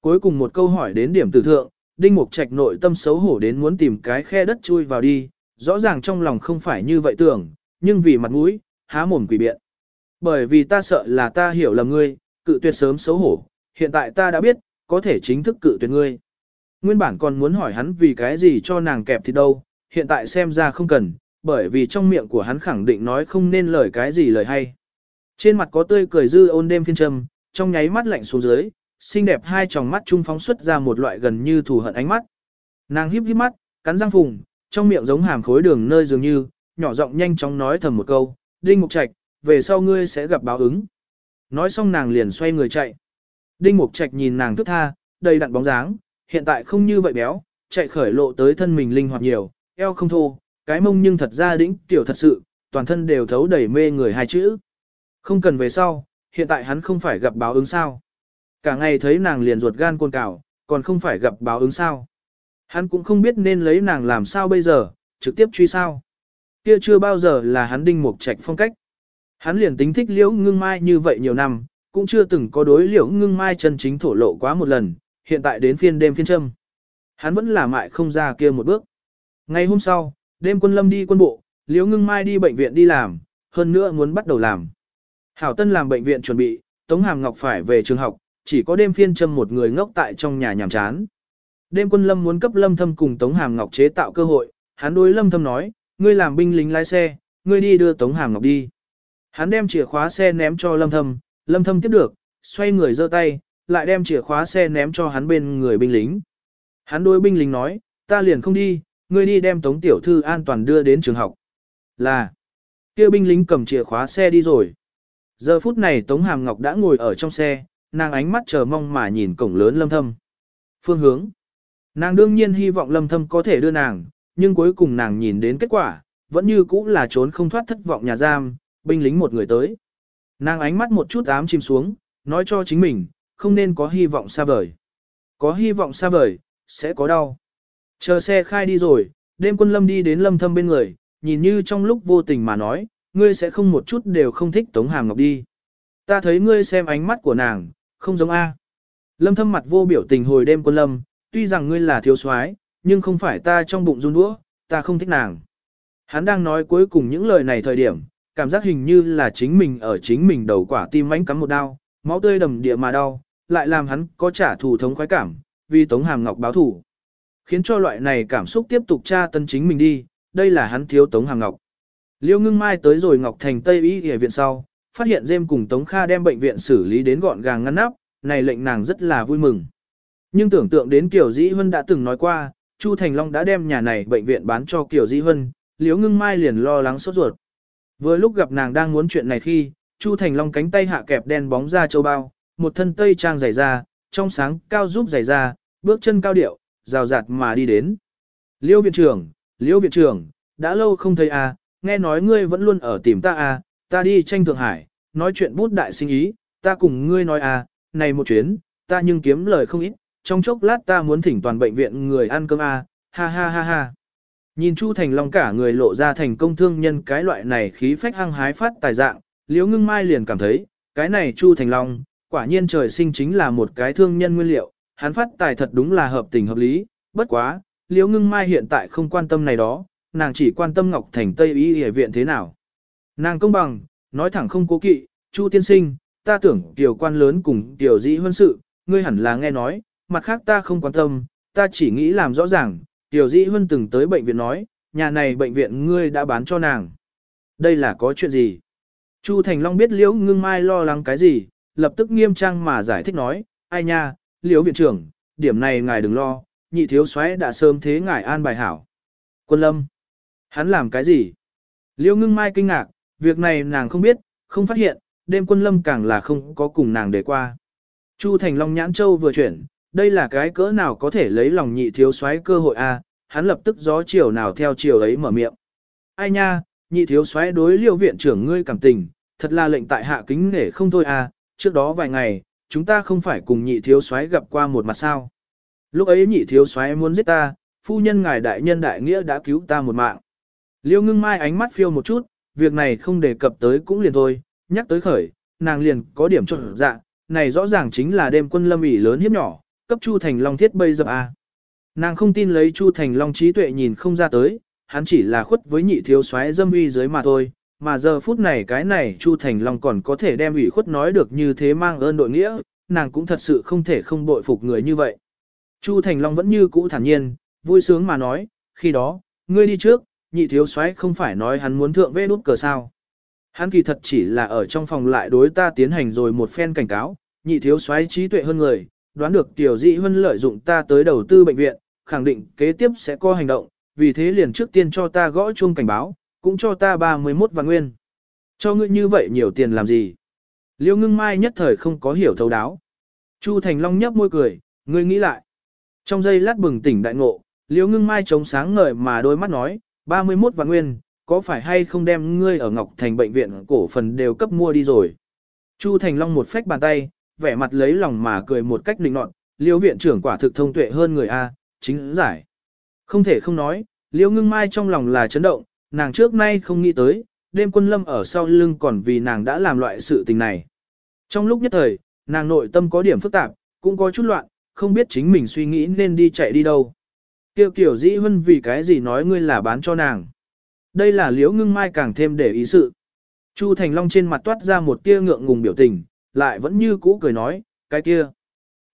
Cuối cùng một câu hỏi đến điểm tử thượng, Đinh Mục Trạch nội tâm xấu hổ đến muốn tìm cái khe đất chui vào đi, rõ ràng trong lòng không phải như vậy tưởng, nhưng vì mặt mũi, há mồm quỷ biện. Bởi vì ta sợ là ta hiểu lầm ngươi, cự tuyệt sớm xấu hổ, hiện tại ta đã biết, có thể chính thức cự tuyệt ngươi. Nguyên bản còn muốn hỏi hắn vì cái gì cho nàng kẹp thì đâu, hiện tại xem ra không cần, bởi vì trong miệng của hắn khẳng định nói không nên lời cái gì lời hay. Trên mặt có tươi cười dư ôn đêm phiên trầm, trong nháy mắt lạnh xuống dưới, xinh đẹp hai tròng mắt trung phóng xuất ra một loại gần như thù hận ánh mắt. Nàng híp híp mắt, cắn răng phùng, trong miệng giống hàm khối đường nơi dường như, nhỏ giọng nhanh chóng nói thầm một câu, "Đinh Mục Trạch, về sau ngươi sẽ gặp báo ứng." Nói xong nàng liền xoay người chạy. Đinh Mục Trạch nhìn nàng thức tha, đầy đặn bóng dáng, hiện tại không như vậy béo, chạy khởi lộ tới thân mình linh hoạt nhiều, eo không thô, cái mông nhưng thật ra đĩnh tiểu thật sự, toàn thân đều thấu đầy mê người hai chữ. Không cần về sau, hiện tại hắn không phải gặp báo ứng sao. Cả ngày thấy nàng liền ruột gan côn cào, còn không phải gặp báo ứng sao. Hắn cũng không biết nên lấy nàng làm sao bây giờ, trực tiếp truy sao. Kia chưa bao giờ là hắn đinh mục trạch phong cách. Hắn liền tính thích liễu ngưng mai như vậy nhiều năm, cũng chưa từng có đối liễu ngưng mai chân chính thổ lộ quá một lần, hiện tại đến phiên đêm phiên châm. Hắn vẫn là mại không ra kia một bước. Ngày hôm sau, đêm quân lâm đi quân bộ, liễu ngưng mai đi bệnh viện đi làm, hơn nữa muốn bắt đầu làm. Hảo Tân làm bệnh viện chuẩn bị, Tống Hàm Ngọc phải về trường học, chỉ có đêm phiên châm một người ngốc tại trong nhà nhàm chán. Đêm quân lâm muốn cấp lâm thâm cùng Tống Hàm Ngọc chế tạo cơ hội, hắn đối lâm thâm nói, ngươi làm binh lính lái xe, ngươi đi đưa Tống Hàm Ngọc đi. Hắn đem chìa khóa xe ném cho lâm thâm, lâm thâm tiếp được, xoay người giơ tay, lại đem chìa khóa xe ném cho hắn bên người binh lính. Hắn đối binh lính nói, ta liền không đi, ngươi đi đem Tống Tiểu Thư an toàn đưa đến trường học. Là, kia binh lính cầm chìa khóa xe đi rồi. Giờ phút này Tống Hàm Ngọc đã ngồi ở trong xe, nàng ánh mắt chờ mong mà nhìn cổng lớn lâm thâm. Phương hướng. Nàng đương nhiên hy vọng lâm thâm có thể đưa nàng, nhưng cuối cùng nàng nhìn đến kết quả, vẫn như cũ là trốn không thoát thất vọng nhà giam, binh lính một người tới. Nàng ánh mắt một chút ám chìm xuống, nói cho chính mình, không nên có hy vọng xa vời. Có hy vọng xa vời, sẽ có đau. Chờ xe khai đi rồi, đêm quân lâm đi đến lâm thâm bên người, nhìn như trong lúc vô tình mà nói, ngươi sẽ không một chút đều không thích Tống Hàm Ngọc đi. Ta thấy ngươi xem ánh mắt của nàng, không giống A. Lâm thâm mặt vô biểu tình hồi đêm quân lâm, tuy rằng ngươi là thiếu soái, nhưng không phải ta trong bụng run đũa, ta không thích nàng. Hắn đang nói cuối cùng những lời này thời điểm, cảm giác hình như là chính mình ở chính mình đầu quả tim mánh cắm một đau, máu tươi đầm địa mà đau, lại làm hắn có trả thù thống khoái cảm, vì Tống Hàm Ngọc báo thù. Khiến cho loại này cảm xúc tiếp tục tra tân chính mình đi, đây là hắn thiếu Tống Hàm Ngọc. Liêu ngưng mai tới rồi Ngọc Thành Tây Y Y viện sau, phát hiện Dêm cùng Tống Kha đem bệnh viện xử lý đến gọn gàng ngăn nắp, này lệnh nàng rất là vui mừng. Nhưng tưởng tượng đến Kiều Dĩ Hân đã từng nói qua, Chu Thành Long đã đem nhà này bệnh viện bán cho Kiều Dĩ Hân, Liễu Ngưng Mai liền lo lắng sốt ruột. Vừa lúc gặp nàng đang muốn chuyện này khi, Chu Thành Long cánh tay hạ kẹp đen bóng ra châu bao, một thân tây trang dày da, trong sáng cao giúp dày da, bước chân cao điệu, rào rạt mà đi đến. Liêu viện trưởng, Liêu viện trưởng, đã lâu không thấy à, nghe nói ngươi vẫn luôn ở tìm ta à, ta đi tranh Thượng Hải, nói chuyện bút đại sinh ý, ta cùng ngươi nói à, này một chuyến, ta nhưng kiếm lời không ít, trong chốc lát ta muốn thỉnh toàn bệnh viện người ăn cơm à, ha ha ha ha. Nhìn Chu Thành Long cả người lộ ra thành công thương nhân cái loại này khí phách hăng hái phát tài dạng, Liễu Ngưng Mai liền cảm thấy, cái này Chu Thành Long, quả nhiên trời sinh chính là một cái thương nhân nguyên liệu, hắn phát tài thật đúng là hợp tình hợp lý, bất quá, Liễu Ngưng Mai hiện tại không quan tâm này đó, nàng chỉ quan tâm Ngọc Thành Tây Y Y viện thế nào. Nàng công bằng, nói thẳng không cố kỵ, Chu tiên sinh, ta tưởng tiểu quan lớn cùng tiểu dĩ huân sự, ngươi hẳn là nghe nói, mặt khác ta không quan tâm, ta chỉ nghĩ làm rõ ràng, tiểu dĩ huân từng tới bệnh viện nói, nhà này bệnh viện ngươi đã bán cho nàng. Đây là có chuyện gì? Chu Thành Long biết Liễu Ngưng Mai lo lắng cái gì, lập tức nghiêm trang mà giải thích nói, ai nha, Liễu viện trưởng, điểm này ngài đừng lo, nhị thiếu soái đã sớm thế ngài an bài hảo. Quân Lâm, hắn làm cái gì? Liễu Ngưng Mai kinh ngạc, việc này nàng không biết, không phát hiện, đêm quân lâm càng là không có cùng nàng để qua. Chu Thành Long nhãn châu vừa chuyển, đây là cái cỡ nào có thể lấy lòng nhị thiếu soái cơ hội a, hắn lập tức gió chiều nào theo chiều ấy mở miệng. Ai nha, nhị thiếu soái đối liêu viện trưởng ngươi cảm tình, thật là lệnh tại hạ kính nể không thôi a, trước đó vài ngày, chúng ta không phải cùng nhị thiếu soái gặp qua một mặt sao. Lúc ấy nhị thiếu soái muốn giết ta, phu nhân ngài đại nhân đại nghĩa đã cứu ta một mạng. Liêu ngưng mai ánh mắt phiêu một chút, việc này không đề cập tới cũng liền thôi, nhắc tới khởi, nàng liền có điểm trộn dạ, này rõ ràng chính là đêm quân lâm ỉ lớn hiếp nhỏ, cấp Chu Thành Long thiết bây giờ à. Nàng không tin lấy Chu Thành Long trí tuệ nhìn không ra tới, hắn chỉ là khuất với nhị thiếu soái dâm uy dưới mà thôi, mà giờ phút này cái này Chu Thành Long còn có thể đem ủy khuất nói được như thế mang ơn đội nghĩa, nàng cũng thật sự không thể không bội phục người như vậy. Chu Thành Long vẫn như cũ thản nhiên, vui sướng mà nói, khi đó, ngươi đi trước, nhị thiếu soái không phải nói hắn muốn thượng vê nút cờ sao. Hắn kỳ thật chỉ là ở trong phòng lại đối ta tiến hành rồi một phen cảnh cáo, nhị thiếu soái trí tuệ hơn người, đoán được tiểu dị huân lợi dụng ta tới đầu tư bệnh viện, khẳng định kế tiếp sẽ có hành động, vì thế liền trước tiên cho ta gõ chuông cảnh báo, cũng cho ta 31 vạn nguyên. Cho ngươi như vậy nhiều tiền làm gì? Liêu ngưng mai nhất thời không có hiểu thấu đáo. Chu Thành Long nhấp môi cười, ngươi nghĩ lại. Trong giây lát bừng tỉnh đại ngộ, Liêu ngưng mai trống sáng ngời mà đôi mắt nói, 31 vạn nguyên, có phải hay không đem ngươi ở Ngọc Thành bệnh viện cổ phần đều cấp mua đi rồi? Chu Thành Long một phách bàn tay, vẻ mặt lấy lòng mà cười một cách định nọt, Liêu viện trưởng quả thực thông tuệ hơn người A, chính giải. Không thể không nói, Liêu ngưng mai trong lòng là chấn động, nàng trước nay không nghĩ tới, đêm quân lâm ở sau lưng còn vì nàng đã làm loại sự tình này. Trong lúc nhất thời, nàng nội tâm có điểm phức tạp, cũng có chút loạn, không biết chính mình suy nghĩ nên đi chạy đi đâu. Kiều kiểu dĩ hơn vì cái gì nói ngươi là bán cho nàng. Đây là liễu ngưng mai càng thêm để ý sự. Chu Thành Long trên mặt toát ra một tia ngượng ngùng biểu tình, lại vẫn như cũ cười nói, cái kia.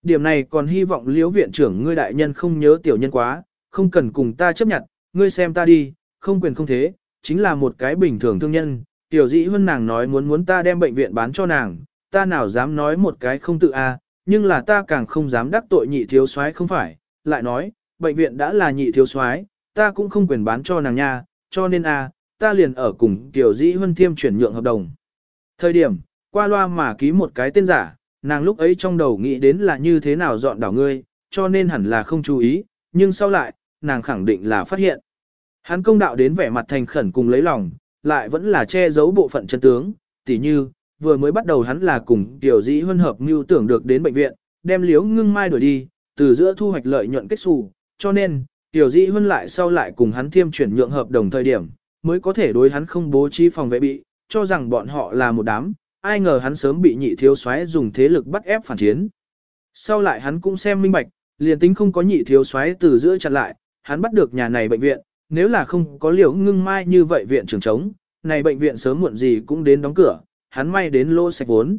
Điểm này còn hy vọng liễu viện trưởng ngươi đại nhân không nhớ tiểu nhân quá, không cần cùng ta chấp nhận, ngươi xem ta đi, không quyền không thế, chính là một cái bình thường thương nhân. Tiểu dĩ hơn nàng nói muốn muốn ta đem bệnh viện bán cho nàng, ta nào dám nói một cái không tự a, nhưng là ta càng không dám đắc tội nhị thiếu soái không phải, lại nói, bệnh viện đã là nhị thiếu soái, ta cũng không quyền bán cho nàng nha, cho nên a, ta liền ở cùng Tiểu Dĩ Huân Thiêm chuyển nhượng hợp đồng. Thời điểm, qua loa mà ký một cái tên giả, nàng lúc ấy trong đầu nghĩ đến là như thế nào dọn đảo ngươi, cho nên hẳn là không chú ý, nhưng sau lại, nàng khẳng định là phát hiện. Hắn công đạo đến vẻ mặt thành khẩn cùng lấy lòng, lại vẫn là che giấu bộ phận chân tướng, tỉ như, vừa mới bắt đầu hắn là cùng Tiểu Dĩ Huân hợp mưu tưởng được đến bệnh viện, đem liếu ngưng mai đuổi đi, từ giữa thu hoạch lợi nhuận kết xù, cho nên, Tiểu Dĩ Huân lại sau lại cùng hắn thiêm chuyển nhượng hợp đồng thời điểm, mới có thể đối hắn không bố trí phòng vệ bị, cho rằng bọn họ là một đám, ai ngờ hắn sớm bị nhị thiếu soái dùng thế lực bắt ép phản chiến. Sau lại hắn cũng xem minh bạch, liền tính không có nhị thiếu soái từ giữa chặn lại, hắn bắt được nhà này bệnh viện, nếu là không có liều ngưng mai như vậy viện trưởng trống, này bệnh viện sớm muộn gì cũng đến đóng cửa, hắn may đến lô sạch vốn.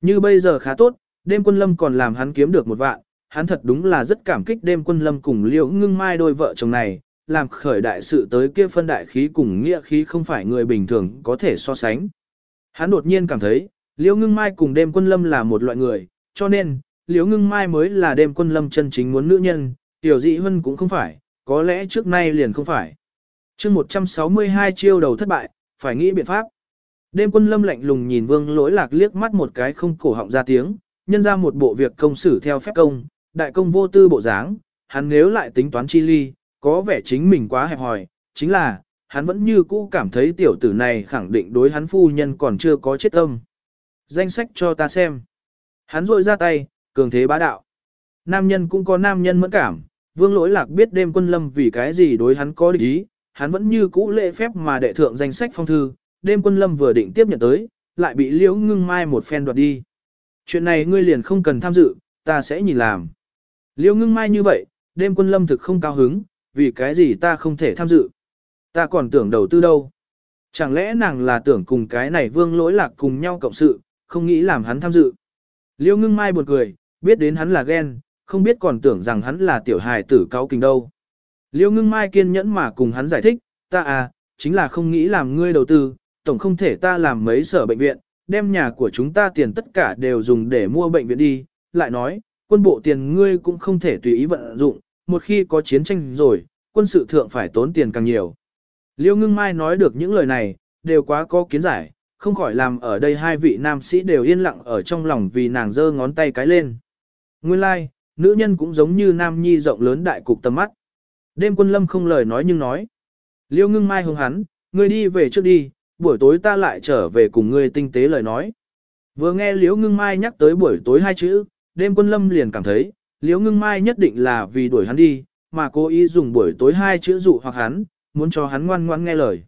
Như bây giờ khá tốt, đêm quân lâm còn làm hắn kiếm được một vạn, hắn thật đúng là rất cảm kích đêm quân lâm cùng liễu ngưng mai đôi vợ chồng này, làm khởi đại sự tới kia phân đại khí cùng nghĩa khí không phải người bình thường có thể so sánh. Hắn đột nhiên cảm thấy, liễu ngưng mai cùng đêm quân lâm là một loại người, cho nên, liễu ngưng mai mới là đêm quân lâm chân chính muốn nữ nhân, tiểu dị hân cũng không phải, có lẽ trước nay liền không phải. chương 162 chiêu đầu thất bại, phải nghĩ biện pháp. Đêm quân lâm lạnh lùng nhìn vương lỗi lạc liếc mắt một cái không cổ họng ra tiếng, nhân ra một bộ việc công xử theo phép công, đại công vô tư bộ dáng, hắn nếu lại tính toán chi ly, có vẻ chính mình quá hẹp hòi, chính là, hắn vẫn như cũ cảm thấy tiểu tử này khẳng định đối hắn phu nhân còn chưa có chết tâm. Danh sách cho ta xem. Hắn rội ra tay, cường thế bá đạo. Nam nhân cũng có nam nhân mẫn cảm, vương lỗi lạc biết đêm quân lâm vì cái gì đối hắn có địch ý, hắn vẫn như cũ lễ phép mà đệ thượng danh sách phong thư, đêm quân lâm vừa định tiếp nhận tới, lại bị liễu ngưng mai một phen đoạt đi. Chuyện này ngươi liền không cần tham dự, ta sẽ nhìn làm. Liêu ngưng mai như vậy, đêm quân lâm thực không cao hứng, vì cái gì ta không thể tham dự. Ta còn tưởng đầu tư đâu. Chẳng lẽ nàng là tưởng cùng cái này vương lỗi lạc cùng nhau cộng sự, không nghĩ làm hắn tham dự. Liêu ngưng mai buồn cười, biết đến hắn là ghen, không biết còn tưởng rằng hắn là tiểu hài tử cao kinh đâu. Liêu ngưng mai kiên nhẫn mà cùng hắn giải thích, ta à, chính là không nghĩ làm ngươi đầu tư, tổng không thể ta làm mấy sở bệnh viện, đem nhà của chúng ta tiền tất cả đều dùng để mua bệnh viện đi, lại nói, quân bộ tiền ngươi cũng không thể tùy ý vận dụng, một khi có chiến tranh rồi, quân sự thượng phải tốn tiền càng nhiều. Liêu ngưng mai nói được những lời này, đều quá có kiến giải, không khỏi làm ở đây hai vị nam sĩ đều yên lặng ở trong lòng vì nàng giơ ngón tay cái lên. Nguyên lai, like, nữ nhân cũng giống như nam nhi rộng lớn đại cục tầm mắt. Đêm quân lâm không lời nói nhưng nói. Liêu ngưng mai hướng hắn, ngươi đi về trước đi, buổi tối ta lại trở về cùng ngươi tinh tế lời nói. Vừa nghe Liễu Ngưng Mai nhắc tới buổi tối hai chữ, đêm quân lâm liền cảm thấy, Liễu Ngưng Mai nhất định là vì đuổi hắn đi, mà cố ý dùng buổi tối hai chữ dụ hoặc hắn, muốn cho hắn ngoan ngoan nghe lời.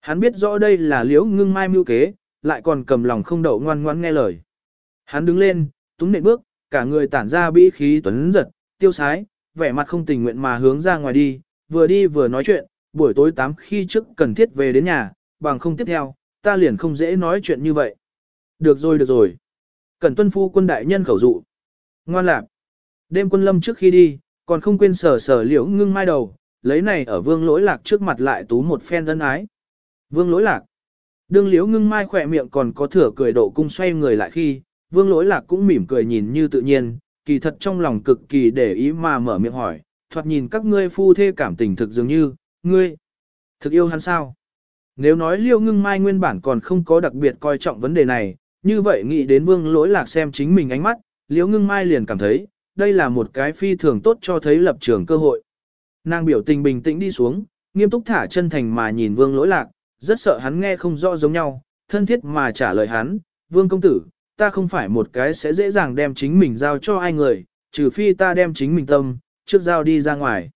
Hắn biết rõ đây là Liễu Ngưng Mai mưu kế, lại còn cầm lòng không đậu ngoan ngoan nghe lời. Hắn đứng lên, túng nện bước, cả người tản ra bĩ khí tuấn giật, tiêu sái, vẻ mặt không tình nguyện mà hướng ra ngoài đi, vừa đi vừa nói chuyện, buổi tối 8 khi trước cần thiết về đến nhà, bằng không tiếp theo, ta liền không dễ nói chuyện như vậy. Được rồi được rồi. cần tuân phu quân đại nhân khẩu dụ. Ngoan lạc. Đêm quân lâm trước khi đi, còn không quên sở sở liễu ngưng mai đầu, lấy này ở vương lỗi lạc trước mặt lại tú một phen ân ái. Vương lỗi lạc. Đương liễu ngưng mai khỏe miệng còn có thửa cười độ cung xoay người lại khi, vương lỗi lạc cũng mỉm cười nhìn như tự nhiên, kỳ thật trong lòng cực kỳ để ý mà mở miệng hỏi, thoạt nhìn các ngươi phu thê cảm tình thực dường như, ngươi, thực yêu hắn sao? Nếu nói liêu ngưng mai nguyên bản còn không có đặc biệt coi trọng vấn đề này, như vậy nghĩ đến vương lỗi lạc xem chính mình ánh mắt, Liễu ngưng mai liền cảm thấy, đây là một cái phi thường tốt cho thấy lập trường cơ hội. Nàng biểu tình bình tĩnh đi xuống, nghiêm túc thả chân thành mà nhìn vương lỗi lạc, rất sợ hắn nghe không rõ giống nhau, thân thiết mà trả lời hắn, vương công tử, ta không phải một cái sẽ dễ dàng đem chính mình giao cho ai người, trừ phi ta đem chính mình tâm, trước giao đi ra ngoài.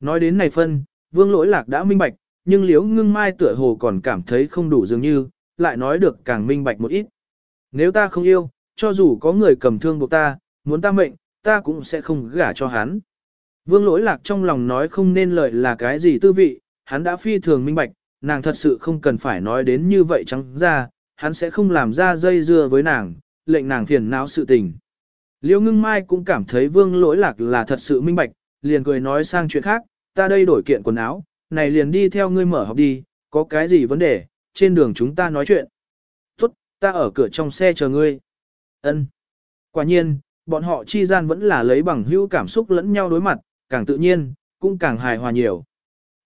Nói đến này phân, vương lỗi lạc đã minh bạch, nhưng Liễu ngưng mai tựa hồ còn cảm thấy không đủ dường như, lại nói được càng minh bạch một ít. Nếu ta không yêu, cho dù có người cầm thương buộc ta, muốn ta mệnh, ta cũng sẽ không gả cho hắn. Vương lỗi lạc trong lòng nói không nên lợi là cái gì tư vị, hắn đã phi thường minh bạch, nàng thật sự không cần phải nói đến như vậy trắng ra, hắn sẽ không làm ra dây dưa với nàng, lệnh nàng phiền não sự tình. Liêu ngưng mai cũng cảm thấy vương lỗi lạc là thật sự minh bạch, liền cười nói sang chuyện khác, ta đây đổi kiện quần áo, này liền đi theo ngươi mở học đi, có cái gì vấn đề, trên đường chúng ta nói chuyện. Tốt, ta ở cửa trong xe chờ ngươi. Ân. Quả nhiên, bọn họ chi gian vẫn là lấy bằng hữu cảm xúc lẫn nhau đối mặt, càng tự nhiên, cũng càng hài hòa nhiều.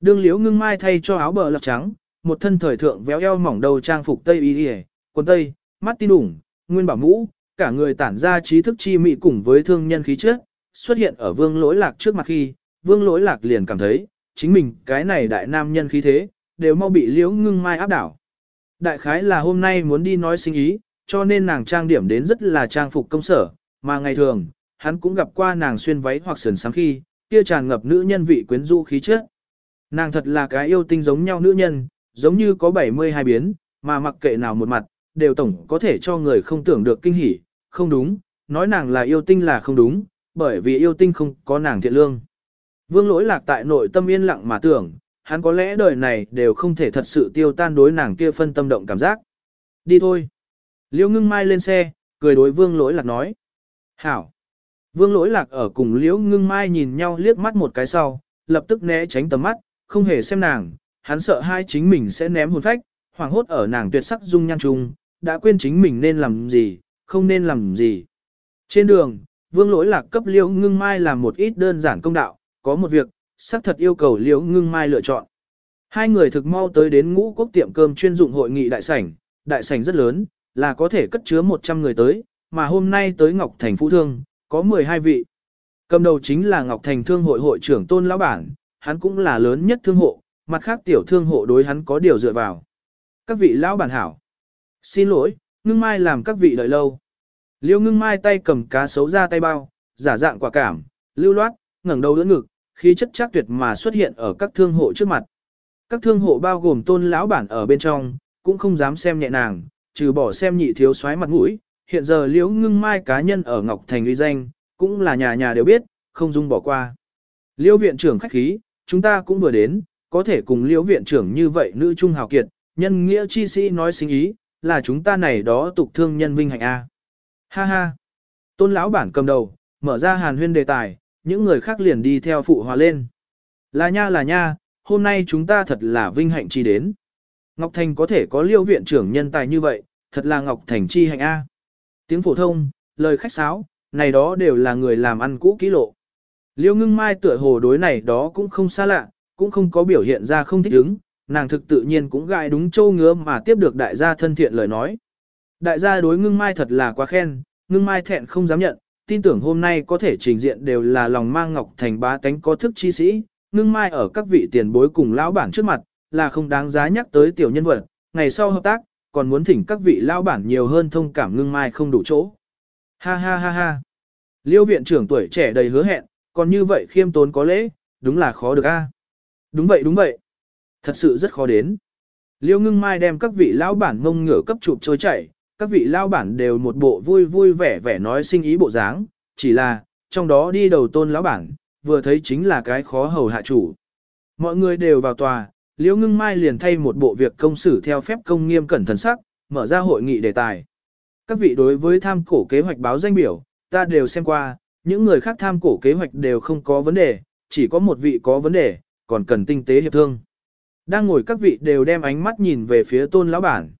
Đương liễu ngưng mai thay cho áo bờ lọc trắng, một thân thời thượng véo eo mỏng đầu trang phục tây y y, quần tây, mắt tin ủng, nguyên bảo mũ, cả người tản ra trí thức chi mị cùng với thương nhân khí chất, xuất hiện ở vương lỗi lạc trước mặt khi, vương lỗi lạc liền cảm thấy, chính mình cái này đại nam nhân khí thế, đều mau bị liễu ngưng mai áp đảo. Đại khái là hôm nay muốn đi nói sinh ý, cho nên nàng trang điểm đến rất là trang phục công sở, mà ngày thường, hắn cũng gặp qua nàng xuyên váy hoặc sườn sáng khi, kia tràn ngập nữ nhân vị quyến rũ khí chất. Nàng thật là cái yêu tinh giống nhau nữ nhân, giống như có 72 biến, mà mặc kệ nào một mặt, đều tổng có thể cho người không tưởng được kinh hỉ, không đúng, nói nàng là yêu tinh là không đúng, bởi vì yêu tinh không có nàng thiện lương. Vương lỗi lạc tại nội tâm yên lặng mà tưởng, hắn có lẽ đời này đều không thể thật sự tiêu tan đối nàng kia phân tâm động cảm giác. Đi thôi. Liêu ngưng mai lên xe, cười đối vương lỗi lạc nói. Hảo. Vương lỗi lạc ở cùng liễu ngưng mai nhìn nhau liếc mắt một cái sau, lập tức né tránh tầm mắt, không hề xem nàng, hắn sợ hai chính mình sẽ ném hồn phách, hoảng hốt ở nàng tuyệt sắc dung nhan trung, đã quên chính mình nên làm gì, không nên làm gì. Trên đường, vương lỗi lạc cấp liễu ngưng mai làm một ít đơn giản công đạo, có một việc, xác thật yêu cầu liễu ngưng mai lựa chọn. Hai người thực mau tới đến ngũ quốc tiệm cơm chuyên dụng hội nghị đại sảnh, đại sảnh rất lớn, là có thể cất chứa 100 người tới, mà hôm nay tới Ngọc Thành Phú Thương, có 12 vị. Cầm đầu chính là Ngọc Thành Thương hội hội trưởng Tôn Lão Bản, hắn cũng là lớn nhất thương hộ, mặt khác tiểu thương hộ đối hắn có điều dựa vào. Các vị Lão Bản hảo. Xin lỗi, ngưng mai làm các vị đợi lâu. Liêu ngưng mai tay cầm cá sấu ra tay bao, giả dạng quả cảm, lưu loát, ngẩng đầu đỡ ngực, khí chất chắc tuyệt mà xuất hiện ở các thương hộ trước mặt. Các thương hộ bao gồm tôn lão bản ở bên trong, cũng không dám xem nhẹ nàng, trừ bỏ xem nhị thiếu soái mặt mũi, hiện giờ liễu ngưng mai cá nhân ở Ngọc Thành uy danh, cũng là nhà nhà đều biết, không dung bỏ qua. Liễu viện trưởng khách khí, chúng ta cũng vừa đến, có thể cùng liễu viện trưởng như vậy nữ trung hào kiệt, nhân nghĩa chi sĩ nói sinh ý, là chúng ta này đó tục thương nhân vinh hạnh A. Ha ha. Tôn lão bản cầm đầu, mở ra hàn huyên đề tài, những người khác liền đi theo phụ hòa lên. Là nha là nha, hôm nay chúng ta thật là vinh hạnh chi đến. Ngọc Thành có thể có liêu viện trưởng nhân tài như vậy, thật là Ngọc Thành chi hạnh A. Tiếng phổ thông, lời khách sáo, này đó đều là người làm ăn cũ kỹ lộ. Liêu ngưng mai tựa hồ đối này đó cũng không xa lạ, cũng không có biểu hiện ra không thích ứng, nàng thực tự nhiên cũng gại đúng châu ngứa mà tiếp được đại gia thân thiện lời nói. Đại gia đối ngưng mai thật là quá khen, ngưng mai thẹn không dám nhận, tin tưởng hôm nay có thể trình diện đều là lòng mang ngọc thành bá tánh có thức chi sĩ, ngưng mai ở các vị tiền bối cùng lão bản trước mặt, là không đáng giá nhắc tới tiểu nhân vật, ngày sau hợp tác, còn muốn thỉnh các vị lão bản nhiều hơn thông cảm ngưng mai không đủ chỗ. Ha ha ha ha. Liêu viện trưởng tuổi trẻ đầy hứa hẹn, còn như vậy khiêm tốn có lễ, đúng là khó được a. Đúng vậy đúng vậy. Thật sự rất khó đến. Liêu ngưng mai đem các vị lão bản ngông ngửa cấp chụp trôi chảy, các vị lão bản đều một bộ vui vui vẻ vẻ nói sinh ý bộ dáng, chỉ là, trong đó đi đầu tôn lão bản, vừa thấy chính là cái khó hầu hạ chủ. Mọi người đều vào tòa, Liễu Ngưng Mai liền thay một bộ việc công xử theo phép công nghiêm cẩn thận sắc, mở ra hội nghị đề tài. Các vị đối với tham cổ kế hoạch báo danh biểu, ta đều xem qua, những người khác tham cổ kế hoạch đều không có vấn đề, chỉ có một vị có vấn đề, còn cần tinh tế hiệp thương. Đang ngồi các vị đều đem ánh mắt nhìn về phía tôn lão bản.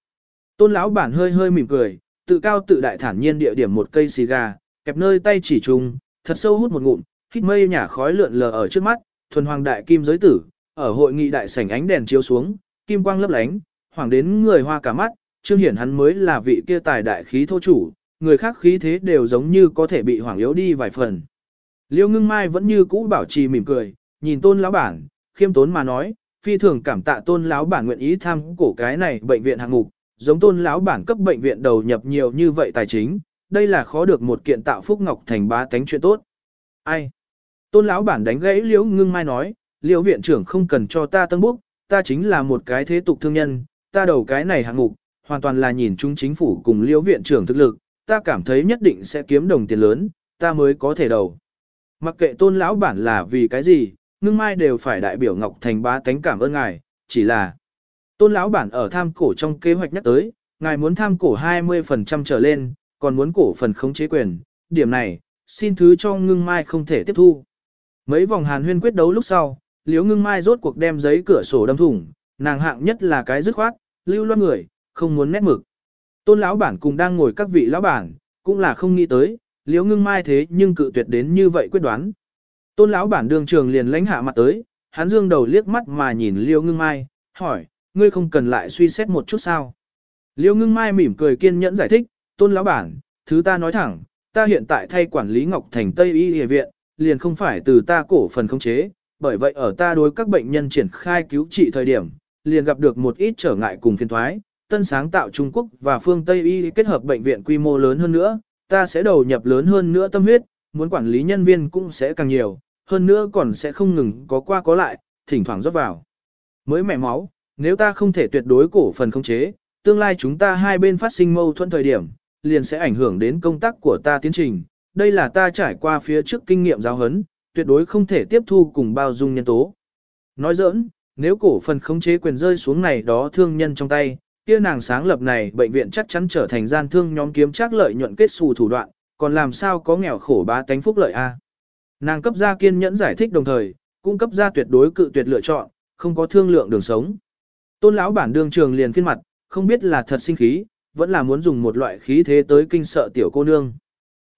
Tôn lão bản hơi hơi mỉm cười, tự cao tự đại thản nhiên địa điểm một cây xì gà, kẹp nơi tay chỉ trùng, thật sâu hút một ngụm, hít mây nhả khói lượn lờ ở trước mắt, thuần hoàng đại kim giới tử, ở hội nghị đại sảnh ánh đèn chiếu xuống, kim quang lấp lánh, hoàng đến người hoa cả mắt, trương hiển hắn mới là vị kia tài đại khí thô chủ, người khác khí thế đều giống như có thể bị hoàng yếu đi vài phần. Liêu ngưng mai vẫn như cũ bảo trì mỉm cười, nhìn tôn lão bản, khiêm tốn mà nói, phi thường cảm tạ tôn lão bản nguyện ý tham cổ cái này bệnh viện hạng mục, giống tôn lão bản cấp bệnh viện đầu nhập nhiều như vậy tài chính, đây là khó được một kiện tạo phúc ngọc thành bá tánh chuyện tốt. Ai? Tôn lão bản đánh gãy liễu ngưng mai nói, liễu viện trưởng không cần cho ta tân bốc, ta chính là một cái thế tục thương nhân, ta đầu cái này hạng mục, hoàn toàn là nhìn chung chính phủ cùng liễu viện trưởng thực lực, ta cảm thấy nhất định sẽ kiếm đồng tiền lớn, ta mới có thể đầu. Mặc kệ tôn lão bản là vì cái gì, ngưng mai đều phải đại biểu Ngọc Thành bá tánh cảm ơn ngài, chỉ là tôn lão bản ở tham cổ trong kế hoạch nhắc tới, ngài muốn tham cổ 20% trở lên, còn muốn cổ phần khống chế quyền, điểm này, xin thứ cho ngưng mai không thể tiếp thu. Mấy vòng hàn huyên quyết đấu lúc sau, liếu ngưng mai rốt cuộc đem giấy cửa sổ đâm thủng, nàng hạng nhất là cái dứt khoát, lưu loát người, không muốn nét mực. Tôn lão bản cùng đang ngồi các vị lão bản, cũng là không nghĩ tới, liếu ngưng mai thế nhưng cự tuyệt đến như vậy quyết đoán. Tôn lão bản đường trường liền lãnh hạ mặt tới, hắn dương đầu liếc mắt mà nhìn liêu ngưng mai, hỏi, ngươi không cần lại suy xét một chút sao. Liêu ngưng mai mỉm cười kiên nhẫn giải thích, tôn lão bản, thứ ta nói thẳng, ta hiện tại thay quản lý Ngọc Thành Tây Y Y viện, liền không phải từ ta cổ phần khống chế, bởi vậy ở ta đối các bệnh nhân triển khai cứu trị thời điểm, liền gặp được một ít trở ngại cùng phiền thoái, tân sáng tạo Trung Quốc và phương Tây Y kết hợp bệnh viện quy mô lớn hơn nữa, ta sẽ đầu nhập lớn hơn nữa tâm huyết, muốn quản lý nhân viên cũng sẽ càng nhiều, hơn nữa còn sẽ không ngừng có qua có lại, thỉnh thoảng rót vào. Mới mẻ máu, nếu ta không thể tuyệt đối cổ phần khống chế, tương lai chúng ta hai bên phát sinh mâu thuẫn thời điểm, liền sẽ ảnh hưởng đến công tác của ta tiến trình. Đây là ta trải qua phía trước kinh nghiệm giáo huấn, tuyệt đối không thể tiếp thu cùng bao dung nhân tố. Nói giỡn, nếu cổ phần khống chế quyền rơi xuống này đó thương nhân trong tay, kia nàng sáng lập này bệnh viện chắc chắn trở thành gian thương nhóm kiếm chắc lợi nhuận kết xù thủ đoạn, còn làm sao có nghèo khổ bá tánh phúc lợi a? Nàng cấp ra kiên nhẫn giải thích đồng thời, cung cấp ra tuyệt đối cự tuyệt lựa chọn, không có thương lượng đường sống. Tôn lão bản đương trường liền phiên mặt, không biết là thật sinh khí, vẫn là muốn dùng một loại khí thế tới kinh sợ tiểu cô nương.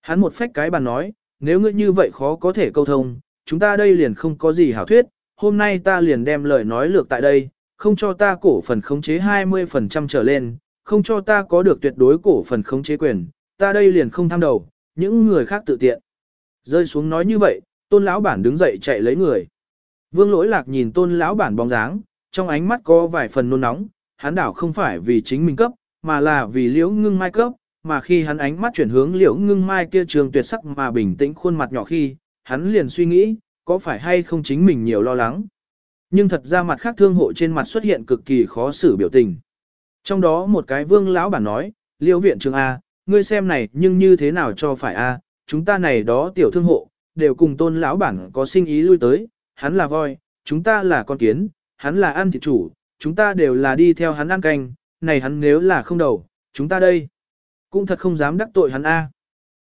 Hắn một phách cái bàn nói, nếu ngươi như vậy khó có thể câu thông, chúng ta đây liền không có gì hảo thuyết, hôm nay ta liền đem lời nói lược tại đây, không cho ta cổ phần khống chế 20% trở lên, không cho ta có được tuyệt đối cổ phần khống chế quyền, ta đây liền không tham đầu, những người khác tự tiện. Rơi xuống nói như vậy, tôn lão bản đứng dậy chạy lấy người. Vương lỗi lạc nhìn tôn lão bản bóng dáng, trong ánh mắt có vài phần nôn nóng, hắn đảo không phải vì chính mình cấp, mà là vì liễu ngưng mai cấp, mà khi hắn ánh mắt chuyển hướng liễu ngưng mai kia trường tuyệt sắc mà bình tĩnh khuôn mặt nhỏ khi, hắn liền suy nghĩ, có phải hay không chính mình nhiều lo lắng. Nhưng thật ra mặt khác thương hộ trên mặt xuất hiện cực kỳ khó xử biểu tình. Trong đó một cái vương lão bản nói, liễu viện trường A, ngươi xem này nhưng như thế nào cho phải A, chúng ta này đó tiểu thương hộ, đều cùng tôn lão bản có sinh ý lui tới, hắn là voi, chúng ta là con kiến, hắn là ăn thịt chủ, chúng ta đều là đi theo hắn ăn canh, này hắn nếu là không đầu, chúng ta đây, cũng thật không dám đắc tội hắn A.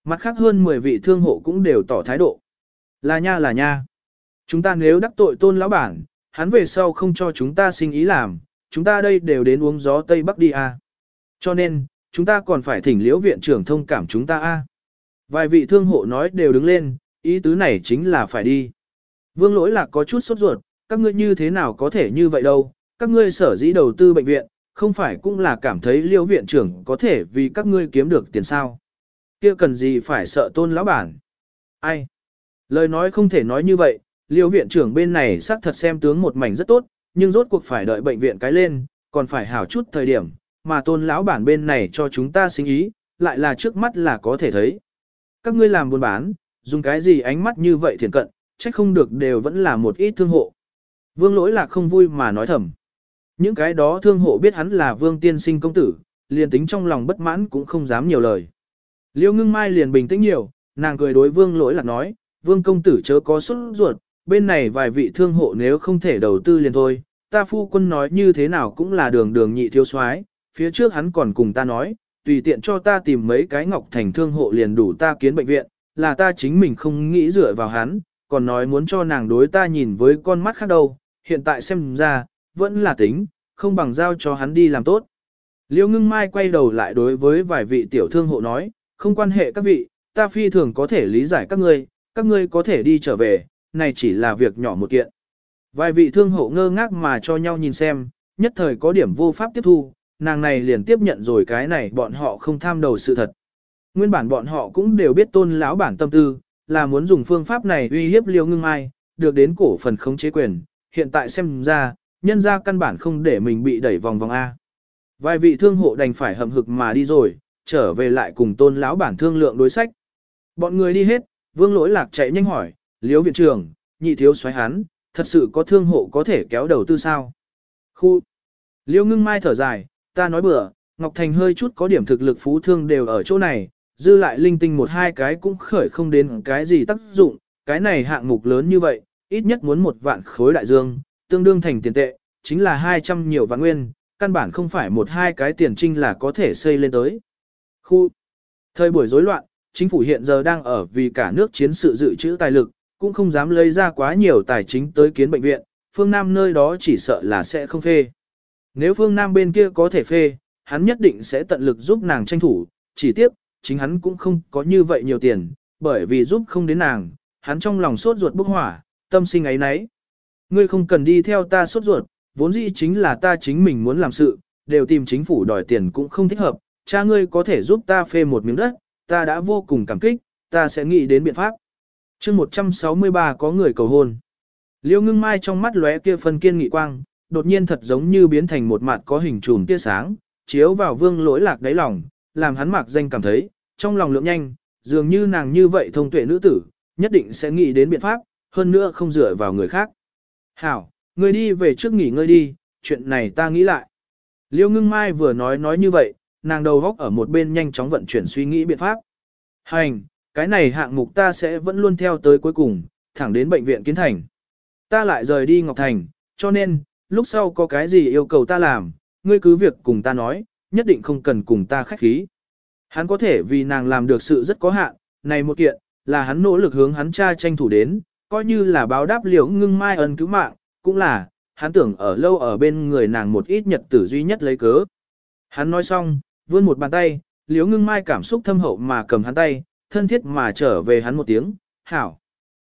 Mặt khác hơn 10 vị thương hộ cũng đều tỏ thái độ. Là nha là nha. Chúng ta nếu đắc tội tôn lão bản, hắn về sau không cho chúng ta sinh ý làm, chúng ta đây đều đến uống gió Tây Bắc đi A. Cho nên, chúng ta còn phải thỉnh liễu viện trưởng thông cảm chúng ta A. Vài vị thương hộ nói đều đứng lên, ý tứ này chính là phải đi. Vương lỗi lạc có chút sốt ruột, các ngươi như thế nào có thể như vậy đâu, các ngươi sở dĩ đầu tư bệnh viện, không phải cũng là cảm thấy liêu viện trưởng có thể vì các ngươi kiếm được tiền sao. kia cần gì phải sợ tôn lão bản. Ai? Lời nói không thể nói như vậy, liêu viện trưởng bên này xác thật xem tướng một mảnh rất tốt, nhưng rốt cuộc phải đợi bệnh viện cái lên, còn phải hảo chút thời điểm, mà tôn lão bản bên này cho chúng ta sinh ý, lại là trước mắt là có thể thấy. Các ngươi làm buôn bán, dùng cái gì ánh mắt như vậy thiện cận, trách không được đều vẫn là một ít thương hộ. Vương lỗi là không vui mà nói thầm. Những cái đó thương hộ biết hắn là vương tiên sinh công tử, liền tính trong lòng bất mãn cũng không dám nhiều lời. Liêu ngưng mai liền bình tĩnh nhiều, nàng cười đối vương lỗi lạc nói, vương công tử chớ có xuất ruột, bên này vài vị thương hộ nếu không thể đầu tư liền thôi, ta phu quân nói như thế nào cũng là đường đường nhị thiếu soái phía trước hắn còn cùng ta nói, tùy tiện cho ta tìm mấy cái ngọc thành thương hộ liền đủ ta kiến bệnh viện, là ta chính mình không nghĩ dựa vào hắn, còn nói muốn cho nàng đối ta nhìn với con mắt khác đâu, hiện tại xem ra, vẫn là tính, không bằng giao cho hắn đi làm tốt. Liêu ngưng mai quay đầu lại đối với vài vị tiểu thương hộ nói, không quan hệ các vị, ta phi thường có thể lý giải các ngươi, các ngươi có thể đi trở về, này chỉ là việc nhỏ một kiện. Vài vị thương hộ ngơ ngác mà cho nhau nhìn xem, nhất thời có điểm vô pháp tiếp thu, nàng này liền tiếp nhận rồi cái này bọn họ không tham đầu sự thật. Nguyên bản bọn họ cũng đều biết tôn lão bản tâm tư, là muốn dùng phương pháp này uy hiếp liêu ngưng mai, được đến cổ phần khống chế quyền, hiện tại xem ra, nhân ra căn bản không để mình bị đẩy vòng vòng A. Vài vị thương hộ đành phải hậm hực mà đi rồi, trở về lại cùng tôn lão bản thương lượng đối sách. Bọn người đi hết, vương lỗi lạc chạy nhanh hỏi, liếu viện trưởng, nhị thiếu xoáy hắn, thật sự có thương hộ có thể kéo đầu tư sao? Khu! Liêu ngưng mai thở dài, ta nói bừa, Ngọc Thành hơi chút có điểm thực lực phú thương đều ở chỗ này, dư lại linh tinh một hai cái cũng khởi không đến cái gì tác dụng, cái này hạng mục lớn như vậy, ít nhất muốn một vạn khối đại dương, tương đương thành tiền tệ, chính là 200 nhiều vạn nguyên, căn bản không phải một hai cái tiền trinh là có thể xây lên tới. Khu Thời buổi rối loạn, chính phủ hiện giờ đang ở vì cả nước chiến sự dự trữ tài lực, cũng không dám lấy ra quá nhiều tài chính tới kiến bệnh viện, phương Nam nơi đó chỉ sợ là sẽ không phê. Nếu phương Nam bên kia có thể phê, hắn nhất định sẽ tận lực giúp nàng tranh thủ, chỉ tiếc, chính hắn cũng không có như vậy nhiều tiền, bởi vì giúp không đến nàng, hắn trong lòng sốt ruột bốc hỏa, tâm sinh ấy nấy. Ngươi không cần đi theo ta sốt ruột, vốn dĩ chính là ta chính mình muốn làm sự, đều tìm chính phủ đòi tiền cũng không thích hợp, cha ngươi có thể giúp ta phê một miếng đất, ta đã vô cùng cảm kích, ta sẽ nghĩ đến biện pháp. chương 163 có người cầu hôn. Liêu ngưng mai trong mắt lóe kia phân kiên nghị quang, đột nhiên thật giống như biến thành một mặt có hình trùm tia sáng, chiếu vào vương lỗi lạc đáy lòng, làm hắn mạc danh cảm thấy, trong lòng lượng nhanh, dường như nàng như vậy thông tuệ nữ tử, nhất định sẽ nghĩ đến biện pháp, hơn nữa không dựa vào người khác. Hảo, người đi về trước nghỉ ngơi đi, chuyện này ta nghĩ lại. Liêu ngưng mai vừa nói nói như vậy, nàng đầu góc ở một bên nhanh chóng vận chuyển suy nghĩ biện pháp. Hành, cái này hạng mục ta sẽ vẫn luôn theo tới cuối cùng, thẳng đến bệnh viện kiến thành. Ta lại rời đi Ngọc Thành, cho nên, lúc sau có cái gì yêu cầu ta làm, ngươi cứ việc cùng ta nói, nhất định không cần cùng ta khách khí. Hắn có thể vì nàng làm được sự rất có hạn, này một kiện, là hắn nỗ lực hướng hắn cha tranh thủ đến, coi như là báo đáp liễu ngưng mai ân cứu mạng, cũng là, hắn tưởng ở lâu ở bên người nàng một ít nhật tử duy nhất lấy cớ. Hắn nói xong, vươn một bàn tay, liễu ngưng mai cảm xúc thâm hậu mà cầm hắn tay, thân thiết mà trở về hắn một tiếng, hảo.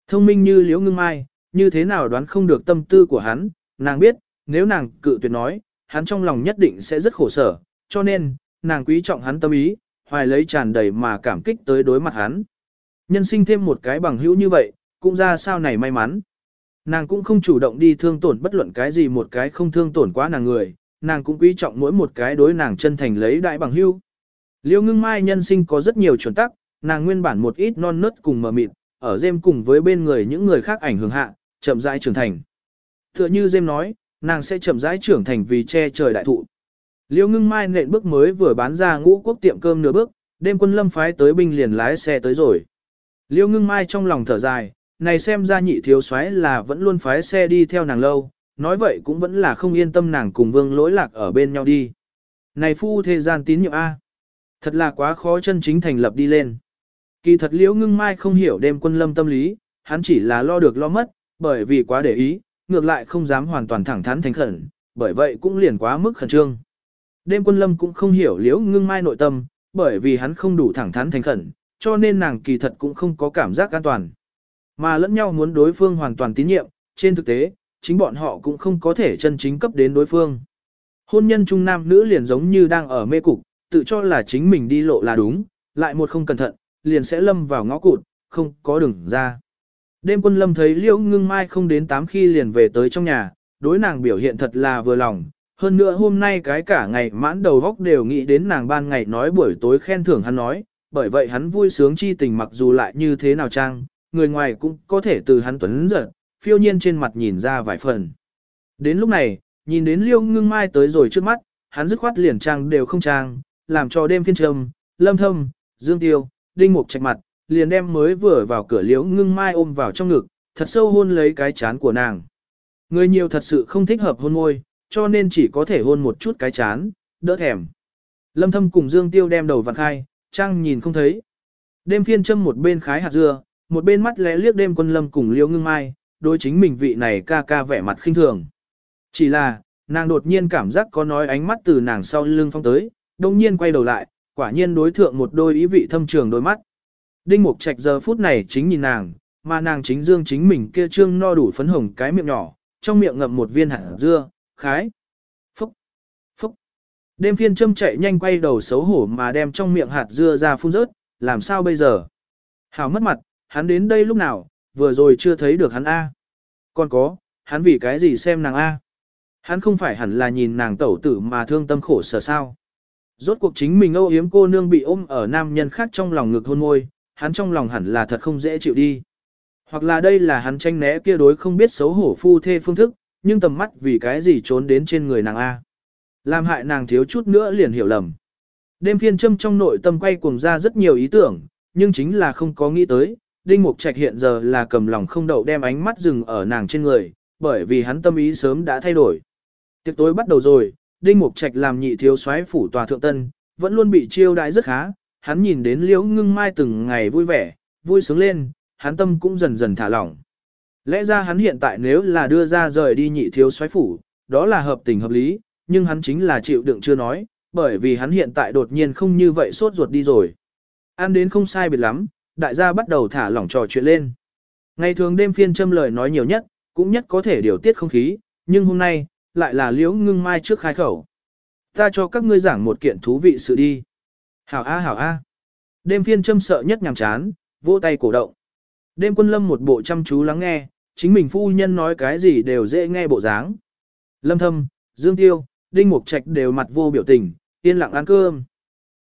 Thông minh như liễu ngưng mai, như thế nào đoán không được tâm tư của hắn, nàng biết, nếu nàng cự tuyệt nói, hắn trong lòng nhất định sẽ rất khổ sở, cho nên, nàng quý trọng hắn tâm ý, hoài lấy tràn đầy mà cảm kích tới đối mặt hắn. Nhân sinh thêm một cái bằng hữu như vậy, cũng ra sao này may mắn. Nàng cũng không chủ động đi thương tổn bất luận cái gì một cái không thương tổn quá nàng người, nàng cũng quý trọng mỗi một cái đối nàng chân thành lấy đại bằng hưu. Liêu ngưng mai nhân sinh có rất nhiều chuẩn tắc, nàng nguyên bản một ít non nớt cùng mờ mịt, ở dêm cùng với bên người những người khác ảnh hưởng hạ, chậm rãi trưởng thành. Tựa như dêm nói, nàng sẽ chậm rãi trưởng thành vì che trời đại thụ. Liêu ngưng mai nện bước mới vừa bán ra ngũ quốc tiệm cơm nửa bước, đêm quân lâm phái tới binh liền lái xe tới rồi. Liêu ngưng mai trong lòng thở dài, này xem ra nhị thiếu soái là vẫn luôn phái xe đi theo nàng lâu, nói vậy cũng vẫn là không yên tâm nàng cùng vương lỗi lạc ở bên nhau đi. Này phu thế gian tín nhiệm A. Thật là quá khó chân chính thành lập đi lên. Kỳ thật liễu ngưng mai không hiểu đêm quân lâm tâm lý, hắn chỉ là lo được lo mất, bởi vì quá để ý, ngược lại không dám hoàn toàn thẳng thắn thành khẩn, bởi vậy cũng liền quá mức khẩn trương. Đêm quân lâm cũng không hiểu liễu ngưng mai nội tâm, bởi vì hắn không đủ thẳng thắn thành khẩn, cho nên nàng kỳ thật cũng không có cảm giác an toàn. Mà lẫn nhau muốn đối phương hoàn toàn tín nhiệm, trên thực tế, chính bọn họ cũng không có thể chân chính cấp đến đối phương. Hôn nhân trung nam nữ liền giống như đang ở mê cục, tự cho là chính mình đi lộ là đúng, lại một không cẩn thận, liền sẽ lâm vào ngõ cụt, không có đường ra. Đêm quân lâm thấy liễu ngưng mai không đến 8 khi liền về tới trong nhà, đối nàng biểu hiện thật là vừa lòng, hơn nữa hôm nay cái cả ngày mãn đầu góc đều nghĩ đến nàng ban ngày nói buổi tối khen thưởng hắn nói, bởi vậy hắn vui sướng chi tình mặc dù lại như thế nào trang, người ngoài cũng có thể từ hắn tuấn giật, phiêu nhiên trên mặt nhìn ra vài phần. Đến lúc này, nhìn đến liêu ngưng mai tới rồi trước mắt, hắn dứt khoát liền trang đều không trang, làm cho đêm phiên trầm, lâm thâm, dương tiêu, đinh mục trạch mặt, liền đem mới vừa vào cửa liễu ngưng mai ôm vào trong ngực, thật sâu hôn lấy cái chán của nàng. Người nhiều thật sự không thích hợp hôn môi, cho nên chỉ có thể hôn một chút cái chán, đỡ thèm. Lâm thâm cùng Dương Tiêu đem đầu vặn khai, trang nhìn không thấy. Đêm phiên châm một bên khái hạt dưa, một bên mắt lẽ liếc đêm quân lâm cùng liễu ngưng mai, đối chính mình vị này ca ca vẻ mặt khinh thường. Chỉ là, nàng đột nhiên cảm giác có nói ánh mắt từ nàng sau lưng phong tới, đồng nhiên quay đầu lại, quả nhiên đối thượng một đôi ý vị thâm trường đôi mắt. Đinh Mục Trạch giờ phút này chính nhìn nàng, mà nàng chính dương chính mình kia trương no đủ phấn hồng cái miệng nhỏ, trong miệng ngậm một viên hạt dưa, khái. Phúc, phúc. Đêm phiên châm chạy nhanh quay đầu xấu hổ mà đem trong miệng hạt dưa ra phun rớt, làm sao bây giờ? Hào mất mặt, hắn đến đây lúc nào, vừa rồi chưa thấy được hắn A. Còn có, hắn vì cái gì xem nàng A. Hắn không phải hẳn là nhìn nàng tẩu tử mà thương tâm khổ sở sao. Rốt cuộc chính mình âu yếm cô nương bị ôm ở nam nhân khác trong lòng ngực hôn môi, hắn trong lòng hẳn là thật không dễ chịu đi. Hoặc là đây là hắn tranh né kia đối không biết xấu hổ phu thê phương thức, nhưng tầm mắt vì cái gì trốn đến trên người nàng A. Làm hại nàng thiếu chút nữa liền hiểu lầm. Đêm phiên châm trong nội tâm quay cuồng ra rất nhiều ý tưởng, nhưng chính là không có nghĩ tới, Đinh Mục Trạch hiện giờ là cầm lòng không đậu đem ánh mắt dừng ở nàng trên người, bởi vì hắn tâm ý sớm đã thay đổi. Tiệc tối bắt đầu rồi, Đinh Mục Trạch làm nhị thiếu soái phủ tòa thượng tân, vẫn luôn bị chiêu đãi rất khá, hắn nhìn đến Liễu Ngưng Mai từng ngày vui vẻ, vui sướng lên, hắn tâm cũng dần dần thả lỏng. Lẽ ra hắn hiện tại nếu là đưa ra rời đi nhị thiếu soái phủ, đó là hợp tình hợp lý, nhưng hắn chính là chịu đựng chưa nói, bởi vì hắn hiện tại đột nhiên không như vậy sốt ruột đi rồi. Ăn đến không sai biệt lắm, đại gia bắt đầu thả lỏng trò chuyện lên. Ngày thường đêm phiên châm lời nói nhiều nhất, cũng nhất có thể điều tiết không khí, nhưng hôm nay, lại là liễu ngưng mai trước khai khẩu. Ta cho các ngươi giảng một kiện thú vị sự đi. Hảo A hảo A. Đêm phiên châm sợ nhất nhàm chán, vỗ tay cổ động. Đêm quân lâm một bộ chăm chú lắng nghe, chính mình phu nhân nói cái gì đều dễ nghe bộ dáng. Lâm thâm, Dương Tiêu, Đinh Mục Trạch đều mặt vô biểu tình, yên lặng ăn cơm.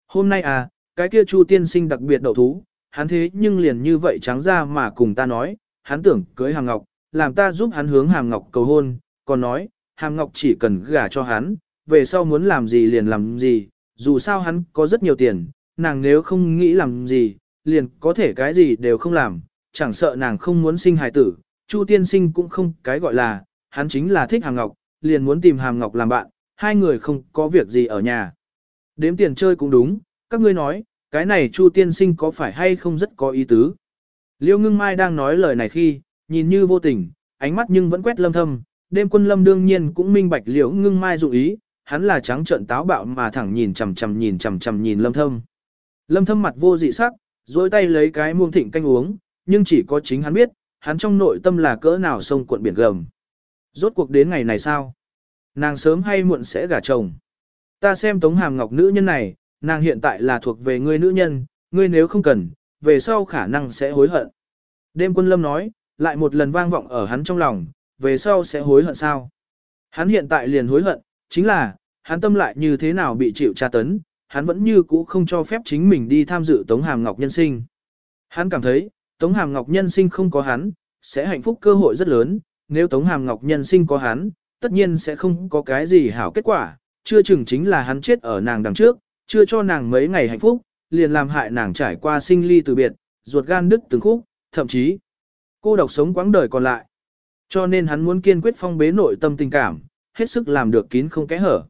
Hôm nay à, cái kia Chu tiên sinh đặc biệt đậu thú, hắn thế nhưng liền như vậy trắng ra mà cùng ta nói, hắn tưởng cưới Hàm Ngọc, làm ta giúp hắn hướng Hàm Ngọc cầu hôn, còn nói, Hàm Ngọc chỉ cần gả cho hắn, về sau muốn làm gì liền làm gì, dù sao hắn có rất nhiều tiền, nàng nếu không nghĩ làm gì, liền có thể cái gì đều không làm, chẳng sợ nàng không muốn sinh hài tử, Chu tiên sinh cũng không cái gọi là, hắn chính là thích Hàm Ngọc, liền muốn tìm Hàm Ngọc làm bạn, hai người không có việc gì ở nhà. Đếm tiền chơi cũng đúng, các ngươi nói, cái này Chu tiên sinh có phải hay không rất có ý tứ. Liêu ngưng mai đang nói lời này khi, nhìn như vô tình, ánh mắt nhưng vẫn quét lâm thâm, đêm quân lâm đương nhiên cũng minh bạch liễu ngưng mai dụ ý, hắn là trắng trợn táo bạo mà thẳng nhìn chằm chằm nhìn chằm chằm nhìn lâm thâm. Lâm thâm mặt vô dị sắc, dối tay lấy cái muông thịnh canh uống, nhưng chỉ có chính hắn biết, hắn trong nội tâm là cỡ nào sông cuộn biển gầm. Rốt cuộc đến ngày này sao? Nàng sớm hay muộn sẽ gả chồng. Ta xem Tống Hàm Ngọc nữ nhân này, nàng hiện tại là thuộc về ngươi nữ nhân, ngươi nếu không cần, về sau khả năng sẽ hối hận. Đêm quân lâm nói, lại một lần vang vọng ở hắn trong lòng, về sau sẽ hối hận sao? Hắn hiện tại liền hối hận, chính là, hắn tâm lại như thế nào bị chịu tra tấn, hắn vẫn như cũ không cho phép chính mình đi tham dự Tống Hàm Ngọc nhân sinh. Hắn cảm thấy, Tống Hàm Ngọc nhân sinh không có hắn, sẽ hạnh phúc cơ hội rất lớn, nếu Tống Hàm Ngọc nhân sinh có hắn, tất nhiên sẽ không có cái gì hảo kết quả, chưa chừng chính là hắn chết ở nàng đằng trước, chưa cho nàng mấy ngày hạnh phúc, liền làm hại nàng trải qua sinh ly từ biệt, ruột gan đứt từng khúc, thậm chí cô độc sống quãng đời còn lại. Cho nên hắn muốn kiên quyết phong bế nội tâm tình cảm, hết sức làm được kín không kẽ hở.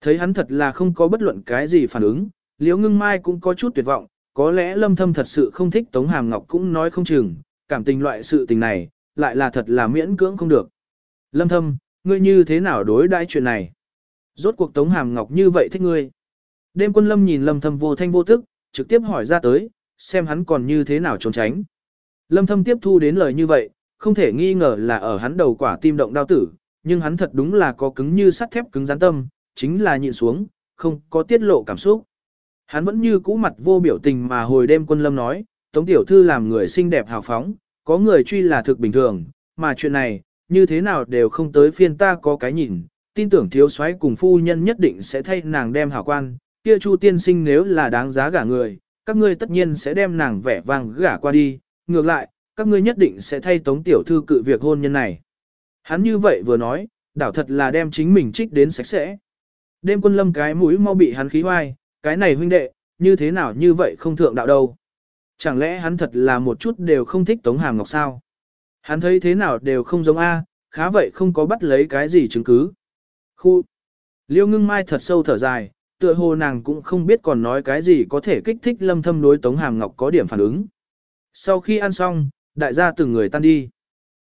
Thấy hắn thật là không có bất luận cái gì phản ứng, Liễu Ngưng Mai cũng có chút tuyệt vọng, có lẽ Lâm Thâm thật sự không thích Tống Hàm Ngọc cũng nói không chừng, cảm tình loại sự tình này, lại là thật là miễn cưỡng không được. Lâm Thâm, ngươi như thế nào đối đãi chuyện này? Rốt cuộc Tống Hàm Ngọc như vậy thích ngươi. Đêm quân lâm nhìn lâm thâm vô thanh vô tức, trực tiếp hỏi ra tới, xem hắn còn như thế nào trốn tránh. Lâm thâm tiếp thu đến lời như vậy, không thể nghi ngờ là ở hắn đầu quả tim động đau tử, nhưng hắn thật đúng là có cứng như sắt thép cứng rắn tâm, chính là nhịn xuống, không có tiết lộ cảm xúc. Hắn vẫn như cũ mặt vô biểu tình mà hồi đêm quân lâm nói, Tống Tiểu Thư làm người xinh đẹp hào phóng, có người truy là thực bình thường, mà chuyện này, như thế nào đều không tới phiên ta có cái nhìn, tin tưởng thiếu soái cùng phu nhân nhất định sẽ thay nàng đem hảo quan, kia Chu tiên sinh nếu là đáng giá gả người, các ngươi tất nhiên sẽ đem nàng vẻ vang gả qua đi, ngược lại, các ngươi nhất định sẽ thay tống tiểu thư cự việc hôn nhân này. Hắn như vậy vừa nói, đảo thật là đem chính mình trích đến sạch sẽ. Đêm quân lâm cái mũi mau bị hắn khí hoai, cái này huynh đệ, như thế nào như vậy không thượng đạo đâu. Chẳng lẽ hắn thật là một chút đều không thích Tống Hàm Ngọc sao? Hắn thấy thế nào đều không giống A, khá vậy không có bắt lấy cái gì chứng cứ. Khu! Liêu ngưng mai thật sâu thở dài, tựa hồ nàng cũng không biết còn nói cái gì có thể kích thích lâm thâm đối Tống Hàm Ngọc có điểm phản ứng. Sau khi ăn xong, đại gia từng người tan đi.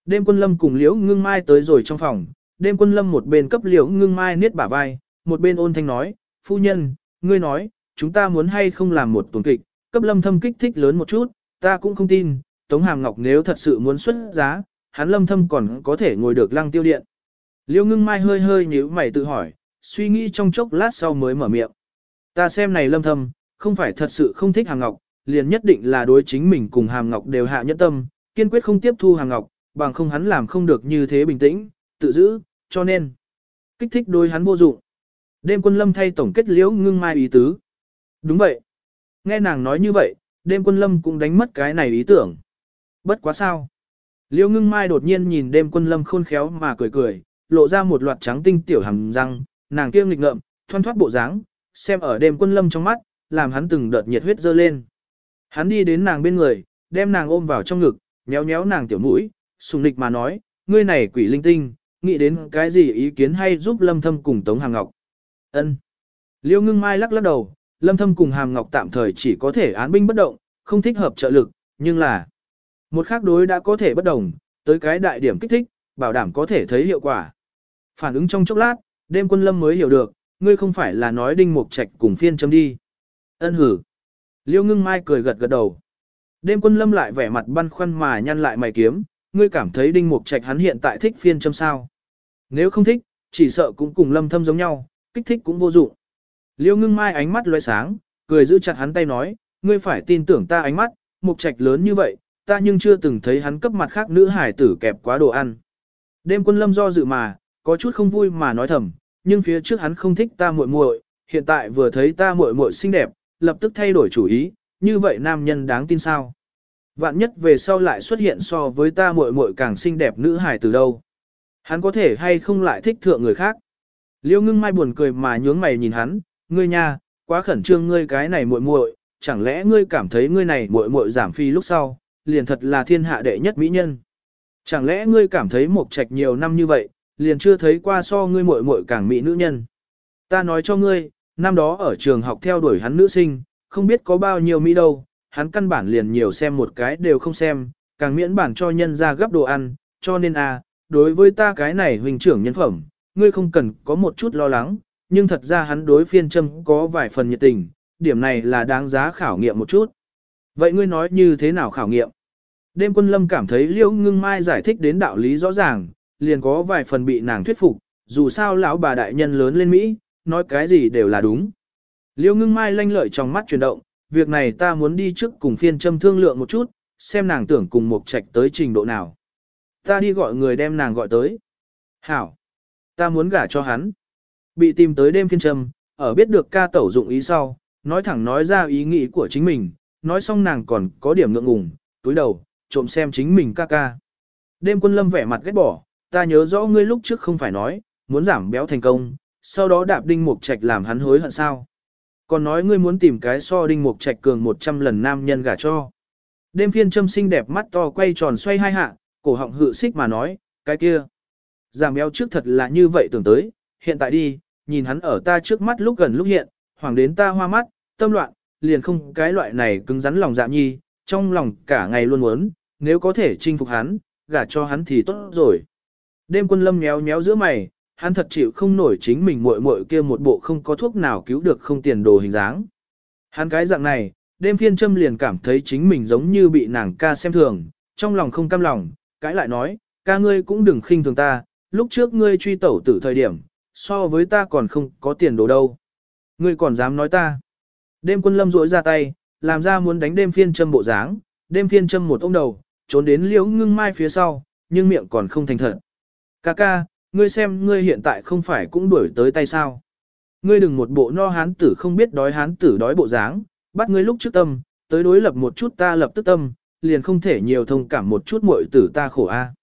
Đêm quân lâm cùng liễu ngưng mai tới rồi trong phòng, đêm quân lâm một bên cấp liễu ngưng mai niết bả vai, một bên ôn thanh nói, phu nhân, ngươi nói, chúng ta muốn hay không làm một tuần kịch, cấp lâm thâm kích thích lớn một chút, ta cũng không tin, Tống Hàm Ngọc nếu thật sự muốn xuất giá, hắn lâm thâm còn có thể ngồi được lăng tiêu điện. liễu ngưng mai hơi hơi nhíu mày tự hỏi, suy nghĩ trong chốc lát sau mới mở miệng. Ta xem này lâm thâm, không phải thật sự không thích Hàm Ngọc, liền nhất định là đối chính mình cùng Hàm Ngọc đều hạ nhẫn tâm, kiên quyết không tiếp thu Hàm Ngọc, bằng không hắn làm không được như thế bình tĩnh, tự giữ, cho nên kích thích đối hắn vô dụng. Đêm quân lâm thay tổng kết liễu ngưng mai ý tứ. Đúng vậy. Nghe nàng nói như vậy, đêm quân lâm cũng đánh mất cái này ý tưởng. Bất quá sao. Liễu ngưng mai đột nhiên nhìn đêm quân lâm khôn khéo mà cười cười, lộ ra một loạt trắng tinh tiểu hàm răng, nàng kia nghịch ngợm, thoăn thoát bộ dáng, xem ở đêm quân lâm trong mắt, làm hắn từng đợt nhiệt huyết dơ lên. Hắn đi đến nàng bên người, đem nàng ôm vào trong ngực, nhéo nhéo nàng tiểu mũi, sùng nịch mà nói, ngươi này quỷ linh tinh, nghĩ đến cái gì ý kiến hay giúp lâm thâm cùng Tống hàng Ngọc. ân Liêu ngưng mai lắc lắc đầu, lâm thâm cùng Hàm Ngọc tạm thời chỉ có thể án binh bất động, không thích hợp trợ lực, nhưng là một khác đối đã có thể bất đồng, tới cái đại điểm kích thích, bảo đảm có thể thấy hiệu quả. Phản ứng trong chốc lát, đêm quân lâm mới hiểu được, ngươi không phải là nói đinh mục trạch cùng phiên chấm đi. Ân hử. Liêu ngưng mai cười gật gật đầu. Đêm quân lâm lại vẻ mặt băn khoăn mà nhăn lại mày kiếm, ngươi cảm thấy đinh mục trạch hắn hiện tại thích phiên châm sao. Nếu không thích, chỉ sợ cũng cùng lâm thâm giống nhau, kích thích cũng vô dụng. Liêu ngưng mai ánh mắt loé sáng, cười giữ chặt hắn tay nói, ngươi phải tin tưởng ta ánh mắt, mục trạch lớn như vậy, ta nhưng chưa từng thấy hắn cấp mặt khác nữ hải tử kẹp quá đồ ăn. Đêm quân lâm do dự mà, có chút không vui mà nói thầm, nhưng phía trước hắn không thích ta muội muội, hiện tại vừa thấy ta muội muội xinh đẹp, lập tức thay đổi chủ ý, như vậy nam nhân đáng tin sao? Vạn nhất về sau lại xuất hiện so với ta muội muội càng xinh đẹp nữ hài từ đâu? Hắn có thể hay không lại thích thượng người khác? Liêu ngưng mai buồn cười mà nhướng mày nhìn hắn, ngươi nha, quá khẩn trương ngươi cái này muội muội, chẳng lẽ ngươi cảm thấy ngươi này muội muội giảm phi lúc sau, liền thật là thiên hạ đệ nhất mỹ nhân? Chẳng lẽ ngươi cảm thấy mộc trạch nhiều năm như vậy, liền chưa thấy qua so ngươi muội muội càng mỹ nữ nhân? Ta nói cho ngươi, năm đó ở trường học theo đuổi hắn nữ sinh, không biết có bao nhiêu mỹ đâu, hắn căn bản liền nhiều xem một cái đều không xem, càng miễn bản cho nhân ra gấp đồ ăn, cho nên a, à, đối với ta cái này huynh trưởng nhân phẩm, ngươi không cần có một chút lo lắng, nhưng thật ra hắn đối phiên châm có vài phần nhiệt tình, điểm này là đáng giá khảo nghiệm một chút. Vậy ngươi nói như thế nào khảo nghiệm? Đêm quân lâm cảm thấy liễu ngưng mai giải thích đến đạo lý rõ ràng, liền có vài phần bị nàng thuyết phục, dù sao lão bà đại nhân lớn lên Mỹ, nói cái gì đều là đúng. Liêu ngưng mai lanh lợi trong mắt chuyển động, việc này ta muốn đi trước cùng phiên châm thương lượng một chút, xem nàng tưởng cùng một trạch tới trình độ nào. Ta đi gọi người đem nàng gọi tới. Hảo. Ta muốn gả cho hắn. Bị tìm tới đêm phiên châm, ở biết được ca tẩu dụng ý sau, nói thẳng nói ra ý nghĩ của chính mình, nói xong nàng còn có điểm ngượng ngùng, túi đầu, trộm xem chính mình ca ca. Đêm quân lâm vẻ mặt ghét bỏ, ta nhớ rõ ngươi lúc trước không phải nói, muốn giảm béo thành công, sau đó đạp đinh mục trạch làm hắn hối hận sao. Còn nói ngươi muốn tìm cái so đinh mục trạch cường 100 lần nam nhân gả cho. Đêm phiên châm xinh đẹp mắt to quay tròn xoay hai hạ, cổ họng hự xích mà nói, cái kia. Giảm béo trước thật là như vậy tưởng tới, hiện tại đi, nhìn hắn ở ta trước mắt lúc gần lúc hiện, hoàng đến ta hoa mắt, tâm loạn, liền không cái loại này cứng rắn lòng dạ nhi, trong lòng cả ngày luôn muốn, nếu có thể chinh phục hắn, gả cho hắn thì tốt rồi. Đêm quân lâm nhéo nhéo giữa mày, hắn thật chịu không nổi chính mình muội muội kia một bộ không có thuốc nào cứu được không tiền đồ hình dáng. Hắn cái dạng này, đêm phiên châm liền cảm thấy chính mình giống như bị nàng ca xem thường, trong lòng không cam lòng, cãi lại nói, ca ngươi cũng đừng khinh thường ta, lúc trước ngươi truy tẩu tử thời điểm, so với ta còn không có tiền đồ đâu. Ngươi còn dám nói ta. Đêm quân lâm rỗi ra tay, làm ra muốn đánh đêm phiên châm bộ dáng, đêm phiên châm một ông đầu, trốn đến liễu ngưng mai phía sau, nhưng miệng còn không thành thật. Ca ca, ngươi xem ngươi hiện tại không phải cũng đuổi tới tay sao. Ngươi đừng một bộ no hán tử không biết đói hán tử đói bộ dáng, bắt ngươi lúc trước tâm, tới đối lập một chút ta lập tức tâm, liền không thể nhiều thông cảm một chút muội tử ta khổ a.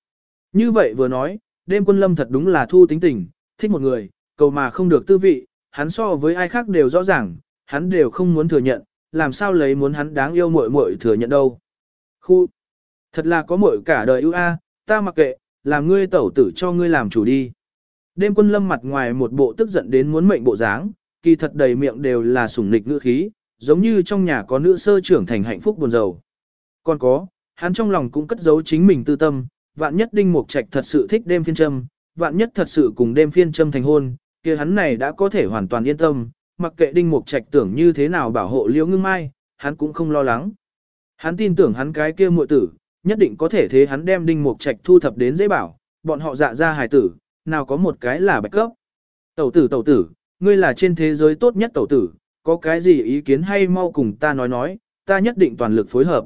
Như vậy vừa nói, đêm quân lâm thật đúng là thu tính tình, thích một người, cầu mà không được tư vị, hắn so với ai khác đều rõ ràng, hắn đều không muốn thừa nhận, làm sao lấy muốn hắn đáng yêu muội muội thừa nhận đâu. Khu, thật là có muội cả đời ưu a, ta mặc kệ, làm ngươi tẩu tử cho ngươi làm chủ đi. Đêm quân lâm mặt ngoài một bộ tức giận đến muốn mệnh bộ dáng, kỳ thật đầy miệng đều là sủng nịch ngữ khí, giống như trong nhà có nữ sơ trưởng thành hạnh phúc buồn rầu. Còn có, hắn trong lòng cũng cất giấu chính mình tư tâm, vạn nhất đinh mục trạch thật sự thích đêm phiên châm, vạn nhất thật sự cùng đêm phiên châm thành hôn, kia hắn này đã có thể hoàn toàn yên tâm, mặc kệ đinh mục trạch tưởng như thế nào bảo hộ liễu ngưng mai, hắn cũng không lo lắng. Hắn tin tưởng hắn cái kia muội tử, nhất định có thể thế hắn đem đinh mục trạch thu thập đến dễ bảo, bọn họ dạ ra hài tử, nào có một cái là bạch cấp. Tẩu tử tẩu tử, ngươi là trên thế giới tốt nhất tẩu tử, có cái gì ý kiến hay mau cùng ta nói nói, ta nhất định toàn lực phối hợp.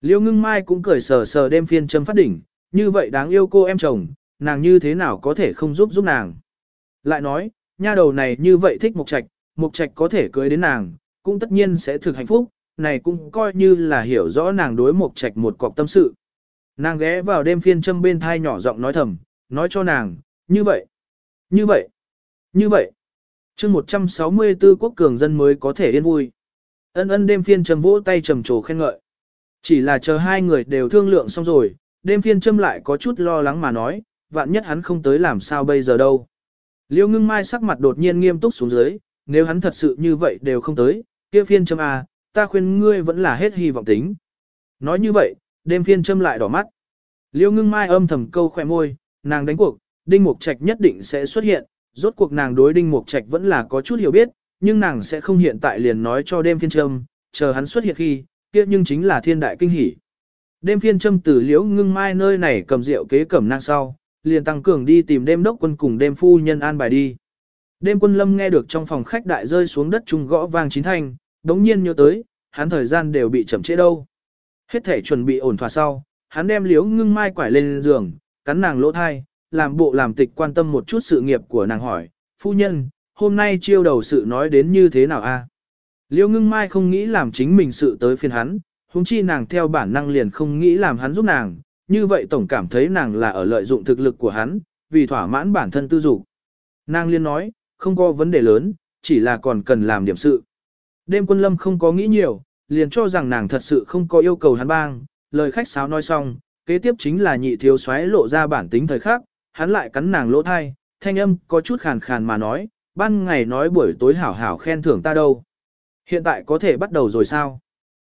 Liêu ngưng mai cũng cười sờ sờ đêm phiên châm phát đỉnh, như vậy đáng yêu cô em chồng, nàng như thế nào có thể không giúp giúp nàng. Lại nói, nha đầu này như vậy thích mục trạch, mục trạch có thể cưới đến nàng, cũng tất nhiên sẽ thực hạnh phúc, này cũng coi như là hiểu rõ nàng đối một trạch một cọc tâm sự. Nàng ghé vào đêm phiên châm bên thai nhỏ giọng nói thầm, nói cho nàng, như vậy, như vậy, như vậy. chương 164 quốc cường dân mới có thể yên vui. Ân ân đêm phiên châm vỗ tay trầm trồ khen ngợi. Chỉ là chờ hai người đều thương lượng xong rồi, đêm phiên châm lại có chút lo lắng mà nói, vạn nhất hắn không tới làm sao bây giờ đâu. Liêu ngưng mai sắc mặt đột nhiên nghiêm túc xuống dưới, nếu hắn thật sự như vậy đều không tới, kia phiên châm à, ta khuyên ngươi vẫn là hết hy vọng tính. Nói như vậy, đêm phiên châm lại đỏ mắt. Liêu ngưng mai âm thầm câu khỏe môi, nàng đánh cuộc, Đinh Mục Trạch nhất định sẽ xuất hiện, rốt cuộc nàng đối Đinh Mục Trạch vẫn là có chút hiểu biết, nhưng nàng sẽ không hiện tại liền nói cho đêm phiên châm, chờ hắn xuất hiện khi, kia nhưng chính là thiên đại kinh hỷ. Đêm phiên châm từ liễu ngưng mai nơi này cầm rượu kế cẩm nang sau, liền tăng cường đi tìm đêm đốc quân cùng đêm phu nhân an bài đi. Đêm quân lâm nghe được trong phòng khách đại rơi xuống đất trung gõ vang chín thanh, đống nhiên nhớ tới, hắn thời gian đều bị chậm trễ đâu. Hết thể chuẩn bị ổn thỏa sau, hắn đem liễu ngưng mai quải lên giường, cắn nàng lỗ thai, làm bộ làm tịch quan tâm một chút sự nghiệp của nàng hỏi, phu nhân, hôm nay chiêu đầu sự nói đến như thế nào a? Liễu ngưng mai không nghĩ làm chính mình sự tới phiên hắn, huống chi nàng theo bản năng liền không nghĩ làm hắn giúp nàng, như vậy tổng cảm thấy nàng là ở lợi dụng thực lực của hắn, vì thỏa mãn bản thân tư dục. Nàng liên nói, không có vấn đề lớn, chỉ là còn cần làm điểm sự. Đêm quân lâm không có nghĩ nhiều, liền cho rằng nàng thật sự không có yêu cầu hắn bang, lời khách sáo nói xong, kế tiếp chính là nhị thiếu soái lộ ra bản tính thời khắc, hắn lại cắn nàng lỗ thai, thanh âm có chút khàn khàn mà nói, ban ngày nói buổi tối hảo hảo khen thưởng ta đâu. Hiện tại có thể bắt đầu rồi sao?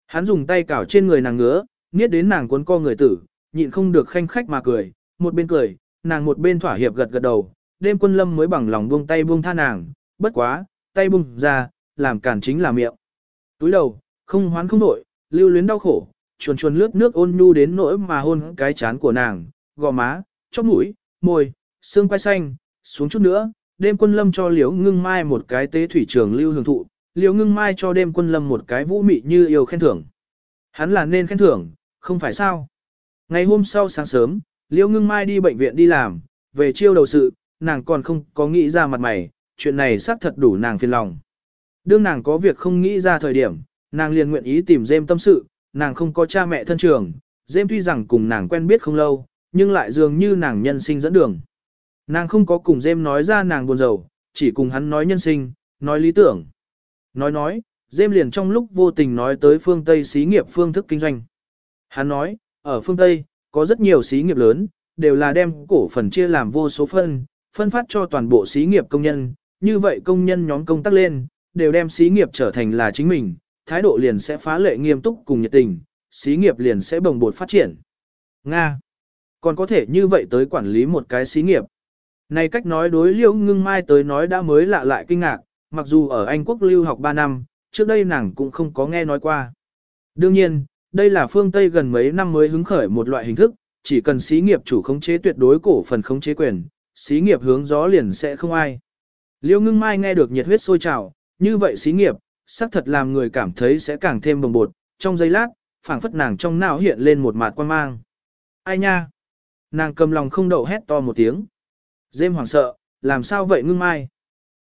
Hắn dùng tay cào trên người nàng ngứa, nghiết đến nàng cuốn co người tử, nhịn không được khanh khách mà cười, một bên cười, nàng một bên thỏa hiệp gật gật đầu, đêm quân lâm mới bằng lòng buông tay buông tha nàng, bất quá, tay buông ra, làm cản chính là miệng. Túi đầu, không hoán không nổi, lưu luyến đau khổ, chuồn chuồn lướt nước ôn nhu đến nỗi mà hôn cái chán của nàng, gò má, chóp mũi, môi, xương quai xanh, xuống chút nữa, đêm quân lâm cho liễu ngưng mai một cái tế thủy trường lưu hưởng thụ, liễu ngưng mai cho đêm quân lâm một cái vũ mị như yêu khen thưởng. Hắn là nên khen thưởng, không phải sao. Ngày hôm sau sáng sớm, liễu ngưng mai đi bệnh viện đi làm, về chiêu đầu sự, nàng còn không có nghĩ ra mặt mày, chuyện này xác thật đủ nàng phiền lòng. Đương nàng có việc không nghĩ ra thời điểm, nàng liền nguyện ý tìm dêm tâm sự, nàng không có cha mẹ thân trường, dêm tuy rằng cùng nàng quen biết không lâu, nhưng lại dường như nàng nhân sinh dẫn đường. Nàng không có cùng Dêm nói ra nàng buồn rầu, chỉ cùng hắn nói nhân sinh, nói lý tưởng. Nói nói, Dêm liền trong lúc vô tình nói tới phương Tây xí nghiệp phương thức kinh doanh. Hắn nói, ở phương Tây, có rất nhiều xí nghiệp lớn, đều là đem cổ phần chia làm vô số phân, phân phát cho toàn bộ xí nghiệp công nhân, như vậy công nhân nhóm công tác lên, đều đem xí nghiệp trở thành là chính mình, thái độ liền sẽ phá lệ nghiêm túc cùng nhiệt tình, xí nghiệp liền sẽ bồng bột phát triển. Nga còn có thể như vậy tới quản lý một cái xí nghiệp. Này cách nói đối liễu ngưng mai tới nói đã mới lạ lại kinh ngạc, mặc dù ở Anh quốc lưu học 3 năm, trước đây nàng cũng không có nghe nói qua. Đương nhiên, đây là phương Tây gần mấy năm mới hứng khởi một loại hình thức, chỉ cần xí nghiệp chủ khống chế tuyệt đối cổ phần khống chế quyền, xí nghiệp hướng gió liền sẽ không ai. Liêu ngưng mai nghe được nhiệt huyết sôi trào, như vậy xí nghiệp, xác thật làm người cảm thấy sẽ càng thêm bồng bột, trong giây lát, phảng phất nàng trong não hiện lên một mạt quan mang. Ai nha? Nàng cầm lòng không đậu hét to một tiếng. Dêm hoảng sợ, làm sao vậy ngưng mai?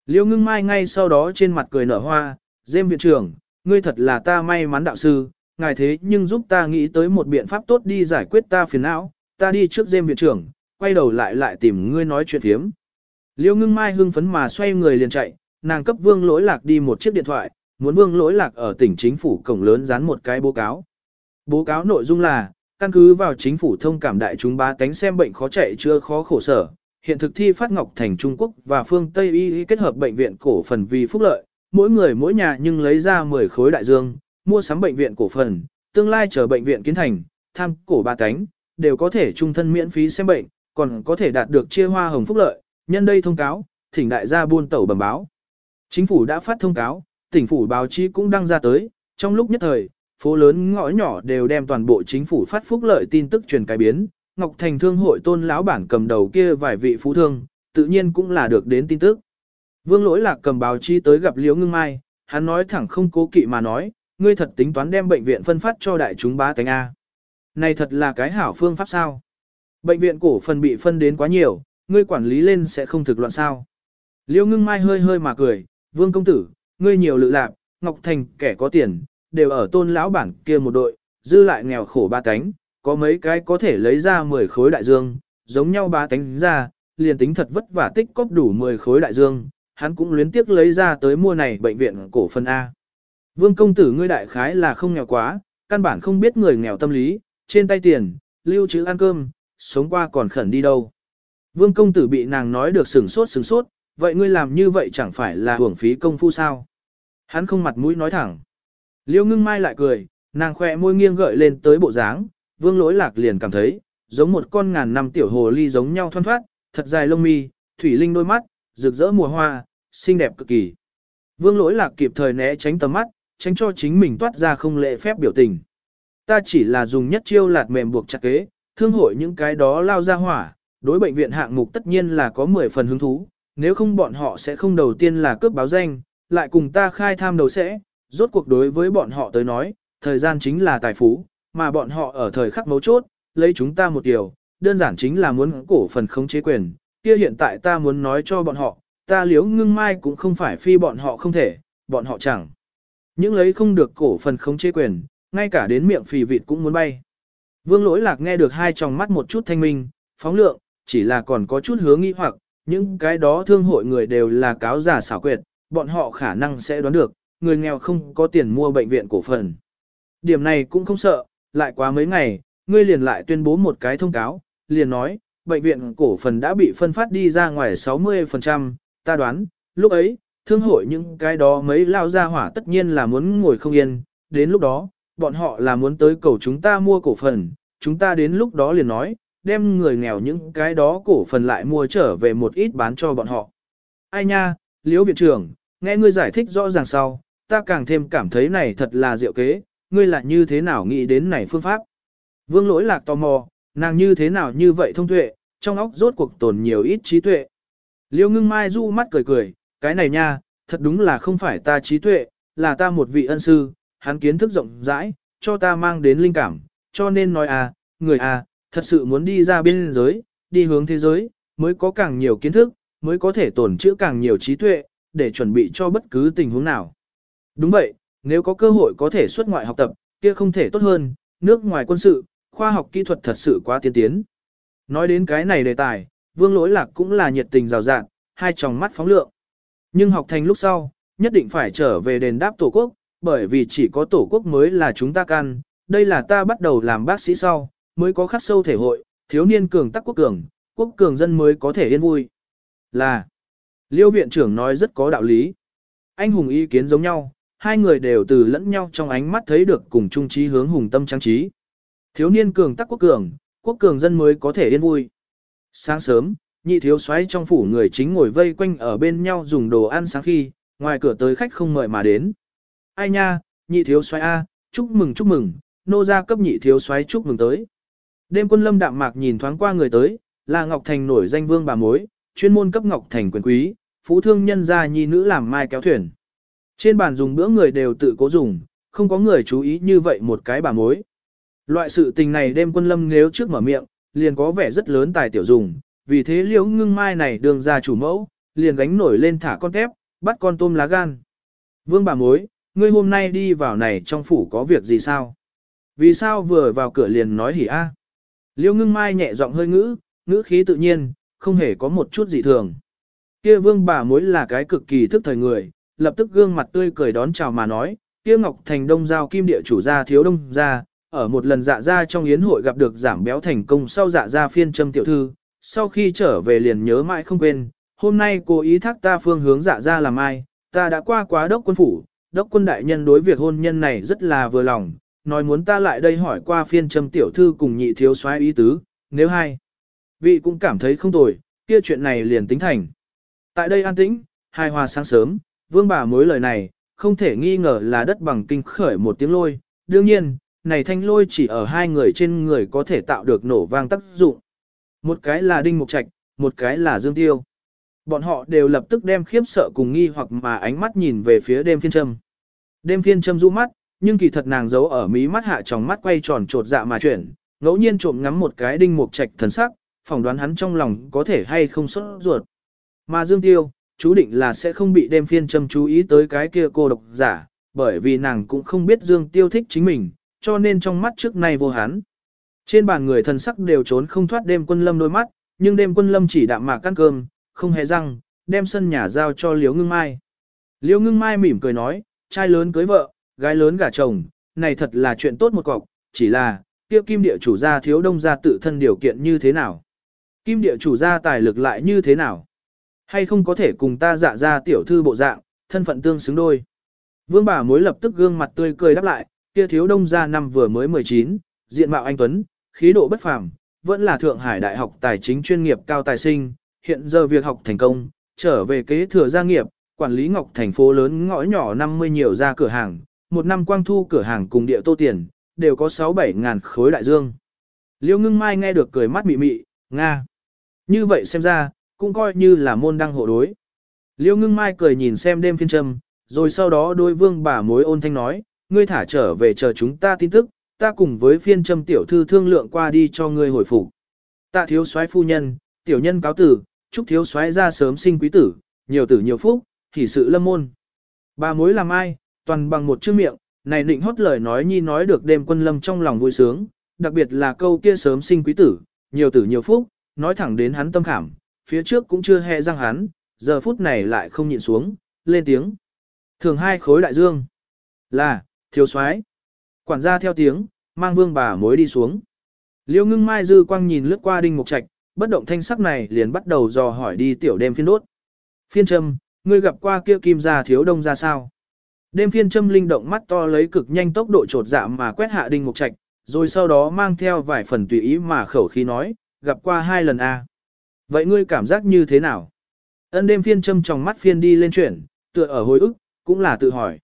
Liêu ngưng mai ngay sau đó trên mặt cười nở hoa, Dêm viện trưởng, ngươi thật là ta may mắn đạo sư, ngài thế nhưng giúp ta nghĩ tới một biện pháp tốt đi giải quyết ta phiền não, ta đi trước Dêm viện trưởng, quay đầu lại lại tìm ngươi nói chuyện thiếm. Liêu ngưng mai hưng phấn mà xoay người liền chạy, nàng cấp vương lỗi lạc đi một chiếc điện thoại, muốn vương lỗi lạc ở tỉnh chính phủ cổng lớn dán một cái báo cáo. Báo cáo nội dung là, căn cứ vào chính phủ thông cảm đại chúng ba tánh xem bệnh khó chạy chưa khó khổ sở, hiện thực thi phát ngọc thành Trung Quốc và phương Tây Y kết hợp bệnh viện cổ phần vì phúc lợi, mỗi người mỗi nhà nhưng lấy ra 10 khối đại dương, mua sắm bệnh viện cổ phần, tương lai chờ bệnh viện kiến thành, tham cổ ba cánh đều có thể trung thân miễn phí xem bệnh, còn có thể đạt được chia hoa hồng phúc lợi, nhân đây thông cáo, thỉnh đại gia buôn tẩu bẩm báo. Chính phủ đã phát thông cáo, tỉnh phủ báo chí cũng đăng ra tới, trong lúc nhất thời, phố lớn ngõ nhỏ đều đem toàn bộ chính phủ phát phúc lợi tin tức truyền cái biến, Ngọc Thành Thương hội tôn lão bản cầm đầu kia vài vị phú thương, tự nhiên cũng là được đến tin tức. Vương lỗi lạc cầm báo chí tới gặp Liễu Ngưng Mai, hắn nói thẳng không cố kỵ mà nói, ngươi thật tính toán đem bệnh viện phân phát cho đại chúng bá tánh A. Này thật là cái hảo phương pháp sao? Bệnh viện cổ phần bị phân đến quá nhiều, ngươi quản lý lên sẽ không thực loạn sao? Liễu Ngưng Mai hơi hơi mà cười, Vương công tử, ngươi nhiều lự lạc, Ngọc Thành kẻ có tiền, đều ở tôn lão bản kia một đội, dư lại nghèo khổ ba cánh, có mấy cái có thể lấy ra 10 khối đại dương, giống nhau ba cánh ra, liền tính thật vất vả tích cóp đủ 10 khối đại dương, hắn cũng luyến tiếc lấy ra tới mua này bệnh viện cổ phần A. Vương công tử ngươi đại khái là không nghèo quá, căn bản không biết người nghèo tâm lý, trên tay tiền, lưu trữ ăn cơm, sống qua còn khẩn đi đâu. Vương công tử bị nàng nói được sừng sốt sừng sốt, vậy ngươi làm như vậy chẳng phải là hưởng phí công phu sao? Hắn không mặt mũi nói thẳng. Liêu ngưng mai lại cười, nàng khỏe môi nghiêng gợi lên tới bộ dáng, vương lỗi lạc liền cảm thấy, giống một con ngàn năm tiểu hồ ly giống nhau thoăn thoát, thật dài lông mi, thủy linh đôi mắt, rực rỡ mùa hoa, xinh đẹp cực kỳ. Vương lỗi lạc kịp thời né tránh tầm mắt, tránh cho chính mình toát ra không lệ phép biểu tình. Ta chỉ là dùng nhất chiêu lạt mềm buộc chặt kế, thương hội những cái đó lao ra hỏa, đối bệnh viện hạng mục tất nhiên là có 10 phần hứng thú, nếu không bọn họ sẽ không đầu tiên là cướp báo danh, lại cùng ta khai tham đầu sẽ, rốt cuộc đối với bọn họ tới nói, thời gian chính là tài phú, mà bọn họ ở thời khắc mấu chốt, lấy chúng ta một điều, đơn giản chính là muốn cổ phần khống chế quyền, kia hiện tại ta muốn nói cho bọn họ, ta liếu ngưng mai cũng không phải phi bọn họ không thể, bọn họ chẳng. Những lấy không được cổ phần khống chế quyền, ngay cả đến miệng phì vịt cũng muốn bay. Vương lỗi lạc nghe được hai tròng mắt một chút thanh minh, phóng lượng, chỉ là còn có chút hướng nghi hoặc, những cái đó thương hội người đều là cáo giả xảo quyệt, bọn họ khả năng sẽ đoán được, người nghèo không có tiền mua bệnh viện cổ phần. Điểm này cũng không sợ, lại quá mấy ngày, ngươi liền lại tuyên bố một cái thông cáo, liền nói, bệnh viện cổ phần đã bị phân phát đi ra ngoài 60%, ta đoán, lúc ấy, thương hội những cái đó mấy lao ra hỏa tất nhiên là muốn ngồi không yên, đến lúc đó, bọn họ là muốn tới cầu chúng ta mua cổ phần, chúng ta đến lúc đó liền nói, đem người nghèo những cái đó cổ phần lại mua trở về một ít bán cho bọn họ. Ai nha, liễu viện trưởng, nghe ngươi giải thích rõ ràng sau, ta càng thêm cảm thấy này thật là diệu kế, ngươi là như thế nào nghĩ đến này phương pháp. Vương lỗi lạc tò mò, nàng như thế nào như vậy thông tuệ, trong óc rốt cuộc tồn nhiều ít trí tuệ. Liêu ngưng mai du mắt cười cười, cái này nha, thật đúng là không phải ta trí tuệ, là ta một vị ân sư, hắn kiến thức rộng rãi, cho ta mang đến linh cảm, cho nên nói à, người à, thật sự muốn đi ra biên giới, đi hướng thế giới, mới có càng nhiều kiến thức, mới có thể tổn trữ càng nhiều trí tuệ, để chuẩn bị cho bất cứ tình huống nào. Đúng vậy, nếu có cơ hội có thể xuất ngoại học tập, kia không thể tốt hơn, nước ngoài quân sự, khoa học kỹ thuật thật sự quá tiên tiến. Nói đến cái này đề tài, vương lỗi lạc cũng là nhiệt tình rào rạng, hai tròng mắt phóng lượng. Nhưng học thành lúc sau, nhất định phải trở về đền đáp tổ quốc, bởi vì chỉ có tổ quốc mới là chúng ta can, đây là ta bắt đầu làm bác sĩ sau, mới có khắc sâu thể hội, thiếu niên cường tắc quốc cường, quốc cường dân mới có thể yên vui. Là, liêu viện trưởng nói rất có đạo lý. Anh hùng ý kiến giống nhau, hai người đều từ lẫn nhau trong ánh mắt thấy được cùng chung trí hướng hùng tâm trang trí. Thiếu niên cường tắc quốc cường, quốc cường dân mới có thể yên vui. Sáng sớm, nhị thiếu xoáy trong phủ người chính ngồi vây quanh ở bên nhau dùng đồ ăn sáng khi, ngoài cửa tới khách không mời mà đến. Ai nha, nhị thiếu xoáy A, chúc mừng chúc mừng, nô gia cấp nhị thiếu xoáy chúc mừng tới. Đêm quân lâm đạm mạc nhìn thoáng qua người tới, là Ngọc Thành nổi danh vương bà mối, chuyên môn cấp Ngọc Thành quyền quý, phú thương nhân gia nhi nữ làm mai kéo thuyền. Trên bàn dùng bữa người đều tự cố dùng, không có người chú ý như vậy một cái bà mối. Loại sự tình này đêm quân lâm nếu trước mở miệng, liền có vẻ rất lớn tài tiểu dùng, vì thế liễu ngưng mai này đường ra chủ mẫu, liền gánh nổi lên thả con tép, bắt con tôm lá gan. Vương bà mối, ngươi hôm nay đi vào này trong phủ có việc gì sao? Vì sao vừa vào cửa liền nói hỉ a? Liêu ngưng mai nhẹ giọng hơi ngữ, ngữ khí tự nhiên, không hề có một chút gì thường. Kia vương bà mối là cái cực kỳ thức thời người, lập tức gương mặt tươi cười đón chào mà nói, kia Ngọc Thành Đông giao kim địa chủ gia thiếu đông gia, ở một lần dạ ra trong yến hội gặp được giảm béo thành công sau dạ ra phiên châm tiểu thư, sau khi trở về liền nhớ mãi không quên, hôm nay cô ý thác ta phương hướng dạ ra làm ai, ta đã qua quá đốc quân phủ, đốc quân đại nhân đối việc hôn nhân này rất là vừa lòng, nói muốn ta lại đây hỏi qua phiên châm tiểu thư cùng nhị thiếu soái ý tứ, nếu hai. Vị cũng cảm thấy không tồi, kia chuyện này liền tính thành. Tại đây an tĩnh, hai hòa sáng sớm, vương bà mối lời này, không thể nghi ngờ là đất bằng kinh khởi một tiếng lôi, đương nhiên, này thanh lôi chỉ ở hai người trên người có thể tạo được nổ vang tác dụng. Một cái là Đinh Mục Trạch, một cái là Dương Tiêu. Bọn họ đều lập tức đem khiếp sợ cùng nghi hoặc mà ánh mắt nhìn về phía đêm phiên châm. Đêm phiên châm rũ mắt, nhưng kỳ thật nàng giấu ở mí mắt hạ trong mắt quay tròn trột dạ mà chuyển, ngẫu nhiên trộm ngắm một cái Đinh Mục Trạch thần sắc, phỏng đoán hắn trong lòng có thể hay không xuất ruột. Mà Dương Tiêu, chú định là sẽ không bị đêm phiên châm chú ý tới cái kia cô độc giả, bởi vì nàng cũng không biết Dương Tiêu thích chính mình, cho nên trong mắt trước nay vô hắn. Trên bàn người thần sắc đều trốn không thoát đêm quân lâm đôi mắt, nhưng đêm quân lâm chỉ đạm mạc ăn cơm, không hề răng, đem sân nhà giao cho Liễu Ngưng Mai. Liễu Ngưng Mai mỉm cười nói, trai lớn cưới vợ, gái lớn gả chồng, này thật là chuyện tốt một cọc, chỉ là, kia kim địa chủ gia thiếu đông gia tự thân điều kiện như thế nào? Kim địa chủ gia tài lực lại như thế nào? Hay không có thể cùng ta dạ ra tiểu thư bộ dạng, thân phận tương xứng đôi? Vương bà mối lập tức gương mặt tươi cười đáp lại, kia thiếu đông gia năm vừa mới 19, diện mạo anh Tuấn, khí độ bất phàm, vẫn là Thượng Hải Đại học Tài chính chuyên nghiệp cao tài sinh, hiện giờ việc học thành công, trở về kế thừa gia nghiệp, quản lý ngọc thành phố lớn ngõ nhỏ 50 nhiều ra cửa hàng, một năm quang thu cửa hàng cùng địa tô tiền, đều có 6-7 ngàn khối đại dương. Liêu ngưng mai nghe được cười mắt mị mị, Nga. Như vậy xem ra, cũng coi như là môn đăng hộ đối. Liêu ngưng mai cười nhìn xem đêm phiên trầm, rồi sau đó đôi vương bà mối ôn thanh nói, ngươi thả trở về chờ chúng ta tin tức, ta cùng với phiên trầm tiểu thư thương lượng qua đi cho ngươi hồi phục. Tạ thiếu soái phu nhân, tiểu nhân cáo tử, chúc thiếu soái ra sớm sinh quý tử, nhiều tử nhiều phúc, hỷ sự lâm môn. Bà mối làm ai, toàn bằng một chữ miệng, này định hót lời nói nhi nói được đêm quân lâm trong lòng vui sướng, đặc biệt là câu kia sớm sinh quý tử, nhiều tử nhiều phúc, nói thẳng đến hắn tâm khảm, phía trước cũng chưa hề răng hắn, giờ phút này lại không nhịn xuống, lên tiếng. Thường hai khối đại dương. Là, thiếu soái Quản gia theo tiếng, mang vương bà mối đi xuống. Liêu ngưng mai dư quang nhìn lướt qua đinh mục trạch, bất động thanh sắc này liền bắt đầu dò hỏi đi tiểu đêm phiên đốt. Phiên trâm, ngươi gặp qua kia kim gia thiếu đông ra sao? Đêm phiên châm linh động mắt to lấy cực nhanh tốc độ trột dạ mà quét hạ đinh mục trạch, rồi sau đó mang theo vài phần tùy ý mà khẩu khí nói, gặp qua hai lần a. Vậy ngươi cảm giác như thế nào? Ân đêm phiên châm trong mắt phiên đi lên chuyển, tựa ở hồi ức, cũng là tự hỏi.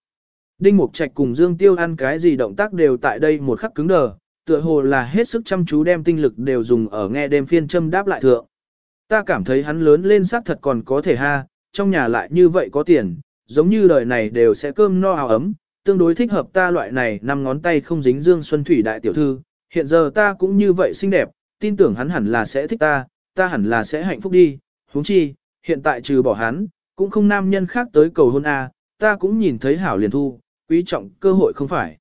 Đinh Mục Trạch cùng Dương Tiêu ăn cái gì động tác đều tại đây một khắc cứng đờ, tựa hồ là hết sức chăm chú đem tinh lực đều dùng ở nghe đêm phiên châm đáp lại thượng. Ta cảm thấy hắn lớn lên xác thật còn có thể ha, trong nhà lại như vậy có tiền, giống như đời này đều sẽ cơm no áo ấm, tương đối thích hợp ta loại này năm ngón tay không dính Dương Xuân Thủy đại tiểu thư, hiện giờ ta cũng như vậy xinh đẹp, tin tưởng hắn hẳn là sẽ thích ta, ta hẳn là sẽ hạnh phúc đi, huống chi, hiện tại trừ bỏ hắn, cũng không nam nhân khác tới cầu hôn a, ta cũng nhìn thấy hảo liền thu, quý trọng cơ hội không phải.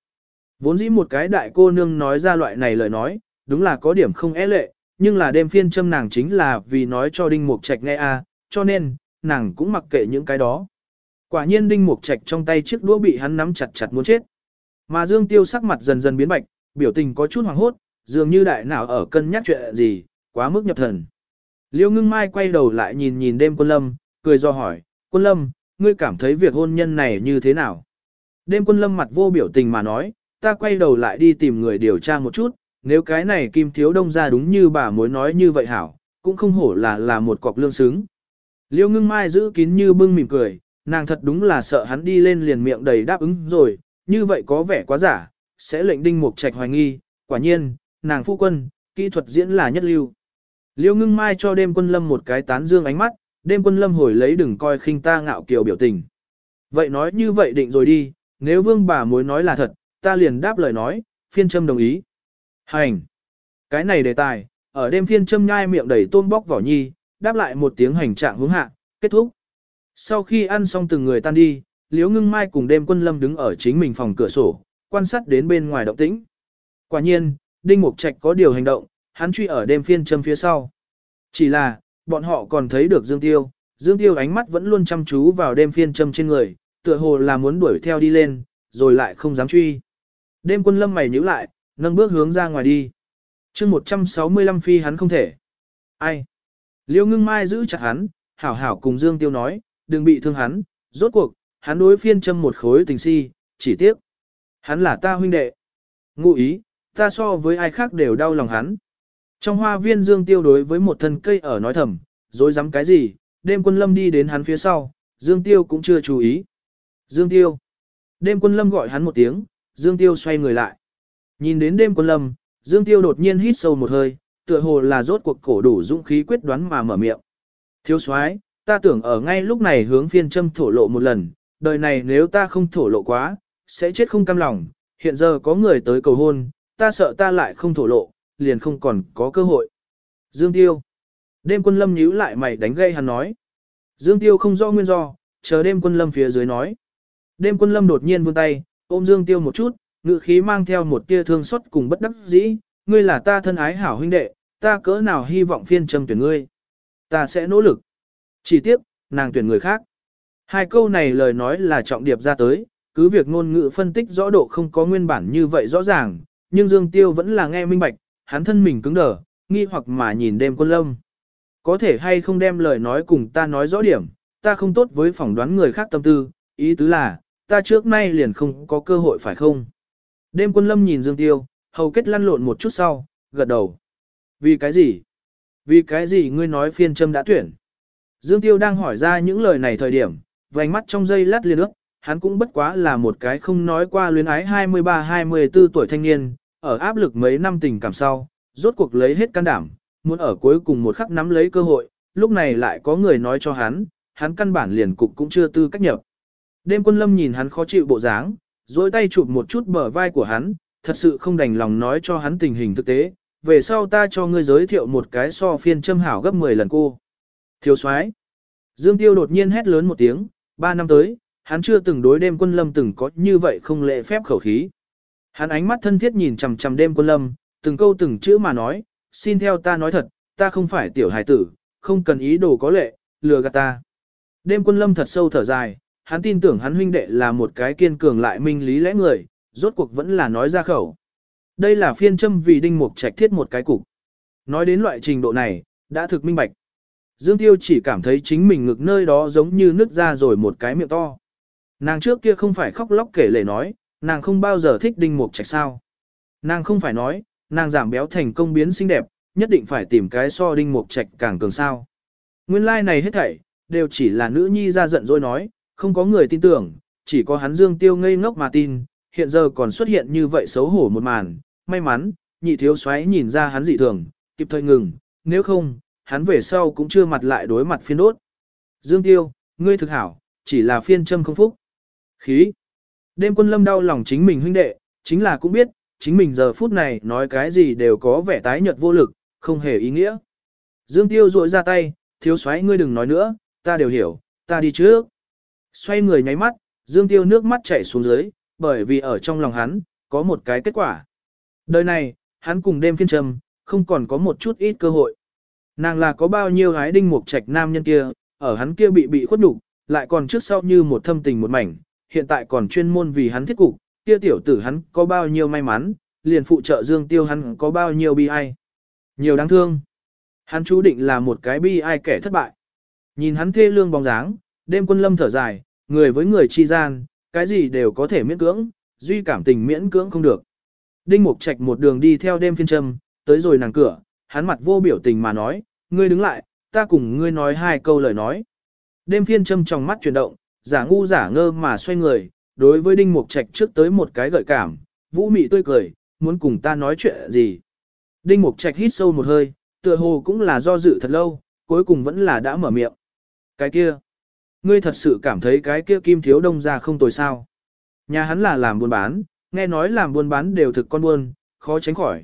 Vốn dĩ một cái đại cô nương nói ra loại này lời nói, đúng là có điểm không é lệ, nhưng là đêm phiên châm nàng chính là vì nói cho Đinh Mục Trạch nghe a, cho nên, nàng cũng mặc kệ những cái đó. Quả nhiên Đinh Mục Trạch trong tay chiếc đũa bị hắn nắm chặt chặt muốn chết. Mà Dương Tiêu sắc mặt dần dần biến bạch, biểu tình có chút hoảng hốt, dường như đại nào ở cân nhắc chuyện gì, quá mức nhập thần. Liêu ngưng mai quay đầu lại nhìn nhìn đêm quân lâm, cười do hỏi, quân lâm, ngươi cảm thấy việc hôn nhân này như thế nào? Đêm quân lâm mặt vô biểu tình mà nói, ta quay đầu lại đi tìm người điều tra một chút, nếu cái này kim thiếu đông ra đúng như bà mối nói như vậy hảo, cũng không hổ là là một cọc lương xứng. Liêu ngưng mai giữ kín như bưng mỉm cười, nàng thật đúng là sợ hắn đi lên liền miệng đầy đáp ứng rồi, như vậy có vẻ quá giả, sẽ lệnh đinh mục trạch hoài nghi, quả nhiên, nàng phu quân, kỹ thuật diễn là nhất lưu. Liêu ngưng mai cho đêm quân lâm một cái tán dương ánh mắt, đêm quân lâm hồi lấy đừng coi khinh ta ngạo kiều biểu tình. Vậy nói như vậy định rồi đi, nếu vương bà mối nói là thật, ta liền đáp lời nói, phiên châm đồng ý. Hành! Cái này đề tài, ở đêm phiên châm nhai miệng đầy tôm bóc vỏ nhi, đáp lại một tiếng hành trạng hướng hạ, kết thúc. Sau khi ăn xong từng người tan đi, Liễu Ngưng Mai cùng đêm quân lâm đứng ở chính mình phòng cửa sổ, quan sát đến bên ngoài động tĩnh. Quả nhiên, Đinh Mục Trạch có điều hành động, hắn truy ở đêm phiên châm phía sau. Chỉ là, bọn họ còn thấy được Dương Tiêu, Dương Tiêu ánh mắt vẫn luôn chăm chú vào đêm phiên châm trên người, tựa hồ là muốn đuổi theo đi lên, rồi lại không dám truy. Đêm quân lâm mày nhíu lại, nâng bước hướng ra ngoài đi. chương 165 phi hắn không thể. Ai? Liêu ngưng mai giữ chặt hắn, hảo hảo cùng Dương Tiêu nói, đừng bị thương hắn, rốt cuộc, hắn đối phiên châm một khối tình si, chỉ tiếc. Hắn là ta huynh đệ. Ngụ ý, ta so với ai khác đều đau lòng hắn. Trong hoa viên Dương Tiêu đối với một thân cây ở nói thầm, dối dám cái gì, đêm quân lâm đi đến hắn phía sau, Dương Tiêu cũng chưa chú ý. Dương Tiêu. Đêm quân lâm gọi hắn một tiếng, Dương Tiêu xoay người lại. Nhìn đến đêm quân lâm, Dương Tiêu đột nhiên hít sâu một hơi, tựa hồ là rốt cuộc cổ đủ dũng khí quyết đoán mà mở miệng. Thiếu soái, ta tưởng ở ngay lúc này hướng phiên châm thổ lộ một lần, đời này nếu ta không thổ lộ quá, sẽ chết không cam lòng, hiện giờ có người tới cầu hôn, ta sợ ta lại không thổ lộ, liền không còn có cơ hội. Dương Tiêu. Đêm quân lâm nhíu lại mày đánh gây hắn nói. Dương Tiêu không rõ nguyên do, chờ đêm quân lâm phía dưới nói. Đêm quân lâm đột nhiên vươn tay, ôm Dương Tiêu một chút, ngự khí mang theo một tia thương xót cùng bất đắc dĩ, ngươi là ta thân ái hảo huynh đệ, ta cỡ nào hy vọng phiên trầm tuyển ngươi. Ta sẽ nỗ lực. Chỉ tiếp, nàng tuyển người khác. Hai câu này lời nói là trọng điệp ra tới, cứ việc ngôn ngữ phân tích rõ độ không có nguyên bản như vậy rõ ràng, nhưng Dương Tiêu vẫn là nghe minh bạch, hắn thân mình cứng đờ, nghi hoặc mà nhìn đêm quân lâm. Có thể hay không đem lời nói cùng ta nói rõ điểm, ta không tốt với phỏng đoán người khác tâm tư, ý tứ là, ta trước nay liền không có cơ hội phải không? Đêm quân lâm nhìn Dương Tiêu, hầu kết lăn lộn một chút sau, gật đầu. Vì cái gì? Vì cái gì ngươi nói phiên châm đã tuyển? Dương Tiêu đang hỏi ra những lời này thời điểm, vành mắt trong dây lát liền ước, hắn cũng bất quá là một cái không nói qua luyến ái 23-24 tuổi thanh niên, ở áp lực mấy năm tình cảm sau, rốt cuộc lấy hết can đảm, muốn ở cuối cùng một khắc nắm lấy cơ hội, lúc này lại có người nói cho hắn, hắn căn bản liền cục cũng chưa tư cách nhập. Đêm quân lâm nhìn hắn khó chịu bộ dáng, dối tay chụp một chút bờ vai của hắn, thật sự không đành lòng nói cho hắn tình hình thực tế, về sau ta cho ngươi giới thiệu một cái so phiên châm hảo gấp 10 lần cô. Thiếu soái Dương Tiêu đột nhiên hét lớn một tiếng, ba năm tới, hắn chưa từng đối đêm quân lâm từng có như vậy không lệ phép khẩu khí. Hắn ánh mắt thân thiết nhìn chằm chằm đêm quân lâm, từng câu từng chữ mà nói, xin theo ta nói thật, ta không phải tiểu hài tử, không cần ý đồ có lệ, lừa gạt ta. Đêm quân lâm thật sâu thở dài, hắn tin tưởng hắn huynh đệ là một cái kiên cường lại minh lý lẽ người, rốt cuộc vẫn là nói ra khẩu. Đây là phiên châm vì đinh mục trạch thiết một cái cục. Nói đến loại trình độ này, đã thực minh bạch. Dương Tiêu chỉ cảm thấy chính mình ngực nơi đó giống như nứt ra rồi một cái miệng to. Nàng trước kia không phải khóc lóc kể lể nói, nàng không bao giờ thích đinh mục trạch sao. Nàng không phải nói, nàng giảm béo thành công biến xinh đẹp, nhất định phải tìm cái so đinh mục trạch càng cường sao. Nguyên lai like này hết thảy, đều chỉ là nữ nhi ra giận rồi nói, không có người tin tưởng, chỉ có hắn Dương Tiêu ngây ngốc mà tin, hiện giờ còn xuất hiện như vậy xấu hổ một màn, may mắn, nhị thiếu xoáy nhìn ra hắn dị thường, kịp thời ngừng, nếu không, hắn về sau cũng chưa mặt lại đối mặt phiên đốt. Dương Tiêu, ngươi thực hảo, chỉ là phiên châm không phúc. Khí. Đêm quân lâm đau lòng chính mình huynh đệ, chính là cũng biết, chính mình giờ phút này nói cái gì đều có vẻ tái nhợt vô lực, không hề ý nghĩa. Dương Tiêu rội ra tay, thiếu soái ngươi đừng nói nữa, ta đều hiểu, ta đi trước. Xoay người nháy mắt, Dương Tiêu nước mắt chảy xuống dưới, bởi vì ở trong lòng hắn, có một cái kết quả. Đời này, hắn cùng đêm phiên trầm, không còn có một chút ít cơ hội. Nàng là có bao nhiêu gái đinh mục trạch nam nhân kia, ở hắn kia bị bị khuất nhục, lại còn trước sau như một thâm tình một mảnh, hiện tại còn chuyên môn vì hắn thiết cục, kia tiểu tử hắn có bao nhiêu may mắn, liền phụ trợ Dương Tiêu hắn có bao nhiêu bi ai. Nhiều đáng thương. Hắn chú định là một cái bi ai kẻ thất bại. Nhìn hắn thê lương bóng dáng, đêm quân lâm thở dài, người với người chi gian, cái gì đều có thể miễn cưỡng, duy cảm tình miễn cưỡng không được. Đinh Mục Trạch một đường đi theo đêm phiên trầm, tới rồi nàng cửa, hắn mặt vô biểu tình mà nói, ngươi đứng lại, ta cùng ngươi nói hai câu lời nói. Đêm phiên châm trong mắt chuyển động, giả ngu giả ngơ mà xoay người, đối với Đinh Mục Trạch trước tới một cái gợi cảm, vũ mị tươi cười, muốn cùng ta nói chuyện gì. Đinh Mục Trạch hít sâu một hơi, tựa hồ cũng là do dự thật lâu, cuối cùng vẫn là đã mở miệng. Cái kia, ngươi thật sự cảm thấy cái kia kim thiếu đông ra không tồi sao. Nhà hắn là làm buôn bán, nghe nói làm buôn bán đều thực con buôn, khó tránh khỏi.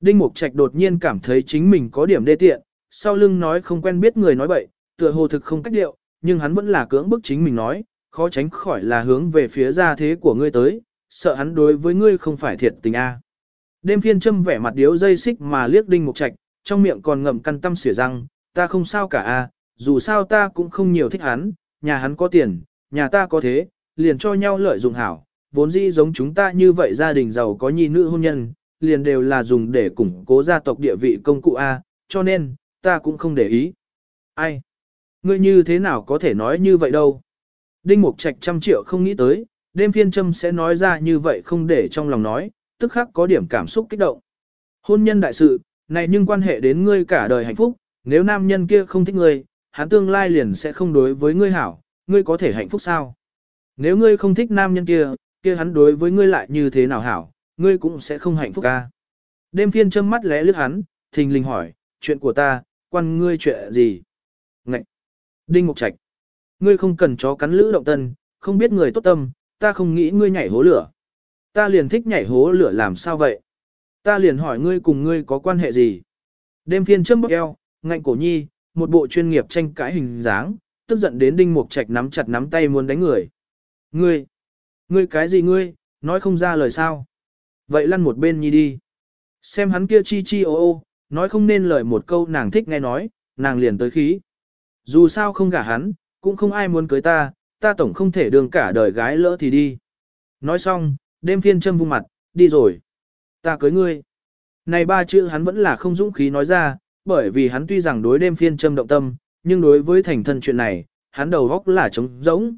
Đinh Mục Trạch đột nhiên cảm thấy chính mình có điểm đê tiện, sau lưng nói không quen biết người nói bậy, tựa hồ thực không cách điệu, nhưng hắn vẫn là cưỡng bức chính mình nói, khó tránh khỏi là hướng về phía gia thế của ngươi tới, sợ hắn đối với ngươi không phải thiệt tình a. Đêm phiên châm vẻ mặt điếu dây xích mà liếc đinh mục trạch, trong miệng còn ngậm căn tâm xỉa răng, ta không sao cả a, dù sao ta cũng không nhiều thích hắn, nhà hắn có tiền, nhà ta có thế, liền cho nhau lợi dụng hảo, vốn dĩ giống chúng ta như vậy gia đình giàu có nhi nữ hôn nhân, liền đều là dùng để củng cố gia tộc địa vị công cụ A, cho nên, ta cũng không để ý. Ai? Ngươi như thế nào có thể nói như vậy đâu? Đinh Mục Trạch trăm triệu không nghĩ tới, đêm phiên châm sẽ nói ra như vậy không để trong lòng nói, tức khắc có điểm cảm xúc kích động. Hôn nhân đại sự, này nhưng quan hệ đến ngươi cả đời hạnh phúc, nếu nam nhân kia không thích ngươi, hắn tương lai liền sẽ không đối với ngươi hảo, ngươi có thể hạnh phúc sao? Nếu ngươi không thích nam nhân kia, kia hắn đối với ngươi lại như thế nào hảo, ngươi cũng sẽ không hạnh phúc ca. Đêm phiên châm mắt lẽ lướt hắn, thình lình hỏi, chuyện của ta, quan ngươi chuyện gì? Ngậy! Đinh Mục Trạch! Ngươi không cần chó cắn lữ động tân, không biết người tốt tâm, ta không nghĩ ngươi nhảy hố lửa. Ta liền thích nhảy hố lửa làm sao vậy? Ta liền hỏi ngươi cùng ngươi có quan hệ gì? Đêm phiên châm bốc eo, ngạnh cổ nhi, một bộ chuyên nghiệp tranh cãi hình dáng, tức giận đến đinh mục trạch nắm chặt nắm tay muốn đánh người. Ngươi, ngươi cái gì ngươi, nói không ra lời sao. Vậy lăn một bên nhi đi. Xem hắn kia chi chi ô ô, nói không nên lời một câu nàng thích nghe nói, nàng liền tới khí. Dù sao không gả hắn, cũng không ai muốn cưới ta, ta tổng không thể đường cả đời gái lỡ thì đi. Nói xong, đêm phiên châm vung mặt, đi rồi. Ta cưới ngươi. Này ba chữ hắn vẫn là không dũng khí nói ra, bởi vì hắn tuy rằng đối đêm phiên châm động tâm, nhưng đối với thành thân chuyện này, hắn đầu góc là trống rỗng.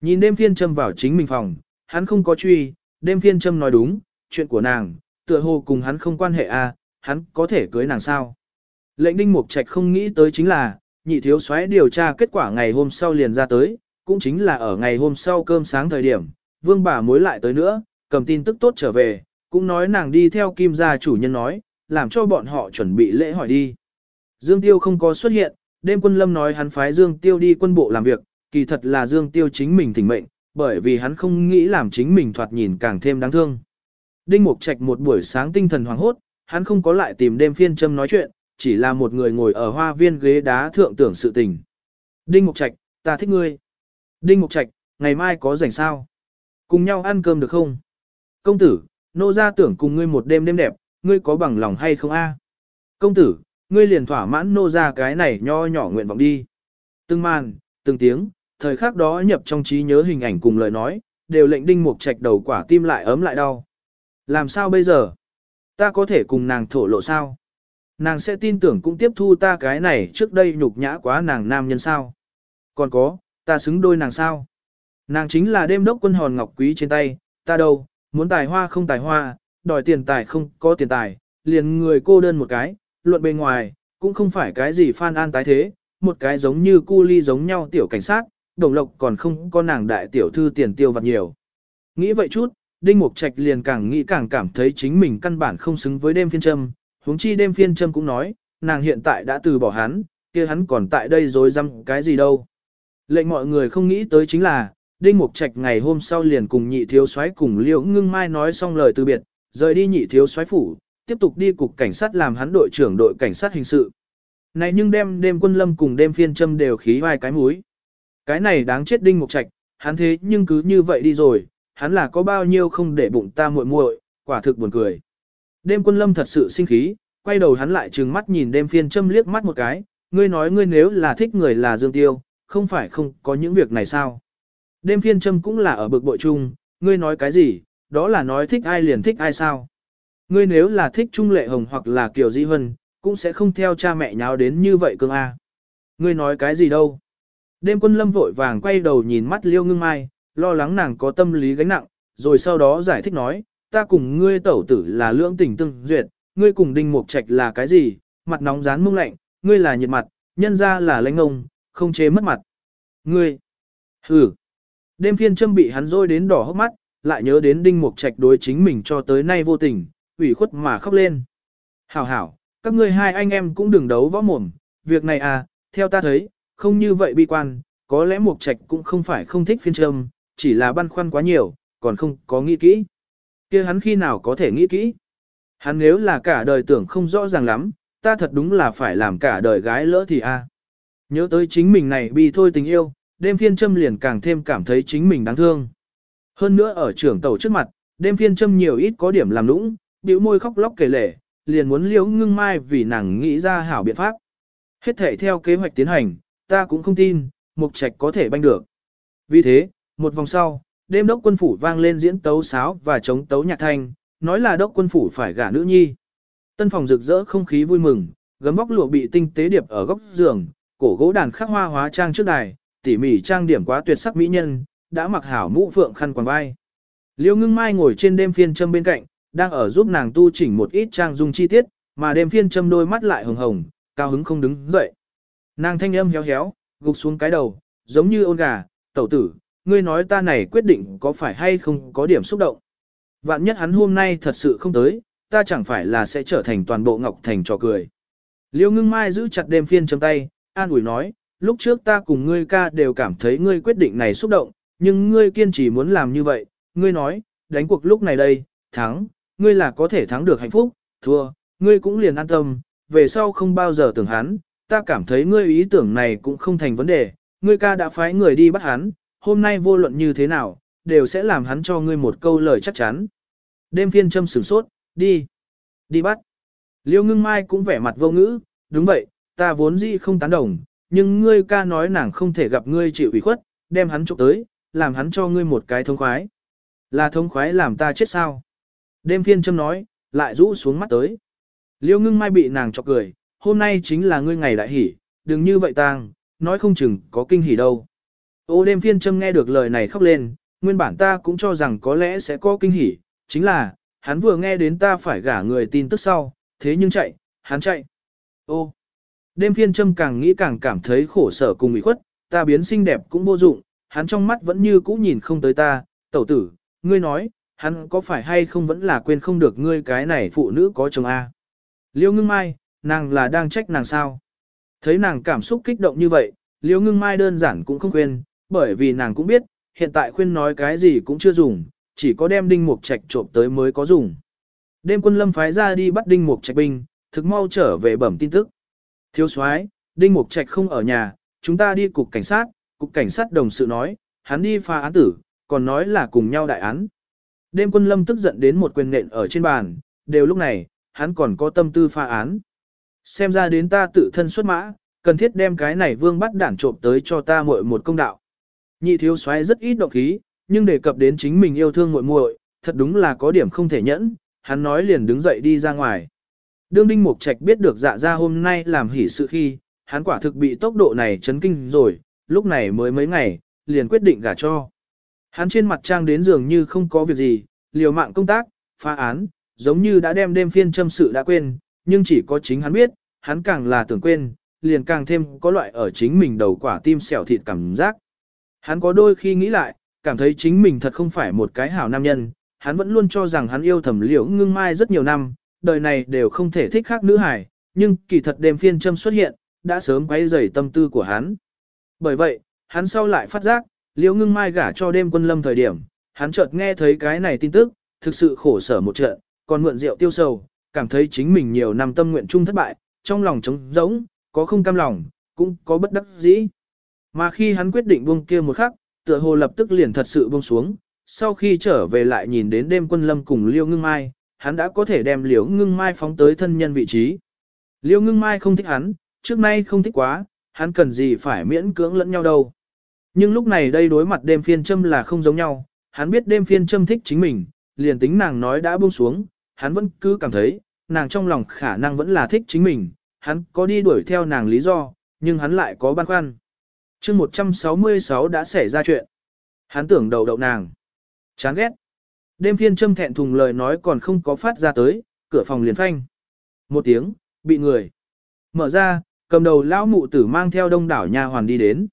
Nhìn đêm phiên châm vào chính mình phòng, hắn không có truy, đêm phiên châm nói đúng, chuyện của nàng, tựa hồ cùng hắn không quan hệ à, hắn có thể cưới nàng sao. Lệnh đinh mục trạch không nghĩ tới chính là, nhị thiếu soái điều tra kết quả ngày hôm sau liền ra tới, cũng chính là ở ngày hôm sau cơm sáng thời điểm, vương bà mối lại tới nữa, cầm tin tức tốt trở về, cũng nói nàng đi theo kim gia chủ nhân nói, làm cho bọn họ chuẩn bị lễ hỏi đi. Dương Tiêu không có xuất hiện, đêm quân lâm nói hắn phái Dương Tiêu đi quân bộ làm việc, kỳ thật là Dương Tiêu chính mình thỉnh mệnh, bởi vì hắn không nghĩ làm chính mình thoạt nhìn càng thêm đáng thương. Đinh Mục Trạch một buổi sáng tinh thần hoàng hốt, hắn không có lại tìm đêm phiên châm nói chuyện, chỉ là một người ngồi ở hoa viên ghế đá thượng tưởng sự tình. Đinh Mục Trạch, ta thích ngươi. Đinh Mục Trạch, ngày mai có rảnh sao? Cùng nhau ăn cơm được không? Công tử, nô gia tưởng cùng ngươi một đêm đêm đẹp, ngươi có bằng lòng hay không a? Công tử, ngươi liền thỏa mãn nô gia cái này nho nhỏ nguyện vọng đi. Từng màn, từng tiếng, thời khắc đó nhập trong trí nhớ hình ảnh cùng lời nói, đều lệnh đinh mục trạch đầu quả tim lại ấm lại đau. Làm sao bây giờ? Ta có thể cùng nàng thổ lộ sao? Nàng sẽ tin tưởng cũng tiếp thu ta cái này trước đây nhục nhã quá nàng nam nhân sao? Còn có, ta xứng đôi nàng sao? Nàng chính là đêm đốc quân hòn ngọc quý trên tay, ta đâu, muốn tài hoa không tài hoa, đòi tiền tài không có tiền tài, liền người cô đơn một cái, luận bề ngoài, cũng không phải cái gì phan an tái thế, một cái giống như cu ly giống nhau tiểu cảnh sát, đồng lộc còn không có nàng đại tiểu thư tiền tiêu vặt nhiều. Nghĩ vậy chút, Đinh Mục Trạch liền càng nghĩ càng cảm thấy chính mình căn bản không xứng với đêm phiên châm, huống chi đêm phiên châm cũng nói, nàng hiện tại đã từ bỏ hắn, kia hắn còn tại đây rồi dăm cái gì đâu. Lệnh mọi người không nghĩ tới chính là, Đinh Mục Trạch ngày hôm sau liền cùng nhị thiếu soái cùng Liễu Ngưng Mai nói xong lời từ biệt, rời đi nhị thiếu soái phủ, tiếp tục đi cục cảnh sát làm hắn đội trưởng đội cảnh sát hình sự. Này nhưng đêm đêm quân lâm cùng đêm phiên châm đều khí vai cái mũi. Cái này đáng chết Đinh Mục Trạch, hắn thế nhưng cứ như vậy đi rồi, hắn là có bao nhiêu không để bụng ta muội muội, quả thực buồn cười. Đêm quân lâm thật sự sinh khí, quay đầu hắn lại trừng mắt nhìn đêm phiên châm liếc mắt một cái, ngươi nói ngươi nếu là thích người là Dương Tiêu, không phải không có những việc này sao. Đêm phiên châm cũng là ở bực bội chung, ngươi nói cái gì, đó là nói thích ai liền thích ai sao. Ngươi nếu là thích Trung Lệ Hồng hoặc là Kiều Di Hân, cũng sẽ không theo cha mẹ nháo đến như vậy cương A. Ngươi nói cái gì đâu. Đêm quân lâm vội vàng quay đầu nhìn mắt liêu ngưng mai, lo lắng nàng có tâm lý gánh nặng, rồi sau đó giải thích nói, ta cùng ngươi tẩu tử là lưỡng tình tương duyệt, ngươi cùng đinh mục trạch là cái gì, mặt nóng rán mông lạnh, ngươi là nhiệt mặt, nhân ra là lãnh ông, không chế mất mặt. Ngươi, hừ, đêm phiên châm bị hắn rôi đến đỏ hốc mắt, lại nhớ đến đinh mục trạch đối chính mình cho tới nay vô tình, ủy khuất mà khóc lên. Hảo hảo, các ngươi hai anh em cũng đừng đấu võ mồm, việc này à, theo ta thấy, không như vậy bi quan, có lẽ mục trạch cũng không phải không thích phiên trâm, chỉ là băn khoăn quá nhiều, còn không có nghĩ kỹ. kia hắn khi nào có thể nghĩ kỹ? Hắn nếu là cả đời tưởng không rõ ràng lắm, ta thật đúng là phải làm cả đời gái lỡ thì a. À. Nhớ tới chính mình này bi thôi tình yêu, đêm phiên châm liền càng thêm cảm thấy chính mình đáng thương. Hơn nữa ở trưởng tàu trước mặt, đêm phiên châm nhiều ít có điểm làm nũng, bĩu môi khóc lóc kể lể, liền muốn liễu ngưng mai vì nàng nghĩ ra hảo biện pháp. Hết thể theo kế hoạch tiến hành, ta cũng không tin, mục trạch có thể banh được. Vì thế, một vòng sau, đêm đốc quân phủ vang lên diễn tấu sáo và chống tấu nhạc thanh, nói là đốc quân phủ phải gả nữ nhi. Tân phòng rực rỡ không khí vui mừng, gấm vóc lụa bị tinh tế điệp ở góc giường, cổ gỗ đàn khắc hoa hóa trang trước đài, tỉ mỉ trang điểm quá tuyệt sắc mỹ nhân, đã mặc hảo mũ phượng khăn quàng vai. Liêu ngưng mai ngồi trên đêm phiên châm bên cạnh, đang ở giúp nàng tu chỉnh một ít trang dung chi tiết, mà đêm phiên châm đôi mắt lại hồng hồng, cao hứng không đứng dậy. Nàng thanh âm héo héo, gục xuống cái đầu, giống như ôn gà, tẩu tử, ngươi nói ta này quyết định có phải hay không có điểm xúc động. Vạn nhất hắn hôm nay thật sự không tới, ta chẳng phải là sẽ trở thành toàn bộ Ngọc Thành trò cười. Liêu ngưng mai giữ chặt đêm phiên trong tay, an ủi nói, lúc trước ta cùng ngươi ca đều cảm thấy ngươi quyết định này xúc động, nhưng ngươi kiên trì muốn làm như vậy, ngươi nói, đánh cuộc lúc này đây, thắng, ngươi là có thể thắng được hạnh phúc, thua, ngươi cũng liền an tâm, về sau không bao giờ tưởng hắn, ta cảm thấy ngươi ý tưởng này cũng không thành vấn đề, ngươi ca đã phái người đi bắt hắn, hôm nay vô luận như thế nào, đều sẽ làm hắn cho ngươi một câu lời chắc chắn. Đêm phiên châm sửng sốt, đi, đi bắt. Liêu ngưng mai cũng vẻ mặt vô ngữ, đúng vậy, ta vốn dĩ không tán đồng, nhưng ngươi ca nói nàng không thể gặp ngươi chịu ủy khuất, đem hắn chụp tới, làm hắn cho ngươi một cái thông khoái. Là thông khoái làm ta chết sao? Đêm phiên châm nói, lại rũ xuống mắt tới. Liêu ngưng mai bị nàng chọc cười, hôm nay chính là ngươi ngày đại hỉ, đừng như vậy tang, nói không chừng có kinh hỉ đâu. Ô đêm phiên châm nghe được lời này khóc lên, nguyên bản ta cũng cho rằng có lẽ sẽ có kinh hỉ, chính là, hắn vừa nghe đến ta phải gả người tin tức sau, thế nhưng chạy, hắn chạy. Ô, đêm phiên châm càng nghĩ càng cảm thấy khổ sở cùng ủy khuất, ta biến xinh đẹp cũng vô dụng, hắn trong mắt vẫn như cũ nhìn không tới ta, tẩu tử, ngươi nói, hắn có phải hay không vẫn là quên không được ngươi cái này phụ nữ có chồng A. Liêu ngưng mai, nàng là đang trách nàng sao. Thấy nàng cảm xúc kích động như vậy, liêu ngưng mai đơn giản cũng không quên, bởi vì nàng cũng biết, hiện tại khuyên nói cái gì cũng chưa dùng, chỉ có đem đinh mục trạch trộm tới mới có dùng. Đêm quân lâm phái ra đi bắt đinh mục trạch binh, thực mau trở về bẩm tin tức. Thiếu soái, đinh mục trạch không ở nhà, chúng ta đi cục cảnh sát, cục cảnh sát đồng sự nói, hắn đi pha án tử, còn nói là cùng nhau đại án. Đêm quân lâm tức giận đến một quyền nện ở trên bàn, đều lúc này, hắn còn có tâm tư pha án. Xem ra đến ta tự thân xuất mã, cần thiết đem cái này vương bắt đản trộm tới cho ta muội một công đạo. Nhị thiếu soái rất ít động khí, nhưng đề cập đến chính mình yêu thương muội muội, thật đúng là có điểm không thể nhẫn, hắn nói liền đứng dậy đi ra ngoài. Đương Đinh Mục Trạch biết được dạ ra hôm nay làm hỉ sự khi, hắn quả thực bị tốc độ này chấn kinh rồi, lúc này mới mấy ngày, liền quyết định gả cho. Hắn trên mặt trang đến dường như không có việc gì, liều mạng công tác, phá án, giống như đã đem đêm phiên châm sự đã quên, nhưng chỉ có chính hắn biết, hắn càng là tưởng quên, liền càng thêm có loại ở chính mình đầu quả tim xẻo thịt cảm giác. Hắn có đôi khi nghĩ lại, cảm thấy chính mình thật không phải một cái hảo nam nhân, hắn vẫn luôn cho rằng hắn yêu thầm liễu ngưng mai rất nhiều năm, đời này đều không thể thích khác nữ hải, nhưng kỳ thật đêm phiên châm xuất hiện, đã sớm quấy rầy tâm tư của hắn. Bởi vậy, hắn sau lại phát giác, liễu ngưng mai gả cho đêm quân lâm thời điểm, hắn chợt nghe thấy cái này tin tức, thực sự khổ sở một trận, còn mượn rượu tiêu sầu, cảm thấy chính mình nhiều năm tâm nguyện chung thất bại, trong lòng trống rỗng, có không cam lòng, cũng có bất đắc dĩ. Mà khi hắn quyết định buông kia một khắc, tựa hồ lập tức liền thật sự buông xuống, sau khi trở về lại nhìn đến đêm quân lâm cùng Liêu Ngưng Mai, hắn đã có thể đem Liêu Ngưng Mai phóng tới thân nhân vị trí. Liêu Ngưng Mai không thích hắn, trước nay không thích quá, hắn cần gì phải miễn cưỡng lẫn nhau đâu. Nhưng lúc này đây đối mặt đêm phiên châm là không giống nhau, hắn biết đêm phiên châm thích chính mình, liền tính nàng nói đã buông xuống, hắn vẫn cứ cảm thấy, nàng trong lòng khả năng vẫn là thích chính mình, hắn có đi đuổi theo nàng lý do, nhưng hắn lại có băn khoăn chương 166 đã xảy ra chuyện. Hắn tưởng đầu đậu nàng. Chán ghét. Đêm phiên châm thẹn thùng lời nói còn không có phát ra tới, cửa phòng liền phanh. Một tiếng, bị người. Mở ra, cầm đầu lão mụ tử mang theo đông đảo nha hoàn đi đến.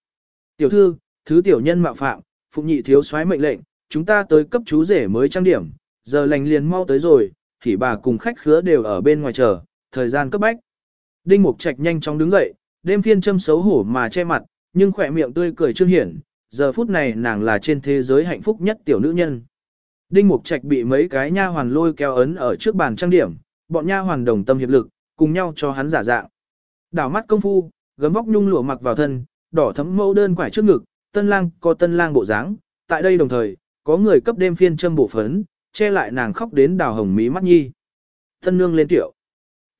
Tiểu thư, thứ tiểu nhân mạo phạm, phụng nhị thiếu soái mệnh lệnh, chúng ta tới cấp chú rể mới trang điểm, giờ lành liền mau tới rồi, thì bà cùng khách khứa đều ở bên ngoài chờ, thời gian cấp bách. Đinh Mục Trạch nhanh chóng đứng dậy, đêm phiên châm xấu hổ mà che mặt, nhưng khỏe miệng tươi cười trương hiển, giờ phút này nàng là trên thế giới hạnh phúc nhất tiểu nữ nhân. Đinh Mục Trạch bị mấy cái nha hoàn lôi kéo ấn ở trước bàn trang điểm, bọn nha hoàn đồng tâm hiệp lực, cùng nhau cho hắn giả dạng. Đảo mắt công phu, gấm vóc nhung lụa mặc vào thân, đỏ thấm mẫu đơn quải trước ngực, tân lang có tân lang bộ dáng. Tại đây đồng thời, có người cấp đêm phiên châm bộ phấn, che lại nàng khóc đến đào hồng mí mắt nhi. Tân nương lên tiểu.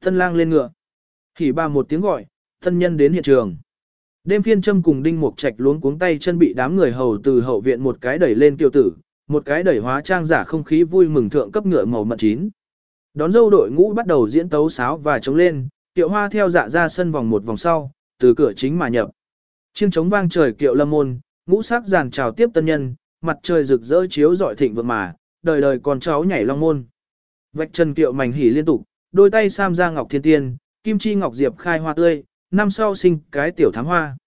Tân lang lên ngựa. Hỉ ba một tiếng gọi, tân nhân đến hiện trường. Đêm phiên châm cùng đinh mục trạch luống cuống tay chân bị đám người hầu từ hậu viện một cái đẩy lên tiêu tử, một cái đẩy hóa trang giả không khí vui mừng thượng cấp ngựa màu mận chín. Đón dâu đội ngũ bắt đầu diễn tấu sáo và chống lên, tiệu hoa theo dạ ra sân vòng một vòng sau, từ cửa chính mà nhập. Chiêng trống vang trời kiệu lâm môn, ngũ sắc giàn chào tiếp tân nhân, mặt trời rực rỡ chiếu rọi thịnh vượng mà, đời đời con cháu nhảy long môn. Vạch chân kiệu mảnh hỉ liên tục, đôi tay sam ra ngọc thiên tiên, kim chi ngọc diệp khai hoa tươi, năm sau sinh cái tiểu thám hoa.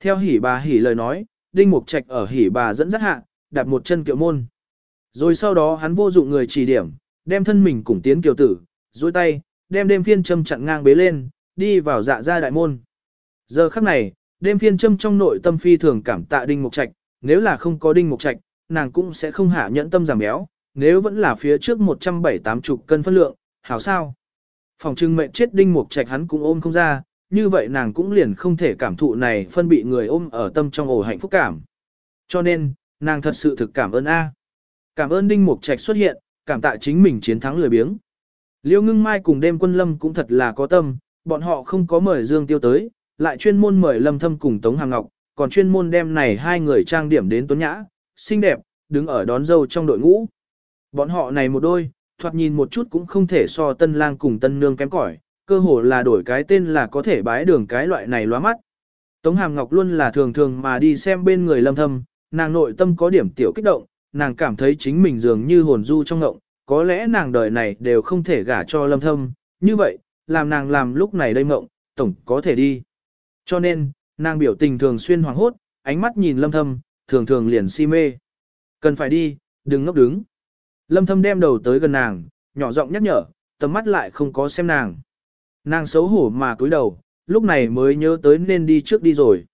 Theo hỉ bà hỉ lời nói, đinh mục trạch ở hỉ bà dẫn dắt hạ, đạp một chân kiệu môn. Rồi sau đó hắn vô dụng người chỉ điểm, đem thân mình cùng tiến kiều tử, duỗi tay, đem đêm phiên châm chặn ngang bế lên, đi vào dạ gia đại môn. Giờ khắc này, đêm phiên châm trong nội tâm phi thường cảm tạ đinh mục trạch, nếu là không có đinh mục trạch, nàng cũng sẽ không hạ nhẫn tâm giảm béo, nếu vẫn là phía trước 178 chục cân phân lượng, hảo sao. Phòng trưng mệnh chết đinh mục trạch hắn cũng ôm không ra, như vậy nàng cũng liền không thể cảm thụ này phân bị người ôm ở tâm trong ổ hạnh phúc cảm. Cho nên, nàng thật sự thực cảm ơn A. Cảm ơn đinh mục trạch xuất hiện, cảm tạ chính mình chiến thắng lười biếng. Liêu ngưng mai cùng đêm quân lâm cũng thật là có tâm, bọn họ không có mời Dương Tiêu tới, lại chuyên môn mời Lâm Thâm cùng Tống Hàng Ngọc, còn chuyên môn đem này hai người trang điểm đến tuấn nhã, xinh đẹp, đứng ở đón dâu trong đội ngũ. Bọn họ này một đôi, thoạt nhìn một chút cũng không thể so tân lang cùng tân nương kém cỏi, cơ hồ là đổi cái tên là có thể bái đường cái loại này lóa mắt. Tống Hàm Ngọc luôn là thường thường mà đi xem bên người lâm thâm, nàng nội tâm có điểm tiểu kích động, nàng cảm thấy chính mình dường như hồn du trong ngộng, có lẽ nàng đời này đều không thể gả cho lâm thâm, như vậy, làm nàng làm lúc này đây ngộng, tổng có thể đi. Cho nên, nàng biểu tình thường xuyên hoàng hốt, ánh mắt nhìn lâm thâm, thường thường liền si mê. Cần phải đi, đừng ngốc đứng. Lâm thâm đem đầu tới gần nàng, nhỏ giọng nhắc nhở, tầm mắt lại không có xem nàng. Nàng xấu hổ mà cúi đầu, lúc này mới nhớ tới nên đi trước đi rồi.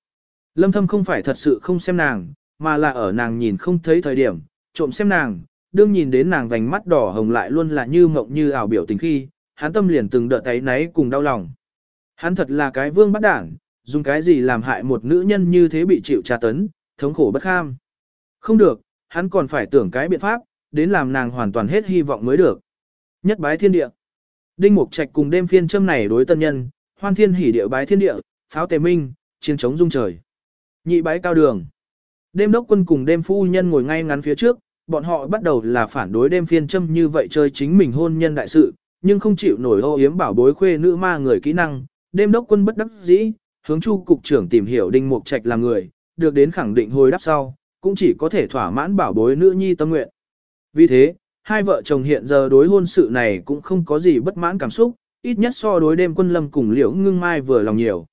Lâm thâm không phải thật sự không xem nàng, mà là ở nàng nhìn không thấy thời điểm, trộm xem nàng, đương nhìn đến nàng vành mắt đỏ hồng lại luôn là như mộng như ảo biểu tình khi, hắn tâm liền từng đợt thấy náy cùng đau lòng. Hắn thật là cái vương bắt đảng, dùng cái gì làm hại một nữ nhân như thế bị chịu tra tấn, thống khổ bất kham. Không được, hắn còn phải tưởng cái biện pháp, đến làm nàng hoàn toàn hết hy vọng mới được. Nhất bái thiên địa. Đinh Mục Trạch cùng đêm phiên châm này đối tân nhân, hoan thiên hỉ địa bái thiên địa, pháo tề minh, chiến chống dung trời. Nhị bái cao đường. Đêm đốc quân cùng đêm phu nhân ngồi ngay ngắn phía trước, bọn họ bắt đầu là phản đối đêm phiên châm như vậy chơi chính mình hôn nhân đại sự, nhưng không chịu nổi ô yếm bảo bối khuê nữ ma người kỹ năng. Đêm đốc quân bất đắc dĩ, hướng chu cục trưởng tìm hiểu đinh mục trạch là người, được đến khẳng định hồi đáp sau, cũng chỉ có thể thỏa mãn bảo bối nữ nhi tâm nguyện. Vì thế, hai vợ chồng hiện giờ đối hôn sự này cũng không có gì bất mãn cảm xúc, ít nhất so đối đêm quân lâm cùng liễu ngưng mai vừa lòng nhiều.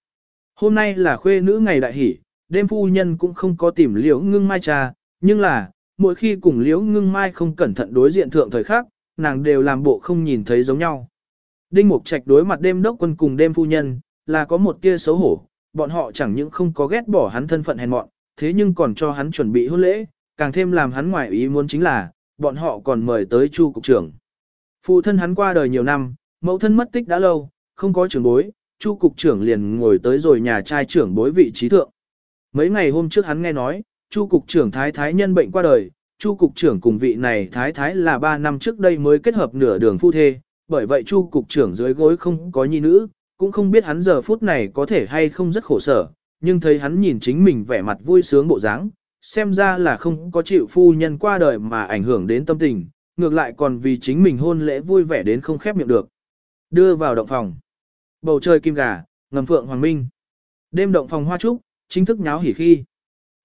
Hôm nay là khuê nữ ngày đại hỷ, đêm phu nhân cũng không có tìm liễu ngưng mai trà, nhưng là, mỗi khi cùng liễu ngưng mai không cẩn thận đối diện thượng thời khác, nàng đều làm bộ không nhìn thấy giống nhau. Đinh Mục Trạch đối mặt đêm đốc quân cùng đêm phu nhân, là có một tia xấu hổ, bọn họ chẳng những không có ghét bỏ hắn thân phận hèn mọn, thế nhưng còn cho hắn chuẩn bị hôn lễ, càng thêm làm hắn ngoài ý muốn chính là, bọn họ còn mời tới Chu cục trưởng. Phụ thân hắn qua đời nhiều năm, mẫu thân mất tích đã lâu, không có trưởng bối, Chu cục trưởng liền ngồi tới rồi nhà trai trưởng bối vị trí thượng. Mấy ngày hôm trước hắn nghe nói, Chu cục trưởng thái thái nhân bệnh qua đời, Chu cục trưởng cùng vị này thái thái là 3 năm trước đây mới kết hợp nửa đường phu thê, bởi vậy Chu cục trưởng dưới gối không có nhi nữ, cũng không biết hắn giờ phút này có thể hay không rất khổ sở, nhưng thấy hắn nhìn chính mình vẻ mặt vui sướng bộ dáng, xem ra là không có chịu phu nhân qua đời mà ảnh hưởng đến tâm tình, ngược lại còn vì chính mình hôn lễ vui vẻ đến không khép miệng được. Đưa vào động phòng. Bầu trời kim gà, ngầm phượng hoàng minh. Đêm động phòng hoa trúc, chính thức nháo hỉ khi.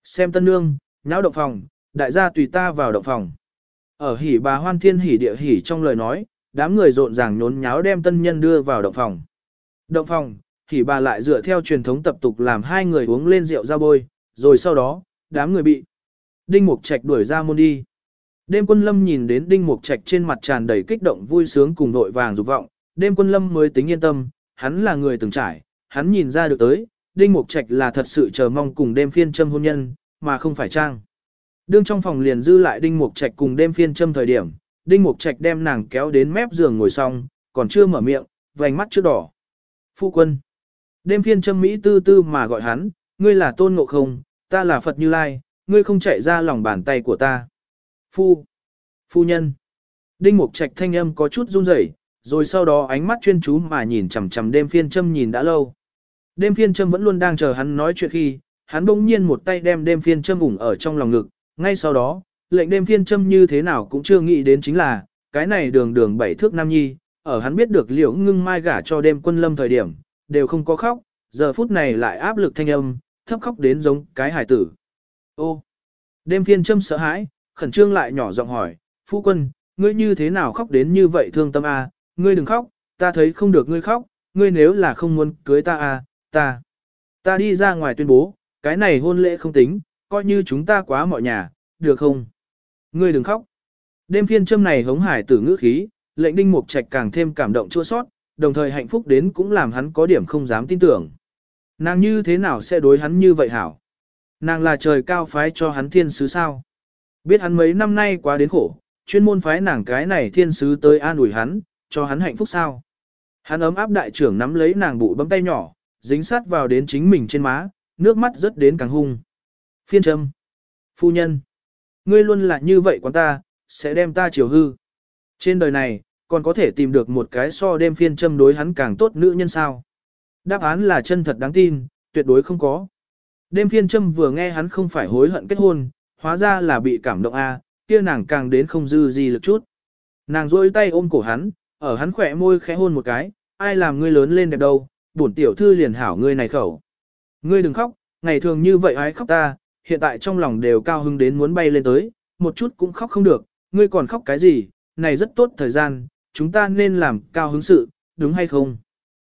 Xem tân nương, nháo động phòng, đại gia tùy ta vào động phòng. Ở hỉ bà hoan thiên hỉ địa hỉ trong lời nói, đám người rộn ràng nhốn nháo đem tân nhân đưa vào động phòng. Động phòng, hỉ bà lại dựa theo truyền thống tập tục làm hai người uống lên rượu ra bôi, rồi sau đó, đám người bị. Đinh Mục Trạch đuổi ra môn đi. Đêm quân lâm nhìn đến Đinh Mục Trạch trên mặt tràn đầy kích động vui sướng cùng vội vàng dục vọng, đêm quân lâm mới tính yên tâm, hắn là người từng trải, hắn nhìn ra được tới, Đinh Mục Trạch là thật sự chờ mong cùng đêm phiên châm hôn nhân, mà không phải trang. Đương trong phòng liền dư lại Đinh Mục Trạch cùng đêm phiên châm thời điểm, Đinh Mục Trạch đem nàng kéo đến mép giường ngồi xong, còn chưa mở miệng, vành mắt chưa đỏ. Phu quân. Đêm phiên châm Mỹ tư tư mà gọi hắn, ngươi là tôn ngộ không, ta là Phật Như Lai, ngươi không chạy ra lòng bàn tay của ta. Phu. Phu nhân. Đinh Mục Trạch thanh âm có chút run rẩy, rồi sau đó ánh mắt chuyên chú mà nhìn chằm chằm đêm phiên châm nhìn đã lâu. Đêm phiên châm vẫn luôn đang chờ hắn nói chuyện khi, hắn bỗng nhiên một tay đem đêm phiên châm ủng ở trong lòng ngực, ngay sau đó, lệnh đêm phiên châm như thế nào cũng chưa nghĩ đến chính là, cái này đường đường bảy thước nam nhi, ở hắn biết được liễu ngưng mai gả cho đêm quân lâm thời điểm, đều không có khóc, giờ phút này lại áp lực thanh âm, thấp khóc đến giống cái hải tử. Ô! Đêm phiên châm sợ hãi, khẩn trương lại nhỏ giọng hỏi, phu quân, ngươi như thế nào khóc đến như vậy thương tâm a? À? ngươi đừng khóc, ta thấy không được ngươi khóc, ngươi nếu là không muốn cưới ta a, à? ta, ta đi ra ngoài tuyên bố, cái này hôn lễ không tính, coi như chúng ta quá mọi nhà, được không? Ngươi đừng khóc. Đêm phiên châm này hống hải tử ngữ khí, lệnh đinh mục trạch càng thêm cảm động chua sót, đồng thời hạnh phúc đến cũng làm hắn có điểm không dám tin tưởng. Nàng như thế nào sẽ đối hắn như vậy hảo? Nàng là trời cao phái cho hắn thiên sứ sao? Biết hắn mấy năm nay quá đến khổ, chuyên môn phái nàng cái này thiên sứ tới an ủi hắn, cho hắn hạnh phúc sao? Hắn ấm áp đại trưởng nắm lấy nàng bụ bấm tay nhỏ, dính sát vào đến chính mình trên má, nước mắt rớt đến càng hung. Phiên trâm. Phu nhân. Ngươi luôn là như vậy quán ta, sẽ đem ta chiều hư. Trên đời này, còn có thể tìm được một cái so đêm phiên châm đối hắn càng tốt nữ nhân sao. Đáp án là chân thật đáng tin, tuyệt đối không có. Đêm phiên châm vừa nghe hắn không phải hối hận kết hôn, hóa ra là bị cảm động a, kia nàng càng đến không dư gì lực chút. Nàng rôi tay ôm cổ hắn, ở hắn khỏe môi khẽ hôn một cái, ai làm ngươi lớn lên đẹp đâu, bổn tiểu thư liền hảo ngươi này khẩu. Ngươi đừng khóc, ngày thường như vậy ai khóc ta, hiện tại trong lòng đều cao hứng đến muốn bay lên tới, một chút cũng khóc không được, ngươi còn khóc cái gì, này rất tốt thời gian, chúng ta nên làm cao hứng sự, đúng hay không?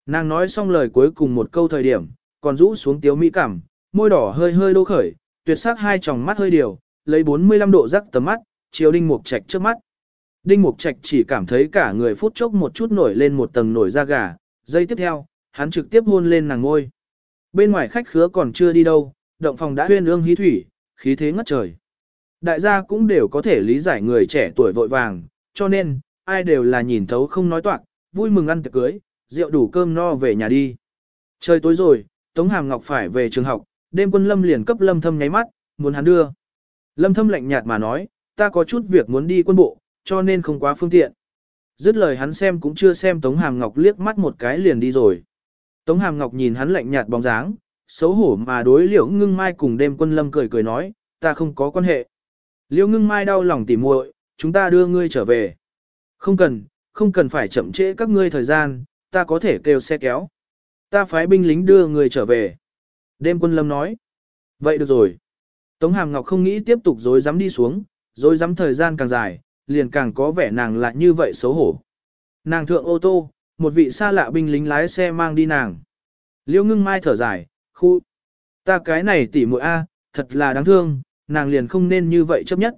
Nàng nói xong lời cuối cùng một câu thời điểm, còn rũ xuống tiếu mỹ cảm, môi đỏ hơi hơi đô khởi, tuyệt sắc hai tròng mắt hơi điều, lấy 45 độ rắc tầm mắt, chiếu đinh mục trạch trước mắt. Đinh mục trạch chỉ cảm thấy cả người phút chốc một chút nổi lên một tầng nổi da gà, giây tiếp theo, hắn trực tiếp hôn lên nàng ngôi. Bên ngoài khách khứa còn chưa đi đâu, động phòng đã huyên ương hí thủy, khí thế ngất trời. Đại gia cũng đều có thể lý giải người trẻ tuổi vội vàng, cho nên, ai đều là nhìn thấu không nói toạc, vui mừng ăn tiệc cưới, rượu đủ cơm no về nhà đi. Trời tối rồi, Tống Hàm Ngọc phải về trường học, đêm quân Lâm liền cấp Lâm Thâm nháy mắt, muốn hắn đưa. Lâm Thâm lạnh nhạt mà nói, ta có chút việc muốn đi quân bộ, cho nên không quá phương tiện. Dứt lời hắn xem cũng chưa xem Tống Hàm Ngọc liếc mắt một cái liền đi rồi. Tống Hàm Ngọc nhìn hắn lạnh nhạt bóng dáng, xấu hổ mà đối liễu ngưng mai cùng đêm quân lâm cười cười nói, ta không có quan hệ. Liễu ngưng mai đau lòng tỉ muội, chúng ta đưa ngươi trở về. Không cần, không cần phải chậm trễ các ngươi thời gian, ta có thể kêu xe kéo. Ta phái binh lính đưa người trở về. Đêm quân lâm nói. Vậy được rồi. Tống Hàm Ngọc không nghĩ tiếp tục dối dám đi xuống, dối dám thời gian càng dài, liền càng có vẻ nàng lại như vậy xấu hổ. Nàng thượng ô tô, một vị xa lạ binh lính lái xe mang đi nàng. Liêu ngưng mai thở dài, khu. Ta cái này tỉ muội A, thật là đáng thương, nàng liền không nên như vậy chấp nhất.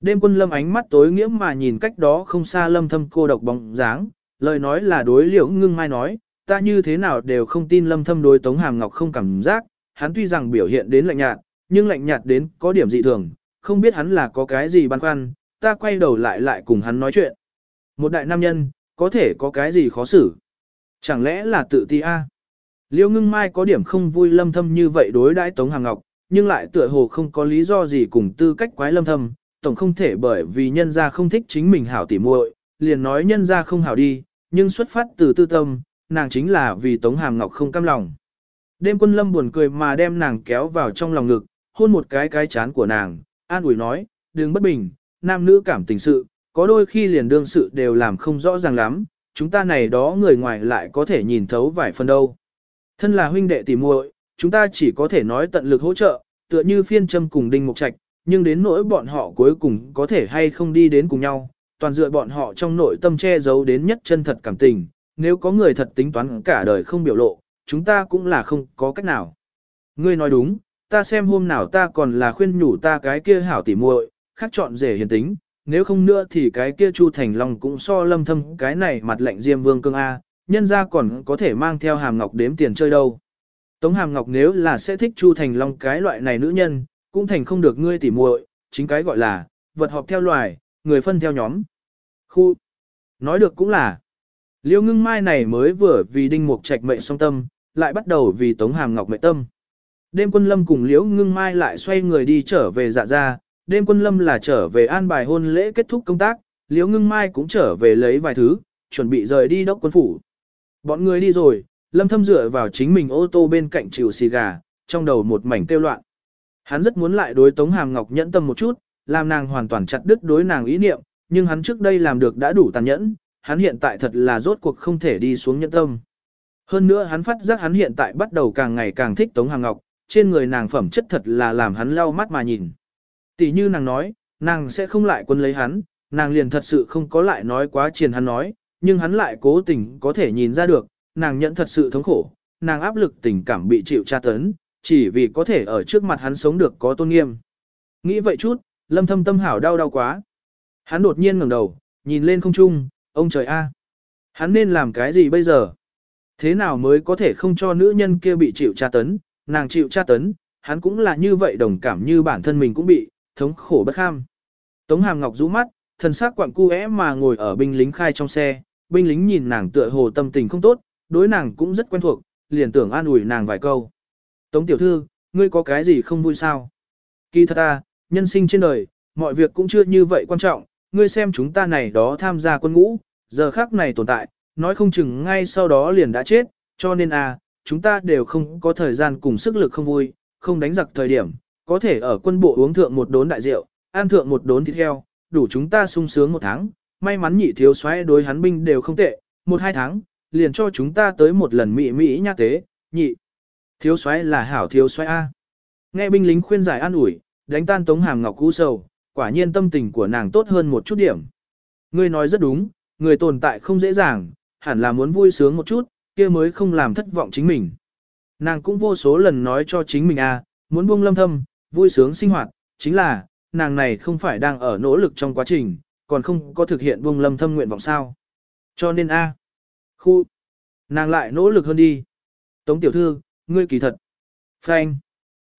Đêm quân lâm ánh mắt tối nghĩa mà nhìn cách đó không xa lâm thâm cô độc bóng dáng, lời nói là đối liễu ngưng mai nói, ta như thế nào đều không tin lâm thâm đối tống hàm ngọc không cảm giác, hắn tuy rằng biểu hiện đến lạnh nhạt, nhưng lạnh nhạt đến có điểm dị thường, không biết hắn là có cái gì băn khoăn, ta quay đầu lại lại cùng hắn nói chuyện. Một đại nam nhân, có thể có cái gì khó xử? Chẳng lẽ là tự ti a? Liêu ngưng mai có điểm không vui lâm thâm như vậy đối đãi Tống Hàng Ngọc, nhưng lại tựa hồ không có lý do gì cùng tư cách quái lâm thâm, tổng không thể bởi vì nhân gia không thích chính mình hảo tỉ muội, liền nói nhân gia không hảo đi, nhưng xuất phát từ tư tâm, nàng chính là vì Tống Hàm Ngọc không cam lòng. Đêm quân lâm buồn cười mà đem nàng kéo vào trong lòng ngực, hôn một cái cái chán của nàng, an ủi nói, đừng bất bình, nam nữ cảm tình sự, có đôi khi liền đương sự đều làm không rõ ràng lắm, chúng ta này đó người ngoài lại có thể nhìn thấu vài phần đâu. Thân là huynh đệ tỉ muội, chúng ta chỉ có thể nói tận lực hỗ trợ, tựa như phiên châm cùng đinh mục trạch, nhưng đến nỗi bọn họ cuối cùng có thể hay không đi đến cùng nhau, toàn dựa bọn họ trong nội tâm che giấu đến nhất chân thật cảm tình, nếu có người thật tính toán cả đời không biểu lộ, chúng ta cũng là không có cách nào. Ngươi nói đúng, ta xem hôm nào ta còn là khuyên nhủ ta cái kia hảo tỉ muội, khác chọn rể hiền tính, nếu không nữa thì cái kia Chu Thành Long cũng so lâm thâm cái này mặt lạnh Diêm Vương cương A, nhân ra còn có thể mang theo hàm ngọc đếm tiền chơi đâu. Tống hàm ngọc nếu là sẽ thích Chu Thành Long cái loại này nữ nhân, cũng thành không được ngươi tỉ muội, chính cái gọi là, vật họp theo loài, người phân theo nhóm. Khu, nói được cũng là, liêu ngưng mai này mới vừa vì đinh mục trạch mệnh song tâm, lại bắt đầu vì tống hàm ngọc mệnh tâm. Đêm quân lâm cùng liễu ngưng mai lại xoay người đi trở về dạ ra đêm quân lâm là trở về an bài hôn lễ kết thúc công tác, liễu ngưng mai cũng trở về lấy vài thứ, chuẩn bị rời đi đốc quân phủ. Bọn người đi rồi, lâm thâm dựa vào chính mình ô tô bên cạnh chịu xì gà, trong đầu một mảnh tiêu loạn. Hắn rất muốn lại đối Tống Hàm Ngọc nhẫn tâm một chút, làm nàng hoàn toàn chặt đứt đối nàng ý niệm, nhưng hắn trước đây làm được đã đủ tàn nhẫn, hắn hiện tại thật là rốt cuộc không thể đi xuống nhẫn tâm. Hơn nữa hắn phát giác hắn hiện tại bắt đầu càng ngày càng thích Tống Hàng Ngọc, trên người nàng phẩm chất thật là làm hắn lau mắt mà nhìn. Tỷ như nàng nói, nàng sẽ không lại quân lấy hắn, nàng liền thật sự không có lại nói quá triền hắn nói, nhưng hắn lại cố tình có thể nhìn ra được, nàng nhận thật sự thống khổ, nàng áp lực tình cảm bị chịu tra tấn, chỉ vì có thể ở trước mặt hắn sống được có tôn nghiêm. Nghĩ vậy chút, lâm thâm tâm hảo đau đau quá. Hắn đột nhiên ngẩng đầu, nhìn lên không trung, ông trời a, Hắn nên làm cái gì bây giờ? Thế nào mới có thể không cho nữ nhân kia bị chịu tra tấn, nàng chịu tra tấn, hắn cũng là như vậy đồng cảm như bản thân mình cũng bị, thống khổ bất kham. Tống Hàm Ngọc rũ mắt, thân xác quặng cu mà ngồi ở binh lính khai trong xe, binh lính nhìn nàng tựa hồ tâm tình không tốt, đối nàng cũng rất quen thuộc, liền tưởng an ủi nàng vài câu. Tống tiểu thư, ngươi có cái gì không vui sao? Kỳ thật ta, nhân sinh trên đời, mọi việc cũng chưa như vậy quan trọng, ngươi xem chúng ta này đó tham gia quân ngũ, giờ khác này tồn tại, nói không chừng ngay sau đó liền đã chết, cho nên à, chúng ta đều không có thời gian cùng sức lực không vui, không đánh giặc thời điểm, có thể ở quân bộ uống thượng một đốn đại rượu, ăn thượng một đốn thịt heo, đủ chúng ta sung sướng một tháng, may mắn nhị thiếu soái đối hắn binh đều không tệ, một hai tháng, liền cho chúng ta tới một lần mỹ mỹ nha tế, nhị. Thiếu soái là hảo thiếu soái A. Nghe binh lính khuyên giải an ủi, đánh tan tống hàm ngọc cú sầu, quả nhiên tâm tình của nàng tốt hơn một chút điểm. Ngươi nói rất đúng, người tồn tại không dễ dàng, hẳn là muốn vui sướng một chút, kia mới không làm thất vọng chính mình. Nàng cũng vô số lần nói cho chính mình a, muốn buông lâm thâm, vui sướng sinh hoạt, chính là, nàng này không phải đang ở nỗ lực trong quá trình, còn không có thực hiện buông lâm thâm nguyện vọng sao. Cho nên a, khu, nàng lại nỗ lực hơn đi. Tống tiểu thư, ngươi kỳ thật. Phanh.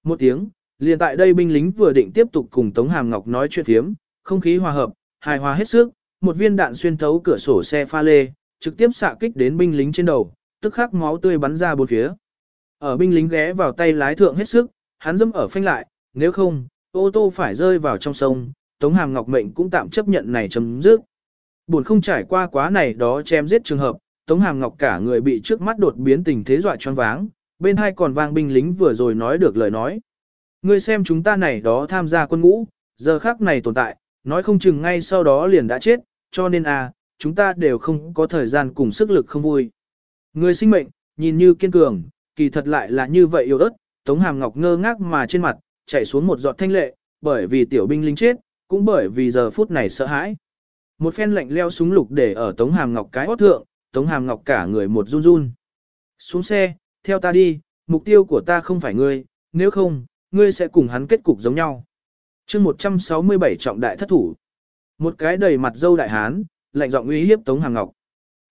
Một tiếng, liền tại đây binh lính vừa định tiếp tục cùng Tống Hàm Ngọc nói chuyện thiếm, không khí hòa hợp, hài hòa hết sức, một viên đạn xuyên thấu cửa sổ xe pha lê, trực tiếp xạ kích đến binh lính trên đầu, tức khắc máu tươi bắn ra bốn phía. Ở binh lính ghé vào tay lái thượng hết sức, hắn dâm ở phanh lại, nếu không, ô tô phải rơi vào trong sông, Tống Hàm Ngọc mệnh cũng tạm chấp nhận này chấm dứt. Buồn không trải qua quá này đó chém giết trường hợp, Tống Hàm Ngọc cả người bị trước mắt đột biến tình thế dọa choáng váng, bên hai còn vang binh lính vừa rồi nói được lời nói. Ngươi xem chúng ta này đó tham gia quân ngũ, giờ khác này tồn tại, nói không chừng ngay sau đó liền đã chết, cho nên à, chúng ta đều không có thời gian cùng sức lực không vui. Người sinh mệnh, nhìn như kiên cường, kỳ thật lại là như vậy yếu ớt, Tống Hàm Ngọc ngơ ngác mà trên mặt, chảy xuống một giọt thanh lệ, bởi vì tiểu binh lính chết, cũng bởi vì giờ phút này sợ hãi. Một phen lạnh leo súng lục để ở Tống Hàm Ngọc cái hót thượng, Tống Hàm Ngọc cả người một run run. Xuống xe, theo ta đi, mục tiêu của ta không phải ngươi, nếu không, ngươi sẽ cùng hắn kết cục giống nhau. chương 167 trọng đại thất thủ. Một cái đầy mặt dâu đại hán, lạnh giọng uy hiếp Tống Hàm Ngọc.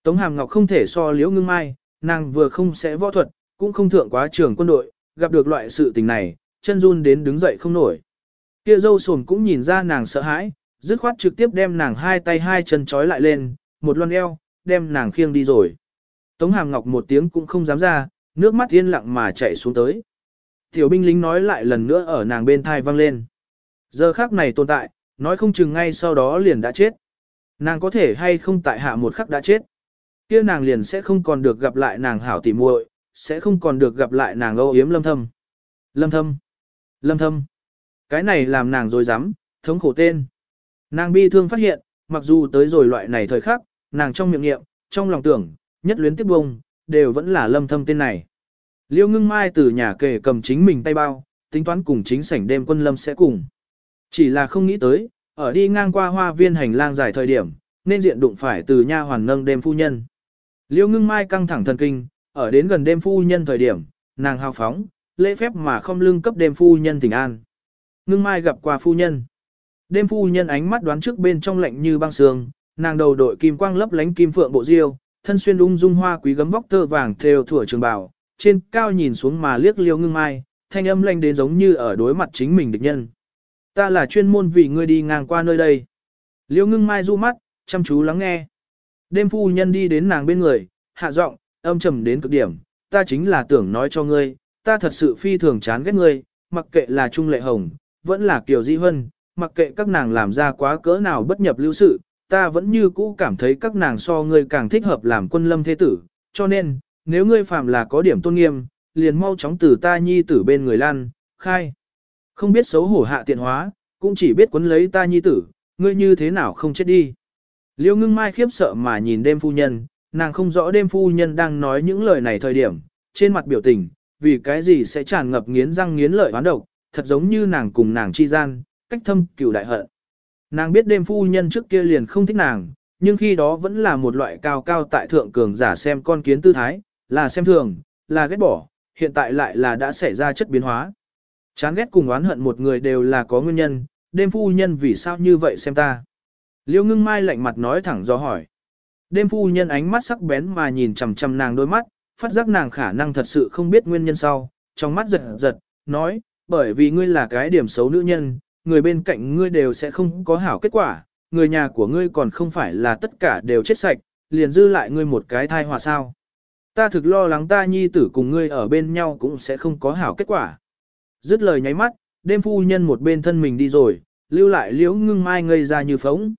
Tống Hàm Ngọc không thể so liễu ngưng mai, nàng vừa không sẽ võ thuật, cũng không thượng quá trường quân đội, gặp được loại sự tình này, chân run đến đứng dậy không nổi. Kia dâu sồn cũng nhìn ra nàng sợ hãi, dứt khoát trực tiếp đem nàng hai tay hai chân trói lại lên, một loan eo, đem nàng khiêng đi rồi. Tống Hàm Ngọc một tiếng cũng không dám ra, nước mắt yên lặng mà chạy xuống tới. Tiểu binh lính nói lại lần nữa ở nàng bên thai vang lên. Giờ khắc này tồn tại, nói không chừng ngay sau đó liền đã chết. Nàng có thể hay không tại hạ một khắc đã chết. kia nàng liền sẽ không còn được gặp lại nàng hảo tỉ muội, sẽ không còn được gặp lại nàng âu yếm lâm thâm. Lâm thâm. Lâm thâm. Cái này làm nàng dối rắm thống khổ tên. Nàng bi thương phát hiện, mặc dù tới rồi loại này thời khắc, nàng trong miệng niệm, trong lòng tưởng, nhất luyến tiếp bông, đều vẫn là lâm thâm tên này. Liêu ngưng mai từ nhà kề cầm chính mình tay bao, tính toán cùng chính sảnh đêm quân lâm sẽ cùng. Chỉ là không nghĩ tới, ở đi ngang qua hoa viên hành lang dài thời điểm, nên diện đụng phải từ nha hoàn nâng đêm phu nhân. Liêu ngưng mai căng thẳng thần kinh, ở đến gần đêm phu nhân thời điểm, nàng hào phóng, lễ phép mà không lưng cấp đêm phu nhân tình an. Ngưng mai gặp qua phu nhân. Đêm phu nhân ánh mắt đoán trước bên trong lạnh như băng sương, nàng đầu đội kim quang lấp lánh kim phượng bộ diêu, thân xuyên ung dung hoa quý gấm vóc tơ vàng thêu thủa trường bào, trên cao nhìn xuống mà liếc liêu ngưng mai, thanh âm lanh đến giống như ở đối mặt chính mình địch nhân. Ta là chuyên môn vì ngươi đi ngang qua nơi đây. Liêu ngưng mai du mắt, chăm chú lắng nghe. Đêm phu nhân đi đến nàng bên người, hạ giọng, âm trầm đến cực điểm, ta chính là tưởng nói cho ngươi, ta thật sự phi thường chán ghét ngươi, mặc kệ là Trung Lệ Hồng, vẫn là Kiều Di Hân, mặc kệ các nàng làm ra quá cỡ nào bất nhập lưu sự, ta vẫn như cũ cảm thấy các nàng so ngươi càng thích hợp làm quân lâm thế tử, cho nên, nếu ngươi phạm là có điểm tôn nghiêm, liền mau chóng từ ta nhi tử bên người lan, khai. Không biết xấu hổ hạ tiện hóa, cũng chỉ biết quấn lấy ta nhi tử, ngươi như thế nào không chết đi. Liêu ngưng mai khiếp sợ mà nhìn đêm phu nhân, nàng không rõ đêm phu nhân đang nói những lời này thời điểm, trên mặt biểu tình, vì cái gì sẽ tràn ngập nghiến răng nghiến lợi oán độc, thật giống như nàng cùng nàng chi gian, cách thâm cửu đại hận. Nàng biết đêm phu nhân trước kia liền không thích nàng, nhưng khi đó vẫn là một loại cao cao tại thượng cường giả xem con kiến tư thái, là xem thường, là ghét bỏ, hiện tại lại là đã xảy ra chất biến hóa. Chán ghét cùng oán hận một người đều là có nguyên nhân, đêm phu nhân vì sao như vậy xem ta. Liêu ngưng mai lạnh mặt nói thẳng do hỏi. Đêm phu nhân ánh mắt sắc bén mà nhìn chằm chằm nàng đôi mắt, phát giác nàng khả năng thật sự không biết nguyên nhân sau, trong mắt giật giật, nói, bởi vì ngươi là cái điểm xấu nữ nhân, người bên cạnh ngươi đều sẽ không có hảo kết quả, người nhà của ngươi còn không phải là tất cả đều chết sạch, liền dư lại ngươi một cái thai hòa sao. Ta thực lo lắng ta nhi tử cùng ngươi ở bên nhau cũng sẽ không có hảo kết quả. Dứt lời nháy mắt, đêm phu nhân một bên thân mình đi rồi, lưu lại liễu ngưng mai ngây ra như phóng.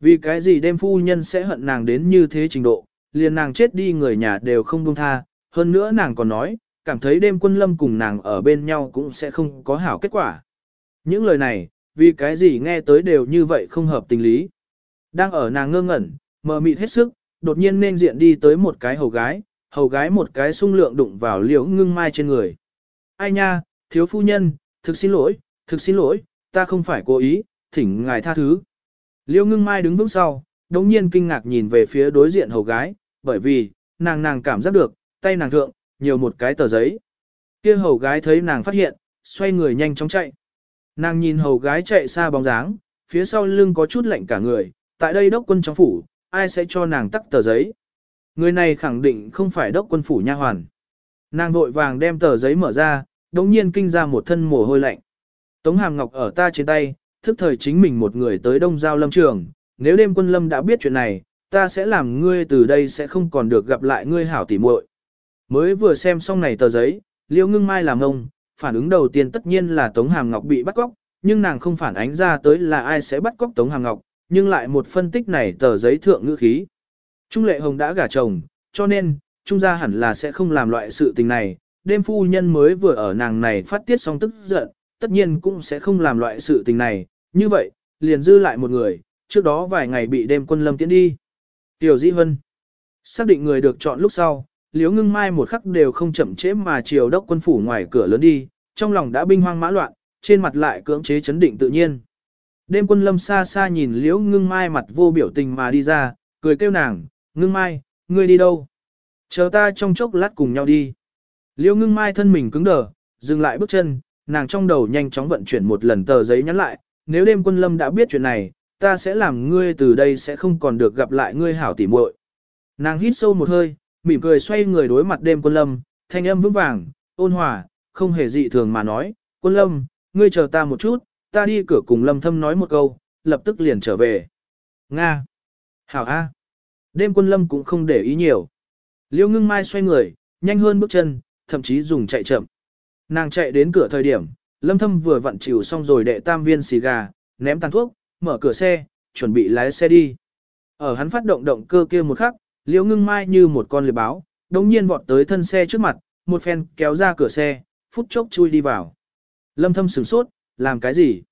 Vì cái gì đêm phu nhân sẽ hận nàng đến như thế trình độ, liền nàng chết đi người nhà đều không buông tha, hơn nữa nàng còn nói, cảm thấy đêm quân lâm cùng nàng ở bên nhau cũng sẽ không có hảo kết quả. Những lời này, vì cái gì nghe tới đều như vậy không hợp tình lý. Đang ở nàng ngơ ngẩn, mờ mịt hết sức, đột nhiên nên diện đi tới một cái hầu gái, hầu gái một cái sung lượng đụng vào liễu ngưng mai trên người. Ai nha, thiếu phu nhân, thực xin lỗi, thực xin lỗi, ta không phải cố ý, thỉnh ngài tha thứ. Liễu ngưng mai đứng vững sau, đống nhiên kinh ngạc nhìn về phía đối diện hầu gái, bởi vì, nàng nàng cảm giác được, tay nàng thượng, nhiều một cái tờ giấy. kia hầu gái thấy nàng phát hiện, xoay người nhanh chóng chạy. Nàng nhìn hầu gái chạy xa bóng dáng, phía sau lưng có chút lạnh cả người, tại đây đốc quân trong phủ, ai sẽ cho nàng tắt tờ giấy. Người này khẳng định không phải đốc quân phủ nha hoàn. Nàng vội vàng đem tờ giấy mở ra, đống nhiên kinh ra một thân mồ hôi lạnh. Tống Hàm Ngọc ở ta trên tay, thức thời chính mình một người tới đông giao lâm trường, nếu đêm quân lâm đã biết chuyện này, ta sẽ làm ngươi từ đây sẽ không còn được gặp lại ngươi hảo tỉ muội. Mới vừa xem xong này tờ giấy, liêu ngưng mai làm ông, phản ứng đầu tiên tất nhiên là Tống Hàm Ngọc bị bắt cóc, nhưng nàng không phản ánh ra tới là ai sẽ bắt cóc Tống Hàm Ngọc, nhưng lại một phân tích này tờ giấy thượng ngữ khí. Trung Lệ Hồng đã gả chồng, cho nên, Trung gia hẳn là sẽ không làm loại sự tình này, đêm phu nhân mới vừa ở nàng này phát tiết xong tức giận, tất nhiên cũng sẽ không làm loại sự tình này, như vậy, liền dư lại một người, trước đó vài ngày bị đêm quân lâm tiễn đi. Tiểu Dĩ Vân Xác định người được chọn lúc sau, Liễu Ngưng Mai một khắc đều không chậm chế mà chiều đốc quân phủ ngoài cửa lớn đi, trong lòng đã binh hoang mã loạn, trên mặt lại cưỡng chế chấn định tự nhiên. Đêm quân lâm xa xa nhìn Liễu Ngưng Mai mặt vô biểu tình mà đi ra, cười kêu nàng, Ngưng Mai, ngươi đi đâu? Chờ ta trong chốc lát cùng nhau đi. Liêu Ngưng Mai thân mình cứng đờ, dừng lại bước chân, nàng trong đầu nhanh chóng vận chuyển một lần tờ giấy nhắn lại, nếu đêm quân lâm đã biết chuyện này, ta sẽ làm ngươi từ đây sẽ không còn được gặp lại ngươi hảo tỉ muội. Nàng hít sâu một hơi, mỉm cười xoay người đối mặt đêm quân lâm, thanh âm vững vàng, ôn hòa, không hề dị thường mà nói, quân lâm, ngươi chờ ta một chút, ta đi cửa cùng lâm thâm nói một câu, lập tức liền trở về. Nga. Hảo A. Đêm quân lâm cũng không để ý nhiều. Liêu ngưng mai xoay người, nhanh hơn bước chân, thậm chí dùng chạy chậm. Nàng chạy đến cửa thời điểm, lâm thâm vừa vặn chịu xong rồi đệ tam viên xì gà, ném tàn thuốc, mở cửa xe, chuẩn bị lái xe đi. Ở hắn phát động động cơ kia một khắc, liễu ngưng mai như một con liệp báo, đồng nhiên vọt tới thân xe trước mặt, một phen kéo ra cửa xe, phút chốc chui đi vào. Lâm thâm sửng sốt, làm cái gì?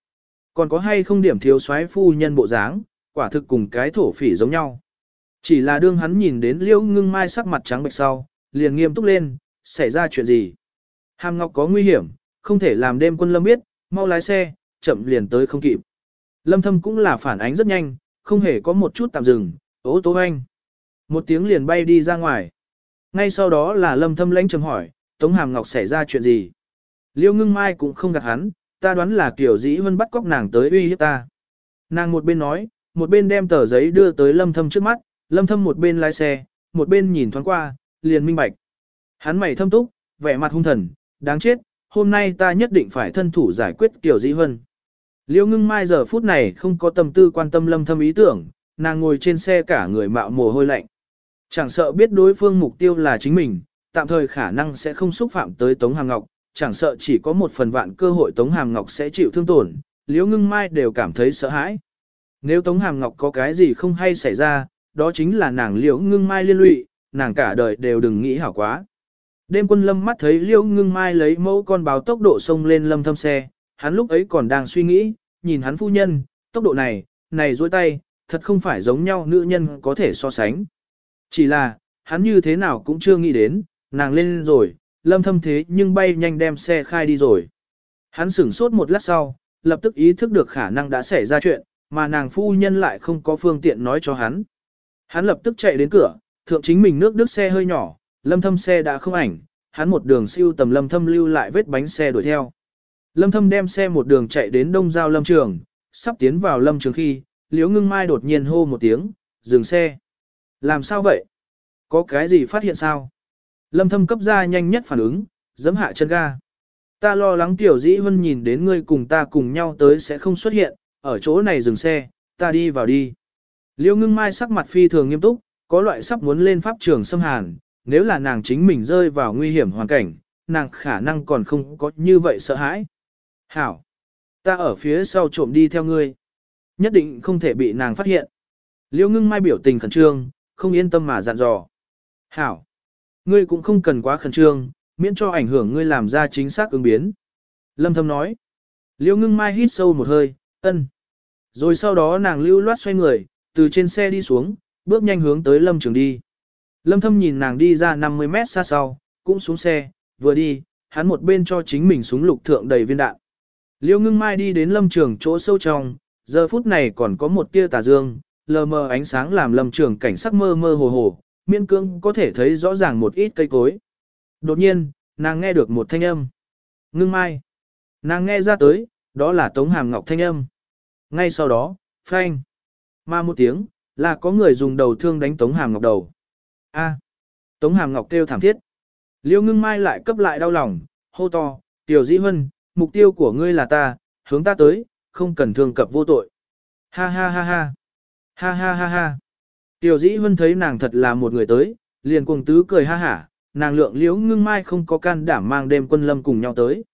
Còn có hay không điểm thiếu soái phu nhân bộ dáng, quả thực cùng cái thổ phỉ giống nhau. Chỉ là đương hắn nhìn đến liễu ngưng mai sắc mặt trắng bệch sau, liền nghiêm túc lên, xảy ra chuyện gì? Hàm Ngọc có nguy hiểm, không thể làm đêm quân lâm biết, mau lái xe, chậm liền tới không kịp. Lâm thâm cũng là phản ánh rất nhanh, không hề có một chút tạm dừng, ố tố anh. Một tiếng liền bay đi ra ngoài. Ngay sau đó là lâm thâm lãnh trầm hỏi, Tống Hàm Ngọc xảy ra chuyện gì? Liêu ngưng mai cũng không gạt hắn, ta đoán là kiểu dĩ vân bắt cóc nàng tới uy hiếp ta. Nàng một bên nói, một bên đem tờ giấy đưa tới lâm thâm trước mắt, lâm thâm một bên lái xe, một bên nhìn thoáng qua, liền minh bạch. Hắn mày thâm túc, vẻ mặt hung thần, đáng chết, hôm nay ta nhất định phải thân thủ giải quyết kiểu dĩ hơn. Liêu ngưng mai giờ phút này không có tâm tư quan tâm lâm thâm ý tưởng, nàng ngồi trên xe cả người mạo mồ hôi lạnh. Chẳng sợ biết đối phương mục tiêu là chính mình, tạm thời khả năng sẽ không xúc phạm tới Tống Hàm Ngọc, chẳng sợ chỉ có một phần vạn cơ hội Tống Hàm Ngọc sẽ chịu thương tổn, Liễu Ngưng Mai đều cảm thấy sợ hãi. Nếu Tống Hàm Ngọc có cái gì không hay xảy ra, đó chính là nàng Liễu Ngưng Mai liên lụy, nàng cả đời đều đừng nghĩ hảo quá. Đêm quân lâm mắt thấy liêu ngưng mai lấy mẫu con báo tốc độ xông lên lâm thâm xe, hắn lúc ấy còn đang suy nghĩ, nhìn hắn phu nhân, tốc độ này, này dối tay, thật không phải giống nhau nữ nhân có thể so sánh. Chỉ là, hắn như thế nào cũng chưa nghĩ đến, nàng lên rồi, lâm thâm thế nhưng bay nhanh đem xe khai đi rồi. Hắn sửng sốt một lát sau, lập tức ý thức được khả năng đã xảy ra chuyện, mà nàng phu nhân lại không có phương tiện nói cho hắn. Hắn lập tức chạy đến cửa, thượng chính mình nước đức xe hơi nhỏ, lâm thâm xe đã không ảnh, hắn một đường siêu tầm lâm thâm lưu lại vết bánh xe đuổi theo. Lâm thâm đem xe một đường chạy đến đông giao lâm trường, sắp tiến vào lâm trường khi, liễu ngưng mai đột nhiên hô một tiếng, dừng xe. Làm sao vậy? Có cái gì phát hiện sao? Lâm thâm cấp ra nhanh nhất phản ứng, giấm hạ chân ga. Ta lo lắng tiểu dĩ vân nhìn đến ngươi cùng ta cùng nhau tới sẽ không xuất hiện, ở chỗ này dừng xe, ta đi vào đi. Liêu ngưng mai sắc mặt phi thường nghiêm túc, có loại sắp muốn lên pháp trường xâm hàn, nếu là nàng chính mình rơi vào nguy hiểm hoàn cảnh, nàng khả năng còn không có như vậy sợ hãi. Hảo! Ta ở phía sau trộm đi theo ngươi. Nhất định không thể bị nàng phát hiện. Liêu ngưng mai biểu tình khẩn trương, không yên tâm mà dặn dò. Hảo! Ngươi cũng không cần quá khẩn trương, miễn cho ảnh hưởng ngươi làm ra chính xác ứng biến. Lâm thâm nói. Liêu ngưng mai hít sâu một hơi, ân. Rồi sau đó nàng lưu loát xoay người, từ trên xe đi xuống, bước nhanh hướng tới lâm trường đi. Lâm thâm nhìn nàng đi ra 50 mét xa sau, cũng xuống xe, vừa đi, hắn một bên cho chính mình súng lục thượng đầy viên đạn. Liêu ngưng mai đi đến lâm trường chỗ sâu trong, giờ phút này còn có một tia tà dương, lờ mờ ánh sáng làm lâm trường cảnh sắc mơ mơ hồ hồ, miên cương có thể thấy rõ ràng một ít cây cối. Đột nhiên, nàng nghe được một thanh âm. Ngưng mai. Nàng nghe ra tới, đó là Tống Hàm Ngọc thanh âm. Ngay sau đó, phanh. Mà một tiếng, là có người dùng đầu thương đánh Tống Hàm Ngọc đầu. A. Tống Hàm Ngọc kêu thảm thiết. Liêu ngưng mai lại cấp lại đau lòng, hô to, tiểu dĩ huân, mục tiêu của ngươi là ta, hướng ta tới, không cần thương cập vô tội. Ha ha ha ha. Ha ha ha ha. Tiểu dĩ huân thấy nàng thật là một người tới, liền cuồng tứ cười ha hả, nàng lượng liễu ngưng mai không có can đảm mang đêm quân lâm cùng nhau tới.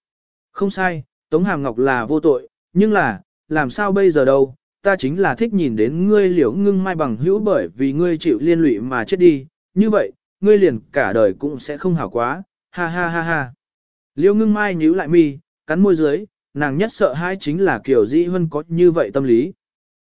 Không sai, Tống Hàm Ngọc là vô tội, nhưng là, làm sao bây giờ đâu, ta chính là thích nhìn đến ngươi liễu ngưng mai bằng hữu bởi vì ngươi chịu liên lụy mà chết đi, như vậy, ngươi liền cả đời cũng sẽ không hảo quá, ha ha ha ha. Liễu ngưng mai nhíu lại mi, cắn môi dưới, nàng nhất sợ hai chính là kiểu dĩ hơn có như vậy tâm lý.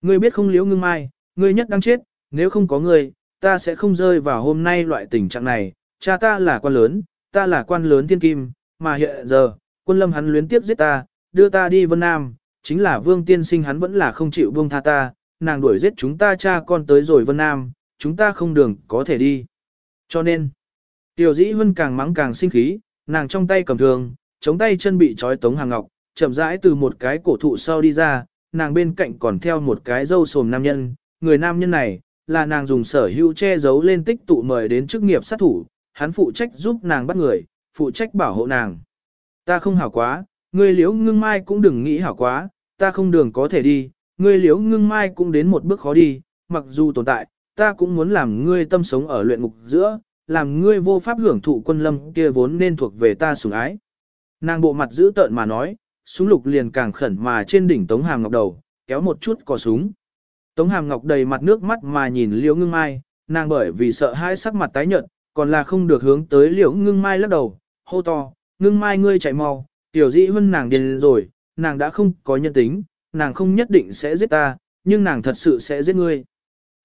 Ngươi biết không liễu ngưng mai, ngươi nhất đang chết, nếu không có ngươi, ta sẽ không rơi vào hôm nay loại tình trạng này, cha ta là quan lớn, ta là quan lớn thiên kim, mà hiện giờ, quân lâm hắn luyến tiếp giết ta, đưa ta đi Vân Nam, chính là vương tiên sinh hắn vẫn là không chịu buông tha ta, nàng đuổi giết chúng ta cha con tới rồi Vân Nam, chúng ta không đường có thể đi. Cho nên, tiểu dĩ Vân càng mắng càng sinh khí, nàng trong tay cầm thường, chống tay chân bị trói tống hàng ngọc, chậm rãi từ một cái cổ thụ sau đi ra, nàng bên cạnh còn theo một cái dâu sồm nam nhân, người nam nhân này, là nàng dùng sở hữu che giấu lên tích tụ mời đến chức nghiệp sát thủ, hắn phụ trách giúp nàng bắt người, phụ trách bảo hộ nàng. Ta không hảo quá, ngươi liễu ngưng mai cũng đừng nghĩ hảo quá, ta không đường có thể đi, ngươi liễu ngưng mai cũng đến một bước khó đi, mặc dù tồn tại, ta cũng muốn làm ngươi tâm sống ở luyện ngục giữa, làm ngươi vô pháp hưởng thụ quân lâm kia vốn nên thuộc về ta sủng ái. Nàng bộ mặt giữ tợn mà nói, súng lục liền càng khẩn mà trên đỉnh Tống Hàm Ngọc đầu, kéo một chút cò súng. Tống Hàm Ngọc đầy mặt nước mắt mà nhìn Liễu Ngưng Mai, nàng bởi vì sợ hai sắc mặt tái nhợt, còn là không được hướng tới Liễu Ngưng Mai lắc đầu, hô to, "Ngưng Mai ngươi chạy mau, tiểu dĩ hơn nàng điên rồi, nàng đã không có nhân tính, nàng không nhất định sẽ giết ta, nhưng nàng thật sự sẽ giết ngươi."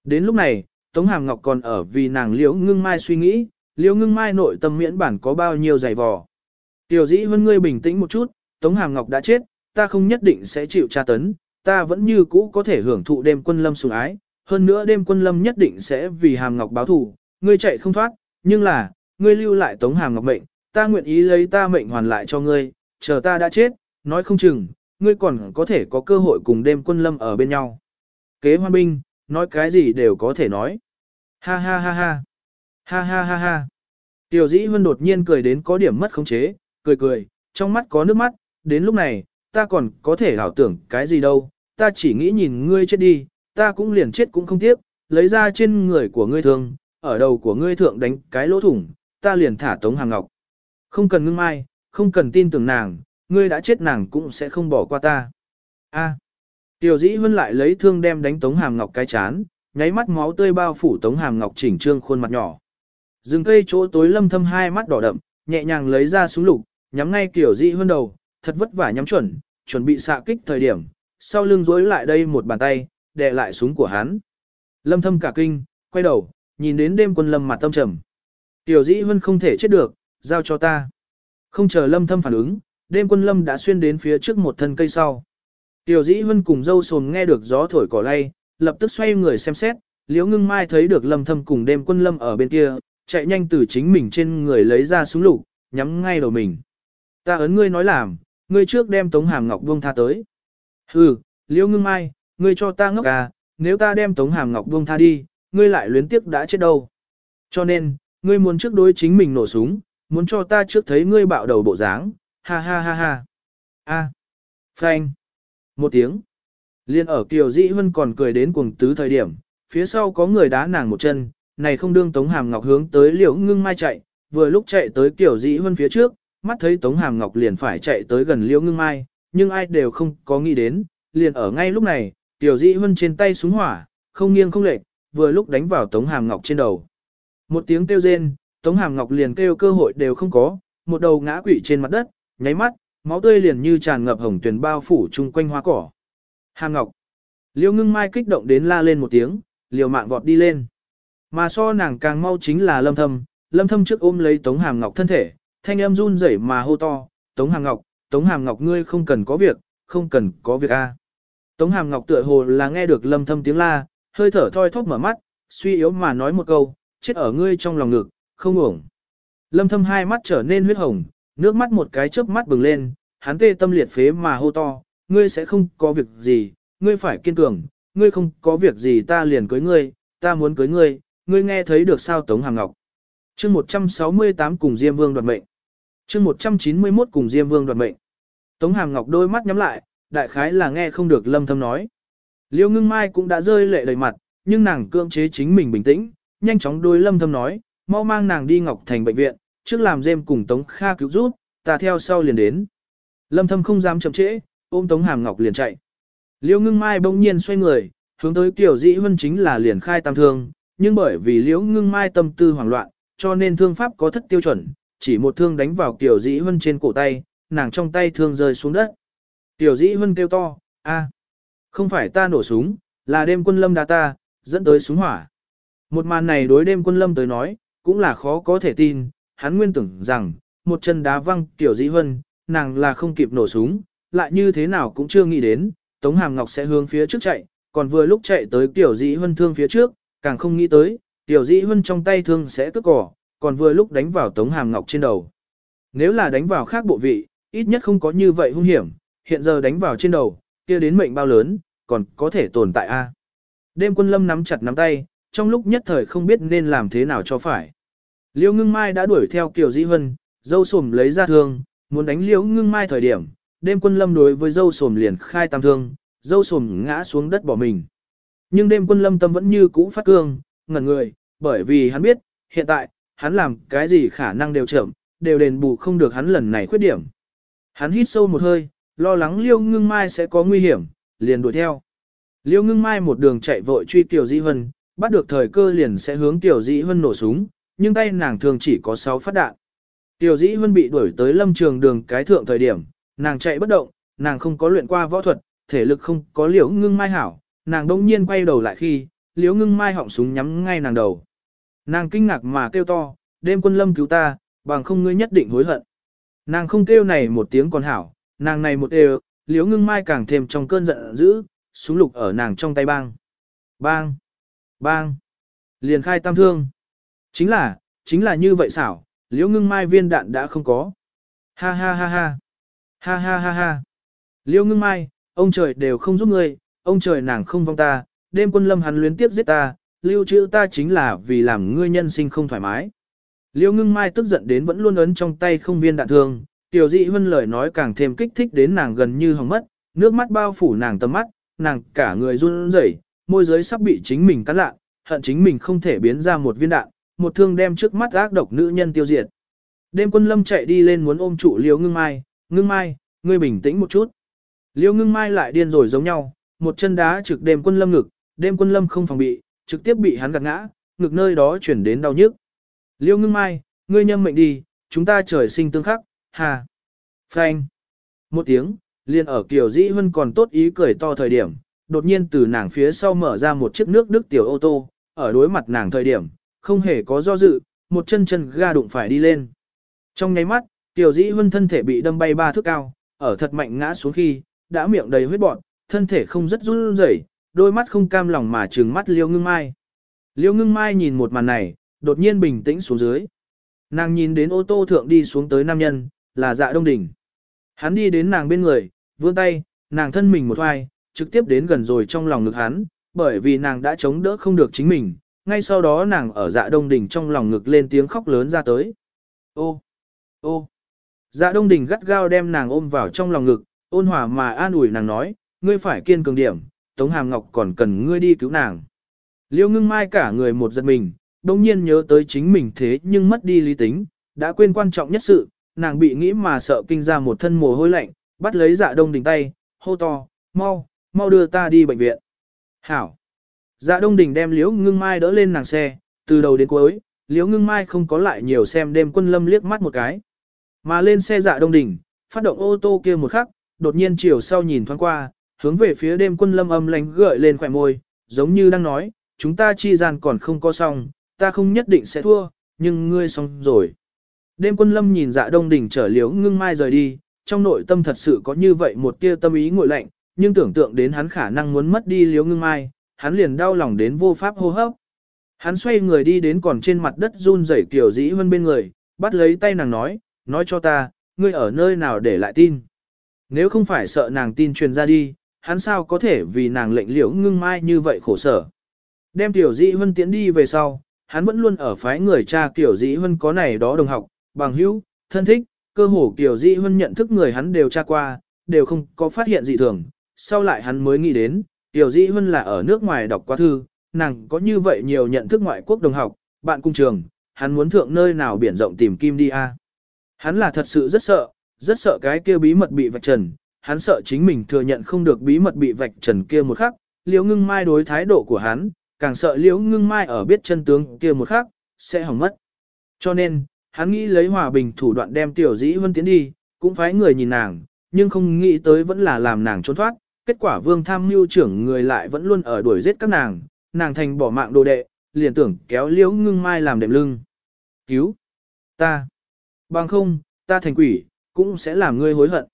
Đến lúc này, Tống Hàm Ngọc còn ở vì nàng Liễu Ngưng Mai suy nghĩ, Liễu Ngưng Mai nội tâm miễn bản có bao nhiêu dày vò. Tiểu dĩ hơn ngươi bình tĩnh một chút, Tống Hàm Ngọc đã chết, ta không nhất định sẽ chịu tra tấn, ta vẫn như cũ có thể hưởng thụ đêm quân lâm sủng ái, hơn nữa đêm quân lâm nhất định sẽ vì Hàm Ngọc báo thù, ngươi chạy không thoát, nhưng là, ngươi lưu lại Tống Hàm Ngọc mệnh, ta nguyện ý lấy ta mệnh hoàn lại cho ngươi, chờ ta đã chết, nói không chừng, ngươi còn có thể có cơ hội cùng đêm quân lâm ở bên nhau. Kế hoan binh, nói cái gì đều có thể nói. Ha ha ha ha. Ha ha ha ha. Tiểu dĩ Vân đột nhiên cười đến có điểm mất khống chế, cười cười, trong mắt có nước mắt, đến lúc này, ta còn có thể ảo tưởng cái gì đâu, ta chỉ nghĩ nhìn ngươi chết đi, ta cũng liền chết cũng không tiếc, lấy ra trên người của ngươi thường, ở đầu của ngươi thượng đánh cái lỗ thủng, ta liền thả Tống hàng Ngọc. Không cần ngưng mai, không cần tin tưởng nàng, ngươi đã chết nàng cũng sẽ không bỏ qua ta. A. Tiểu dĩ Vân lại lấy thương đem đánh Tống Hàm Ngọc cái chán, nháy mắt máu tươi bao phủ Tống Hàm Ngọc chỉnh trương khuôn mặt nhỏ. Dừng cây chỗ tối lâm thâm hai mắt đỏ đậm, nhẹ nhàng lấy ra súng lục, nhắm ngay kiểu Dĩ hơn đầu, thật vất vả nhắm chuẩn, chuẩn bị xạ kích thời điểm, sau lưng rối lại đây một bàn tay, đè lại súng của hắn. Lâm thâm cả kinh, quay đầu, nhìn đến đêm quân lâm mặt tâm trầm. Tiểu dĩ huân không thể chết được, giao cho ta. Không chờ lâm thâm phản ứng, đêm quân lâm đã xuyên đến phía trước một thân cây sau. Tiểu dĩ huân cùng dâu sồn nghe được gió thổi cỏ lay, lập tức xoay người xem xét, liễu ngưng mai thấy được lâm thâm cùng đêm quân lâm ở bên kia, chạy nhanh từ chính mình trên người lấy ra súng lục, nhắm ngay đầu mình. Ta ấn ngươi nói làm, ngươi trước đem Tống Hàm Ngọc buông tha tới. Hừ, liễu ngưng mai, ngươi cho ta ngốc à, nếu ta đem Tống Hàm Ngọc buông tha đi, ngươi lại luyến tiếc đã chết đâu. Cho nên, ngươi muốn trước đối chính mình nổ súng, muốn cho ta trước thấy ngươi bạo đầu bộ dáng, ha ha ha ha. A. Phanh. Một tiếng. Liên ở Kiều Dĩ Hân còn cười đến cuồng tứ thời điểm, phía sau có người đá nàng một chân, này không đương Tống Hàm Ngọc hướng tới Liễu Ngưng Mai chạy, vừa lúc chạy tới Kiều Dĩ Hân phía trước, mắt thấy Tống Hàm Ngọc liền phải chạy tới gần Liễu Ngưng Mai, nhưng ai đều không có nghĩ đến, liền ở ngay lúc này, Kiều Dĩ Hân trên tay súng hỏa, không nghiêng không lệch, vừa lúc đánh vào Tống Hàm Ngọc trên đầu. Một tiếng kêu rên, Tống Hàm Ngọc liền kêu cơ hội đều không có, một đầu ngã quỵ trên mặt đất, nháy mắt, máu tươi liền như tràn ngập hồng tuyền bao phủ chung quanh hoa cỏ. Hàm Ngọc. Liêu ngưng mai kích động đến la lên một tiếng, liều mạng vọt đi lên. Mà so nàng càng mau chính là lâm thâm, lâm thâm trước ôm lấy Tống Hàm Ngọc thân thể, thanh âm run rẩy mà hô to, Tống Hàm Ngọc, Tống Hàm Ngọc ngươi không cần có việc, không cần có việc a. Tống Hàm Ngọc tựa hồ là nghe được lâm thâm tiếng la, hơi thở thoi thóp mở mắt, suy yếu mà nói một câu, chết ở ngươi trong lòng ngực, không ổng. Lâm thâm hai mắt trở nên huyết hồng, nước mắt một cái chớp mắt bừng lên, hắn tê tâm liệt phế mà hô to, ngươi sẽ không có việc gì, ngươi phải kiên cường, ngươi không có việc gì ta liền cưới ngươi, ta muốn cưới ngươi, ngươi nghe thấy được sao Tống Hàm Ngọc. Chương 168 cùng Diêm Vương đoạt mệnh. Chương 191 cùng Diêm Vương đoạt mệnh. Tống Hàm Ngọc đôi mắt nhắm lại, đại khái là nghe không được Lâm Thâm nói. Liêu Ngưng Mai cũng đã rơi lệ đầy mặt, nhưng nàng cưỡng chế chính mình bình tĩnh, nhanh chóng đôi Lâm Thâm nói, mau mang nàng đi Ngọc Thành bệnh viện, trước làm dêm cùng Tống Kha cứu giúp, ta theo sau liền đến. Lâm Thâm không dám chậm trễ, ôm Tống Hàm Ngọc liền chạy. Liêu Ngưng Mai bỗng nhiên xoay người, hướng tới Kiều Dĩ Vân chính là liền khai tam thương, nhưng bởi vì Liễu Ngưng Mai tâm tư hoảng loạn, cho nên thương pháp có thất tiêu chuẩn, chỉ một thương đánh vào Kiều Dĩ Vân trên cổ tay, nàng trong tay thương rơi xuống đất. Kiều Dĩ Vân kêu to, a, không phải ta nổ súng, là đêm quân lâm đá ta, dẫn tới súng hỏa. Một màn này đối đêm quân lâm tới nói, cũng là khó có thể tin, hắn nguyên tưởng rằng, một chân đá văng tiểu Dĩ Vân, nàng là không kịp nổ súng, lại như thế nào cũng chưa nghĩ đến, Tống Hàm Ngọc sẽ hướng phía trước chạy, còn vừa lúc chạy tới Tiểu Dĩ Hân thương phía trước, càng không nghĩ tới, Tiểu Dĩ Hân trong tay thương sẽ cướp cỏ, còn vừa lúc đánh vào Tống Hàm Ngọc trên đầu. Nếu là đánh vào khác bộ vị, ít nhất không có như vậy hung hiểm, hiện giờ đánh vào trên đầu, kia đến mệnh bao lớn, còn có thể tồn tại a. Đêm quân lâm nắm chặt nắm tay, trong lúc nhất thời không biết nên làm thế nào cho phải. Liêu ngưng mai đã đuổi theo Kiều Dĩ Hân, dâu sùm lấy ra thương, muốn đánh liêu ngưng mai thời điểm, đêm quân lâm đối với dâu sồm liền khai tam thương, dâu sồm ngã xuống đất bỏ mình. Nhưng đêm quân lâm tâm vẫn như cũ phát cương, ngẩn người, bởi vì hắn biết, hiện tại, hắn làm cái gì khả năng đều chậm, đều đền bù không được hắn lần này khuyết điểm. Hắn hít sâu một hơi, lo lắng liêu ngưng mai sẽ có nguy hiểm, liền đuổi theo. Liêu ngưng mai một đường chạy vội truy Kiều Dĩ Hân, bắt được thời cơ liền sẽ hướng Kiều Dĩ Hân nổ súng, nhưng tay nàng thường chỉ có 6 phát đạn. Tiểu Dĩ huân bị đuổi tới lâm trường đường cái thượng thời điểm, nàng chạy bất động, nàng không có luyện qua võ thuật, thể lực không có liễu ngưng mai hảo, nàng đông nhiên quay đầu lại khi, liễu ngưng mai họng súng nhắm ngay nàng đầu. Nàng kinh ngạc mà kêu to, đêm quân lâm cứu ta, bằng không ngươi nhất định hối hận. Nàng không kêu này một tiếng còn hảo, nàng này một đều, liễu ngưng mai càng thêm trong cơn giận dữ, súng lục ở nàng trong tay bang. Bang! Bang! Liền khai tam thương. Chính là, chính là như vậy xảo, liễu ngưng mai viên đạn đã không có. Ha ha ha ha! Ha ha ha ha. Liêu ngưng mai, ông trời đều không giúp ngươi, ông trời nàng không vong ta, đêm quân lâm hắn luyến tiếp giết ta, lưu trữ ta chính là vì làm ngươi nhân sinh không thoải mái. Liêu ngưng mai tức giận đến vẫn luôn ấn trong tay không viên đạn thương, tiểu dị hơn lời nói càng thêm kích thích đến nàng gần như hỏng mất, nước mắt bao phủ nàng tầm mắt, nàng cả người run rẩy, môi giới sắp bị chính mình cắn lạ, hận chính mình không thể biến ra một viên đạn, một thương đem trước mắt ác độc nữ nhân tiêu diệt. Đêm quân lâm chạy đi lên muốn ôm trụ liêu ngưng mai, ngưng mai, ngươi bình tĩnh một chút. Liêu ngưng mai lại điên rồi giống nhau, một chân đá trực đêm quân lâm ngực, đêm quân lâm không phòng bị, trực tiếp bị hắn gạt ngã, ngực nơi đó chuyển đến đau nhức. Liêu ngưng mai, ngươi nhâm mệnh đi, chúng ta trời sinh tương khắc, hà. Phanh. Một tiếng, liền ở kiểu dĩ hơn còn tốt ý cười to thời điểm, đột nhiên từ nàng phía sau mở ra một chiếc nước đức tiểu ô tô, ở đối mặt nàng thời điểm, không hề có do dự, một chân chân ga đụng phải đi lên. Trong nháy mắt, tiểu dĩ hơn thân thể bị đâm bay ba thước cao, ở thật mạnh ngã xuống khi, đã miệng đầy huyết bọt, thân thể không rất run rẩy, đôi mắt không cam lòng mà trừng mắt liêu ngưng mai. Liêu ngưng mai nhìn một màn này, đột nhiên bình tĩnh xuống dưới. Nàng nhìn đến ô tô thượng đi xuống tới nam nhân, là dạ đông đỉnh. Hắn đi đến nàng bên người, vươn tay, nàng thân mình một hoài, trực tiếp đến gần rồi trong lòng ngực hắn, bởi vì nàng đã chống đỡ không được chính mình, ngay sau đó nàng ở dạ đông đỉnh trong lòng ngực lên tiếng khóc lớn ra tới. Ô, ô, dạ đông đỉnh gắt gao đem nàng ôm vào trong lòng ngực, ôn hòa mà an ủi nàng nói, ngươi phải kiên cường điểm, Tống Hàm Ngọc còn cần ngươi đi cứu nàng. Liêu ngưng mai cả người một giật mình, đồng nhiên nhớ tới chính mình thế nhưng mất đi lý tính, đã quên quan trọng nhất sự, nàng bị nghĩ mà sợ kinh ra một thân mồ hôi lạnh, bắt lấy dạ đông đình tay, hô to, mau, mau đưa ta đi bệnh viện. Hảo. Dạ đông đình đem liễu ngưng mai đỡ lên nàng xe, từ đầu đến cuối, liễu ngưng mai không có lại nhiều xem đêm quân lâm liếc mắt một cái. Mà lên xe dạ đông đình, phát động ô tô kia một khắc, đột nhiên chiều sau nhìn thoáng qua, hướng về phía đêm quân lâm âm lánh gợi lên khỏe môi, giống như đang nói, chúng ta chi gian còn không có xong, ta không nhất định sẽ thua, nhưng ngươi xong rồi. Đêm quân lâm nhìn dạ đông đỉnh trở liếu ngưng mai rời đi, trong nội tâm thật sự có như vậy một tia tâm ý ngội lạnh, nhưng tưởng tượng đến hắn khả năng muốn mất đi liếu ngưng mai, hắn liền đau lòng đến vô pháp hô hấp. Hắn xoay người đi đến còn trên mặt đất run rẩy tiểu dĩ hơn bên người, bắt lấy tay nàng nói, nói cho ta, ngươi ở nơi nào để lại tin. Nếu không phải sợ nàng tin truyền ra đi, hắn sao có thể vì nàng lệnh liễu ngưng mai như vậy khổ sở. Đem tiểu dĩ huân tiến đi về sau, hắn vẫn luôn ở phái người cha tiểu dĩ huân có này đó đồng học, bằng hữu, thân thích, cơ hồ tiểu dĩ huân nhận thức người hắn đều tra qua, đều không có phát hiện gì thường. Sau lại hắn mới nghĩ đến, tiểu dĩ huân là ở nước ngoài đọc qua thư, nàng có như vậy nhiều nhận thức ngoại quốc đồng học, bạn cung trường, hắn muốn thượng nơi nào biển rộng tìm kim đi a. Hắn là thật sự rất sợ, rất sợ cái kia bí mật bị vạch trần, hắn sợ chính mình thừa nhận không được bí mật bị vạch trần kia một khắc, liễu ngưng mai đối thái độ của hắn, càng sợ liễu ngưng mai ở biết chân tướng kia một khắc, sẽ hỏng mất. Cho nên, hắn nghĩ lấy hòa bình thủ đoạn đem tiểu dĩ vân tiến đi, cũng phải người nhìn nàng, nhưng không nghĩ tới vẫn là làm nàng trốn thoát, kết quả vương tham mưu trưởng người lại vẫn luôn ở đuổi giết các nàng, nàng thành bỏ mạng đồ đệ, liền tưởng kéo liễu ngưng mai làm đệm lưng. Cứu! Ta! Bằng không, ta thành quỷ, cũng sẽ làm ngươi hối hận.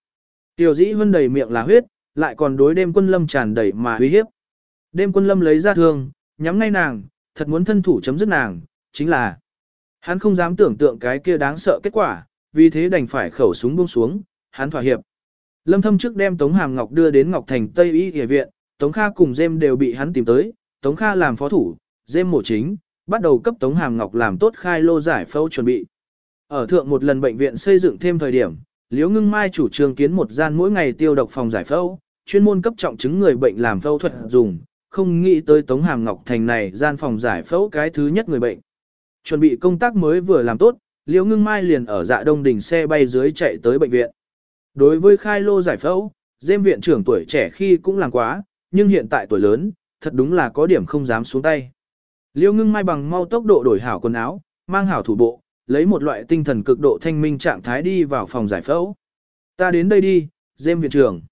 Tiểu dĩ vân đầy miệng là huyết, lại còn đối đêm quân lâm tràn đầy mà uy hiếp. Đêm quân lâm lấy ra thương, nhắm ngay nàng, thật muốn thân thủ chấm dứt nàng, chính là hắn không dám tưởng tượng cái kia đáng sợ kết quả, vì thế đành phải khẩu súng buông xuống, hắn thỏa hiệp. Lâm thâm trước đem Tống Hàm Ngọc đưa đến Ngọc Thành Tây Y Y viện, Tống Kha cùng Dêm đều bị hắn tìm tới, Tống Kha làm phó thủ, Dêm mổ chính, bắt đầu cấp Tống Hàm Ngọc làm tốt khai lô giải phẫu chuẩn bị. Ở thượng một lần bệnh viện xây dựng thêm thời điểm, Liễu Ngưng Mai chủ trương kiến một gian mỗi ngày tiêu độc phòng giải phẫu, chuyên môn cấp trọng chứng người bệnh làm phẫu thuật dùng, không nghĩ tới Tống Hàm Ngọc Thành này gian phòng giải phẫu cái thứ nhất người bệnh. Chuẩn bị công tác mới vừa làm tốt, Liễu Ngưng Mai liền ở dạ đông đỉnh xe bay dưới chạy tới bệnh viện. Đối với khai lô giải phẫu, dêm viện trưởng tuổi trẻ khi cũng làm quá, nhưng hiện tại tuổi lớn, thật đúng là có điểm không dám xuống tay. Liêu Ngưng Mai bằng mau tốc độ đổi hảo quần áo, mang hảo thủ bộ, lấy một loại tinh thần cực độ thanh minh trạng thái đi vào phòng giải phẫu. Ta đến đây đi, dêm viện trưởng.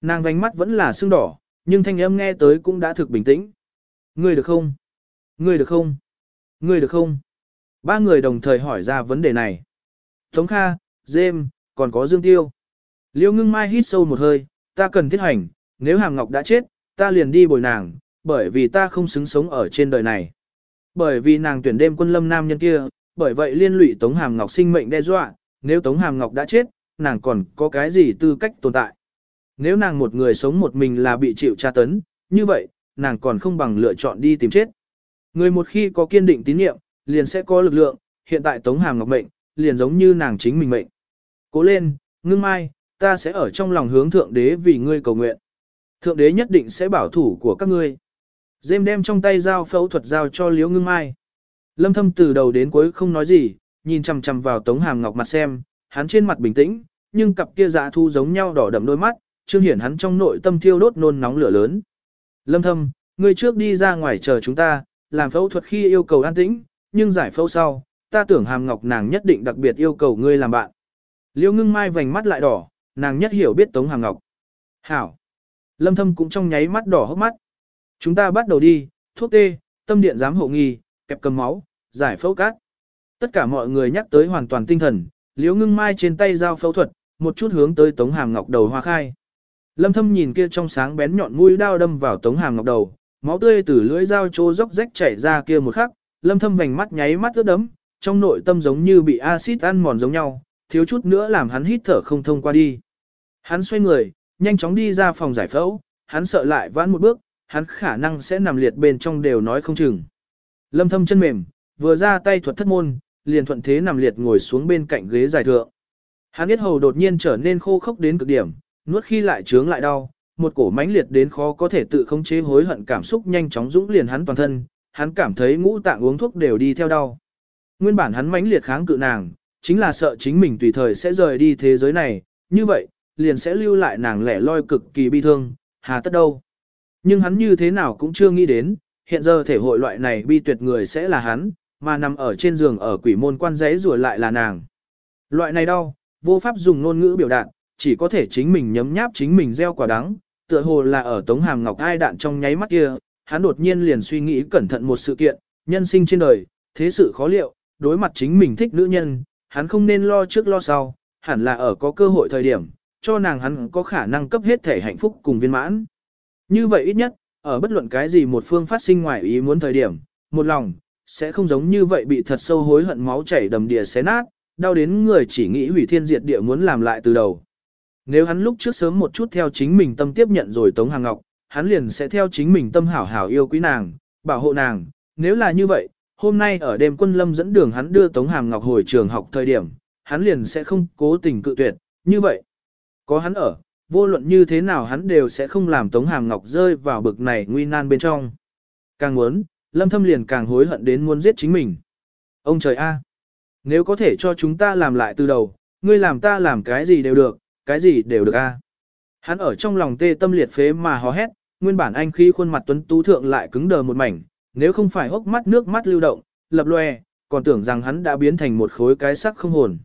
Nàng vánh mắt vẫn là sưng đỏ, nhưng thanh âm nghe tới cũng đã thực bình tĩnh. Ngươi được không? Ngươi được không? Ngươi được không? Ba người đồng thời hỏi ra vấn đề này. Tống Kha, Dêm, còn có Dương Tiêu. Liêu ngưng mai hít sâu một hơi, ta cần thiết hành, nếu Hàm Ngọc đã chết, ta liền đi bồi nàng, bởi vì ta không xứng sống ở trên đời này. Bởi vì nàng tuyển đêm quân lâm nam nhân kia, bởi vậy liên lụy Tống Hàm Ngọc sinh mệnh đe dọa, nếu Tống Hàm Ngọc đã chết, nàng còn có cái gì tư cách tồn tại. Nếu nàng một người sống một mình là bị chịu tra tấn, như vậy, nàng còn không bằng lựa chọn đi tìm chết. Người một khi có kiên định tín nhiệm, liền sẽ có lực lượng, hiện tại Tống Hàm Ngọc mệnh, liền giống như nàng chính mình mệnh. Cố lên, ngưng mai, ta sẽ ở trong lòng hướng Thượng Đế vì ngươi cầu nguyện. Thượng Đế nhất định sẽ bảo thủ của các ngươi. Dêm đem trong tay dao phẫu thuật giao cho Liễu Ngưng Mai. Lâm Thâm từ đầu đến cuối không nói gì, nhìn chằm chằm vào Tống Hàm Ngọc mặt xem, hắn trên mặt bình tĩnh, nhưng cặp kia dạ thu giống nhau đỏ đậm đôi mắt, trương hiển hắn trong nội tâm thiêu đốt nôn nóng lửa lớn. Lâm Thâm, ngươi trước đi ra ngoài chờ chúng ta, làm phẫu thuật khi yêu cầu an tĩnh, nhưng giải phẫu sau, ta tưởng hàm ngọc nàng nhất định đặc biệt yêu cầu ngươi làm bạn. liễu ngưng mai vành mắt lại đỏ, nàng nhất hiểu biết tống hàng ngọc. Hảo. Lâm thâm cũng trong nháy mắt đỏ hốc mắt. Chúng ta bắt đầu đi, thuốc tê, tâm điện giám hộ nghi, kẹp cầm máu, giải phẫu cát. Tất cả mọi người nhắc tới hoàn toàn tinh thần, liễu ngưng mai trên tay dao phẫu thuật, một chút hướng tới tống hàm ngọc đầu hoa khai. Lâm thâm nhìn kia trong sáng bén nhọn mũi đao đâm vào tống hàm ngọc đầu, máu tươi từ lưỡi dao trô róc rách chảy ra kia một khắc, lâm thâm vành mắt nháy mắt ướt đấm, trong nội tâm giống như bị axit ăn mòn giống nhau, thiếu chút nữa làm hắn hít thở không thông qua đi. Hắn xoay người, nhanh chóng đi ra phòng giải phẫu, hắn sợ lại vãn một bước, hắn khả năng sẽ nằm liệt bên trong đều nói không chừng. Lâm thâm chân mềm, vừa ra tay thuật thất môn, liền thuận thế nằm liệt ngồi xuống bên cạnh ghế giải thượng. Hắn biết hầu đột nhiên trở nên khô khốc đến cực điểm, nuốt khi lại trướng lại đau, một cổ mãnh liệt đến khó có thể tự khống chế hối hận cảm xúc nhanh chóng dũng liền hắn toàn thân, hắn cảm thấy ngũ tạng uống thuốc đều đi theo đau. Nguyên bản hắn mãnh liệt kháng cự nàng, chính là sợ chính mình tùy thời sẽ rời đi thế giới này, như vậy, liền sẽ lưu lại nàng lẻ loi cực kỳ bi thương, hà tất đâu. Nhưng hắn như thế nào cũng chưa nghĩ đến, hiện giờ thể hội loại này bi tuyệt người sẽ là hắn, mà nằm ở trên giường ở quỷ môn quan giấy rùa lại là nàng. Loại này đau, vô pháp dùng ngôn ngữ biểu đạt, chỉ có thể chính mình nhấm nháp chính mình gieo quả đắng, tựa hồ là ở tống hàm ngọc ai đạn trong nháy mắt kia, hắn đột nhiên liền suy nghĩ cẩn thận một sự kiện, nhân sinh trên đời, thế sự khó liệu, đối mặt chính mình thích nữ nhân, hắn không nên lo trước lo sau, hẳn là ở có cơ hội thời điểm, cho nàng hắn có khả năng cấp hết thể hạnh phúc cùng viên mãn. Như vậy ít nhất, ở bất luận cái gì một phương phát sinh ngoài ý muốn thời điểm, một lòng, sẽ không giống như vậy bị thật sâu hối hận máu chảy đầm đìa xé nát, đau đến người chỉ nghĩ hủy thiên diệt địa muốn làm lại từ đầu. Nếu hắn lúc trước sớm một chút theo chính mình tâm tiếp nhận rồi Tống Hàng Ngọc, hắn liền sẽ theo chính mình tâm hảo hảo yêu quý nàng, bảo hộ nàng. Nếu là như vậy, hôm nay ở đêm quân lâm dẫn đường hắn đưa Tống Hàm Ngọc hồi trường học thời điểm, hắn liền sẽ không cố tình cự tuyệt, như vậy. Có hắn ở, vô luận như thế nào hắn đều sẽ không làm Tống Hàm Ngọc rơi vào bực này nguy nan bên trong. Càng muốn, Lâm Thâm liền càng hối hận đến muốn giết chính mình. Ông trời a, nếu có thể cho chúng ta làm lại từ đầu, ngươi làm ta làm cái gì đều được, cái gì đều được a. Hắn ở trong lòng tê tâm liệt phế mà hò hét, nguyên bản anh khi khuôn mặt tuấn tú thượng lại cứng đờ một mảnh, nếu không phải hốc mắt nước mắt lưu động, lập loe, còn tưởng rằng hắn đã biến thành một khối cái sắc không hồn.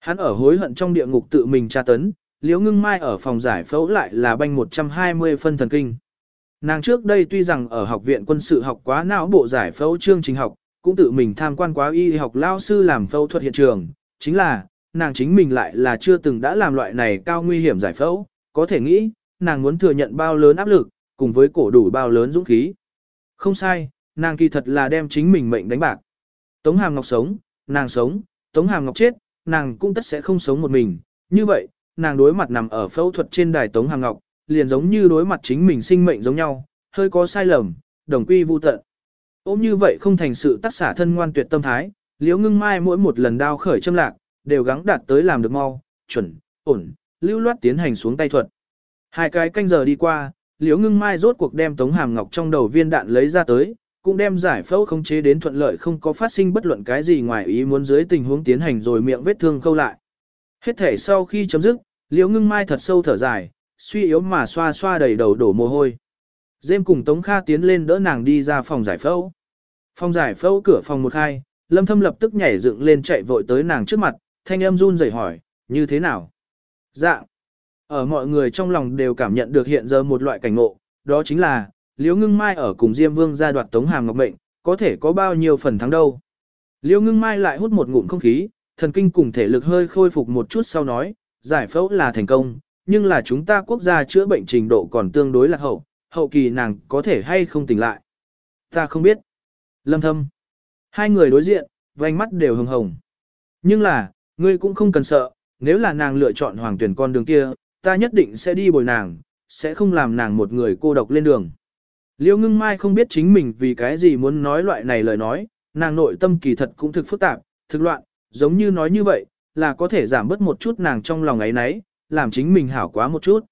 Hắn ở hối hận trong địa ngục tự mình tra tấn, liễu ngưng mai ở phòng giải phẫu lại là banh 120 phân thần kinh. Nàng trước đây tuy rằng ở học viện quân sự học quá não bộ giải phẫu chương trình học, cũng tự mình tham quan quá y học lao sư làm phẫu thuật hiện trường, chính là, nàng chính mình lại là chưa từng đã làm loại này cao nguy hiểm giải phẫu, có thể nghĩ, nàng muốn thừa nhận bao lớn áp lực, cùng với cổ đủ bao lớn dũng khí. Không sai, nàng kỳ thật là đem chính mình mệnh đánh bạc. Tống Hàm Ngọc sống, nàng sống, Tống Hàm Ngọc chết, nàng cũng tất sẽ không sống một mình. Như vậy, nàng đối mặt nằm ở phẫu thuật trên đài Tống Hàm Ngọc, liền giống như đối mặt chính mình sinh mệnh giống nhau, hơi có sai lầm, đồng quy vu tận. Ôm như vậy không thành sự tác xả thân ngoan tuyệt tâm thái, liễu ngưng mai mỗi một lần đao khởi châm lạc, đều gắng đạt tới làm được mau, chuẩn, ổn, lưu loát tiến hành xuống tay thuật. Hai cái canh giờ đi qua, liễu ngưng mai rốt cuộc đem Tống Hàm Ngọc trong đầu viên đạn lấy ra tới, cũng đem giải phẫu khống chế đến thuận lợi không có phát sinh bất luận cái gì ngoài ý muốn dưới tình huống tiến hành rồi miệng vết thương khâu lại. Hết thể sau khi chấm dứt, Liễu Ngưng Mai thật sâu thở dài, suy yếu mà xoa xoa đầy đầu đổ mồ hôi. Dêm cùng Tống Kha tiến lên đỡ nàng đi ra phòng giải phẫu. Phòng giải phẫu cửa phòng một hai, Lâm Thâm lập tức nhảy dựng lên chạy vội tới nàng trước mặt, thanh âm run rẩy hỏi, như thế nào? Dạ. Ở mọi người trong lòng đều cảm nhận được hiện giờ một loại cảnh ngộ, đó chính là, Liễu Ngưng Mai ở cùng Diêm Vương gia đoạt Tống Hàm Ngọc mệnh, có thể có bao nhiêu phần thắng đâu. Liễu Ngưng Mai lại hút một ngụm không khí, thần kinh cùng thể lực hơi khôi phục một chút sau nói, giải phẫu là thành công, nhưng là chúng ta quốc gia chữa bệnh trình độ còn tương đối là hậu, hậu kỳ nàng có thể hay không tỉnh lại. Ta không biết. Lâm thâm. Hai người đối diện, vành mắt đều hồng hồng. Nhưng là, ngươi cũng không cần sợ, nếu là nàng lựa chọn hoàng tuyển con đường kia, ta nhất định sẽ đi bồi nàng, sẽ không làm nàng một người cô độc lên đường. Liêu ngưng mai không biết chính mình vì cái gì muốn nói loại này lời nói, nàng nội tâm kỳ thật cũng thực phức tạp, thực loạn, giống như nói như vậy, là có thể giảm bớt một chút nàng trong lòng ấy nấy, làm chính mình hảo quá một chút.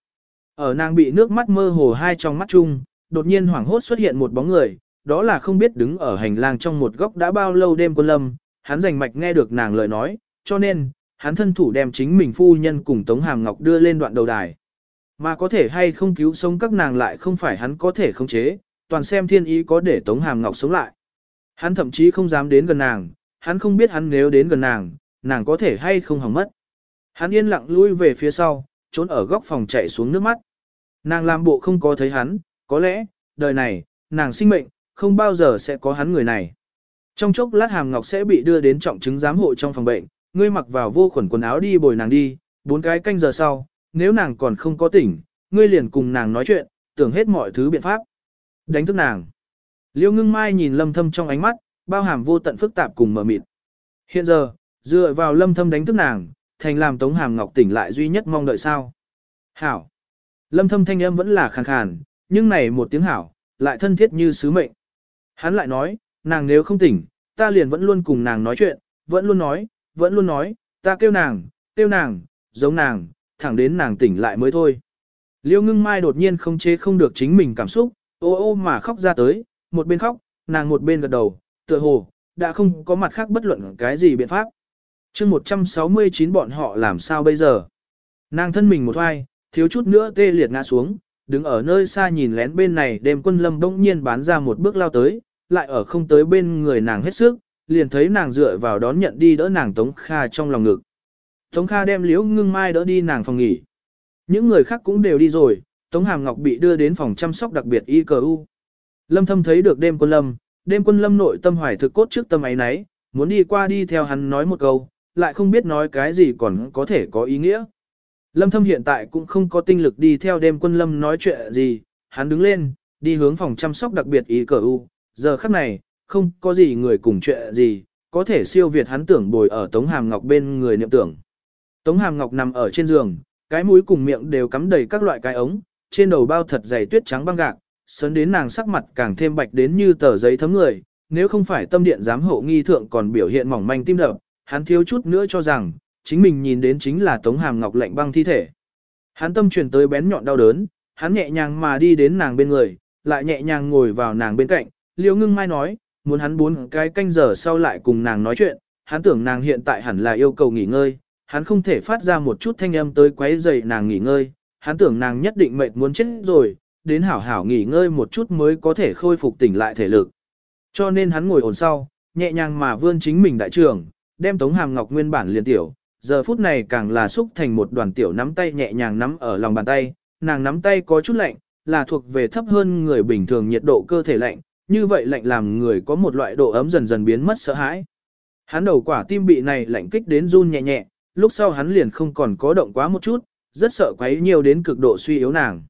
Ở nàng bị nước mắt mơ hồ hai trong mắt chung, đột nhiên hoảng hốt xuất hiện một bóng người, đó là không biết đứng ở hành lang trong một góc đã bao lâu đêm quân lâm, hắn rành mạch nghe được nàng lời nói, cho nên, hắn thân thủ đem chính mình phu nhân cùng Tống Hàm Ngọc đưa lên đoạn đầu đài. Mà có thể hay không cứu sống các nàng lại không phải hắn có thể khống chế, toàn xem thiên ý có để Tống Hàm Ngọc sống lại. Hắn thậm chí không dám đến gần nàng, hắn không biết hắn nếu đến gần nàng, nàng có thể hay không hỏng mất. Hắn yên lặng lui về phía sau, trốn ở góc phòng chạy xuống nước mắt. Nàng làm bộ không có thấy hắn, có lẽ, đời này, nàng sinh mệnh, không bao giờ sẽ có hắn người này. Trong chốc lát hàm ngọc sẽ bị đưa đến trọng chứng giám hộ trong phòng bệnh, ngươi mặc vào vô khuẩn quần áo đi bồi nàng đi, bốn cái canh giờ sau, nếu nàng còn không có tỉnh, ngươi liền cùng nàng nói chuyện, tưởng hết mọi thứ biện pháp. Đánh thức nàng. Liêu ngưng mai nhìn lâm thâm trong ánh mắt, bao hàm vô tận phức tạp cùng mở mịt. Hiện giờ, dựa vào lâm thâm đánh thức nàng, thành làm tống hàm ngọc tỉnh lại duy nhất mong đợi sao. Hảo. Lâm thâm thanh âm vẫn là khàn khàn, nhưng này một tiếng hảo, lại thân thiết như sứ mệnh. Hắn lại nói, nàng nếu không tỉnh, ta liền vẫn luôn cùng nàng nói chuyện, vẫn luôn nói, vẫn luôn nói, ta kêu nàng, kêu nàng, giống nàng, thẳng đến nàng tỉnh lại mới thôi. Liêu ngưng mai đột nhiên không chế không được chính mình cảm xúc, ô ô mà khóc ra tới, một bên khóc, nàng một bên gật đầu, tựa hồ, đã không có mặt khác bất luận cái gì biện pháp. chương 169 bọn họ làm sao bây giờ? Nàng thân mình một hoai, thiếu chút nữa tê liệt ngã xuống, đứng ở nơi xa nhìn lén bên này đêm quân lâm bỗng nhiên bán ra một bước lao tới, lại ở không tới bên người nàng hết sức, liền thấy nàng dựa vào đón nhận đi đỡ nàng Tống Kha trong lòng ngực. Tống Kha đem liễu ngưng mai đỡ đi nàng phòng nghỉ. Những người khác cũng đều đi rồi, Tống Hàm Ngọc bị đưa đến phòng chăm sóc đặc biệt ICU. Lâm Thâm thấy được đêm quân lâm, đêm quân lâm nội tâm hoài thực cốt trước tâm ấy nấy, muốn đi qua đi theo hắn nói một câu, lại không biết nói cái gì còn có thể có ý nghĩa. Lâm Thâm hiện tại cũng không có tinh lực đi theo đêm quân lâm nói chuyện gì, hắn đứng lên, đi hướng phòng chăm sóc đặc biệt ICU, giờ khắc này, không có gì người cùng chuyện gì, có thể siêu việt hắn tưởng bồi ở Tống Hàm Ngọc bên người niệm tưởng. Tống Hàm Ngọc nằm ở trên giường, cái mũi cùng miệng đều cắm đầy các loại cái ống, trên đầu bao thật dày tuyết trắng băng gạc, sớn đến nàng sắc mặt càng thêm bạch đến như tờ giấy thấm người, nếu không phải tâm điện giám hộ nghi thượng còn biểu hiện mỏng manh tim đập, hắn thiếu chút nữa cho rằng, chính mình nhìn đến chính là Tống Hàm Ngọc lạnh băng thi thể. Hắn tâm truyền tới bén nhọn đau đớn, hắn nhẹ nhàng mà đi đến nàng bên người, lại nhẹ nhàng ngồi vào nàng bên cạnh, Liêu Ngưng Mai nói, muốn hắn bốn cái canh giờ sau lại cùng nàng nói chuyện, hắn tưởng nàng hiện tại hẳn là yêu cầu nghỉ ngơi, hắn không thể phát ra một chút thanh âm tới quấy rầy nàng nghỉ ngơi, hắn tưởng nàng nhất định mệt muốn chết rồi, đến hảo hảo nghỉ ngơi một chút mới có thể khôi phục tỉnh lại thể lực. Cho nên hắn ngồi ổn sau, nhẹ nhàng mà vươn chính mình đại trưởng, đem Tống Hàm Ngọc nguyên bản liền tiểu, giờ phút này càng là xúc thành một đoàn tiểu nắm tay nhẹ nhàng nắm ở lòng bàn tay, nàng nắm tay có chút lạnh, là thuộc về thấp hơn người bình thường nhiệt độ cơ thể lạnh, như vậy lạnh làm người có một loại độ ấm dần dần biến mất sợ hãi. Hắn đầu quả tim bị này lạnh kích đến run nhẹ nhẹ, lúc sau hắn liền không còn có động quá một chút, rất sợ quấy nhiều đến cực độ suy yếu nàng.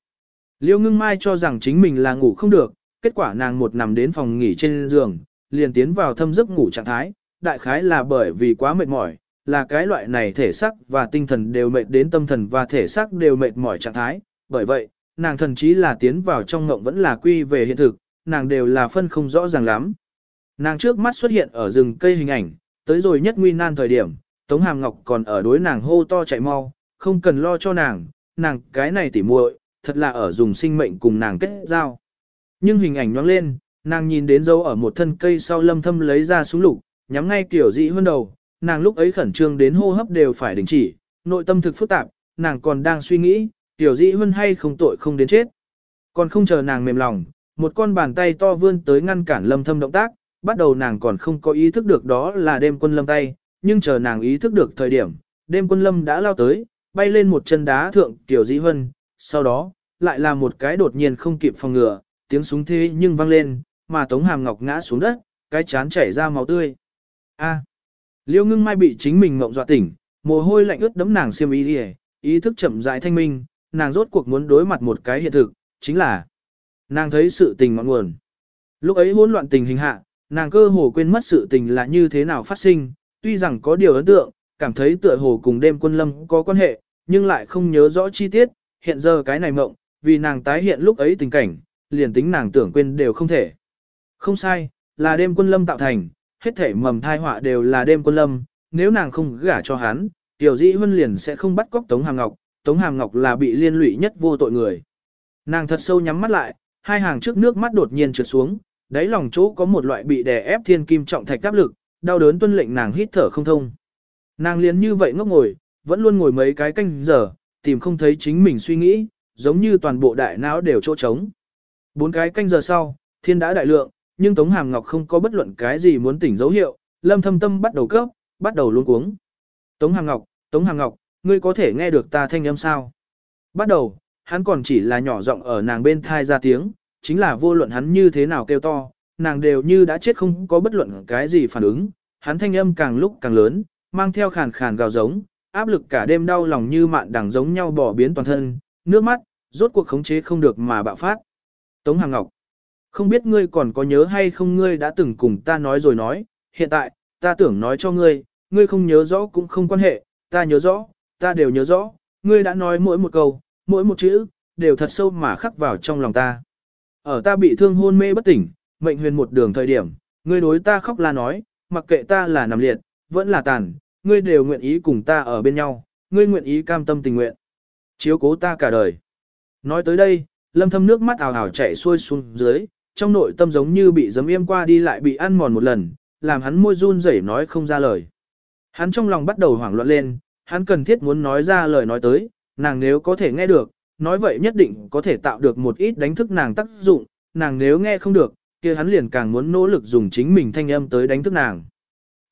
Liêu ngưng mai cho rằng chính mình là ngủ không được, kết quả nàng một nằm đến phòng nghỉ trên giường, liền tiến vào thâm giấc ngủ trạng thái, đại khái là bởi vì quá mệt mỏi, là cái loại này thể xác và tinh thần đều mệt đến tâm thần và thể xác đều mệt mỏi trạng thái, bởi vậy, nàng thần chí là tiến vào trong ngộng vẫn là quy về hiện thực, nàng đều là phân không rõ ràng lắm. Nàng trước mắt xuất hiện ở rừng cây hình ảnh, tới rồi nhất nguy nan thời điểm, Tống Hàm Ngọc còn ở đối nàng hô to chạy mau, không cần lo cho nàng, nàng cái này tỉ muội, thật là ở dùng sinh mệnh cùng nàng kết giao. Nhưng hình ảnh nhoáng lên, nàng nhìn đến dấu ở một thân cây sau lâm thâm lấy ra súng lục, nhắm ngay kiểu dị hơn đầu, nàng lúc ấy khẩn trương đến hô hấp đều phải đình chỉ, nội tâm thực phức tạp, nàng còn đang suy nghĩ, tiểu dị hơn hay không tội không đến chết. Còn không chờ nàng mềm lòng, một con bàn tay to vươn tới ngăn cản lâm thâm động tác, bắt đầu nàng còn không có ý thức được đó là đêm quân lâm tay, nhưng chờ nàng ý thức được thời điểm, đêm quân lâm đã lao tới, bay lên một chân đá thượng tiểu dĩ hân, sau đó, lại là một cái đột nhiên không kịp phòng ngừa, tiếng súng thế nhưng vang lên, mà Tống Hàm Ngọc ngã xuống đất, cái chán chảy ra máu tươi. A. Liêu ngưng mai bị chính mình ngộng dọa tỉnh, mồ hôi lạnh ướt đấm nàng xiêm ý đi ý thức chậm rãi thanh minh, nàng rốt cuộc muốn đối mặt một cái hiện thực, chính là nàng thấy sự tình ngọn nguồn. Lúc ấy hỗn loạn tình hình hạ, nàng cơ hồ quên mất sự tình là như thế nào phát sinh, tuy rằng có điều ấn tượng, cảm thấy tựa hồ cùng đêm quân lâm có quan hệ, nhưng lại không nhớ rõ chi tiết, hiện giờ cái này mộng, vì nàng tái hiện lúc ấy tình cảnh, liền tính nàng tưởng quên đều không thể. Không sai, là đêm quân lâm tạo thành, hết thể mầm thai họa đều là đêm quân lâm, nếu nàng không gả cho hắn, tiểu dĩ huân liền sẽ không bắt cóc Tống Hàm Ngọc, Tống Hàm Ngọc là bị liên lụy nhất vô tội người. Nàng thật sâu nhắm mắt lại, hai hàng trước nước mắt đột nhiên trượt xuống, đáy lòng chỗ có một loại bị đè ép thiên kim trọng thạch áp lực, đau đớn tuân lệnh nàng hít thở không thông. Nàng liền như vậy ngốc ngồi, vẫn luôn ngồi mấy cái canh giờ, tìm không thấy chính mình suy nghĩ, giống như toàn bộ đại não đều chỗ trống. Bốn cái canh giờ sau, thiên đã đại lượng, nhưng Tống Hàm Ngọc không có bất luận cái gì muốn tỉnh dấu hiệu, lâm thâm tâm bắt đầu cấp, bắt đầu luống cuống. Tống Hàm Ngọc, Tống Hàm Ngọc, ngươi có thể nghe được ta thanh âm sao? Bắt đầu, hắn còn chỉ là nhỏ giọng ở nàng bên thai ra tiếng, chính là vô luận hắn như thế nào kêu to, nàng đều như đã chết không có bất luận cái gì phản ứng, hắn thanh âm càng lúc càng lớn, mang theo khàn khàn gào giống, áp lực cả đêm đau lòng như mạn đằng giống nhau bỏ biến toàn thân, nước mắt, rốt cuộc khống chế không được mà bạo phát. Tống Hàng Ngọc, không biết ngươi còn có nhớ hay không ngươi đã từng cùng ta nói rồi nói, hiện tại, ta tưởng nói cho ngươi, ngươi không nhớ rõ cũng không quan hệ, ta nhớ rõ, ta đều nhớ rõ, ngươi đã nói mỗi một câu, mỗi một chữ, đều thật sâu mà khắc vào trong lòng ta. Ở ta bị thương hôn mê bất tỉnh, mệnh huyền một đường thời điểm, ngươi đối ta khóc la nói, mặc kệ ta là nằm liệt, vẫn là tàn, ngươi đều nguyện ý cùng ta ở bên nhau, ngươi nguyện ý cam tâm tình nguyện. Chiếu cố ta cả đời. Nói tới đây, lâm thâm nước mắt ảo ảo chảy xuôi xuống dưới, trong nội tâm giống như bị giấm yêm qua đi lại bị ăn mòn một lần, làm hắn môi run rẩy nói không ra lời. Hắn trong lòng bắt đầu hoảng loạn lên, hắn cần thiết muốn nói ra lời nói tới, nàng nếu có thể nghe được, nói vậy nhất định có thể tạo được một ít đánh thức nàng tác dụng, nàng nếu nghe không được, kia hắn liền càng muốn nỗ lực dùng chính mình thanh âm tới đánh thức nàng.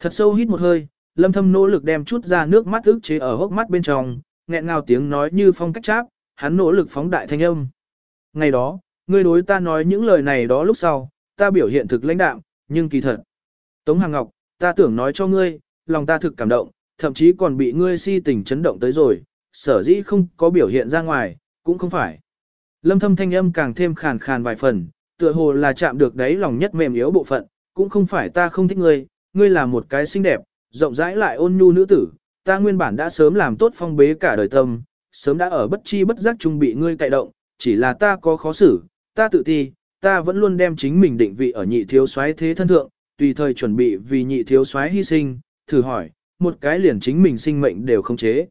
Thật sâu hít một hơi, lâm thâm nỗ lực đem chút ra nước mắt ức chế ở hốc mắt bên trong, nghẹn ngào tiếng nói như phong cách cháp, hắn nỗ lực phóng đại thanh âm. Ngày đó, ngươi đối ta nói những lời này đó lúc sau, ta biểu hiện thực lãnh đạm, nhưng kỳ thật. Tống Hàng Ngọc, ta tưởng nói cho ngươi, lòng ta thực cảm động, thậm chí còn bị ngươi si tình chấn động tới rồi, sở dĩ không có biểu hiện ra ngoài, cũng không phải. Lâm thâm thanh âm càng thêm khàn khàn vài phần, tựa hồ là chạm được đáy lòng nhất mềm yếu bộ phận, cũng không phải ta không thích ngươi, ngươi là một cái xinh đẹp, rộng rãi lại ôn nhu nữ tử, ta nguyên bản đã sớm làm tốt phong bế cả đời tâm, sớm đã ở bất chi bất giác trung bị ngươi cậy động, chỉ là ta có khó xử, ta tự ti, ta vẫn luôn đem chính mình định vị ở nhị thiếu soái thế thân thượng, tùy thời chuẩn bị vì nhị thiếu soái hy sinh, thử hỏi, một cái liền chính mình sinh mệnh đều không chế.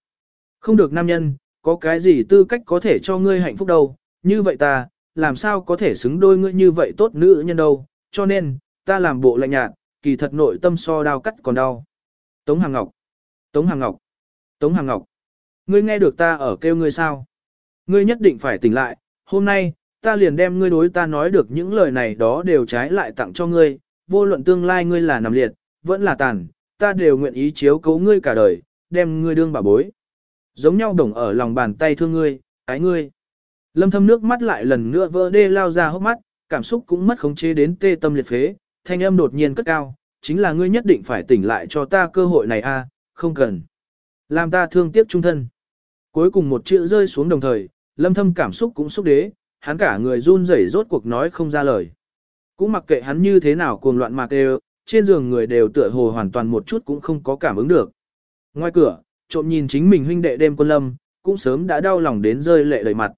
Không được nam nhân, có cái gì tư cách có thể cho ngươi hạnh phúc đâu, như vậy ta, làm sao có thể xứng đôi ngươi như vậy tốt nữ nhân đâu, cho nên, ta làm bộ lạnh nhạt, kỳ thật nội tâm so đau cắt còn đau. Tống Hàng Ngọc, Tống Hàng Ngọc, Tống Hàng Ngọc, ngươi nghe được ta ở kêu ngươi sao? Ngươi nhất định phải tỉnh lại, hôm nay, ta liền đem ngươi đối ta nói được những lời này đó đều trái lại tặng cho ngươi, vô luận tương lai ngươi là nằm liệt, vẫn là tàn, ta đều nguyện ý chiếu cấu ngươi cả đời, đem ngươi đương bà bối. Giống nhau đồng ở lòng bàn tay thương ngươi, ái ngươi. Lâm thâm nước mắt lại lần nữa vỡ đê lao ra hốc mắt, cảm xúc cũng mất khống chế đến tê tâm liệt phế, thanh âm đột nhiên cất cao, chính là ngươi nhất định phải tỉnh lại cho ta cơ hội này a, không cần. Làm ta thương tiếc trung thân. Cuối cùng một chữ rơi xuống đồng thời, lâm thâm cảm xúc cũng xúc đế, hắn cả người run rẩy rốt cuộc nói không ra lời. Cũng mặc kệ hắn như thế nào cuồng loạn mà kêu, trên giường người đều tựa hồ hoàn toàn một chút cũng không có cảm ứng được. Ngoài cửa, trộm nhìn chính mình huynh đệ đêm quân lâm, cũng sớm đã đau lòng đến rơi lệ đầy mặt.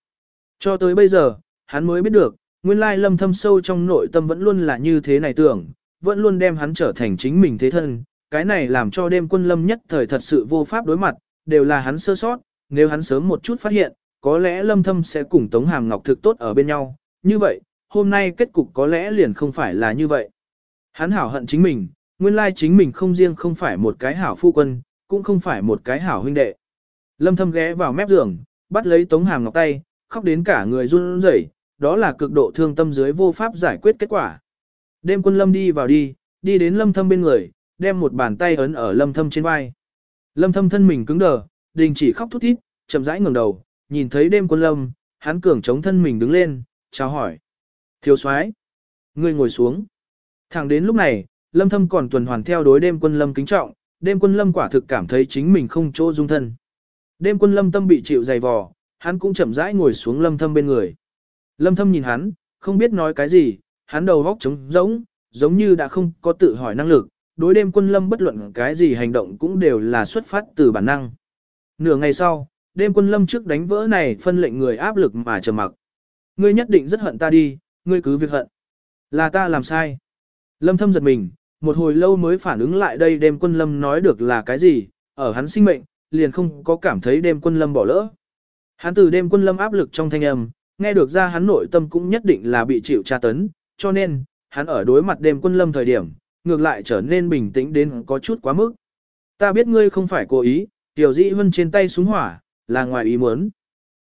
Cho tới bây giờ, hắn mới biết được, nguyên lai lâm thâm sâu trong nội tâm vẫn luôn là như thế này tưởng, vẫn luôn đem hắn trở thành chính mình thế thân, cái này làm cho đêm quân lâm nhất thời thật sự vô pháp đối mặt, đều là hắn sơ sót, nếu hắn sớm một chút phát hiện, có lẽ lâm thâm sẽ cùng Tống Hàm Ngọc thực tốt ở bên nhau, như vậy, hôm nay kết cục có lẽ liền không phải là như vậy. Hắn hảo hận chính mình, nguyên lai chính mình không riêng không phải một cái hảo phu quân, cũng không phải một cái hảo huynh đệ. Lâm thâm ghé vào mép giường, bắt lấy Tống Hàm Ngọc tay, khóc đến cả người run rẩy, đó là cực độ thương tâm dưới vô pháp giải quyết kết quả. Đêm quân Lâm đi vào đi, đi đến Lâm thâm bên người, đem một bàn tay ấn ở Lâm thâm trên vai. Lâm thâm thân mình cứng đờ, đình chỉ khóc thút thít, chậm rãi ngẩng đầu, nhìn thấy đêm quân Lâm, hắn cường chống thân mình đứng lên, chào hỏi. Thiếu soái, ngươi ngồi xuống. Thẳng đến lúc này, Lâm thâm còn tuần hoàn theo đối đêm quân Lâm kính trọng, đêm quân Lâm quả thực cảm thấy chính mình không chỗ dung thân. Đêm quân Lâm tâm bị chịu dày vò, hắn cũng chậm rãi ngồi xuống lâm thâm bên người. Lâm thâm nhìn hắn, không biết nói cái gì, hắn đầu vóc trống rỗng, giống như đã không có tự hỏi năng lực, đối đêm quân lâm bất luận cái gì hành động cũng đều là xuất phát từ bản năng. Nửa ngày sau, đêm quân lâm trước đánh vỡ này phân lệnh người áp lực mà trầm mặc. Ngươi nhất định rất hận ta đi, ngươi cứ việc hận. Là ta làm sai. Lâm thâm giật mình, một hồi lâu mới phản ứng lại đây đêm quân lâm nói được là cái gì, ở hắn sinh mệnh, liền không có cảm thấy đêm quân lâm bỏ lỡ. Hắn từ đêm quân lâm áp lực trong thanh âm, nghe được ra hắn nội tâm cũng nhất định là bị chịu tra tấn, cho nên, hắn ở đối mặt đêm quân lâm thời điểm, ngược lại trở nên bình tĩnh đến có chút quá mức. Ta biết ngươi không phải cố ý, tiểu dĩ hơn trên tay súng hỏa, là ngoài ý muốn.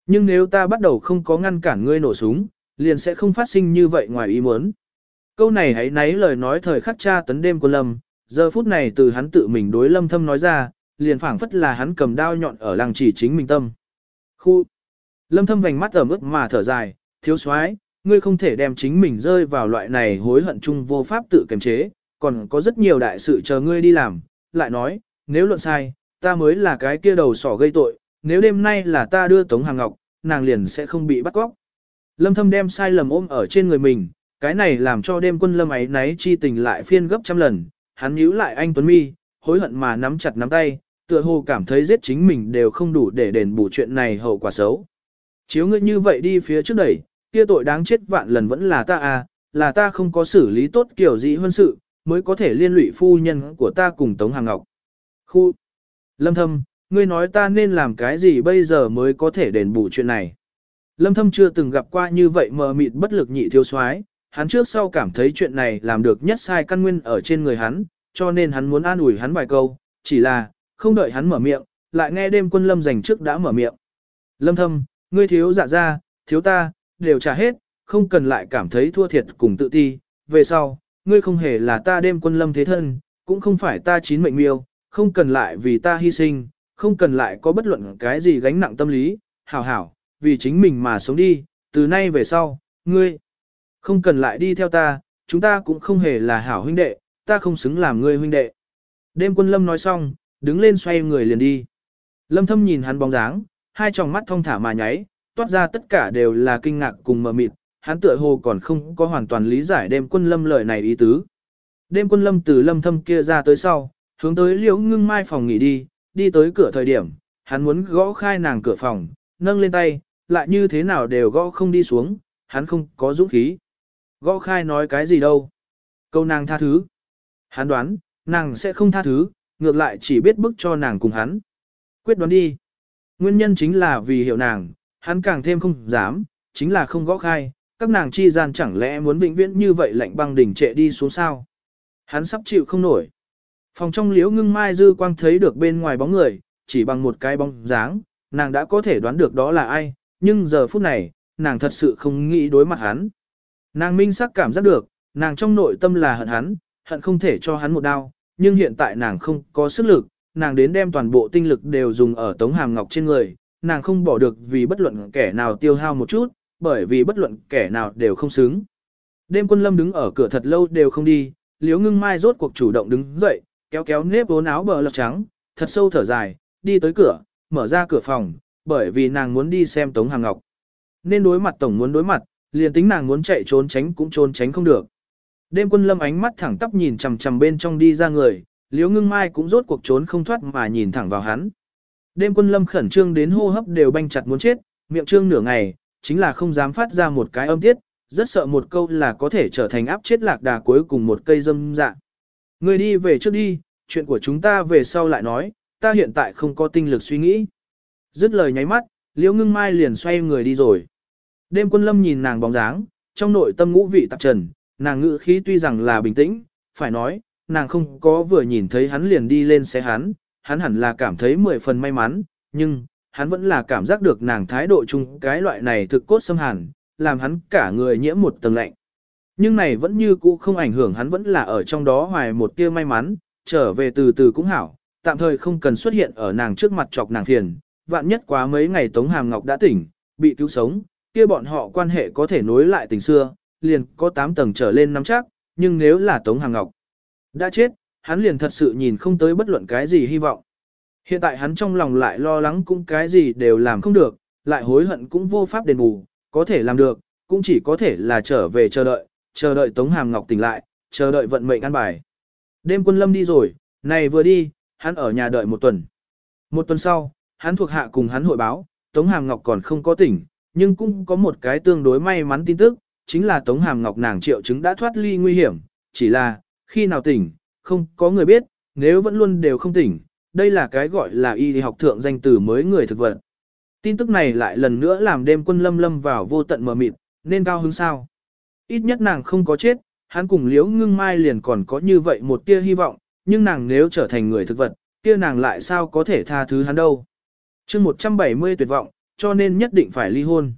Nhưng nếu ta bắt đầu không có ngăn cản ngươi nổ súng, liền sẽ không phát sinh như vậy ngoài ý muốn. Câu này hãy nấy lời nói thời khắc tra tấn đêm quân lâm, giờ phút này từ hắn tự mình đối lâm thâm nói ra, liền phảng phất là hắn cầm đao nhọn ở làng chỉ chính mình tâm. Khu! Lâm thâm vành mắt ẩm ướt mà thở dài, thiếu soái ngươi không thể đem chính mình rơi vào loại này hối hận chung vô pháp tự kiềm chế, còn có rất nhiều đại sự chờ ngươi đi làm, lại nói, nếu luận sai, ta mới là cái kia đầu sỏ gây tội, nếu đêm nay là ta đưa Tống Hàng Ngọc, nàng liền sẽ không bị bắt cóc. Lâm thâm đem sai lầm ôm ở trên người mình, cái này làm cho đêm quân lâm ấy náy chi tình lại phiên gấp trăm lần, hắn nhíu lại anh Tuấn Mi, hối hận mà nắm chặt nắm tay, tựa hồ cảm thấy giết chính mình đều không đủ để đền bù chuyện này hậu quả xấu. Chiếu ngươi như vậy đi phía trước đẩy, kia tội đáng chết vạn lần vẫn là ta à, là ta không có xử lý tốt kiểu gì hơn sự, mới có thể liên lụy phu nhân của ta cùng Tống Hàng Ngọc. Khu! Lâm Thâm, ngươi nói ta nên làm cái gì bây giờ mới có thể đền bù chuyện này. Lâm Thâm chưa từng gặp qua như vậy mờ mịt bất lực nhị thiếu soái, hắn trước sau cảm thấy chuyện này làm được nhất sai căn nguyên ở trên người hắn, cho nên hắn muốn an ủi hắn vài câu, chỉ là, không đợi hắn mở miệng, lại nghe đêm quân Lâm dành trước đã mở miệng. Lâm Thâm, ngươi thiếu dạ ra, thiếu ta, đều trả hết, không cần lại cảm thấy thua thiệt cùng tự ti, về sau, ngươi không hề là ta đêm quân Lâm thế thân, cũng không phải ta chín mệnh miêu, không cần lại vì ta hy sinh, không cần lại có bất luận cái gì gánh nặng tâm lý, hảo hảo, vì chính mình mà sống đi, từ nay về sau, ngươi không cần lại đi theo ta, chúng ta cũng không hề là hảo huynh đệ, ta không xứng làm ngươi huynh đệ. Đêm quân lâm nói xong, đứng lên xoay người liền đi. Lâm thâm nhìn hắn bóng dáng, hai tròng mắt thông thả mà nháy, toát ra tất cả đều là kinh ngạc cùng mờ mịt, hắn tựa hồ còn không có hoàn toàn lý giải đêm quân lâm lời này ý tứ. Đêm quân lâm từ lâm thâm kia ra tới sau, hướng tới liễu ngưng mai phòng nghỉ đi, đi tới cửa thời điểm, hắn muốn gõ khai nàng cửa phòng, nâng lên tay, lại như thế nào đều gõ không đi xuống, hắn không có dũng khí. Gõ khai nói cái gì đâu. Câu nàng tha thứ. Hắn đoán, nàng sẽ không tha thứ, ngược lại chỉ biết bức cho nàng cùng hắn. Quyết đoán đi. Nguyên nhân chính là vì hiểu nàng, hắn càng thêm không dám, chính là không gõ khai, các nàng chi gian chẳng lẽ muốn vĩnh viễn như vậy lạnh băng đỉnh trệ đi xuống sao. Hắn sắp chịu không nổi. Phòng trong liễu ngưng mai dư quang thấy được bên ngoài bóng người, chỉ bằng một cái bóng dáng, nàng đã có thể đoán được đó là ai, nhưng giờ phút này, nàng thật sự không nghĩ đối mặt hắn. Nàng minh sắc cảm giác được, nàng trong nội tâm là hận hắn, hận không thể cho hắn một đau, nhưng hiện tại nàng không có sức lực, nàng đến đem toàn bộ tinh lực đều dùng ở tống hàm ngọc trên người, nàng không bỏ được vì bất luận kẻ nào tiêu hao một chút, bởi vì bất luận kẻ nào đều không xứng. Đêm quân lâm đứng ở cửa thật lâu đều không đi, liếu ngưng mai rốt cuộc chủ động đứng dậy, kéo kéo nếp vốn áo bờ lọc trắng, thật sâu thở dài, đi tới cửa, mở ra cửa phòng, bởi vì nàng muốn đi xem Tống Hàng Ngọc. Nên đối mặt tổng muốn đối mặt, liền tính nàng muốn chạy trốn tránh cũng trốn tránh không được. Đêm quân lâm ánh mắt thẳng tắp nhìn chằm chằm bên trong đi ra người, liếu ngưng mai cũng rốt cuộc trốn không thoát mà nhìn thẳng vào hắn. Đêm quân lâm khẩn trương đến hô hấp đều banh chặt muốn chết, miệng trương nửa ngày, chính là không dám phát ra một cái âm tiết, rất sợ một câu là có thể trở thành áp chết lạc đà cuối cùng một cây dâm dạ. Người đi về trước đi, chuyện của chúng ta về sau lại nói, ta hiện tại không có tinh lực suy nghĩ. Dứt lời nháy mắt, liễu ngưng mai liền xoay người đi rồi. Đêm quân lâm nhìn nàng bóng dáng, trong nội tâm ngũ vị tạp trần, nàng ngữ khí tuy rằng là bình tĩnh, phải nói, nàng không có vừa nhìn thấy hắn liền đi lên xe hắn, hắn hẳn là cảm thấy mười phần may mắn, nhưng, hắn vẫn là cảm giác được nàng thái độ chung cái loại này thực cốt xâm hàn, làm hắn cả người nhiễm một tầng lạnh. Nhưng này vẫn như cũ không ảnh hưởng hắn vẫn là ở trong đó hoài một tia may mắn, trở về từ từ cũng hảo, tạm thời không cần xuất hiện ở nàng trước mặt chọc nàng phiền, vạn nhất quá mấy ngày Tống Hàm Ngọc đã tỉnh, bị cứu sống, kia bọn họ quan hệ có thể nối lại tình xưa, liền có 8 tầng trở lên nắm chắc, nhưng nếu là Tống Hàng Ngọc đã chết, hắn liền thật sự nhìn không tới bất luận cái gì hy vọng. Hiện tại hắn trong lòng lại lo lắng cũng cái gì đều làm không được, lại hối hận cũng vô pháp đền bù, có thể làm được, cũng chỉ có thể là trở về chờ đợi, chờ đợi Tống Hàm Ngọc tỉnh lại, chờ đợi vận mệnh an bài. Đêm quân lâm đi rồi, này vừa đi, hắn ở nhà đợi một tuần. Một tuần sau, hắn thuộc hạ cùng hắn hội báo, Tống Hàm Ngọc còn không có tỉnh, nhưng cũng có một cái tương đối may mắn tin tức, chính là Tống Hàm Ngọc nàng triệu chứng đã thoát ly nguy hiểm, chỉ là, khi nào tỉnh, không có người biết, nếu vẫn luôn đều không tỉnh, đây là cái gọi là y học thượng danh từ mới người thực vật. Tin tức này lại lần nữa làm đêm quân lâm lâm vào vô tận mờ mịt, nên cao hứng sao. Ít nhất nàng không có chết, hắn cùng liễu ngưng mai liền còn có như vậy một tia hy vọng, nhưng nàng nếu trở thành người thực vật, kia nàng lại sao có thể tha thứ hắn đâu. chương 170 tuyệt vọng, cho nên nhất định phải ly hôn.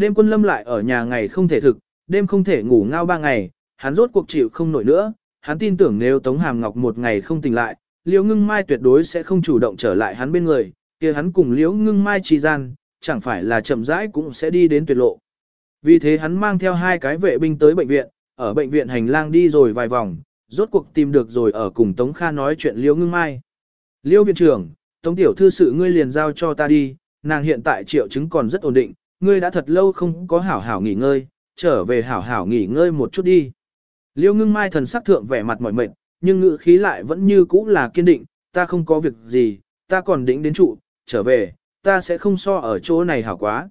Đêm quân lâm lại ở nhà ngày không thể thực, đêm không thể ngủ ngao ba ngày, hắn rốt cuộc chịu không nổi nữa, hắn tin tưởng nếu Tống Hàm Ngọc một ngày không tỉnh lại, Liễu Ngưng Mai tuyệt đối sẽ không chủ động trở lại hắn bên người, kia hắn cùng Liễu Ngưng Mai trì gian, chẳng phải là chậm rãi cũng sẽ đi đến tuyệt lộ. Vì thế hắn mang theo hai cái vệ binh tới bệnh viện, ở bệnh viện hành lang đi rồi vài vòng, rốt cuộc tìm được rồi ở cùng Tống Kha nói chuyện Liễu Ngưng Mai. Liễu viện trưởng, Tống tiểu thư sự ngươi liền giao cho ta đi, nàng hiện tại triệu chứng còn rất ổn định, ngươi đã thật lâu không có hảo hảo nghỉ ngơi, trở về hảo hảo nghỉ ngơi một chút đi. Liêu ngưng mai thần sắc thượng vẻ mặt mỏi mệt, nhưng ngữ khí lại vẫn như cũ là kiên định, ta không có việc gì, ta còn định đến trụ, trở về, ta sẽ không so ở chỗ này hảo quá.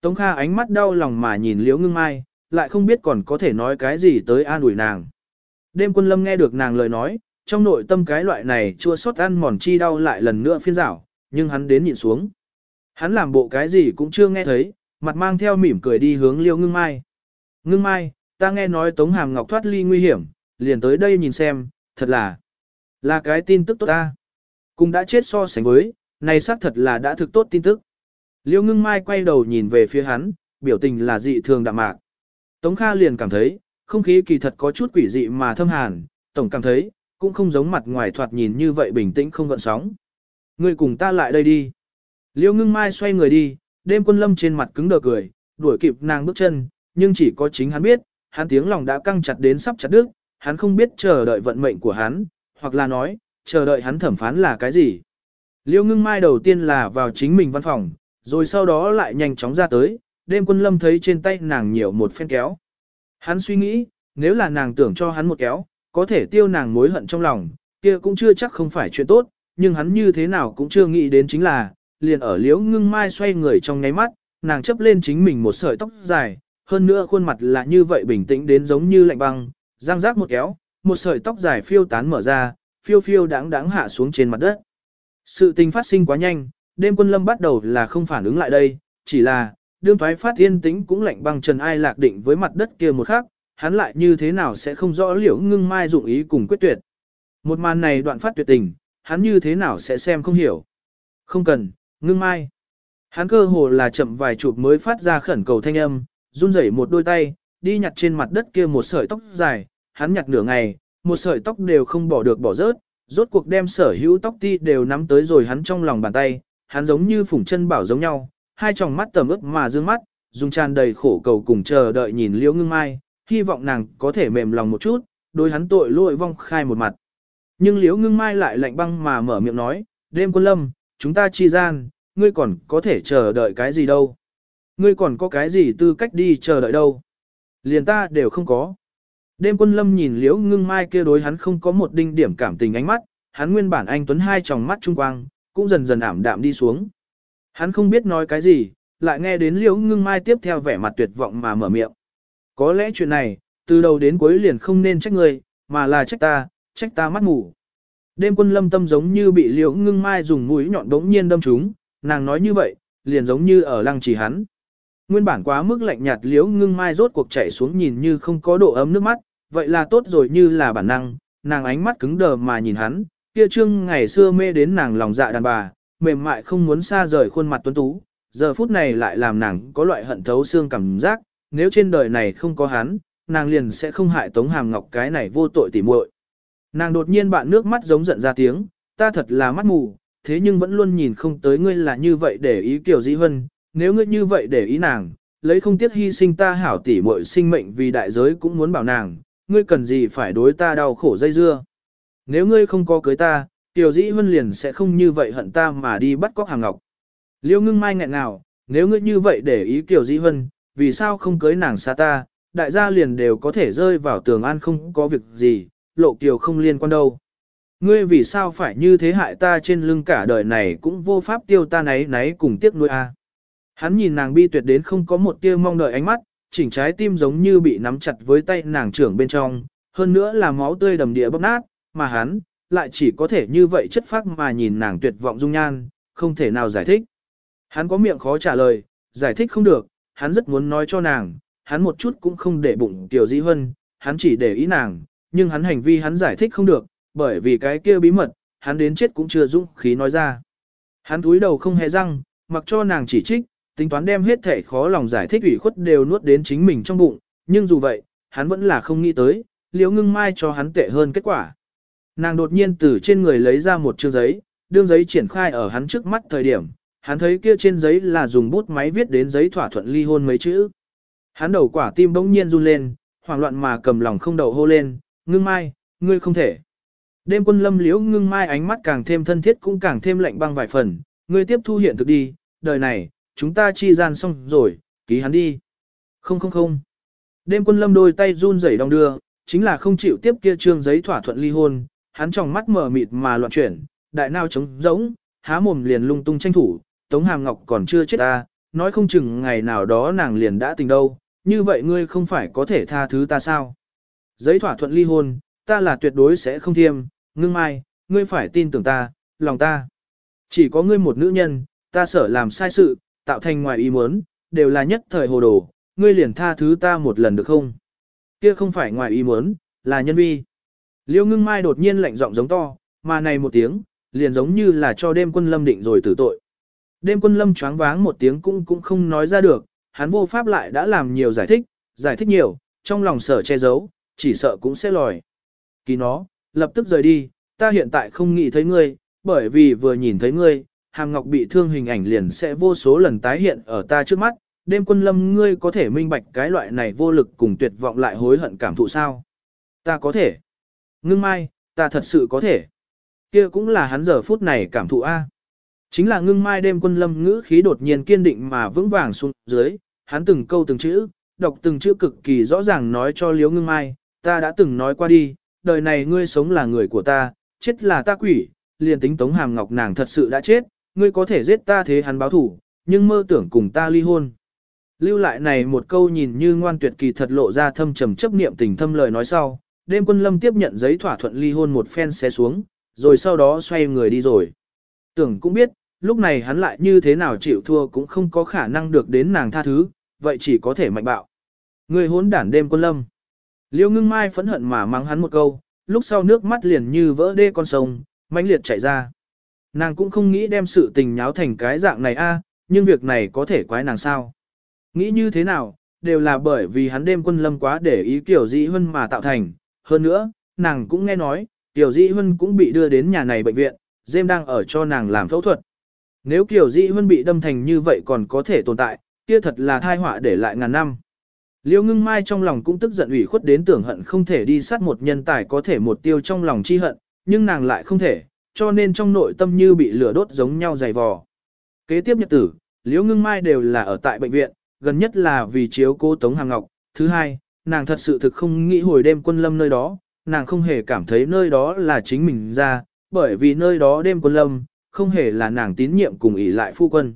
Tống Kha ánh mắt đau lòng mà nhìn Liễu Ngưng Mai, lại không biết còn có thể nói cái gì tới an ủi nàng. Đêm quân lâm nghe được nàng lời nói, trong nội tâm cái loại này chua xót ăn mòn chi đau lại lần nữa phiên rảo, nhưng hắn đến nhịn xuống. Hắn làm bộ cái gì cũng chưa nghe thấy, mặt mang theo mỉm cười đi hướng liêu Ngưng Mai. Ngưng Mai, ta nghe nói Tống Hàm Ngọc thoát ly nguy hiểm, liền tới đây nhìn xem, thật là, là cái tin tức tốt ta. Cũng đã chết so sánh với, này xác thật là đã thực tốt tin tức. Liêu ngưng mai quay đầu nhìn về phía hắn, biểu tình là dị thường đạm mạc. Tống Kha liền cảm thấy, không khí kỳ thật có chút quỷ dị mà thâm hàn, tổng cảm thấy, cũng không giống mặt ngoài thoạt nhìn như vậy bình tĩnh không gợn sóng. Người cùng ta lại đây đi. Liêu ngưng mai xoay người đi, đêm quân lâm trên mặt cứng đờ cười, đuổi kịp nàng bước chân, nhưng chỉ có chính hắn biết, hắn tiếng lòng đã căng chặt đến sắp chặt đứt, hắn không biết chờ đợi vận mệnh của hắn, hoặc là nói, chờ đợi hắn thẩm phán là cái gì. Liêu ngưng mai đầu tiên là vào chính mình văn phòng, rồi sau đó lại nhanh chóng ra tới, đêm quân lâm thấy trên tay nàng nhiều một phen kéo. Hắn suy nghĩ, nếu là nàng tưởng cho hắn một kéo, có thể tiêu nàng mối hận trong lòng, kia cũng chưa chắc không phải chuyện tốt, nhưng hắn như thế nào cũng chưa nghĩ đến chính là, liền ở liễu ngưng mai xoay người trong nháy mắt, nàng chấp lên chính mình một sợi tóc dài, hơn nữa khuôn mặt là như vậy bình tĩnh đến giống như lạnh băng, giang rác một kéo, một sợi tóc dài phiêu tán mở ra, phiêu phiêu đáng đáng hạ xuống trên mặt đất. Sự tình phát sinh quá nhanh, đêm quân lâm bắt đầu là không phản ứng lại đây, chỉ là, đương thoái phát yên tĩnh cũng lạnh băng trần ai lạc định với mặt đất kia một khắc, hắn lại như thế nào sẽ không rõ liễu ngưng mai dụng ý cùng quyết tuyệt. Một màn này đoạn phát tuyệt tình, hắn như thế nào sẽ xem không hiểu. Không cần, ngưng mai. Hắn cơ hồ là chậm vài chụp mới phát ra khẩn cầu thanh âm, run rẩy một đôi tay, đi nhặt trên mặt đất kia một sợi tóc dài, hắn nhặt nửa ngày, một sợi tóc đều không bỏ được bỏ rớt, rốt cuộc đem sở hữu tóc ti đều nắm tới rồi hắn trong lòng bàn tay, hắn giống như phủng chân bảo giống nhau, hai tròng mắt tầm ướp mà dương mắt, dùng tràn đầy khổ cầu cùng chờ đợi nhìn liễu ngưng mai, hy vọng nàng có thể mềm lòng một chút, đối hắn tội lỗi vong khai một mặt. Nhưng liễu ngưng mai lại lạnh băng mà mở miệng nói, đêm quân lâm, chúng ta chi gian, ngươi còn có thể chờ đợi cái gì đâu. Ngươi còn có cái gì tư cách đi chờ đợi đâu. Liền ta đều không có. Đêm quân lâm nhìn liễu ngưng mai kia đối hắn không có một đinh điểm cảm tình ánh mắt, hắn nguyên bản anh tuấn hai tròng mắt trung quang, cũng dần dần ảm đạm đi xuống. Hắn không biết nói cái gì, lại nghe đến liễu ngưng mai tiếp theo vẻ mặt tuyệt vọng mà mở miệng. Có lẽ chuyện này, từ đầu đến cuối liền không nên trách ngươi, mà là trách ta, trách ta mắt ngủ. Đêm quân lâm tâm giống như bị liễu ngưng mai dùng mũi nhọn đống nhiên đâm trúng, nàng nói như vậy, liền giống như ở lăng chỉ hắn. Nguyên bản quá mức lạnh nhạt liễu ngưng mai rốt cuộc chảy xuống nhìn như không có độ ấm nước mắt, vậy là tốt rồi như là bản năng, nàng ánh mắt cứng đờ mà nhìn hắn, kia trương ngày xưa mê đến nàng lòng dạ đàn bà, mềm mại không muốn xa rời khuôn mặt tuấn tú, giờ phút này lại làm nàng có loại hận thấu xương cảm giác, nếu trên đời này không có hắn, nàng liền sẽ không hại Tống Hàm Ngọc cái này vô tội tỉ muội. Nàng đột nhiên bạn nước mắt giống giận ra tiếng, ta thật là mắt mù, thế nhưng vẫn luôn nhìn không tới ngươi là như vậy để ý kiểu dĩ hân, nếu ngươi như vậy để ý nàng, lấy không tiếc hy sinh ta hảo tỉ muội sinh mệnh vì đại giới cũng muốn bảo nàng, ngươi cần gì phải đối ta đau khổ dây dưa. Nếu ngươi không có cưới ta, Kiều dĩ Hân liền sẽ không như vậy hận ta mà đi bắt cóc hàng ngọc. Liêu ngưng mai nghẹn nào, nếu ngươi như vậy để ý Kiều dĩ Hân, vì sao không cưới nàng xa ta, đại gia liền đều có thể rơi vào tường an không có việc gì, lộ kiều không liên quan đâu. Ngươi vì sao phải như thế hại ta trên lưng cả đời này cũng vô pháp tiêu ta náy náy cùng tiếc nuôi a. À? Hắn nhìn nàng bi tuyệt đến không có một tia mong đợi ánh mắt, chỉnh trái tim giống như bị nắm chặt với tay nàng trưởng bên trong, hơn nữa là máu tươi đầm địa bốc nát, mà hắn, lại chỉ có thể như vậy chất phác mà nhìn nàng tuyệt vọng dung nhan, không thể nào giải thích. Hắn có miệng khó trả lời, giải thích không được, hắn rất muốn nói cho nàng, hắn một chút cũng không để bụng Tiểu Dĩ Hân, hắn chỉ để ý nàng, nhưng hắn hành vi hắn giải thích không được, bởi vì cái kia bí mật, hắn đến chết cũng chưa dũng khí nói ra. Hắn túi đầu không hề răng, mặc cho nàng chỉ trích, tính toán đem hết thể khó lòng giải thích ủy khuất đều nuốt đến chính mình trong bụng, nhưng dù vậy, hắn vẫn là không nghĩ tới, liễu ngưng mai cho hắn tệ hơn kết quả. Nàng đột nhiên từ trên người lấy ra một chương giấy, đương giấy triển khai ở hắn trước mắt thời điểm, hắn thấy kia trên giấy là dùng bút máy viết đến giấy thỏa thuận ly hôn mấy chữ. Hắn đầu quả tim bỗng nhiên run lên, hoảng loạn mà cầm lòng không đầu hô lên, ngưng mai, ngươi không thể. Đêm quân lâm liễu ngưng mai ánh mắt càng thêm thân thiết cũng càng thêm lạnh băng vài phần, ngươi tiếp thu hiện thực đi, đời này, chúng ta chi gian xong rồi, ký hắn đi. Không không không. Đêm quân lâm đôi tay run rẩy đong đưa, chính là không chịu tiếp kia trương giấy thỏa thuận ly hôn, hắn trong mắt mở mịt mà loạn chuyển, đại nao trống rỗng, há mồm liền lung tung tranh thủ, Tống Hàm Ngọc còn chưa chết ta, nói không chừng ngày nào đó nàng liền đã tình đâu, như vậy ngươi không phải có thể tha thứ ta sao? Giấy thỏa thuận ly hôn, ta là tuyệt đối sẽ không thiêm, ngưng mai, ngươi phải tin tưởng ta, lòng ta. Chỉ có ngươi một nữ nhân, ta sợ làm sai sự, tạo thành ngoài ý muốn, đều là nhất thời hồ đồ, ngươi liền tha thứ ta một lần được không? Kia không phải ngoài ý muốn, là nhân vi. Liêu ngưng mai đột nhiên lạnh giọng giống to, mà này một tiếng, liền giống như là cho đêm quân lâm định rồi tử tội. Đêm quân lâm choáng váng một tiếng cũng cũng không nói ra được, hắn vô pháp lại đã làm nhiều giải thích, giải thích nhiều, trong lòng sợ che giấu, chỉ sợ cũng sẽ lòi. Kỳ nó, lập tức rời đi, ta hiện tại không nghĩ thấy ngươi, bởi vì vừa nhìn thấy ngươi, hàm ngọc bị thương hình ảnh liền sẽ vô số lần tái hiện ở ta trước mắt, đêm quân lâm ngươi có thể minh bạch cái loại này vô lực cùng tuyệt vọng lại hối hận cảm thụ sao? Ta có thể. Ngưng mai, ta thật sự có thể. Kia cũng là hắn giờ phút này cảm thụ A. Chính là ngưng mai đêm quân lâm ngữ khí đột nhiên kiên định mà vững vàng xuống dưới, hắn từng câu từng chữ, đọc từng chữ cực kỳ rõ ràng nói cho liếu ngưng mai, ta đã từng nói qua đi, đời này ngươi sống là người của ta, chết là ta quỷ, liền tính tống hàm ngọc nàng thật sự đã chết, ngươi có thể giết ta thế hắn báo thủ, nhưng mơ tưởng cùng ta ly hôn. Lưu lại này một câu nhìn như ngoan tuyệt kỳ thật lộ ra thâm trầm chấp niệm tình thâm lời nói sau, đêm quân lâm tiếp nhận giấy thỏa thuận ly hôn một phen xé xuống, rồi sau đó xoay người đi rồi. Tưởng cũng biết, lúc này hắn lại như thế nào chịu thua cũng không có khả năng được đến nàng tha thứ, vậy chỉ có thể mạnh bạo. Người hốn đản đêm quân lâm. Liêu ngưng mai phẫn hận mà mắng hắn một câu, lúc sau nước mắt liền như vỡ đê con sông, mãnh liệt chảy ra. Nàng cũng không nghĩ đem sự tình nháo thành cái dạng này a, nhưng việc này có thể quái nàng sao. Nghĩ như thế nào, đều là bởi vì hắn đêm quân lâm quá để ý kiểu dĩ hơn mà tạo thành. Hơn nữa, nàng cũng nghe nói, Tiểu Dĩ Hân cũng bị đưa đến nhà này bệnh viện, Dêm đang ở cho nàng làm phẫu thuật. Nếu Kiều Dĩ Hân bị đâm thành như vậy còn có thể tồn tại, kia thật là thai họa để lại ngàn năm. Liêu ngưng mai trong lòng cũng tức giận ủy khuất đến tưởng hận không thể đi sát một nhân tài có thể một tiêu trong lòng chi hận, nhưng nàng lại không thể, cho nên trong nội tâm như bị lửa đốt giống nhau dày vò. Kế tiếp nhật tử, Liêu ngưng mai đều là ở tại bệnh viện, gần nhất là vì chiếu cô Tống Hàng Ngọc. Thứ hai, nàng thật sự thực không nghĩ hồi đêm quân lâm nơi đó, nàng không hề cảm thấy nơi đó là chính mình ra, bởi vì nơi đó đêm quân lâm, không hề là nàng tín nhiệm cùng ỷ lại phu quân.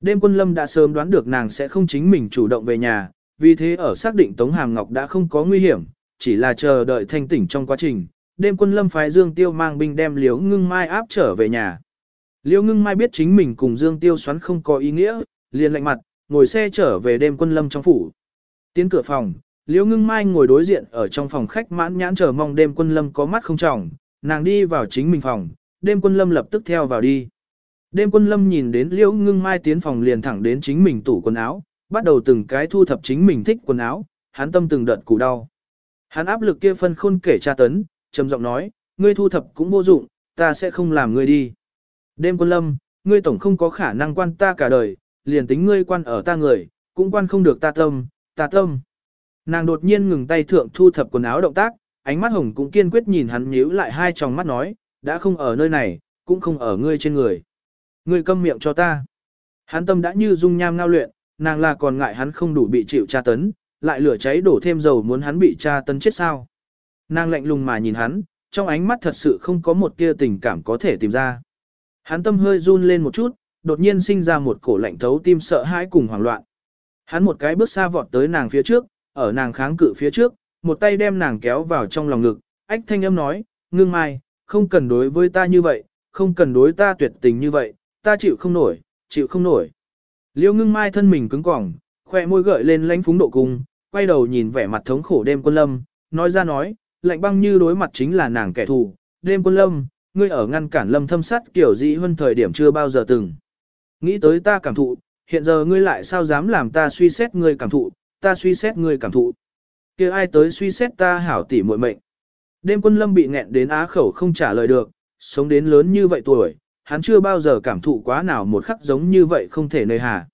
Đêm quân lâm đã sớm đoán được nàng sẽ không chính mình chủ động về nhà, vì thế ở xác định Tống Hàm Ngọc đã không có nguy hiểm, chỉ là chờ đợi thanh tỉnh trong quá trình. Đêm quân lâm phái Dương Tiêu mang binh đem Liễu Ngưng Mai áp trở về nhà. Liễu Ngưng Mai biết chính mình cùng Dương Tiêu xoắn không có ý nghĩa, liền lạnh mặt, ngồi xe trở về đêm quân lâm trong phủ. Tiến cửa phòng, Liễu ngưng mai ngồi đối diện ở trong phòng khách mãn nhãn chờ mong đêm quân lâm có mắt không trọng, nàng đi vào chính mình phòng, đêm quân lâm lập tức theo vào đi. Đêm quân lâm nhìn đến liễu ngưng mai tiến phòng liền thẳng đến chính mình tủ quần áo, bắt đầu từng cái thu thập chính mình thích quần áo, hắn tâm từng đợt củ đau. Hắn áp lực kia phân khôn kể tra tấn, trầm giọng nói, ngươi thu thập cũng vô dụng, ta sẽ không làm ngươi đi. Đêm quân lâm, ngươi tổng không có khả năng quan ta cả đời, liền tính ngươi quan ở ta người, cũng quan không được ta tâm, ta tâm. Nàng đột nhiên ngừng tay thượng thu thập quần áo động tác, ánh mắt hồng cũng kiên quyết nhìn hắn nhíu lại hai tròng mắt nói, đã không ở nơi này, cũng không ở ngươi trên người. Ngươi câm miệng cho ta. Hắn tâm đã như dung nham ngao luyện, nàng là còn ngại hắn không đủ bị chịu tra tấn, lại lửa cháy đổ thêm dầu muốn hắn bị tra tấn chết sao. Nàng lạnh lùng mà nhìn hắn, trong ánh mắt thật sự không có một tia tình cảm có thể tìm ra. Hắn tâm hơi run lên một chút, đột nhiên sinh ra một cổ lạnh thấu tim sợ hãi cùng hoảng loạn. Hắn một cái bước xa vọt tới nàng phía trước, ở nàng kháng cự phía trước, một tay đem nàng kéo vào trong lòng ngực, ách thanh âm nói, ngưng mai, không cần đối với ta như vậy, không cần đối ta tuyệt tình như vậy, ta chịu không nổi, chịu không nổi. Liêu ngưng mai thân mình cứng cỏng, khoe môi gợi lên lánh phúng độ cung, quay đầu nhìn vẻ mặt thống khổ đêm quân lâm, nói ra nói, lạnh băng như đối mặt chính là nàng kẻ thù, đêm quân lâm, ngươi ở ngăn cản lâm thâm sát kiểu dị hơn thời điểm chưa bao giờ từng. Nghĩ tới ta cảm thụ, hiện giờ ngươi lại sao dám làm ta suy xét ngươi cảm thụ, ta suy xét ngươi cảm thụ. kia ai tới suy xét ta hảo tỉ muội mệnh. Đêm quân lâm bị nghẹn đến á khẩu không trả lời được, sống đến lớn như vậy tuổi, hắn chưa bao giờ cảm thụ quá nào một khắc giống như vậy không thể nơi hà.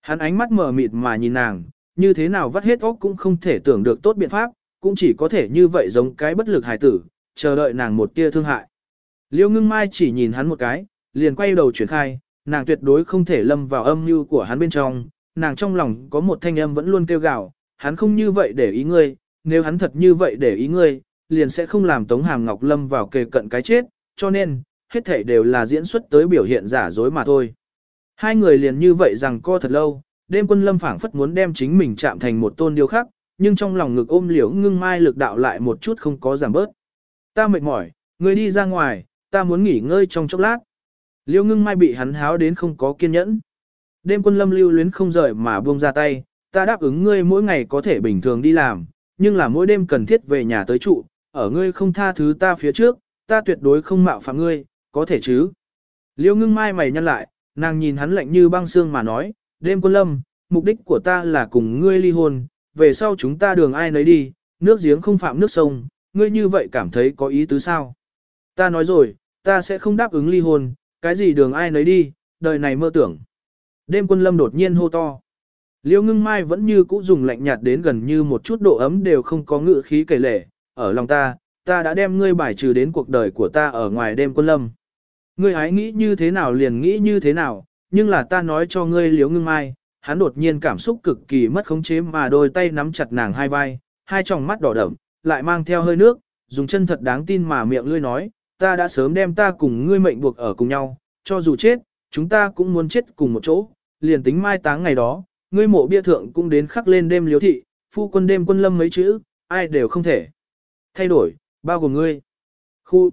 Hắn ánh mắt mờ mịt mà nhìn nàng, như thế nào vắt hết óc cũng không thể tưởng được tốt biện pháp, cũng chỉ có thể như vậy giống cái bất lực hài tử, chờ đợi nàng một tia thương hại. Liêu ngưng mai chỉ nhìn hắn một cái, liền quay đầu chuyển khai, nàng tuyệt đối không thể lâm vào âm mưu của hắn bên trong, nàng trong lòng có một thanh âm vẫn luôn kêu gào, hắn không như vậy để ý ngươi, nếu hắn thật như vậy để ý ngươi, liền sẽ không làm Tống Hàm Ngọc lâm vào kề cận cái chết, cho nên, hết thể đều là diễn xuất tới biểu hiện giả dối mà thôi. Hai người liền như vậy rằng co thật lâu, đêm quân lâm phảng phất muốn đem chính mình chạm thành một tôn điêu khắc, nhưng trong lòng ngực ôm liễu ngưng mai lực đạo lại một chút không có giảm bớt. Ta mệt mỏi, ngươi đi ra ngoài, ta muốn nghỉ ngơi trong chốc lát. Liễu ngưng mai bị hắn háo đến không có kiên nhẫn. Đêm quân lâm lưu luyến không rời mà buông ra tay, ta đáp ứng ngươi mỗi ngày có thể bình thường đi làm, nhưng là mỗi đêm cần thiết về nhà tới trụ, ở ngươi không tha thứ ta phía trước, ta tuyệt đối không mạo phạm ngươi, có thể chứ. Liêu ngưng mai mày nhăn lại, nàng nhìn hắn lạnh như băng xương mà nói, đêm quân lâm, mục đích của ta là cùng ngươi ly hôn, về sau chúng ta đường ai nấy đi, nước giếng không phạm nước sông, ngươi như vậy cảm thấy có ý tứ sao. Ta nói rồi, ta sẽ không đáp ứng ly hôn, cái gì đường ai nấy đi, đời này mơ tưởng. Đêm quân lâm đột nhiên hô to. Liêu ngưng mai vẫn như cũ dùng lạnh nhạt đến gần như một chút độ ấm đều không có ngự khí kể lệ ở lòng ta, ta đã đem ngươi bài trừ đến cuộc đời của ta ở ngoài đêm quân lâm. Ngươi hãy nghĩ như thế nào liền nghĩ như thế nào, nhưng là ta nói cho ngươi liếu ngưng mai, hắn đột nhiên cảm xúc cực kỳ mất khống chế mà đôi tay nắm chặt nàng hai vai, hai tròng mắt đỏ đậm, lại mang theo hơi nước, dùng chân thật đáng tin mà miệng lươi nói, ta đã sớm đem ta cùng ngươi mệnh buộc ở cùng nhau, cho dù chết, chúng ta cũng muốn chết cùng một chỗ, liền tính mai táng ngày đó, ngươi mộ bia thượng cũng đến khắc lên đêm liếu thị, phu quân đêm quân lâm mấy chữ, ai đều không thể thay đổi, bao gồm ngươi. Khu.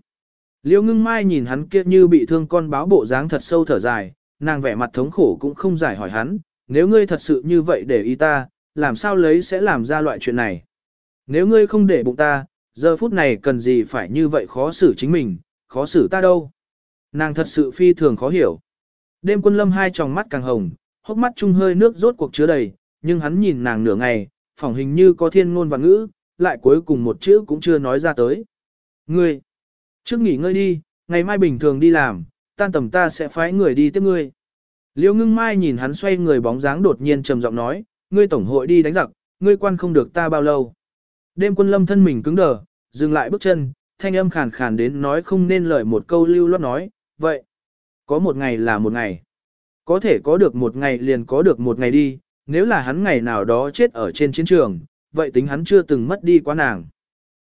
Liêu ngưng mai nhìn hắn kia như bị thương con báo bộ dáng thật sâu thở dài, nàng vẻ mặt thống khổ cũng không giải hỏi hắn, nếu ngươi thật sự như vậy để ý ta, làm sao lấy sẽ làm ra loại chuyện này. Nếu ngươi không để bụng ta, giờ phút này cần gì phải như vậy khó xử chính mình, khó xử ta đâu. Nàng thật sự phi thường khó hiểu. Đêm quân lâm hai tròng mắt càng hồng, hốc mắt chung hơi nước rốt cuộc chứa đầy, nhưng hắn nhìn nàng nửa ngày, phỏng hình như có thiên ngôn và ngữ, lại cuối cùng một chữ cũng chưa nói ra tới. Ngươi, trước nghỉ ngơi đi, ngày mai bình thường đi làm, tan tầm ta sẽ phái người đi tiếp ngươi. Liêu ngưng mai nhìn hắn xoay người bóng dáng đột nhiên trầm giọng nói, ngươi tổng hội đi đánh giặc, ngươi quan không được ta bao lâu. Đêm quân lâm thân mình cứng đờ, dừng lại bước chân, thanh âm khàn khàn đến nói không nên lời một câu lưu loát nói, vậy, có một ngày là một ngày. Có thể có được một ngày liền có được một ngày đi, nếu là hắn ngày nào đó chết ở trên chiến trường, vậy tính hắn chưa từng mất đi quá nàng.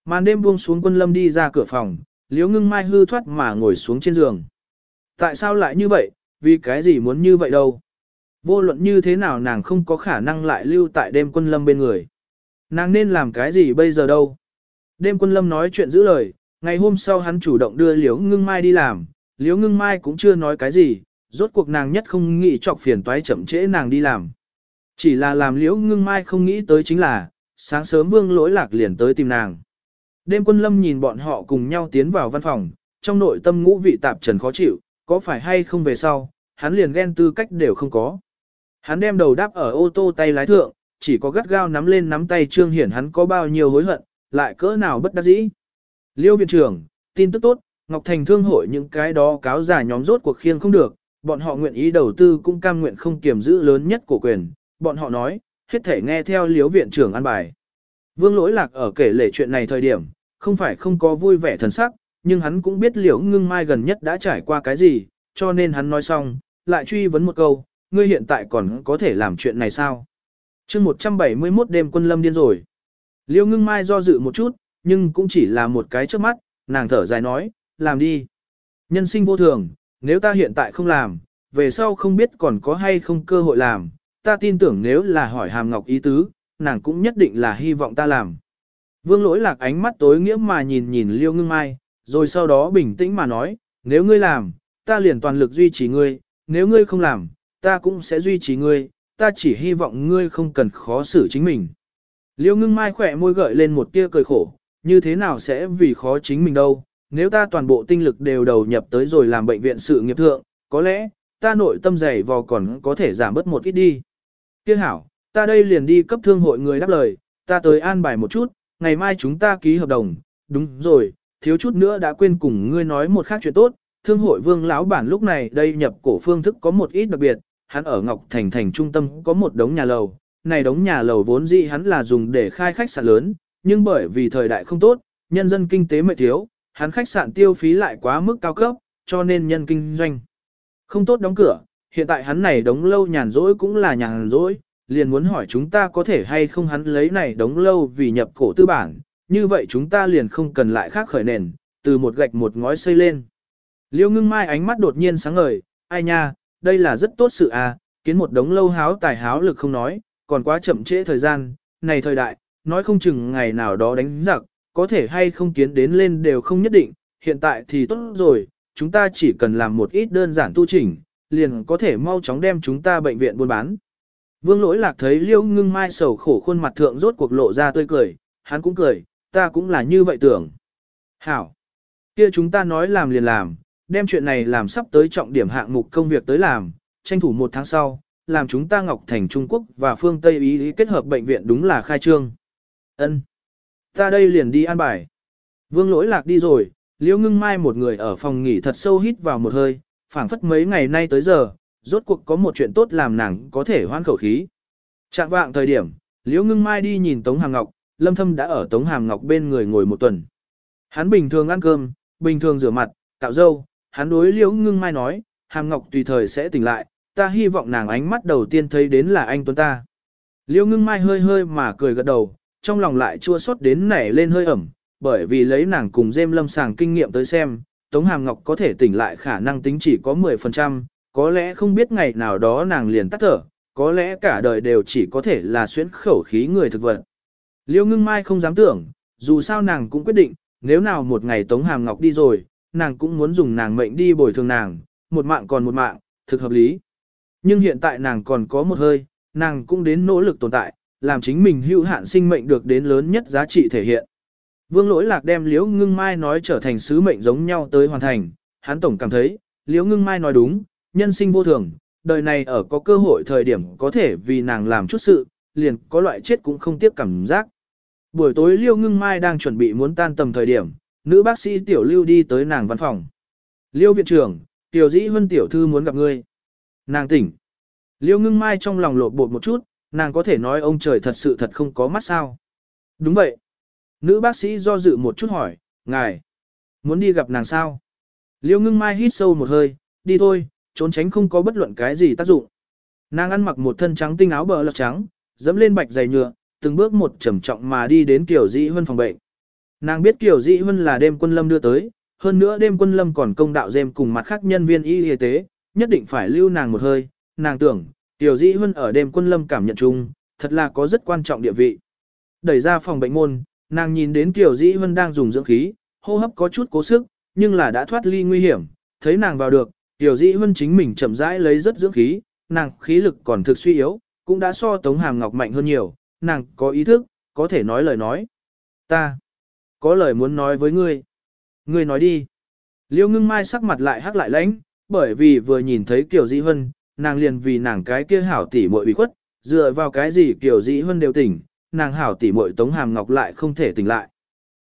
Màn đêm buông xuống quân lâm đi ra cửa phòng, liếu ngưng mai hư thoát mà ngồi xuống trên giường. Tại sao lại như vậy, vì cái gì muốn như vậy đâu? Vô luận như thế nào nàng không có khả năng lại lưu tại đêm quân lâm bên người. Nàng nên làm cái gì bây giờ đâu? Đêm quân lâm nói chuyện giữ lời, ngày hôm sau hắn chủ động đưa liếu ngưng mai đi làm, liếu ngưng mai cũng chưa nói cái gì, rốt cuộc nàng nhất không nghĩ chọc phiền toái chậm trễ nàng đi làm. Chỉ là làm liễu ngưng mai không nghĩ tới chính là, sáng sớm vương lỗi lạc liền tới tìm nàng. Đêm quân lâm nhìn bọn họ cùng nhau tiến vào văn phòng, trong nội tâm ngũ vị tạp trần khó chịu, có phải hay không về sau, hắn liền ghen tư cách đều không có. Hắn đem đầu đáp ở ô tô tay lái thượng, chỉ có gắt gao nắm lên nắm tay trương hiển hắn có bao nhiêu hối hận, lại cỡ nào bất đắc dĩ. Liêu viện trưởng, tin tức tốt, Ngọc Thành thương hội những cái đó cáo giả nhóm rốt cuộc khiêng không được, bọn họ nguyện ý đầu tư cũng cam nguyện không kiểm giữ lớn nhất của quyền, bọn họ nói, hết thể nghe theo liếu viện trưởng an bài. Vương lỗi lạc ở kể lể chuyện này thời điểm, không phải không có vui vẻ thần sắc, nhưng hắn cũng biết liễu ngưng mai gần nhất đã trải qua cái gì, cho nên hắn nói xong, lại truy vấn một câu, ngươi hiện tại còn có thể làm chuyện này sao? chương 171 đêm quân lâm điên rồi. Liễu ngưng mai do dự một chút, nhưng cũng chỉ là một cái trước mắt, nàng thở dài nói, làm đi. Nhân sinh vô thường, nếu ta hiện tại không làm, về sau không biết còn có hay không cơ hội làm, ta tin tưởng nếu là hỏi hàm ngọc ý tứ, nàng cũng nhất định là hy vọng ta làm. Vương lỗi lạc ánh mắt tối nghĩa mà nhìn nhìn liêu ngưng mai, rồi sau đó bình tĩnh mà nói, nếu ngươi làm, ta liền toàn lực duy trì ngươi, nếu ngươi không làm, ta cũng sẽ duy trì ngươi, ta chỉ hy vọng ngươi không cần khó xử chính mình. Liêu ngưng mai khỏe môi gợi lên một tia cười khổ, như thế nào sẽ vì khó chính mình đâu, nếu ta toàn bộ tinh lực đều đầu nhập tới rồi làm bệnh viện sự nghiệp thượng, có lẽ, ta nội tâm dày vò còn có thể giảm bớt một ít đi. Kia hảo, ta đây liền đi cấp thương hội người đáp lời, ta tới an bài một chút, ngày mai chúng ta ký hợp đồng, đúng rồi, thiếu chút nữa đã quên cùng ngươi nói một khác chuyện tốt, thương hội vương lão bản lúc này đây nhập cổ phương thức có một ít đặc biệt, hắn ở Ngọc Thành thành trung tâm có một đống nhà lầu, này đống nhà lầu vốn dĩ hắn là dùng để khai khách sạn lớn, nhưng bởi vì thời đại không tốt, nhân dân kinh tế mệt thiếu, hắn khách sạn tiêu phí lại quá mức cao cấp, cho nên nhân kinh doanh không tốt đóng cửa, hiện tại hắn này đống lâu nhàn rỗi cũng là nhàn rỗi, liền muốn hỏi chúng ta có thể hay không hắn lấy này đống lâu vì nhập cổ tư bản, như vậy chúng ta liền không cần lại khác khởi nền, từ một gạch một ngói xây lên. Liêu ngưng mai ánh mắt đột nhiên sáng ngời, ai nha, đây là rất tốt sự à, kiến một đống lâu háo tài háo lực không nói, còn quá chậm trễ thời gian, này thời đại, nói không chừng ngày nào đó đánh giặc, có thể hay không kiến đến lên đều không nhất định, hiện tại thì tốt rồi, chúng ta chỉ cần làm một ít đơn giản tu chỉnh, liền có thể mau chóng đem chúng ta bệnh viện buôn bán. Vương lỗi lạc thấy liêu ngưng mai sầu khổ khuôn mặt thượng rốt cuộc lộ ra tươi cười, hắn cũng cười, ta cũng là như vậy tưởng. Hảo! kia chúng ta nói làm liền làm, đem chuyện này làm sắp tới trọng điểm hạng mục công việc tới làm, tranh thủ một tháng sau, làm chúng ta Ngọc Thành Trung Quốc và phương Tây Ý kết hợp bệnh viện đúng là khai trương. Ân, Ta đây liền đi an bài. Vương lỗi lạc đi rồi, liễu ngưng mai một người ở phòng nghỉ thật sâu hít vào một hơi, phảng phất mấy ngày nay tới giờ, rốt cuộc có một chuyện tốt làm nàng có thể hoan khẩu khí. Trạng vạng thời điểm, liễu ngưng mai đi nhìn Tống Hàm Ngọc, Lâm Thâm đã ở Tống Hàm Ngọc bên người ngồi một tuần. Hắn bình thường ăn cơm, bình thường rửa mặt, cạo râu, hắn đối liễu ngưng mai nói, Hàm Ngọc tùy thời sẽ tỉnh lại, ta hy vọng nàng ánh mắt đầu tiên thấy đến là anh Tuấn ta. Liễu ngưng mai hơi hơi mà cười gật đầu, trong lòng lại chua xót đến nảy lên hơi ẩm, bởi vì lấy nàng cùng dêm lâm sàng kinh nghiệm tới xem, Tống Hàm Ngọc có thể tỉnh lại khả năng tính chỉ có 10%, có lẽ không biết ngày nào đó nàng liền tắt thở, có lẽ cả đời đều chỉ có thể là xuyến khẩu khí người thực vật. Liêu ngưng mai không dám tưởng, dù sao nàng cũng quyết định, nếu nào một ngày Tống Hàm Ngọc đi rồi, nàng cũng muốn dùng nàng mệnh đi bồi thường nàng, một mạng còn một mạng, thực hợp lý. Nhưng hiện tại nàng còn có một hơi, nàng cũng đến nỗ lực tồn tại, làm chính mình hữu hạn sinh mệnh được đến lớn nhất giá trị thể hiện. Vương lỗi lạc đem liễu ngưng mai nói trở thành sứ mệnh giống nhau tới hoàn thành, hắn tổng cảm thấy, liễu ngưng mai nói đúng, nhân sinh vô thường, đời này ở có cơ hội thời điểm có thể vì nàng làm chút sự, liền có loại chết cũng không tiếc cảm giác. Buổi tối Liêu ngưng mai đang chuẩn bị muốn tan tầm thời điểm, nữ bác sĩ tiểu lưu đi tới nàng văn phòng. Liêu viện trưởng, tiểu dĩ huân tiểu thư muốn gặp ngươi. Nàng tỉnh. Liêu ngưng mai trong lòng lột bột một chút, nàng có thể nói ông trời thật sự thật không có mắt sao. Đúng vậy. Nữ bác sĩ do dự một chút hỏi, ngài, muốn đi gặp nàng sao? Liêu ngưng mai hít sâu một hơi, đi thôi, trốn tránh không có bất luận cái gì tác dụng. Nàng ăn mặc một thân trắng tinh áo bờ lọc trắng, dẫm lên bạch giày nhựa, từng bước một trầm trọng mà đi đến Kiều Dĩ Huân phòng bệnh. Nàng biết Kiều Dĩ Huân là đêm quân lâm đưa tới, hơn nữa đêm quân lâm còn công đạo dêm cùng mặt khác nhân viên y y tế, nhất định phải lưu nàng một hơi. Nàng tưởng, Kiều Dĩ Huân ở đêm quân lâm cảm nhận chung, thật là có rất quan trọng địa vị. Đẩy ra phòng bệnh môn, nàng nhìn đến Kiều Dĩ Vân đang dùng dưỡng khí, hô hấp có chút cố sức, nhưng là đã thoát ly nguy hiểm, thấy nàng vào được, Tiểu Dĩ Vân chính mình chậm rãi lấy rất dưỡng khí, nàng khí lực còn thực suy yếu, cũng đã so Tống Hàm Ngọc mạnh hơn nhiều, nàng có ý thức, có thể nói lời nói. Ta, có lời muốn nói với ngươi. Ngươi nói đi. Liêu ngưng mai sắc mặt lại hắc lại lãnh, bởi vì vừa nhìn thấy Kiều Dĩ Vân, nàng liền vì nàng cái kia hảo tỉ muội bị khuất, dựa vào cái gì Kiều Dĩ Vân đều tỉnh, nàng hảo tỉ muội Tống Hàm Ngọc lại không thể tỉnh lại.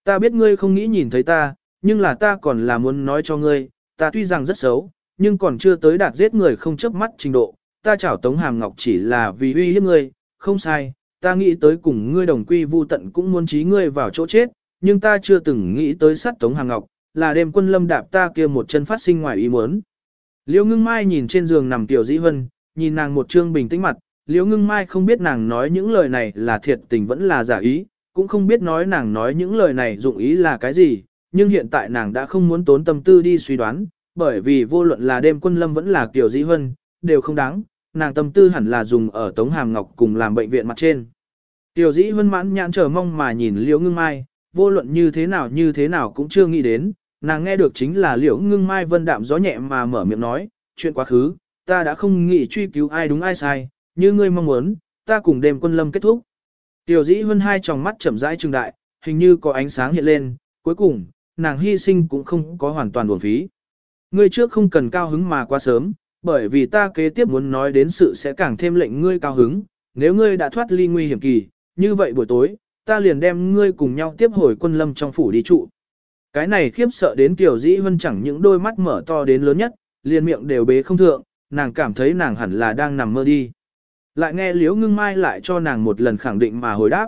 Ta biết ngươi không nghĩ nhìn thấy ta, nhưng là ta còn là muốn nói cho ngươi, ta tuy rằng rất xấu, nhưng còn chưa tới đạt giết người không chớp mắt trình độ, ta chảo Tống Hàm Ngọc chỉ là vì uy hiếp ngươi, không sai, ta nghĩ tới cùng ngươi đồng quy vu tận cũng muốn trí ngươi vào chỗ chết, nhưng ta chưa từng nghĩ tới sát Tống Hàm Ngọc, là đêm quân lâm đạp ta kia một chân phát sinh ngoài ý muốn. liễu ngưng mai nhìn trên giường nằm tiểu dĩ vân, nhìn nàng một trương bình tĩnh mặt, Liễu ngưng mai không biết nàng nói những lời này là thiệt tình vẫn là giả ý, cũng không biết nói nàng nói những lời này dụng ý là cái gì, nhưng hiện tại nàng đã không muốn tốn tâm tư đi suy đoán, bởi vì vô luận là đêm quân lâm vẫn là kiểu dĩ hân, đều không đáng, nàng tâm tư hẳn là dùng ở Tống Hàm Ngọc cùng làm bệnh viện mặt trên. Tiểu dĩ hân mãn nhãn chờ mong mà nhìn liễu ngưng mai, vô luận như thế nào như thế nào cũng chưa nghĩ đến, nàng nghe được chính là liễu ngưng mai vân đạm gió nhẹ mà mở miệng nói, chuyện quá khứ, ta đã không nghĩ truy cứu ai đúng ai sai, như ngươi mong muốn, ta cùng đêm quân lâm kết thúc. Tiểu dĩ hơn hai tròng mắt chậm rãi trừng đại, hình như có ánh sáng hiện lên, cuối cùng, nàng hy sinh cũng không có hoàn toàn buồn phí. Ngươi trước không cần cao hứng mà quá sớm, bởi vì ta kế tiếp muốn nói đến sự sẽ càng thêm lệnh ngươi cao hứng, nếu ngươi đã thoát ly nguy hiểm kỳ, như vậy buổi tối, ta liền đem ngươi cùng nhau tiếp hồi quân lâm trong phủ đi trụ. Cái này khiếp sợ đến Kiều Dĩ Vân chẳng những đôi mắt mở to đến lớn nhất, liền miệng đều bế không thượng, nàng cảm thấy nàng hẳn là đang nằm mơ đi. Lại nghe Liễu Ngưng Mai lại cho nàng một lần khẳng định mà hồi đáp.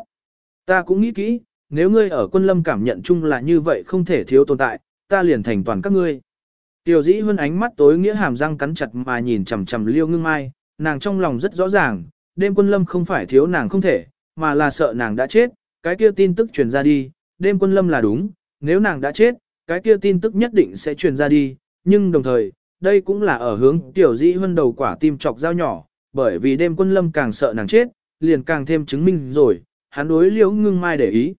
Ta cũng nghĩ kỹ, nếu ngươi ở quân lâm cảm nhận chung là như vậy không thể thiếu tồn tại, ta liền thành toàn các ngươi. Tiểu dĩ hơn ánh mắt tối nghĩa hàm răng cắn chặt mà nhìn chằm chằm liêu ngưng mai, nàng trong lòng rất rõ ràng, đêm quân lâm không phải thiếu nàng không thể, mà là sợ nàng đã chết, cái kia tin tức truyền ra đi, đêm quân lâm là đúng, nếu nàng đã chết, cái kia tin tức nhất định sẽ truyền ra đi, nhưng đồng thời, đây cũng là ở hướng tiểu dĩ hơn đầu quả tim chọc dao nhỏ, bởi vì đêm quân lâm càng sợ nàng chết, liền càng thêm chứng minh rồi, hắn đối liễu ngưng mai để ý.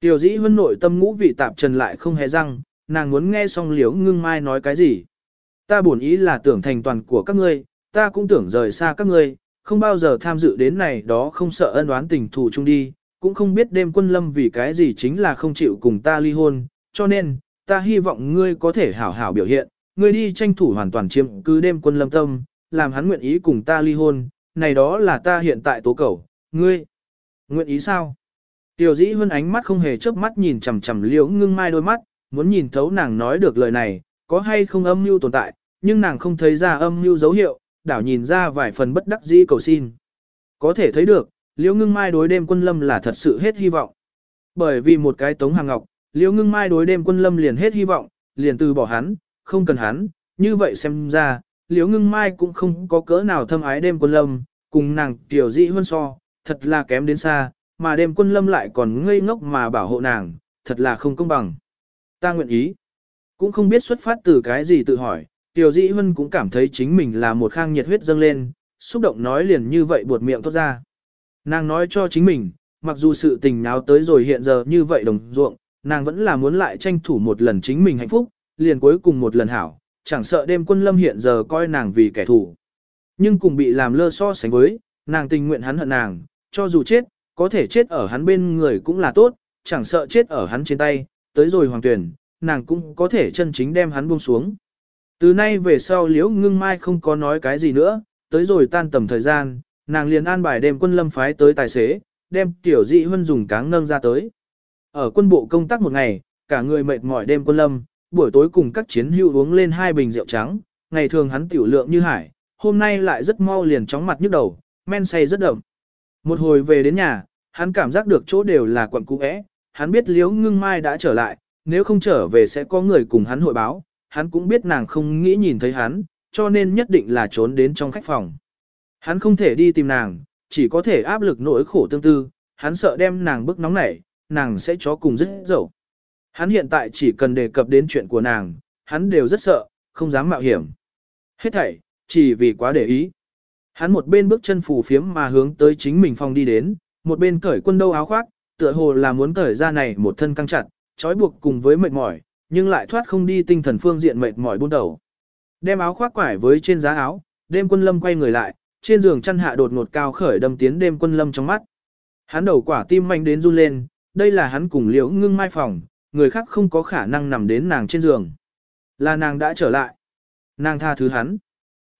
Tiểu dĩ hơn nội tâm ngũ vị tạp trần lại không hề răng, nàng muốn nghe xong liễu ngưng mai nói cái gì. Ta buồn ý là tưởng thành toàn của các ngươi, ta cũng tưởng rời xa các ngươi, không bao giờ tham dự đến này đó không sợ ân oán tình thù chung đi, cũng không biết đêm quân lâm vì cái gì chính là không chịu cùng ta ly hôn, cho nên, ta hy vọng ngươi có thể hảo hảo biểu hiện, ngươi đi tranh thủ hoàn toàn chiếm cứ đêm quân lâm tâm, làm hắn nguyện ý cùng ta ly hôn, này đó là ta hiện tại tố cầu, ngươi, nguyện ý sao? Tiểu dĩ hơn ánh mắt không hề chớp mắt nhìn chằm chằm liễu ngưng mai đôi mắt, muốn nhìn thấu nàng nói được lời này, có hay không âm mưu tồn tại, nhưng nàng không thấy ra âm mưu dấu hiệu, đảo nhìn ra vài phần bất đắc dĩ cầu xin. Có thể thấy được, liễu ngưng mai đối đêm quân lâm là thật sự hết hy vọng. Bởi vì một cái tống hàng ngọc, liễu ngưng mai đối đêm quân lâm liền hết hy vọng, liền từ bỏ hắn, không cần hắn, như vậy xem ra, liễu ngưng mai cũng không có cỡ nào thâm ái đêm quân lâm, cùng nàng tiểu dĩ hơn so, thật là kém đến xa, mà đêm quân lâm lại còn ngây ngốc mà bảo hộ nàng, thật là không công bằng. Ta nguyện ý. Cũng không biết xuất phát từ cái gì tự hỏi, Tiểu Dĩ Hân cũng cảm thấy chính mình là một khang nhiệt huyết dâng lên, xúc động nói liền như vậy buột miệng thoát ra. Nàng nói cho chính mình, mặc dù sự tình náo tới rồi hiện giờ như vậy đồng ruộng, nàng vẫn là muốn lại tranh thủ một lần chính mình hạnh phúc, liền cuối cùng một lần hảo, chẳng sợ đêm quân lâm hiện giờ coi nàng vì kẻ thù. Nhưng cùng bị làm lơ so sánh với, nàng tình nguyện hắn hận nàng, cho dù chết, có thể chết ở hắn bên người cũng là tốt, chẳng sợ chết ở hắn trên tay, tới rồi hoàng tuyển, nàng cũng có thể chân chính đem hắn buông xuống. Từ nay về sau liễu ngưng mai không có nói cái gì nữa, tới rồi tan tầm thời gian, nàng liền an bài đem quân lâm phái tới tài xế, đem tiểu dị huân dùng cáng nâng ra tới. Ở quân bộ công tác một ngày, cả người mệt mỏi đêm quân lâm, buổi tối cùng các chiến hữu uống lên hai bình rượu trắng, ngày thường hắn tiểu lượng như hải, hôm nay lại rất mau liền chóng mặt nhức đầu, men say rất đậm. Một hồi về đến nhà, hắn cảm giác được chỗ đều là quận cũ é, hắn biết liễu ngưng mai đã trở lại, nếu không trở về sẽ có người cùng hắn hội báo, hắn cũng biết nàng không nghĩ nhìn thấy hắn, cho nên nhất định là trốn đến trong khách phòng. Hắn không thể đi tìm nàng, chỉ có thể áp lực nỗi khổ tương tư, hắn sợ đem nàng bức nóng nảy, nàng sẽ chó cùng rất dẫu. Hắn hiện tại chỉ cần đề cập đến chuyện của nàng, hắn đều rất sợ, không dám mạo hiểm. Hết thảy, chỉ vì quá để ý. Hắn một bên bước chân phù phiếm mà hướng tới chính mình phòng đi đến, một bên cởi quân đâu áo khoác, tựa hồ là muốn cởi ra này một thân căng chặt, trói buộc cùng với mệt mỏi, nhưng lại thoát không đi tinh thần phương diện mệt mỏi buôn đầu. Đem áo khoác quải với trên giá áo, đêm quân lâm quay người lại, trên giường chăn hạ đột ngột cao khởi đâm tiến đêm quân lâm trong mắt. Hắn đầu quả tim mạnh đến run lên, đây là hắn cùng liễu ngưng mai phòng, người khác không có khả năng nằm đến nàng trên giường. Là nàng đã trở lại. Nàng tha thứ hắn.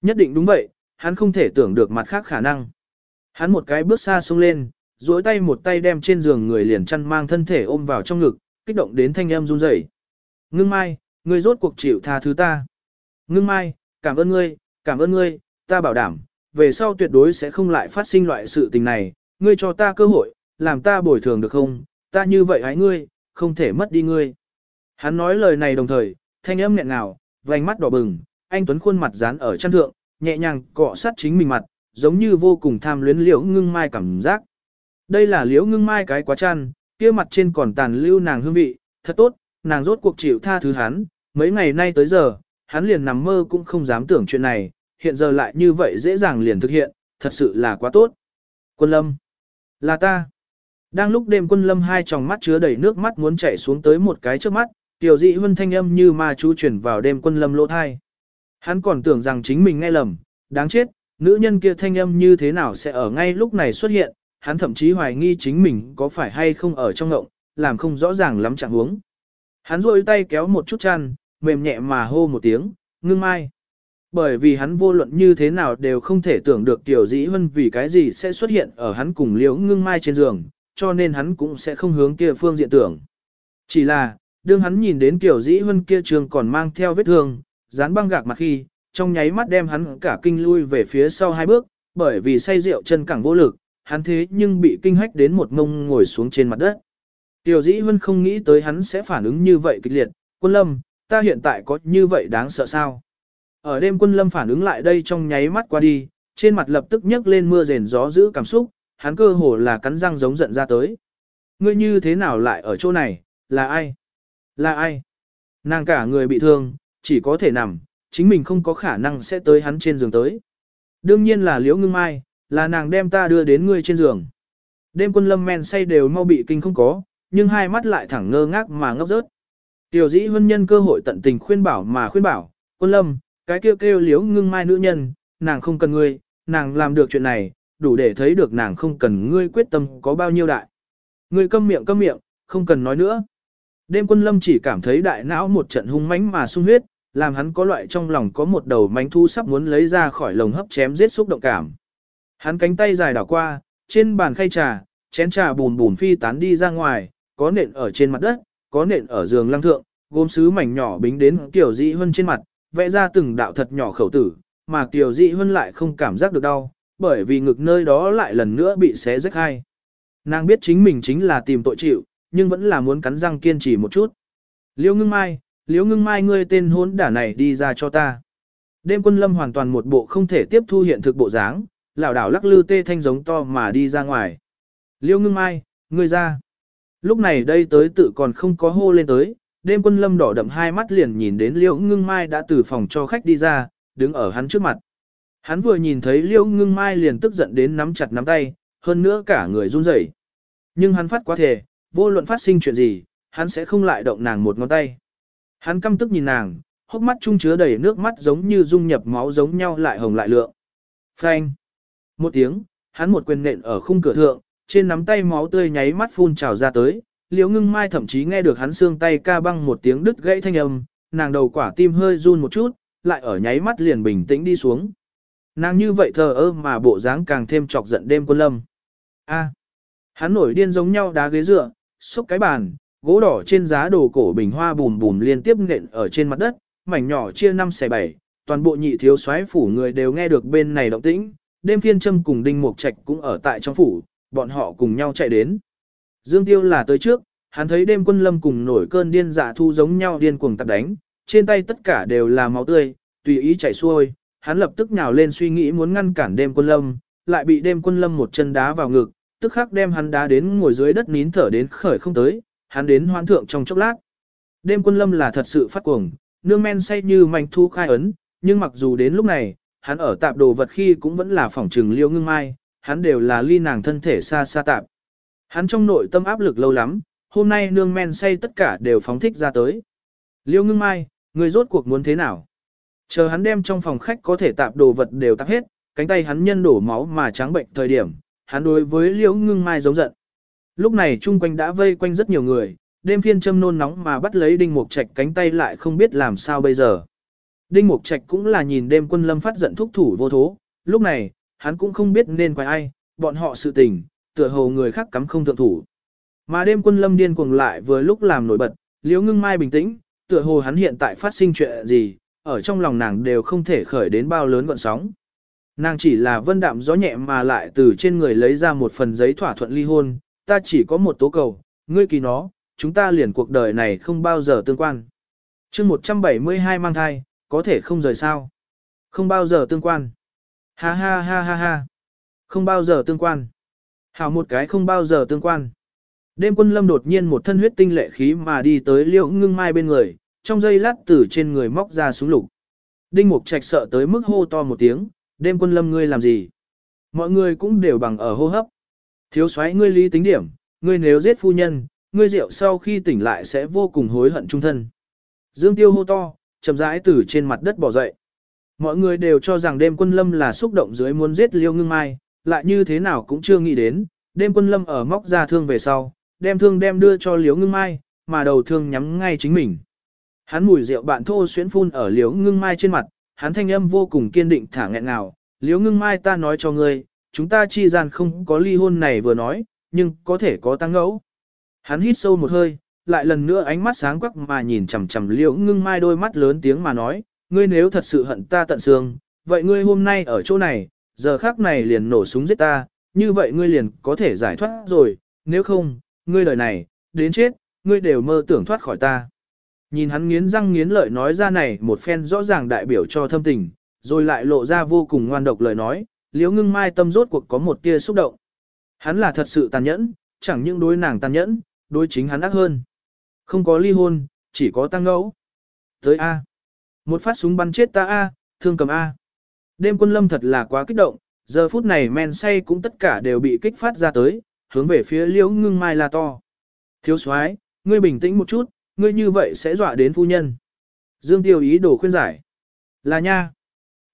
Nhất định đúng vậy, hắn không thể tưởng được mặt khác khả năng. Hắn một cái bước xa xuống lên, duỗi tay một tay đem trên giường người liền chăn mang thân thể ôm vào trong ngực, kích động đến thanh âm run rẩy. Ngưng mai, ngươi rốt cuộc chịu tha thứ ta. Ngưng mai, cảm ơn ngươi, cảm ơn ngươi, ta bảo đảm, về sau tuyệt đối sẽ không lại phát sinh loại sự tình này, ngươi cho ta cơ hội, làm ta bồi thường được không, ta như vậy hãy ngươi, không thể mất đi ngươi. Hắn nói lời này đồng thời, thanh âm nghẹn ngào, vành mắt đỏ bừng, anh Tuấn khuôn mặt dán ở chân thượng, nhẹ nhàng cọ sát chính mình mặt, giống như vô cùng tham luyến liễu ngưng mai cảm giác. Đây là liễu ngưng mai cái quá chăn, kia mặt trên còn tàn lưu nàng hương vị, thật tốt, nàng rốt cuộc chịu tha thứ hắn, mấy ngày nay tới giờ, hắn liền nằm mơ cũng không dám tưởng chuyện này, hiện giờ lại như vậy dễ dàng liền thực hiện, thật sự là quá tốt. Quân lâm, là ta. Đang lúc đêm quân lâm hai tròng mắt chứa đầy nước mắt muốn chảy xuống tới một cái trước mắt, tiểu dị huân thanh âm như ma chú chuyển vào đêm quân lâm lỗ thai. Hắn còn tưởng rằng chính mình nghe lầm, đáng chết, nữ nhân kia thanh âm như thế nào sẽ ở ngay lúc này xuất hiện, hắn thậm chí hoài nghi chính mình có phải hay không ở trong ngộng, làm không rõ ràng lắm trạng huống. Hắn rôi tay kéo một chút chăn, mềm nhẹ mà hô một tiếng, ngưng mai. Bởi vì hắn vô luận như thế nào đều không thể tưởng được tiểu dĩ hơn vì cái gì sẽ xuất hiện ở hắn cùng liễu ngưng mai trên giường, cho nên hắn cũng sẽ không hướng kia phương diện tưởng. Chỉ là, đương hắn nhìn đến tiểu dĩ hơn kia trường còn mang theo vết thương, dán băng gạc mặt khi, trong nháy mắt đem hắn cả kinh lui về phía sau hai bước, bởi vì say rượu chân cẳng vô lực, hắn thế nhưng bị kinh hách đến một ngông ngồi xuống trên mặt đất. Tiểu dĩ Vân không nghĩ tới hắn sẽ phản ứng như vậy kịch liệt, quân lâm, ta hiện tại có như vậy đáng sợ sao? Ở đêm quân lâm phản ứng lại đây trong nháy mắt qua đi, trên mặt lập tức nhấc lên mưa rền gió giữ cảm xúc, hắn cơ hồ là cắn răng giống giận ra tới. Ngươi như thế nào lại ở chỗ này, là ai? Là ai? Nàng cả người bị thương, chỉ có thể nằm, chính mình không có khả năng sẽ tới hắn trên giường tới. Đương nhiên là liễu ngưng mai, là nàng đem ta đưa đến ngươi trên giường. Đêm quân lâm men say đều mau bị kinh không có, nhưng hai mắt lại thẳng ngơ ngác mà ngốc rớt. Tiểu dĩ huân nhân cơ hội tận tình khuyên bảo mà khuyên bảo, quân lâm, cái kêu kêu liếu ngưng mai nữ nhân, nàng không cần ngươi, nàng làm được chuyện này, đủ để thấy được nàng không cần ngươi quyết tâm có bao nhiêu đại. Ngươi câm miệng câm miệng, không cần nói nữa. Đêm quân lâm chỉ cảm thấy đại não một trận hung mãnh mà sung huyết, làm hắn có loại trong lòng có một đầu mánh thu sắp muốn lấy ra khỏi lồng hấp chém giết xúc động cảm. Hắn cánh tay dài đảo qua, trên bàn khay trà, chén trà bùn bùn phi tán đi ra ngoài, có nện ở trên mặt đất, có nện ở giường lăng thượng, gốm sứ mảnh nhỏ bính đến kiểu dị hơn trên mặt, vẽ ra từng đạo thật nhỏ khẩu tử, mà kiểu dị hơn lại không cảm giác được đau, bởi vì ngực nơi đó lại lần nữa bị xé rách hai. Nàng biết chính mình chính là tìm tội chịu, nhưng vẫn là muốn cắn răng kiên trì một chút. Liêu ngưng mai, liêu ngưng mai ngươi tên hốn đả này đi ra cho ta. Đêm quân lâm hoàn toàn một bộ không thể tiếp thu hiện thực bộ dáng, lảo đảo lắc lư tê thanh giống to mà đi ra ngoài. Liêu ngưng mai, ngươi ra. Lúc này đây tới tự còn không có hô lên tới, đêm quân lâm đỏ đậm hai mắt liền nhìn đến liêu ngưng mai đã từ phòng cho khách đi ra, đứng ở hắn trước mặt. Hắn vừa nhìn thấy liêu ngưng mai liền tức giận đến nắm chặt nắm tay, hơn nữa cả người run rẩy. Nhưng hắn phát quá thể, vô luận phát sinh chuyện gì, hắn sẽ không lại động nàng một ngón tay. Hắn căm tức nhìn nàng, hốc mắt trung chứa đầy nước mắt giống như dung nhập máu giống nhau lại hồng lại lượng. Phanh. Một tiếng, hắn một quyền nện ở khung cửa thượng, trên nắm tay máu tươi nháy mắt phun trào ra tới. Liễu ngưng mai thậm chí nghe được hắn xương tay ca băng một tiếng đứt gãy thanh âm, nàng đầu quả tim hơi run một chút, lại ở nháy mắt liền bình tĩnh đi xuống. Nàng như vậy thờ ơ mà bộ dáng càng thêm chọc giận đêm quân lâm. A. Hắn nổi điên giống nhau đá ghế dựa, xúc cái bàn, gỗ đỏ trên giá đồ cổ bình hoa bùm bùm liên tiếp nện ở trên mặt đất, mảnh nhỏ chia năm xẻ bảy, toàn bộ nhị thiếu soái phủ người đều nghe được bên này động tĩnh, đêm phiên châm cùng đinh mục trạch cũng ở tại trong phủ, bọn họ cùng nhau chạy đến. Dương Tiêu là tới trước, hắn thấy đêm quân lâm cùng nổi cơn điên dạ thu giống nhau điên cuồng tập đánh, trên tay tất cả đều là máu tươi, tùy ý chảy xuôi, hắn lập tức nhào lên suy nghĩ muốn ngăn cản đêm quân lâm, lại bị đêm quân lâm một chân đá vào ngực, tức khắc đem hắn đá đến ngồi dưới đất nín thở đến khởi không tới, hắn đến hoan thượng trong chốc lát. Đêm quân lâm là thật sự phát cuồng, nương men say như manh thu khai ấn, nhưng mặc dù đến lúc này, hắn ở tạp đồ vật khi cũng vẫn là phỏng trừng liêu ngưng mai, hắn đều là ly nàng thân thể xa xa tạp. Hắn trong nội tâm áp lực lâu lắm, hôm nay nương men say tất cả đều phóng thích ra tới. Liêu ngưng mai, người rốt cuộc muốn thế nào? Chờ hắn đem trong phòng khách có thể tạp đồ vật đều tạp hết, cánh tay hắn nhân đổ máu mà trắng bệnh thời điểm, hắn đối với liễu ngưng mai giống giận. Lúc này chung quanh đã vây quanh rất nhiều người, đêm phiên châm nôn nóng mà bắt lấy đinh mục trạch cánh tay lại không biết làm sao bây giờ. Đinh mục trạch cũng là nhìn đêm quân lâm phát giận thúc thủ vô thố, lúc này, hắn cũng không biết nên quay ai, bọn họ sự tình, tựa hồ người khác cắm không thượng thủ. Mà đêm quân lâm điên cuồng lại vừa lúc làm nổi bật, liễu ngưng mai bình tĩnh, tựa hồ hắn hiện tại phát sinh chuyện gì, ở trong lòng nàng đều không thể khởi đến bao lớn gọn sóng. Nàng chỉ là vân đạm gió nhẹ mà lại từ trên người lấy ra một phần giấy thỏa thuận ly hôn, ta chỉ có một tố cầu, ngươi kỳ nó, chúng ta liền cuộc đời này không bao giờ tương quan. chương 172 mang thai, có thể không rời sao. Không bao giờ tương quan. Ha ha ha ha ha. Không bao giờ tương quan. Hảo một cái không bao giờ tương quan. Đêm quân lâm đột nhiên một thân huyết tinh lệ khí mà đi tới liễu ngưng mai bên người, trong giây lát từ trên người móc ra súng lục. Đinh mục trạch sợ tới mức hô to một tiếng, đêm quân lâm ngươi làm gì? Mọi người cũng đều bằng ở hô hấp. Thiếu soái ngươi lý tính điểm, ngươi nếu giết phu nhân, ngươi rượu sau khi tỉnh lại sẽ vô cùng hối hận trung thân. Dương Tiêu hô to, chậm rãi từ trên mặt đất bỏ dậy. Mọi người đều cho rằng đêm quân lâm là xúc động dưới muốn giết liêu ngưng mai, lại như thế nào cũng chưa nghĩ đến, đêm quân lâm ở móc ra thương về sau, đem thương đem đưa cho liêu ngưng mai, mà đầu thương nhắm ngay chính mình. Hắn mùi rượu bạn thô xuyến phun ở liêu ngưng mai trên mặt, hắn thanh âm vô cùng kiên định thả nghẹn ngào, liêu ngưng mai ta nói cho ngươi, chúng ta chi gian không có ly hôn này vừa nói, nhưng có thể có tăng ngẫu. Hắn hít sâu một hơi, lại lần nữa ánh mắt sáng quắc mà nhìn chằm chằm liễu ngưng mai đôi mắt lớn tiếng mà nói, ngươi nếu thật sự hận ta tận xương, vậy ngươi hôm nay ở chỗ này, giờ khác này liền nổ súng giết ta, như vậy ngươi liền có thể giải thoát rồi, nếu không, ngươi lời này, đến chết, ngươi đều mơ tưởng thoát khỏi ta. Nhìn hắn nghiến răng nghiến lợi nói ra này một phen rõ ràng đại biểu cho thâm tình, rồi lại lộ ra vô cùng ngoan độc lời nói, liễu ngưng mai tâm rốt cuộc có một tia xúc động. Hắn là thật sự tàn nhẫn, chẳng những đối nàng tàn nhẫn, đối chính hắn ác hơn. Không có ly hôn, chỉ có tăng ngẫu. Tới A. Một phát súng bắn chết ta A, thương cầm A. Đêm quân lâm thật là quá kích động, giờ phút này men say cũng tất cả đều bị kích phát ra tới, hướng về phía liễu ngưng mai là to. Thiếu soái, ngươi bình tĩnh một chút, ngươi như vậy sẽ dọa đến phu nhân. Dương Tiêu ý đồ khuyên giải. Là nha.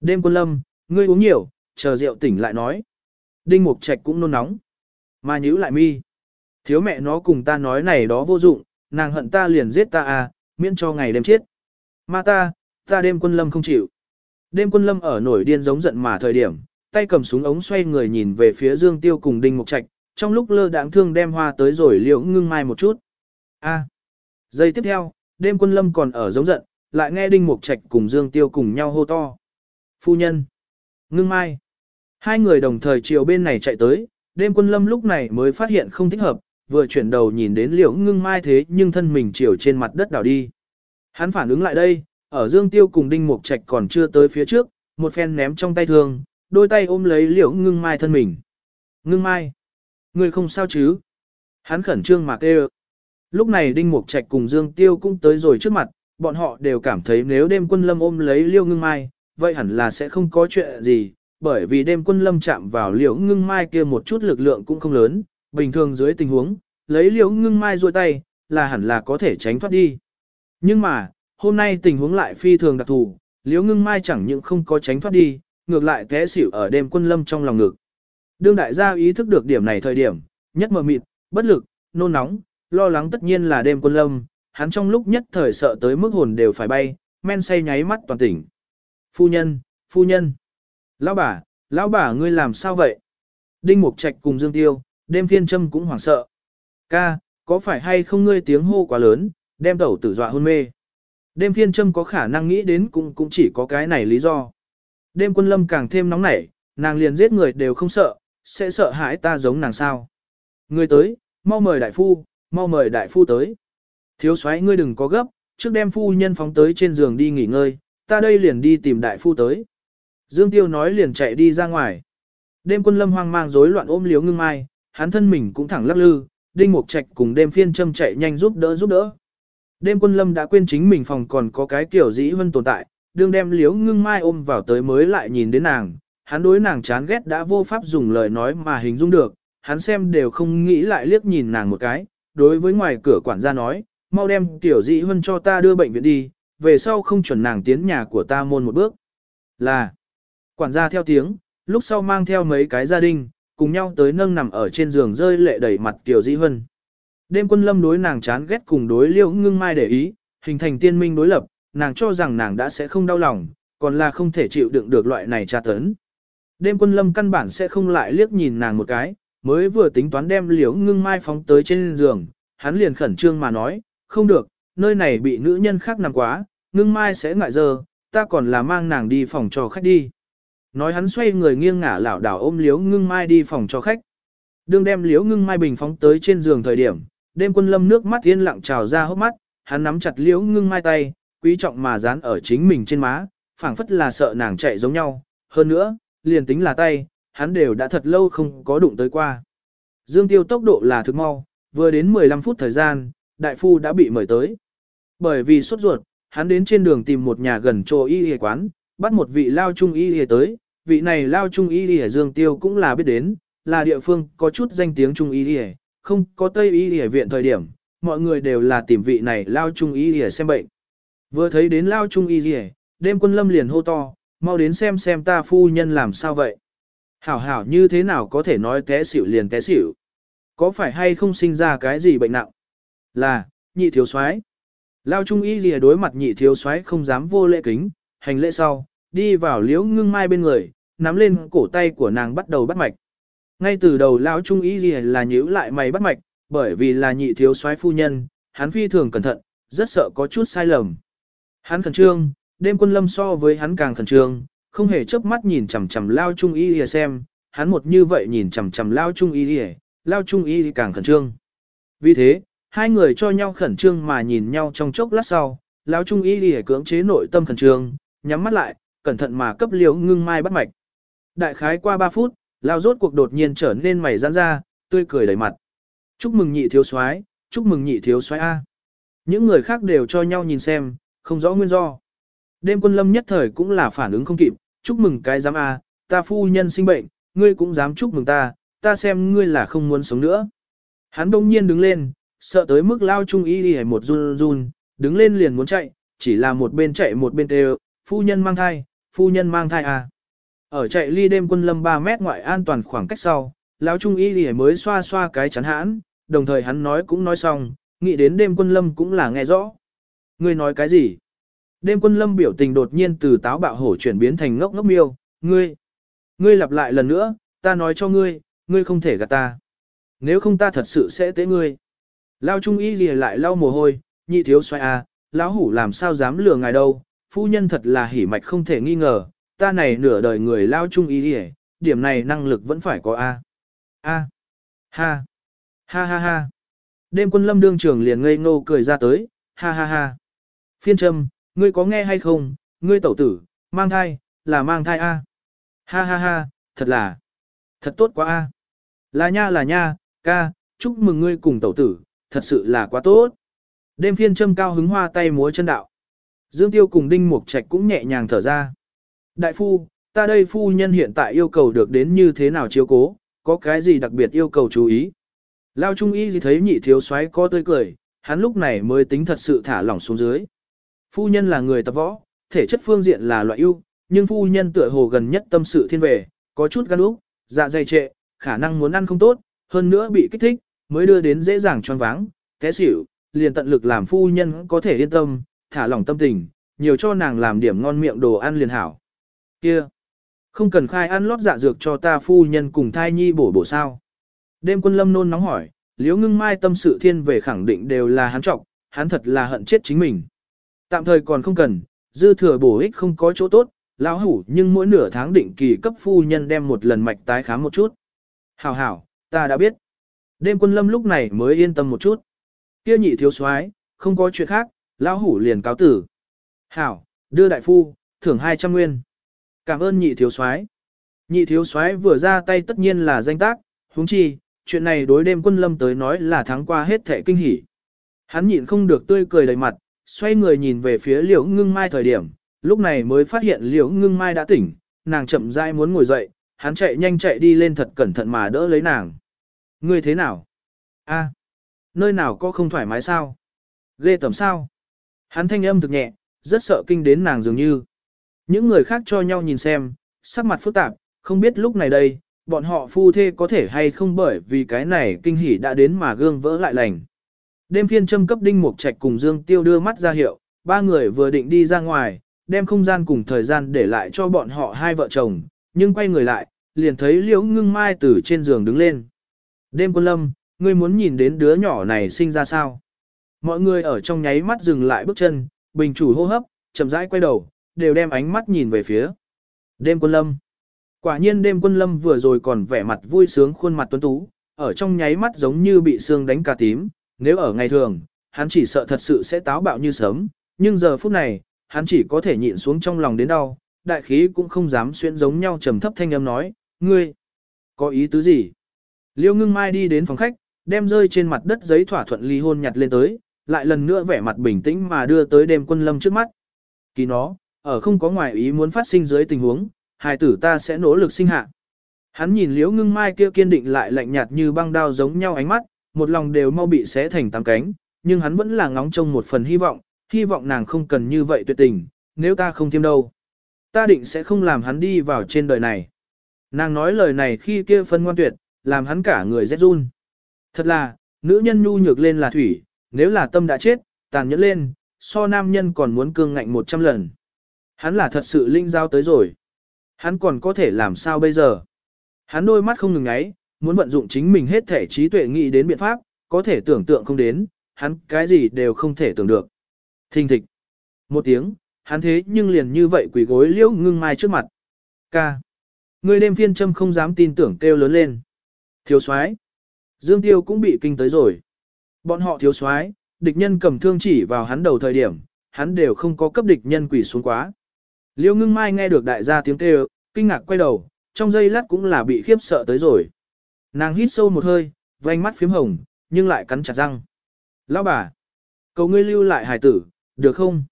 Đêm quân lâm, ngươi uống nhiều, chờ rượu tỉnh lại nói. Đinh Mục Trạch cũng nôn nóng. Mà nhíu lại mi. Thiếu mẹ nó cùng ta nói này đó vô dụng, nàng hận ta liền giết ta à, miễn cho ngày đêm chết. Mà ta, ta đêm quân lâm không chịu. Đêm quân lâm ở nổi điên giống giận mà thời điểm, tay cầm súng ống xoay người nhìn về phía Dương Tiêu cùng Đinh Mục Trạch, trong lúc lơ đãng thương đem hoa tới rồi liễu ngưng mai một chút. A. À. Giây tiếp theo, đêm quân lâm còn ở giống giận, lại nghe Đinh Mục Trạch cùng Dương Tiêu cùng nhau hô to. Phu nhân. Ngưng mai. Hai người đồng thời chiều bên này chạy tới, đêm quân lâm lúc này mới phát hiện không thích hợp, vừa chuyển đầu nhìn đến liễu ngưng mai thế nhưng thân mình chiều trên mặt đất đảo đi. Hắn phản ứng lại đây, ở Dương Tiêu cùng Đinh Mục Trạch còn chưa tới phía trước, một phen ném trong tay thương, đôi tay ôm lấy liễu ngưng mai thân mình. Ngưng mai, người không sao chứ? Hắn khẩn trương mà kêu. Lúc này Đinh Mục Trạch cùng Dương Tiêu cũng tới rồi trước mặt, bọn họ đều cảm thấy nếu đêm quân lâm ôm lấy liễu ngưng mai, vậy hẳn là sẽ không có chuyện gì, bởi vì đêm quân lâm chạm vào liễu ngưng mai kia một chút lực lượng cũng không lớn, bình thường dưới tình huống, lấy liễu ngưng mai ruôi tay, là hẳn là có thể tránh thoát đi. Nhưng mà, hôm nay tình huống lại phi thường đặc thù, liễu ngưng mai chẳng những không có tránh thoát đi, ngược lại té xỉu ở đêm quân lâm trong lòng ngực. Đương đại gia ý thức được điểm này thời điểm, nhất mờ mịt, bất lực, nôn nóng, lo lắng tất nhiên là đêm quân lâm, hắn trong lúc nhất thời sợ tới mức hồn đều phải bay, men say nháy mắt toàn tỉnh. Phu nhân, phu nhân. Lão bà, lão bà ngươi làm sao vậy? Đinh Mục Trạch cùng Dương Tiêu, đêm phiên châm cũng hoảng sợ. Ca, có phải hay không ngươi tiếng hô quá lớn, đem tẩu tử dọa hôn mê? Đêm phiên châm có khả năng nghĩ đến cũng cũng chỉ có cái này lý do. Đêm quân lâm càng thêm nóng nảy, nàng liền giết người đều không sợ, sẽ sợ hãi ta giống nàng sao. Ngươi tới, mau mời đại phu, mau mời đại phu tới. Thiếu soái ngươi đừng có gấp, trước đem phu nhân phóng tới trên giường đi nghỉ ngơi, ta đây liền đi tìm đại phu tới. Dương Tiêu nói liền chạy đi ra ngoài. Đêm quân lâm hoang mang rối loạn ôm liếu ngưng mai, hắn thân mình cũng thẳng lắc lư, đinh mục trạch cùng đêm phiên châm chạy nhanh giúp đỡ giúp đỡ. Đêm quân lâm đã quên chính mình phòng còn có cái kiểu dĩ vân tồn tại, đương đem liếu ngưng mai ôm vào tới mới lại nhìn đến nàng, hắn đối nàng chán ghét đã vô pháp dùng lời nói mà hình dung được, hắn xem đều không nghĩ lại liếc nhìn nàng một cái, đối với ngoài cửa quản gia nói, mau đem tiểu dĩ hơn cho ta đưa bệnh viện đi, về sau không chuẩn nàng tiến nhà của ta môn một bước. Là, quản gia theo tiếng, lúc sau mang theo mấy cái gia đình, cùng nhau tới nâng nằm ở trên giường rơi lệ đầy mặt tiểu dĩ hơn. Đêm quân lâm đối nàng chán ghét cùng đối liễu ngưng mai để ý, hình thành tiên minh đối lập, nàng cho rằng nàng đã sẽ không đau lòng, còn là không thể chịu đựng được loại này tra tấn. Đêm quân lâm căn bản sẽ không lại liếc nhìn nàng một cái, mới vừa tính toán đem liễu ngưng mai phóng tới trên giường, hắn liền khẩn trương mà nói, không được, nơi này bị nữ nhân khác nằm quá, ngưng mai sẽ ngại giờ, ta còn là mang nàng đi phòng cho khách đi. Nói hắn xoay người nghiêng ngả lảo đảo ôm liễu ngưng mai đi phòng cho khách. Đương đem liễu ngưng mai bình phóng tới trên giường thời điểm, đêm quân lâm nước mắt yên lặng trào ra hốc mắt, hắn nắm chặt liễu ngưng mai tay, quý trọng mà dán ở chính mình trên má, phảng phất là sợ nàng chạy giống nhau. Hơn nữa, liền tính là tay, hắn đều đã thật lâu không có đụng tới qua. Dương tiêu tốc độ là thực mau, vừa đến 15 phút thời gian, đại phu đã bị mời tới. Bởi vì sốt ruột, hắn đến trên đường tìm một nhà gần chỗ y y quán, bắt một vị lao trung y y tới, vị này lao trung y y Dương Tiêu cũng là biết đến, là địa phương có chút danh tiếng trung y y, không có tây y y viện thời điểm, mọi người đều là tìm vị này lao trung y y xem bệnh. Vừa thấy đến lao trung y y, đêm quân lâm liền hô to, mau đến xem xem ta phu nhân làm sao vậy. Hảo hảo như thế nào có thể nói té xỉu liền té xỉu. Có phải hay không sinh ra cái gì bệnh nặng? Là, nhị thiếu soái. Lao trung y lìa đối mặt nhị thiếu soái không dám vô lễ kính, hành lễ sau, đi vào liễu ngưng mai bên người, nắm lên cổ tay của nàng bắt đầu bắt mạch. Ngay từ đầu lão trung ý gì là nhíu lại mày bắt mạch, bởi vì là nhị thiếu soái phu nhân, hắn phi thường cẩn thận, rất sợ có chút sai lầm. Hắn khẩn trương, đêm quân lâm so với hắn càng khẩn trương, không hề chớp mắt nhìn chằm chằm lao trung y lìa xem, hắn một như vậy nhìn chằm chằm lao trung y lìa, lao trung y càng khẩn trương. Vì thế, hai người cho nhau khẩn trương mà nhìn nhau trong chốc lát sau, lao trung y lìa cưỡng chế nội tâm khẩn trương, nhắm mắt lại, cẩn thận mà cấp liều ngưng mai bắt mạch. Đại khái qua 3 phút, lao rốt cuộc đột nhiên trở nên mày giãn ra, tươi cười đầy mặt. Chúc mừng nhị thiếu soái, chúc mừng nhị thiếu soái a. Những người khác đều cho nhau nhìn xem, không rõ nguyên do. Đêm quân lâm nhất thời cũng là phản ứng không kịp, chúc mừng cái giám a, ta phu nhân sinh bệnh, ngươi cũng dám chúc mừng ta, ta xem ngươi là không muốn sống nữa. Hắn đông nhiên đứng lên, sợ tới mức lao trung y đi một run run, đứng lên liền muốn chạy, chỉ là một bên chạy một bên đều, phu nhân mang thai, phu nhân mang thai à. Ở chạy ly đêm quân lâm 3 mét ngoại an toàn khoảng cách sau, lão trung y lìa mới xoa xoa cái chắn hãn, đồng thời hắn nói cũng nói xong, nghĩ đến đêm quân lâm cũng là nghe rõ. Ngươi nói cái gì? Đêm quân lâm biểu tình đột nhiên từ táo bạo hổ chuyển biến thành ngốc ngốc miêu, ngươi, ngươi lặp lại lần nữa, ta nói cho ngươi, ngươi không thể gạt ta. Nếu không ta thật sự sẽ tế ngươi. Lao trung y lìa lại lau mồ hôi, nhị thiếu xoay à, lão hủ làm sao dám lừa ngài đâu, phu nhân thật là hỉ mạch không thể nghi ngờ, ta này nửa đời người lao chung ý gì, điểm này năng lực vẫn phải có a. A. Ha. Ha ha ha. Đêm quân lâm đương trưởng liền ngây ngô cười ra tới, ha ha ha. Phiên trâm, ngươi có nghe hay không, ngươi tẩu tử, mang thai, là mang thai a. Ha ha ha, thật là, thật tốt quá a. Là nha là nha, ca, chúc mừng ngươi cùng tẩu tử, thật sự là quá tốt. Đêm phiên trâm cao hứng hoa tay múa chân đạo. Dương Tiêu cùng Đinh Mục Trạch cũng nhẹ nhàng thở ra. Đại phu, ta đây phu nhân hiện tại yêu cầu được đến như thế nào chiếu cố, có cái gì đặc biệt yêu cầu chú ý. Lao Trung Y gì thấy nhị thiếu soái có tươi cười, hắn lúc này mới tính thật sự thả lỏng xuống dưới. Phu nhân là người tập võ, thể chất phương diện là loại ưu, nhưng phu nhân tựa hồ gần nhất tâm sự thiên về, có chút gan úc, dạ dày trệ, khả năng muốn ăn không tốt, hơn nữa bị kích thích, mới đưa đến dễ dàng choáng váng, té xỉu, liền tận lực làm phu nhân có thể yên tâm, thả lỏng tâm tình, nhiều cho nàng làm điểm ngon miệng đồ ăn liền hảo. Kia, không cần khai ăn lót dạ dược cho ta phu nhân cùng thai nhi bổ bổ sao. Đêm quân lâm nôn nóng hỏi, liếu ngưng mai tâm sự thiên về khẳng định đều là hắn trọng, hắn thật là hận chết chính mình. Tạm thời còn không cần, dư thừa bổ ích không có chỗ tốt, lão hủ nhưng mỗi nửa tháng định kỳ cấp phu nhân đem một lần mạch tái khám một chút. Hảo hảo, ta đã biết. Đêm quân lâm lúc này mới yên tâm một chút. Kia nhị thiếu soái, không có chuyện khác, lão hủ liền cáo tử. Hảo, đưa đại phu, thưởng 200 nguyên. Cảm ơn nhị thiếu soái. Nhị thiếu soái vừa ra tay tất nhiên là danh tác, huống chi, chuyện này đối đêm quân lâm tới nói là thắng qua hết thẻ kinh hỉ. Hắn nhịn không được tươi cười đầy mặt, xoay người nhìn về phía liễu ngưng mai thời điểm, lúc này mới phát hiện liễu ngưng mai đã tỉnh, nàng chậm rãi muốn ngồi dậy, hắn chạy nhanh chạy đi lên thật cẩn thận mà đỡ lấy nàng. Ngươi thế nào? A, nơi nào có không thoải mái sao? Ghê tầm sao? Hắn thanh âm thực nhẹ, rất sợ kinh đến nàng dường như. Những người khác cho nhau nhìn xem, sắc mặt phức tạp, không biết lúc này đây, bọn họ phu thê có thể hay không bởi vì cái này kinh hỉ đã đến mà gương vỡ lại lành. Đêm phiên châm cấp đinh mục trạch cùng Dương Tiêu đưa mắt ra hiệu, ba người vừa định đi ra ngoài, đem không gian cùng thời gian để lại cho bọn họ hai vợ chồng, nhưng quay người lại, liền thấy liễu ngưng mai từ trên giường đứng lên. Đêm quân lâm, ngươi muốn nhìn đến đứa nhỏ này sinh ra sao? Mọi người ở trong nháy mắt dừng lại bước chân, bình chủ hô hấp, chậm rãi quay đầu, đều đem ánh mắt nhìn về phía. Đêm quân lâm. Quả nhiên đêm quân lâm vừa rồi còn vẻ mặt vui sướng khuôn mặt tuấn tú, ở trong nháy mắt giống như bị sương đánh cả tím, nếu ở ngày thường, hắn chỉ sợ thật sự sẽ táo bạo như sớm, nhưng giờ phút này, hắn chỉ có thể nhịn xuống trong lòng đến đau, đại khí cũng không dám xuyên giống nhau trầm thấp thanh âm nói, ngươi, có ý tứ gì? Liêu ngưng mai đi đến phòng khách, đem rơi trên mặt đất giấy thỏa thuận ly hôn nhặt lên tới, lại lần nữa vẻ mặt bình tĩnh mà đưa tới đêm quân lâm trước mắt. Kỳ nó, ở không có ngoại ý muốn phát sinh dưới tình huống, hài tử ta sẽ nỗ lực sinh hạ. Hắn nhìn liễu ngưng mai kia kiên định lại lạnh nhạt như băng đao giống nhau ánh mắt, một lòng đều mau bị xé thành tám cánh, nhưng hắn vẫn là ngóng trông một phần hy vọng, hy vọng nàng không cần như vậy tuyệt tình, nếu ta không thêm đâu. Ta định sẽ không làm hắn đi vào trên đời này. Nàng nói lời này khi kia phân ngoan tuyệt, làm hắn cả người rét run. Thật là, nữ nhân nhu nhược lên là thủy, nếu là tâm đã chết, tàn nhẫn lên, so nam nhân còn muốn cương ngạnh một trăm lần. Hắn là thật sự linh giao tới rồi. Hắn còn có thể làm sao bây giờ? Hắn đôi mắt không ngừng ngáy, muốn vận dụng chính mình hết thể trí tuệ nghĩ đến biện pháp, có thể tưởng tượng không đến, hắn cái gì đều không thể tưởng được. Thình thịch. Một tiếng, hắn thế nhưng liền như vậy quỳ gối liễu ngưng mai trước mặt. Ca. Người đêm phiên châm không dám tin tưởng kêu lớn lên. Thiếu soái Dương Tiêu cũng bị kinh tới rồi. Bọn họ thiếu soái địch nhân cầm thương chỉ vào hắn đầu thời điểm, hắn đều không có cấp địch nhân quỷ xuống quá. Liêu ngưng mai nghe được đại gia tiếng kêu, kinh ngạc quay đầu, trong giây lát cũng là bị khiếp sợ tới rồi. Nàng hít sâu một hơi, vành mắt phím hồng, nhưng lại cắn chặt răng. Lão bà, cầu ngươi lưu lại hài tử, được không?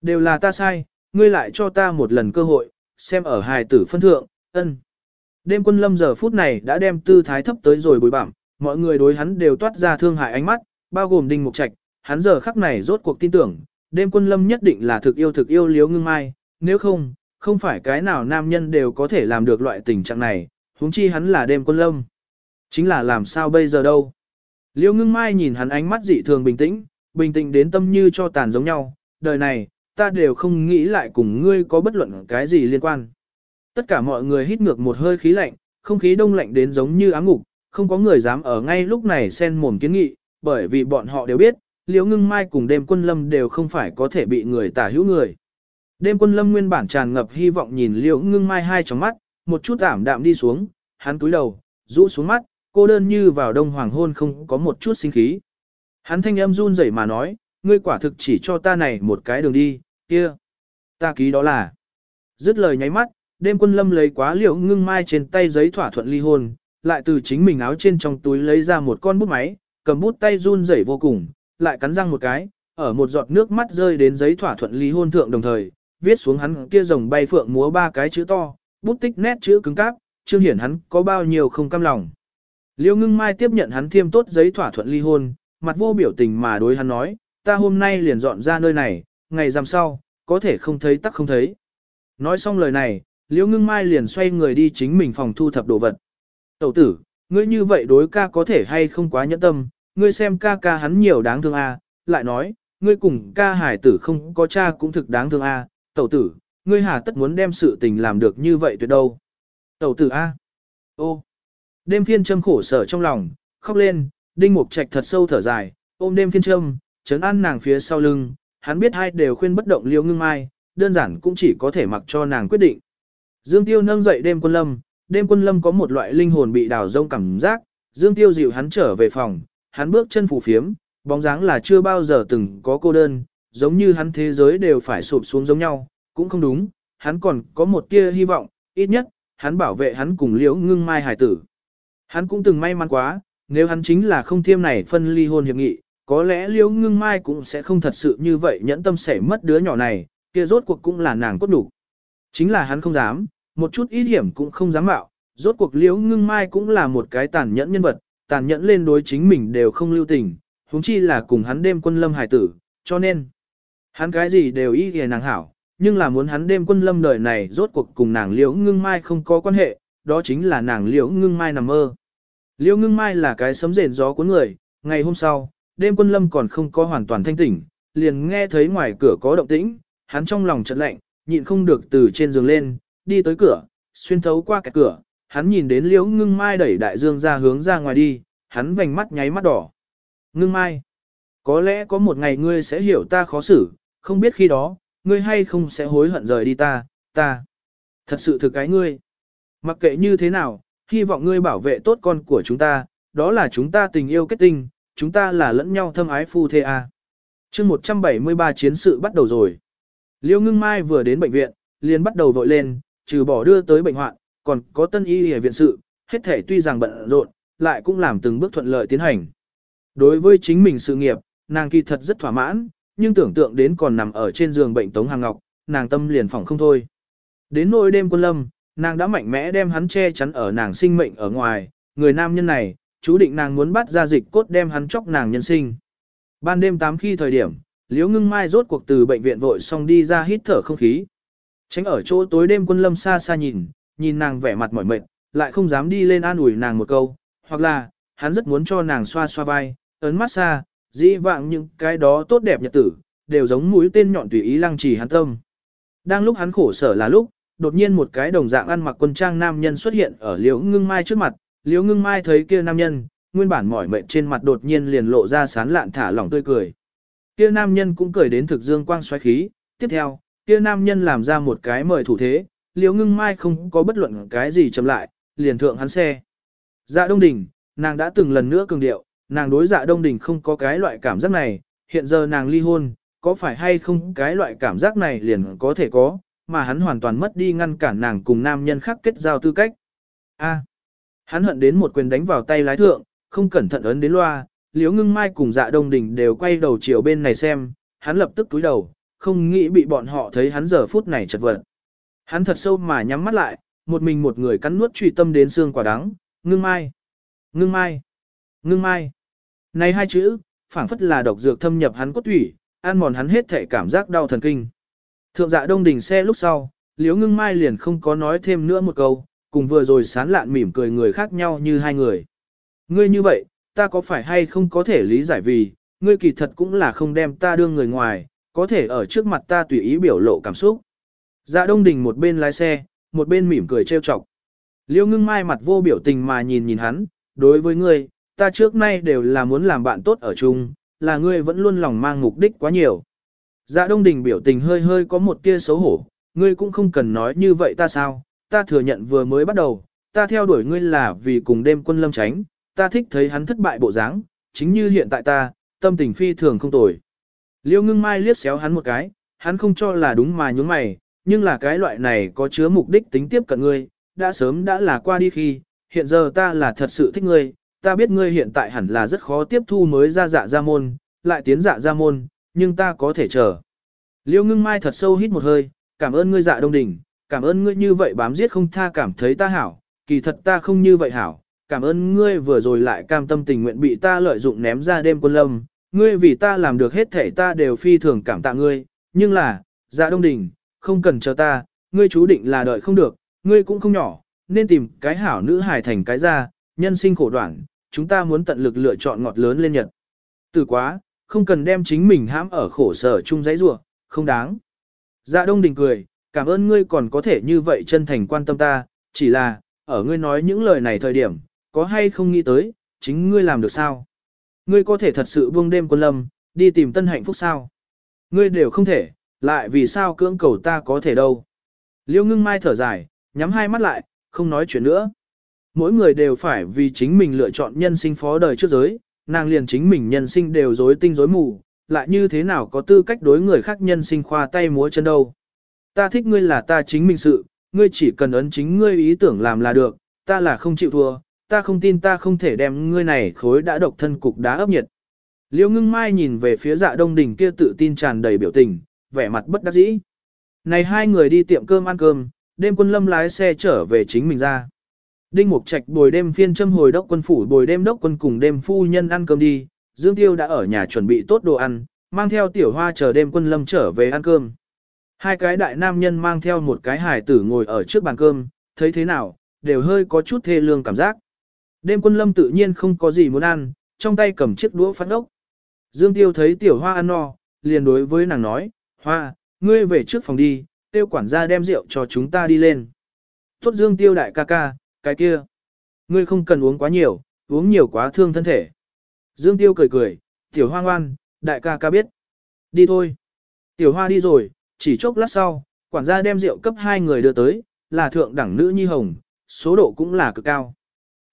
Đều là ta sai, ngươi lại cho ta một lần cơ hội, xem ở hài tử phân thượng, ân. Đêm quân lâm giờ phút này đã đem tư thái thấp tới rồi bồi bảm, mọi người đối hắn đều toát ra thương hại ánh mắt, bao gồm đinh mục trạch, hắn giờ khắc này rốt cuộc tin tưởng, đêm quân lâm nhất định là thực yêu thực yêu liếu ngưng mai, nếu không, không phải cái nào nam nhân đều có thể làm được loại tình trạng này, huống chi hắn là đêm quân lâm. Chính là làm sao bây giờ đâu. Liêu ngưng mai nhìn hắn ánh mắt dị thường bình tĩnh, bình tĩnh đến tâm như cho tàn giống nhau, đời này, ta đều không nghĩ lại cùng ngươi có bất luận cái gì liên quan. Tất cả mọi người hít ngược một hơi khí lạnh, không khí đông lạnh đến giống như áng ngục, không có người dám ở ngay lúc này xen mồm kiến nghị, bởi vì bọn họ đều biết, liễu ngưng mai cùng đêm quân lâm đều không phải có thể bị người tả hữu người. Đêm quân lâm nguyên bản tràn ngập hy vọng nhìn liễu ngưng mai hai trong mắt, một chút ảm đạm đi xuống, hắn túi đầu, rũ xuống mắt, cô đơn như vào đông hoàng hôn không có một chút sinh khí. Hắn thanh âm run rẩy mà nói, ngươi quả thực chỉ cho ta này một cái đường đi, kia. Ta ký đó là. Dứt lời nháy mắt, đêm quân lâm lấy quá liễu ngưng mai trên tay giấy thỏa thuận ly hôn, lại từ chính mình áo trên trong túi lấy ra một con bút máy, cầm bút tay run rẩy vô cùng, lại cắn răng một cái, ở một giọt nước mắt rơi đến giấy thỏa thuận ly hôn thượng đồng thời, viết xuống hắn kia rồng bay phượng múa ba cái chữ to, bút tích nét chữ cứng cáp, chưa hiển hắn có bao nhiêu không cam lòng. Liêu ngưng mai tiếp nhận hắn thiêm tốt giấy thỏa thuận ly hôn, mặt vô biểu tình mà đối hắn nói, ta hôm nay liền dọn ra nơi này, ngày giảm sau, có thể không thấy tắc không thấy. Nói xong lời này, Liêu ngưng mai liền xoay người đi chính mình phòng thu thập đồ vật. Tẩu tử, ngươi như vậy đối ca có thể hay không quá nhẫn tâm, ngươi xem ca ca hắn nhiều đáng thương a, à, lại nói, ngươi cùng ca hải tử không có cha cũng thực đáng thương a, à, tẩu tử, ngươi hà tất muốn đem sự tình làm được như vậy tuyệt đâu. Tẩu tử a, ô, đêm phiên châm khổ sở trong lòng, khóc lên, đinh mục trạch thật sâu thở dài, ôm đêm phiên châm, chấn an nàng phía sau lưng, hắn biết hai đều khuyên bất động liêu ngưng mai, đơn giản cũng chỉ có thể mặc cho nàng quyết định. Dương Tiêu nâng dậy đêm quân lâm, đêm quân lâm có một loại linh hồn bị đào rông cảm giác, Dương Tiêu dịu hắn trở về phòng, hắn bước chân phủ phiếm, bóng dáng là chưa bao giờ từng có cô đơn, giống như hắn thế giới đều phải sụp xuống giống nhau, cũng không đúng, hắn còn có một tia hy vọng, ít nhất, hắn bảo vệ hắn cùng liễu ngưng mai hải tử. Hắn cũng từng may mắn quá, nếu hắn chính là không thiêm này phân ly hôn hiệp nghị, có lẽ liễu ngưng mai cũng sẽ không thật sự như vậy nhẫn tâm sẽ mất đứa nhỏ này, kia rốt cuộc cũng là nàng cốt đủ. Chính là hắn không dám, một chút ít hiểm cũng không dám mạo, rốt cuộc liễu ngưng mai cũng là một cái tàn nhẫn nhân vật, tàn nhẫn lên đối chính mình đều không lưu tình, huống chi là cùng hắn đêm quân lâm hải tử, cho nên, hắn cái gì đều ý ghề nàng hảo, nhưng là muốn hắn đêm quân lâm đời này rốt cuộc cùng nàng liễu ngưng mai không có quan hệ, đó chính là nàng liễu ngưng mai nằm mơ. Liễu ngưng mai là cái sấm rền gió của người, ngày hôm sau, đêm quân lâm còn không có hoàn toàn thanh tỉnh, liền nghe thấy ngoài cửa có động tĩnh, hắn trong lòng chợt lạnh, nhịn không được từ trên giường lên, đi tới cửa, xuyên thấu qua cái cửa, hắn nhìn đến liễu ngưng mai đẩy đại dương ra hướng ra ngoài đi, hắn vành mắt nháy mắt đỏ. Ngưng mai, có lẽ có một ngày ngươi sẽ hiểu ta khó xử, không biết khi đó, ngươi hay không sẽ hối hận rời đi ta, ta. Thật sự thực cái ngươi. Mặc kệ như thế nào, hy vọng ngươi bảo vệ tốt con của chúng ta, đó là chúng ta tình yêu kết tinh, chúng ta là lẫn nhau thâm ái phu thê a. À. Chương 173 chiến sự bắt đầu rồi. Liêu Ngưng Mai vừa đến bệnh viện, liền bắt đầu vội lên, trừ bỏ đưa tới bệnh hoạn, còn có tân y y viện sự, hết thể tuy rằng bận rộn, lại cũng làm từng bước thuận lợi tiến hành. Đối với chính mình sự nghiệp, nàng kỳ thật rất thỏa mãn, nhưng tưởng tượng đến còn nằm ở trên giường bệnh Tống Hàng Ngọc, nàng tâm liền phỏng không thôi. Đến nỗi đêm quân lâm, nàng đã mạnh mẽ đem hắn che chắn ở nàng sinh mệnh ở ngoài, người nam nhân này, chú định nàng muốn bắt ra dịch cốt đem hắn chóc nàng nhân sinh. Ban đêm 8 khi thời điểm, Liễu Ngưng Mai rốt cuộc từ bệnh viện vội xong đi ra hít thở không khí. Tránh ở chỗ tối đêm quân lâm xa xa nhìn, nhìn nàng vẻ mặt mỏi mệt, lại không dám đi lên an ủi nàng một câu, hoặc là, hắn rất muốn cho nàng xoa xoa vai, ấn mát xa, dĩ vạng những cái đó tốt đẹp nhật tử, đều giống mũi tên nhọn tùy ý lăng trì hắn tâm. Đang lúc hắn khổ sở là lúc, đột nhiên một cái đồng dạng ăn mặc quân trang nam nhân xuất hiện ở liễu ngưng mai trước mặt, Liễu Ngưng Mai thấy kia nam nhân, nguyên bản mỏi mệt trên mặt đột nhiên liền lộ ra sán lạn thả lỏng tươi cười. Kia nam nhân cũng cười đến thực dương quang xoáy khí, tiếp theo, kia nam nhân làm ra một cái mời thủ thế, Liễu Ngưng Mai không có bất luận cái gì chậm lại, liền thượng hắn xe. Dạ Đông Đình, nàng đã từng lần nữa cường điệu, nàng đối Dạ Đông Đình không có cái loại cảm giác này, hiện giờ nàng ly hôn, có phải hay không cái loại cảm giác này liền có thể có, mà hắn hoàn toàn mất đi ngăn cản nàng cùng nam nhân khác kết giao tư cách. A. hắn hận đến một quyền đánh vào tay lái thượng, không cẩn thận ấn đến loa, Liễu Ngưng Mai cùng Dạ Đông Đình đều quay đầu chiều bên này xem, hắn lập tức túi đầu, không nghĩ bị bọn họ thấy hắn giờ phút này chật vật. Hắn thật sâu mà nhắm mắt lại, một mình một người cắn nuốt truy tâm đến xương quả đắng, ngưng mai, ngưng mai, ngưng mai. Này hai chữ, phảng phất là độc dược thâm nhập hắn cốt thủy, an mòn hắn hết thể cảm giác đau thần kinh. Thượng dạ đông đỉnh xe lúc sau, liếu ngưng mai liền không có nói thêm nữa một câu, cùng vừa rồi sán lạn mỉm cười người khác nhau như hai người. Ngươi như vậy, ta có phải hay không có thể lý giải vì, ngươi kỳ thật cũng là không đem ta đương người ngoài, có thể ở trước mặt ta tùy ý biểu lộ cảm xúc. Dạ đông đình một bên lái xe, một bên mỉm cười trêu chọc. Liêu ngưng mai mặt vô biểu tình mà nhìn nhìn hắn, đối với ngươi, ta trước nay đều là muốn làm bạn tốt ở chung, là ngươi vẫn luôn lòng mang mục đích quá nhiều. Dạ đông đình biểu tình hơi hơi có một tia xấu hổ, ngươi cũng không cần nói như vậy ta sao, ta thừa nhận vừa mới bắt đầu, ta theo đuổi ngươi là vì cùng đêm quân lâm tránh, ta thích thấy hắn thất bại bộ dáng, chính như hiện tại ta, tâm tình phi thường không tồi. Liêu ngưng mai liếc xéo hắn một cái, hắn không cho là đúng mà nhún mày, nhưng là cái loại này có chứa mục đích tính tiếp cận ngươi, đã sớm đã là qua đi khi, hiện giờ ta là thật sự thích ngươi, ta biết ngươi hiện tại hẳn là rất khó tiếp thu mới ra dạ ra môn, lại tiến dạ ra môn, nhưng ta có thể chờ. Liêu ngưng mai thật sâu hít một hơi, cảm ơn ngươi dạ đông đỉnh, cảm ơn ngươi như vậy bám giết không tha cảm thấy ta hảo, kỳ thật ta không như vậy hảo, cảm ơn ngươi vừa rồi lại cam tâm tình nguyện bị ta lợi dụng ném ra đêm quân lâm, ngươi vì ta làm được hết thể ta đều phi thường cảm tạ ngươi, nhưng là, dạ đông Đình, không cần chờ ta, ngươi chú định là đợi không được, ngươi cũng không nhỏ, nên tìm cái hảo nữ hài thành cái ra, nhân sinh khổ đoạn, chúng ta muốn tận lực lựa chọn ngọt lớn lên nhật. Từ quá, không cần đem chính mình hãm ở khổ sở chung giấy rủa, không đáng. Dạ Đông Đình cười, cảm ơn ngươi còn có thể như vậy chân thành quan tâm ta, chỉ là, ở ngươi nói những lời này thời điểm, có hay không nghĩ tới, chính ngươi làm được sao? Ngươi có thể thật sự buông đêm quân lâm, đi tìm tân hạnh phúc sao? Ngươi đều không thể, lại vì sao cưỡng cầu ta có thể đâu? Liêu ngưng mai thở dài, nhắm hai mắt lại, không nói chuyện nữa. Mỗi người đều phải vì chính mình lựa chọn nhân sinh phó đời trước giới, nàng liền chính mình nhân sinh đều rối tinh rối mù, lại như thế nào có tư cách đối người khác nhân sinh khoa tay múa chân đâu. Ta thích ngươi là ta chính mình sự, ngươi chỉ cần ấn chính ngươi ý tưởng làm là được, ta là không chịu thua, ta không tin ta không thể đem ngươi này khối đã độc thân cục đá ấp nhiệt. Liêu ngưng mai nhìn về phía dạ đông đỉnh kia tự tin tràn đầy biểu tình, vẻ mặt bất đắc dĩ. Này hai người đi tiệm cơm ăn cơm, đêm quân lâm lái xe trở về chính mình ra. Đinh Mục Trạch bồi đêm phiên châm hồi đốc quân phủ bồi đêm đốc quân cùng đêm phu nhân ăn cơm đi, Dương Tiêu đã ở nhà chuẩn bị tốt đồ ăn, mang theo tiểu hoa chờ đêm quân lâm trở về ăn cơm. Hai cái đại nam nhân mang theo một cái hải tử ngồi ở trước bàn cơm, thấy thế nào, đều hơi có chút thê lương cảm giác. Đêm quân lâm tự nhiên không có gì muốn ăn, trong tay cầm chiếc đũa phát ốc. Dương Tiêu thấy tiểu hoa ăn no, liền đối với nàng nói, hoa, ngươi về trước phòng đi, tiêu quản gia đem rượu cho chúng ta đi lên. Tốt Dương Tiêu đại ca ca, cái kia. Ngươi không cần uống quá nhiều, uống nhiều quá thương thân thể. Dương Tiêu cười cười, tiểu hoa ngoan, đại ca ca biết. Đi thôi. Tiểu hoa đi rồi, chỉ chốc lát sau, quản gia đem rượu cấp hai người đưa tới, là thượng đẳng nữ nhi hồng, số độ cũng là cực cao.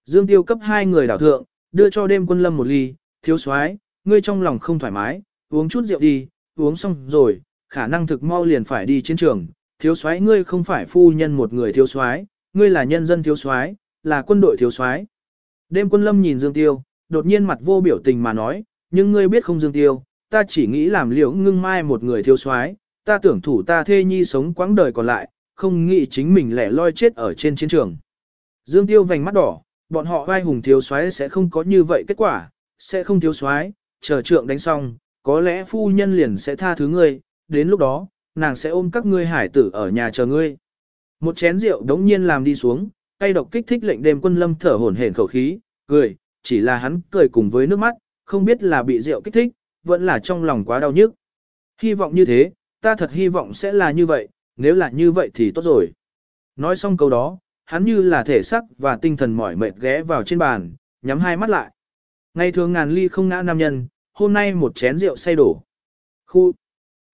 Dương Tiêu cấp hai người đảo thượng, đưa cho đêm quân lâm một ly, thiếu soái, ngươi trong lòng không thoải mái, uống chút rượu đi, uống xong rồi, khả năng thực mau liền phải đi chiến trường, thiếu soái ngươi không phải phu nhân một người thiếu soái, ngươi là nhân dân thiếu soái, là quân đội thiếu soái. Đêm quân lâm nhìn Dương Tiêu, đột nhiên mặt vô biểu tình mà nói, nhưng ngươi biết không Dương Tiêu, ta chỉ nghĩ làm liễu ngưng mai một người thiếu soái, ta tưởng thủ ta thê nhi sống quãng đời còn lại, không nghĩ chính mình lẻ loi chết ở trên chiến trường. Dương Tiêu vành mắt đỏ, bọn họ vai hùng thiếu soái sẽ không có như vậy kết quả, sẽ không thiếu soái, chờ trượng đánh xong, có lẽ phu nhân liền sẽ tha thứ ngươi, đến lúc đó, nàng sẽ ôm các ngươi hải tử ở nhà chờ ngươi. Một chén rượu đống nhiên làm đi xuống, tay độc kích thích lệnh đêm quân lâm thở hổn hển khẩu khí, cười, chỉ là hắn cười cùng với nước mắt, không biết là bị rượu kích thích, vẫn là trong lòng quá đau nhức. Hy vọng như thế, ta thật hy vọng sẽ là như vậy, nếu là như vậy thì tốt rồi. Nói xong câu đó, hắn như là thể sắc và tinh thần mỏi mệt ghé vào trên bàn, nhắm hai mắt lại. Ngày thường ngàn ly không ngã nam nhân, hôm nay một chén rượu say đổ. Khu.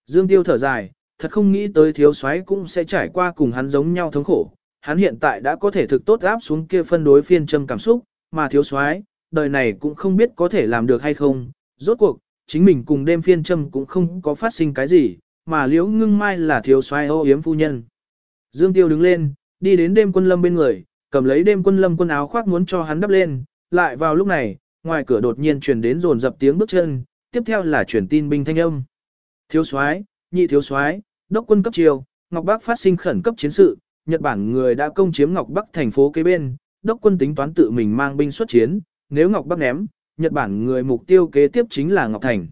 Dương Tiêu thở dài, thật không nghĩ tới thiếu soái cũng sẽ trải qua cùng hắn giống nhau thống khổ. Hắn hiện tại đã có thể thực tốt áp xuống kia phân đối phiên châm cảm xúc, mà thiếu soái, đời này cũng không biết có thể làm được hay không. Rốt cuộc, chính mình cùng đêm phiên châm cũng không có phát sinh cái gì, mà liễu ngưng mai là thiếu soái ô yếm phu nhân. Dương Tiêu đứng lên, đi đến đêm quân lâm bên người, cầm lấy đêm quân lâm quân áo khoác muốn cho hắn đắp lên, lại vào lúc này, ngoài cửa đột nhiên truyền đến rồn dập tiếng bước chân, tiếp theo là truyền tin binh thanh âm. Thiếu soái, nhị thiếu soái, đốc quân cấp triều, Ngọc Bắc phát sinh khẩn cấp chiến sự, Nhật Bản người đã công chiếm Ngọc Bắc thành phố kế bên, đốc quân tính toán tự mình mang binh xuất chiến, nếu Ngọc Bắc ném, Nhật Bản người mục tiêu kế tiếp chính là Ngọc Thành.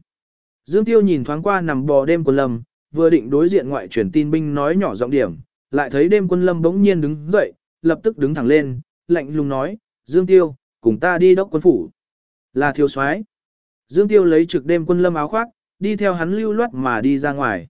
Dương Tiêu nhìn thoáng qua nằm bò đêm quân lâm, vừa định đối diện ngoại truyền tin binh nói nhỏ giọng điểm, lại thấy đêm quân lâm bỗng nhiên đứng dậy, lập tức đứng thẳng lên, lạnh lùng nói, Dương Tiêu, cùng ta đi đốc quân phủ. Là thiếu soái. Dương Tiêu lấy trực đêm quân lâm áo khoác, đi theo hắn lưu loát mà đi ra ngoài.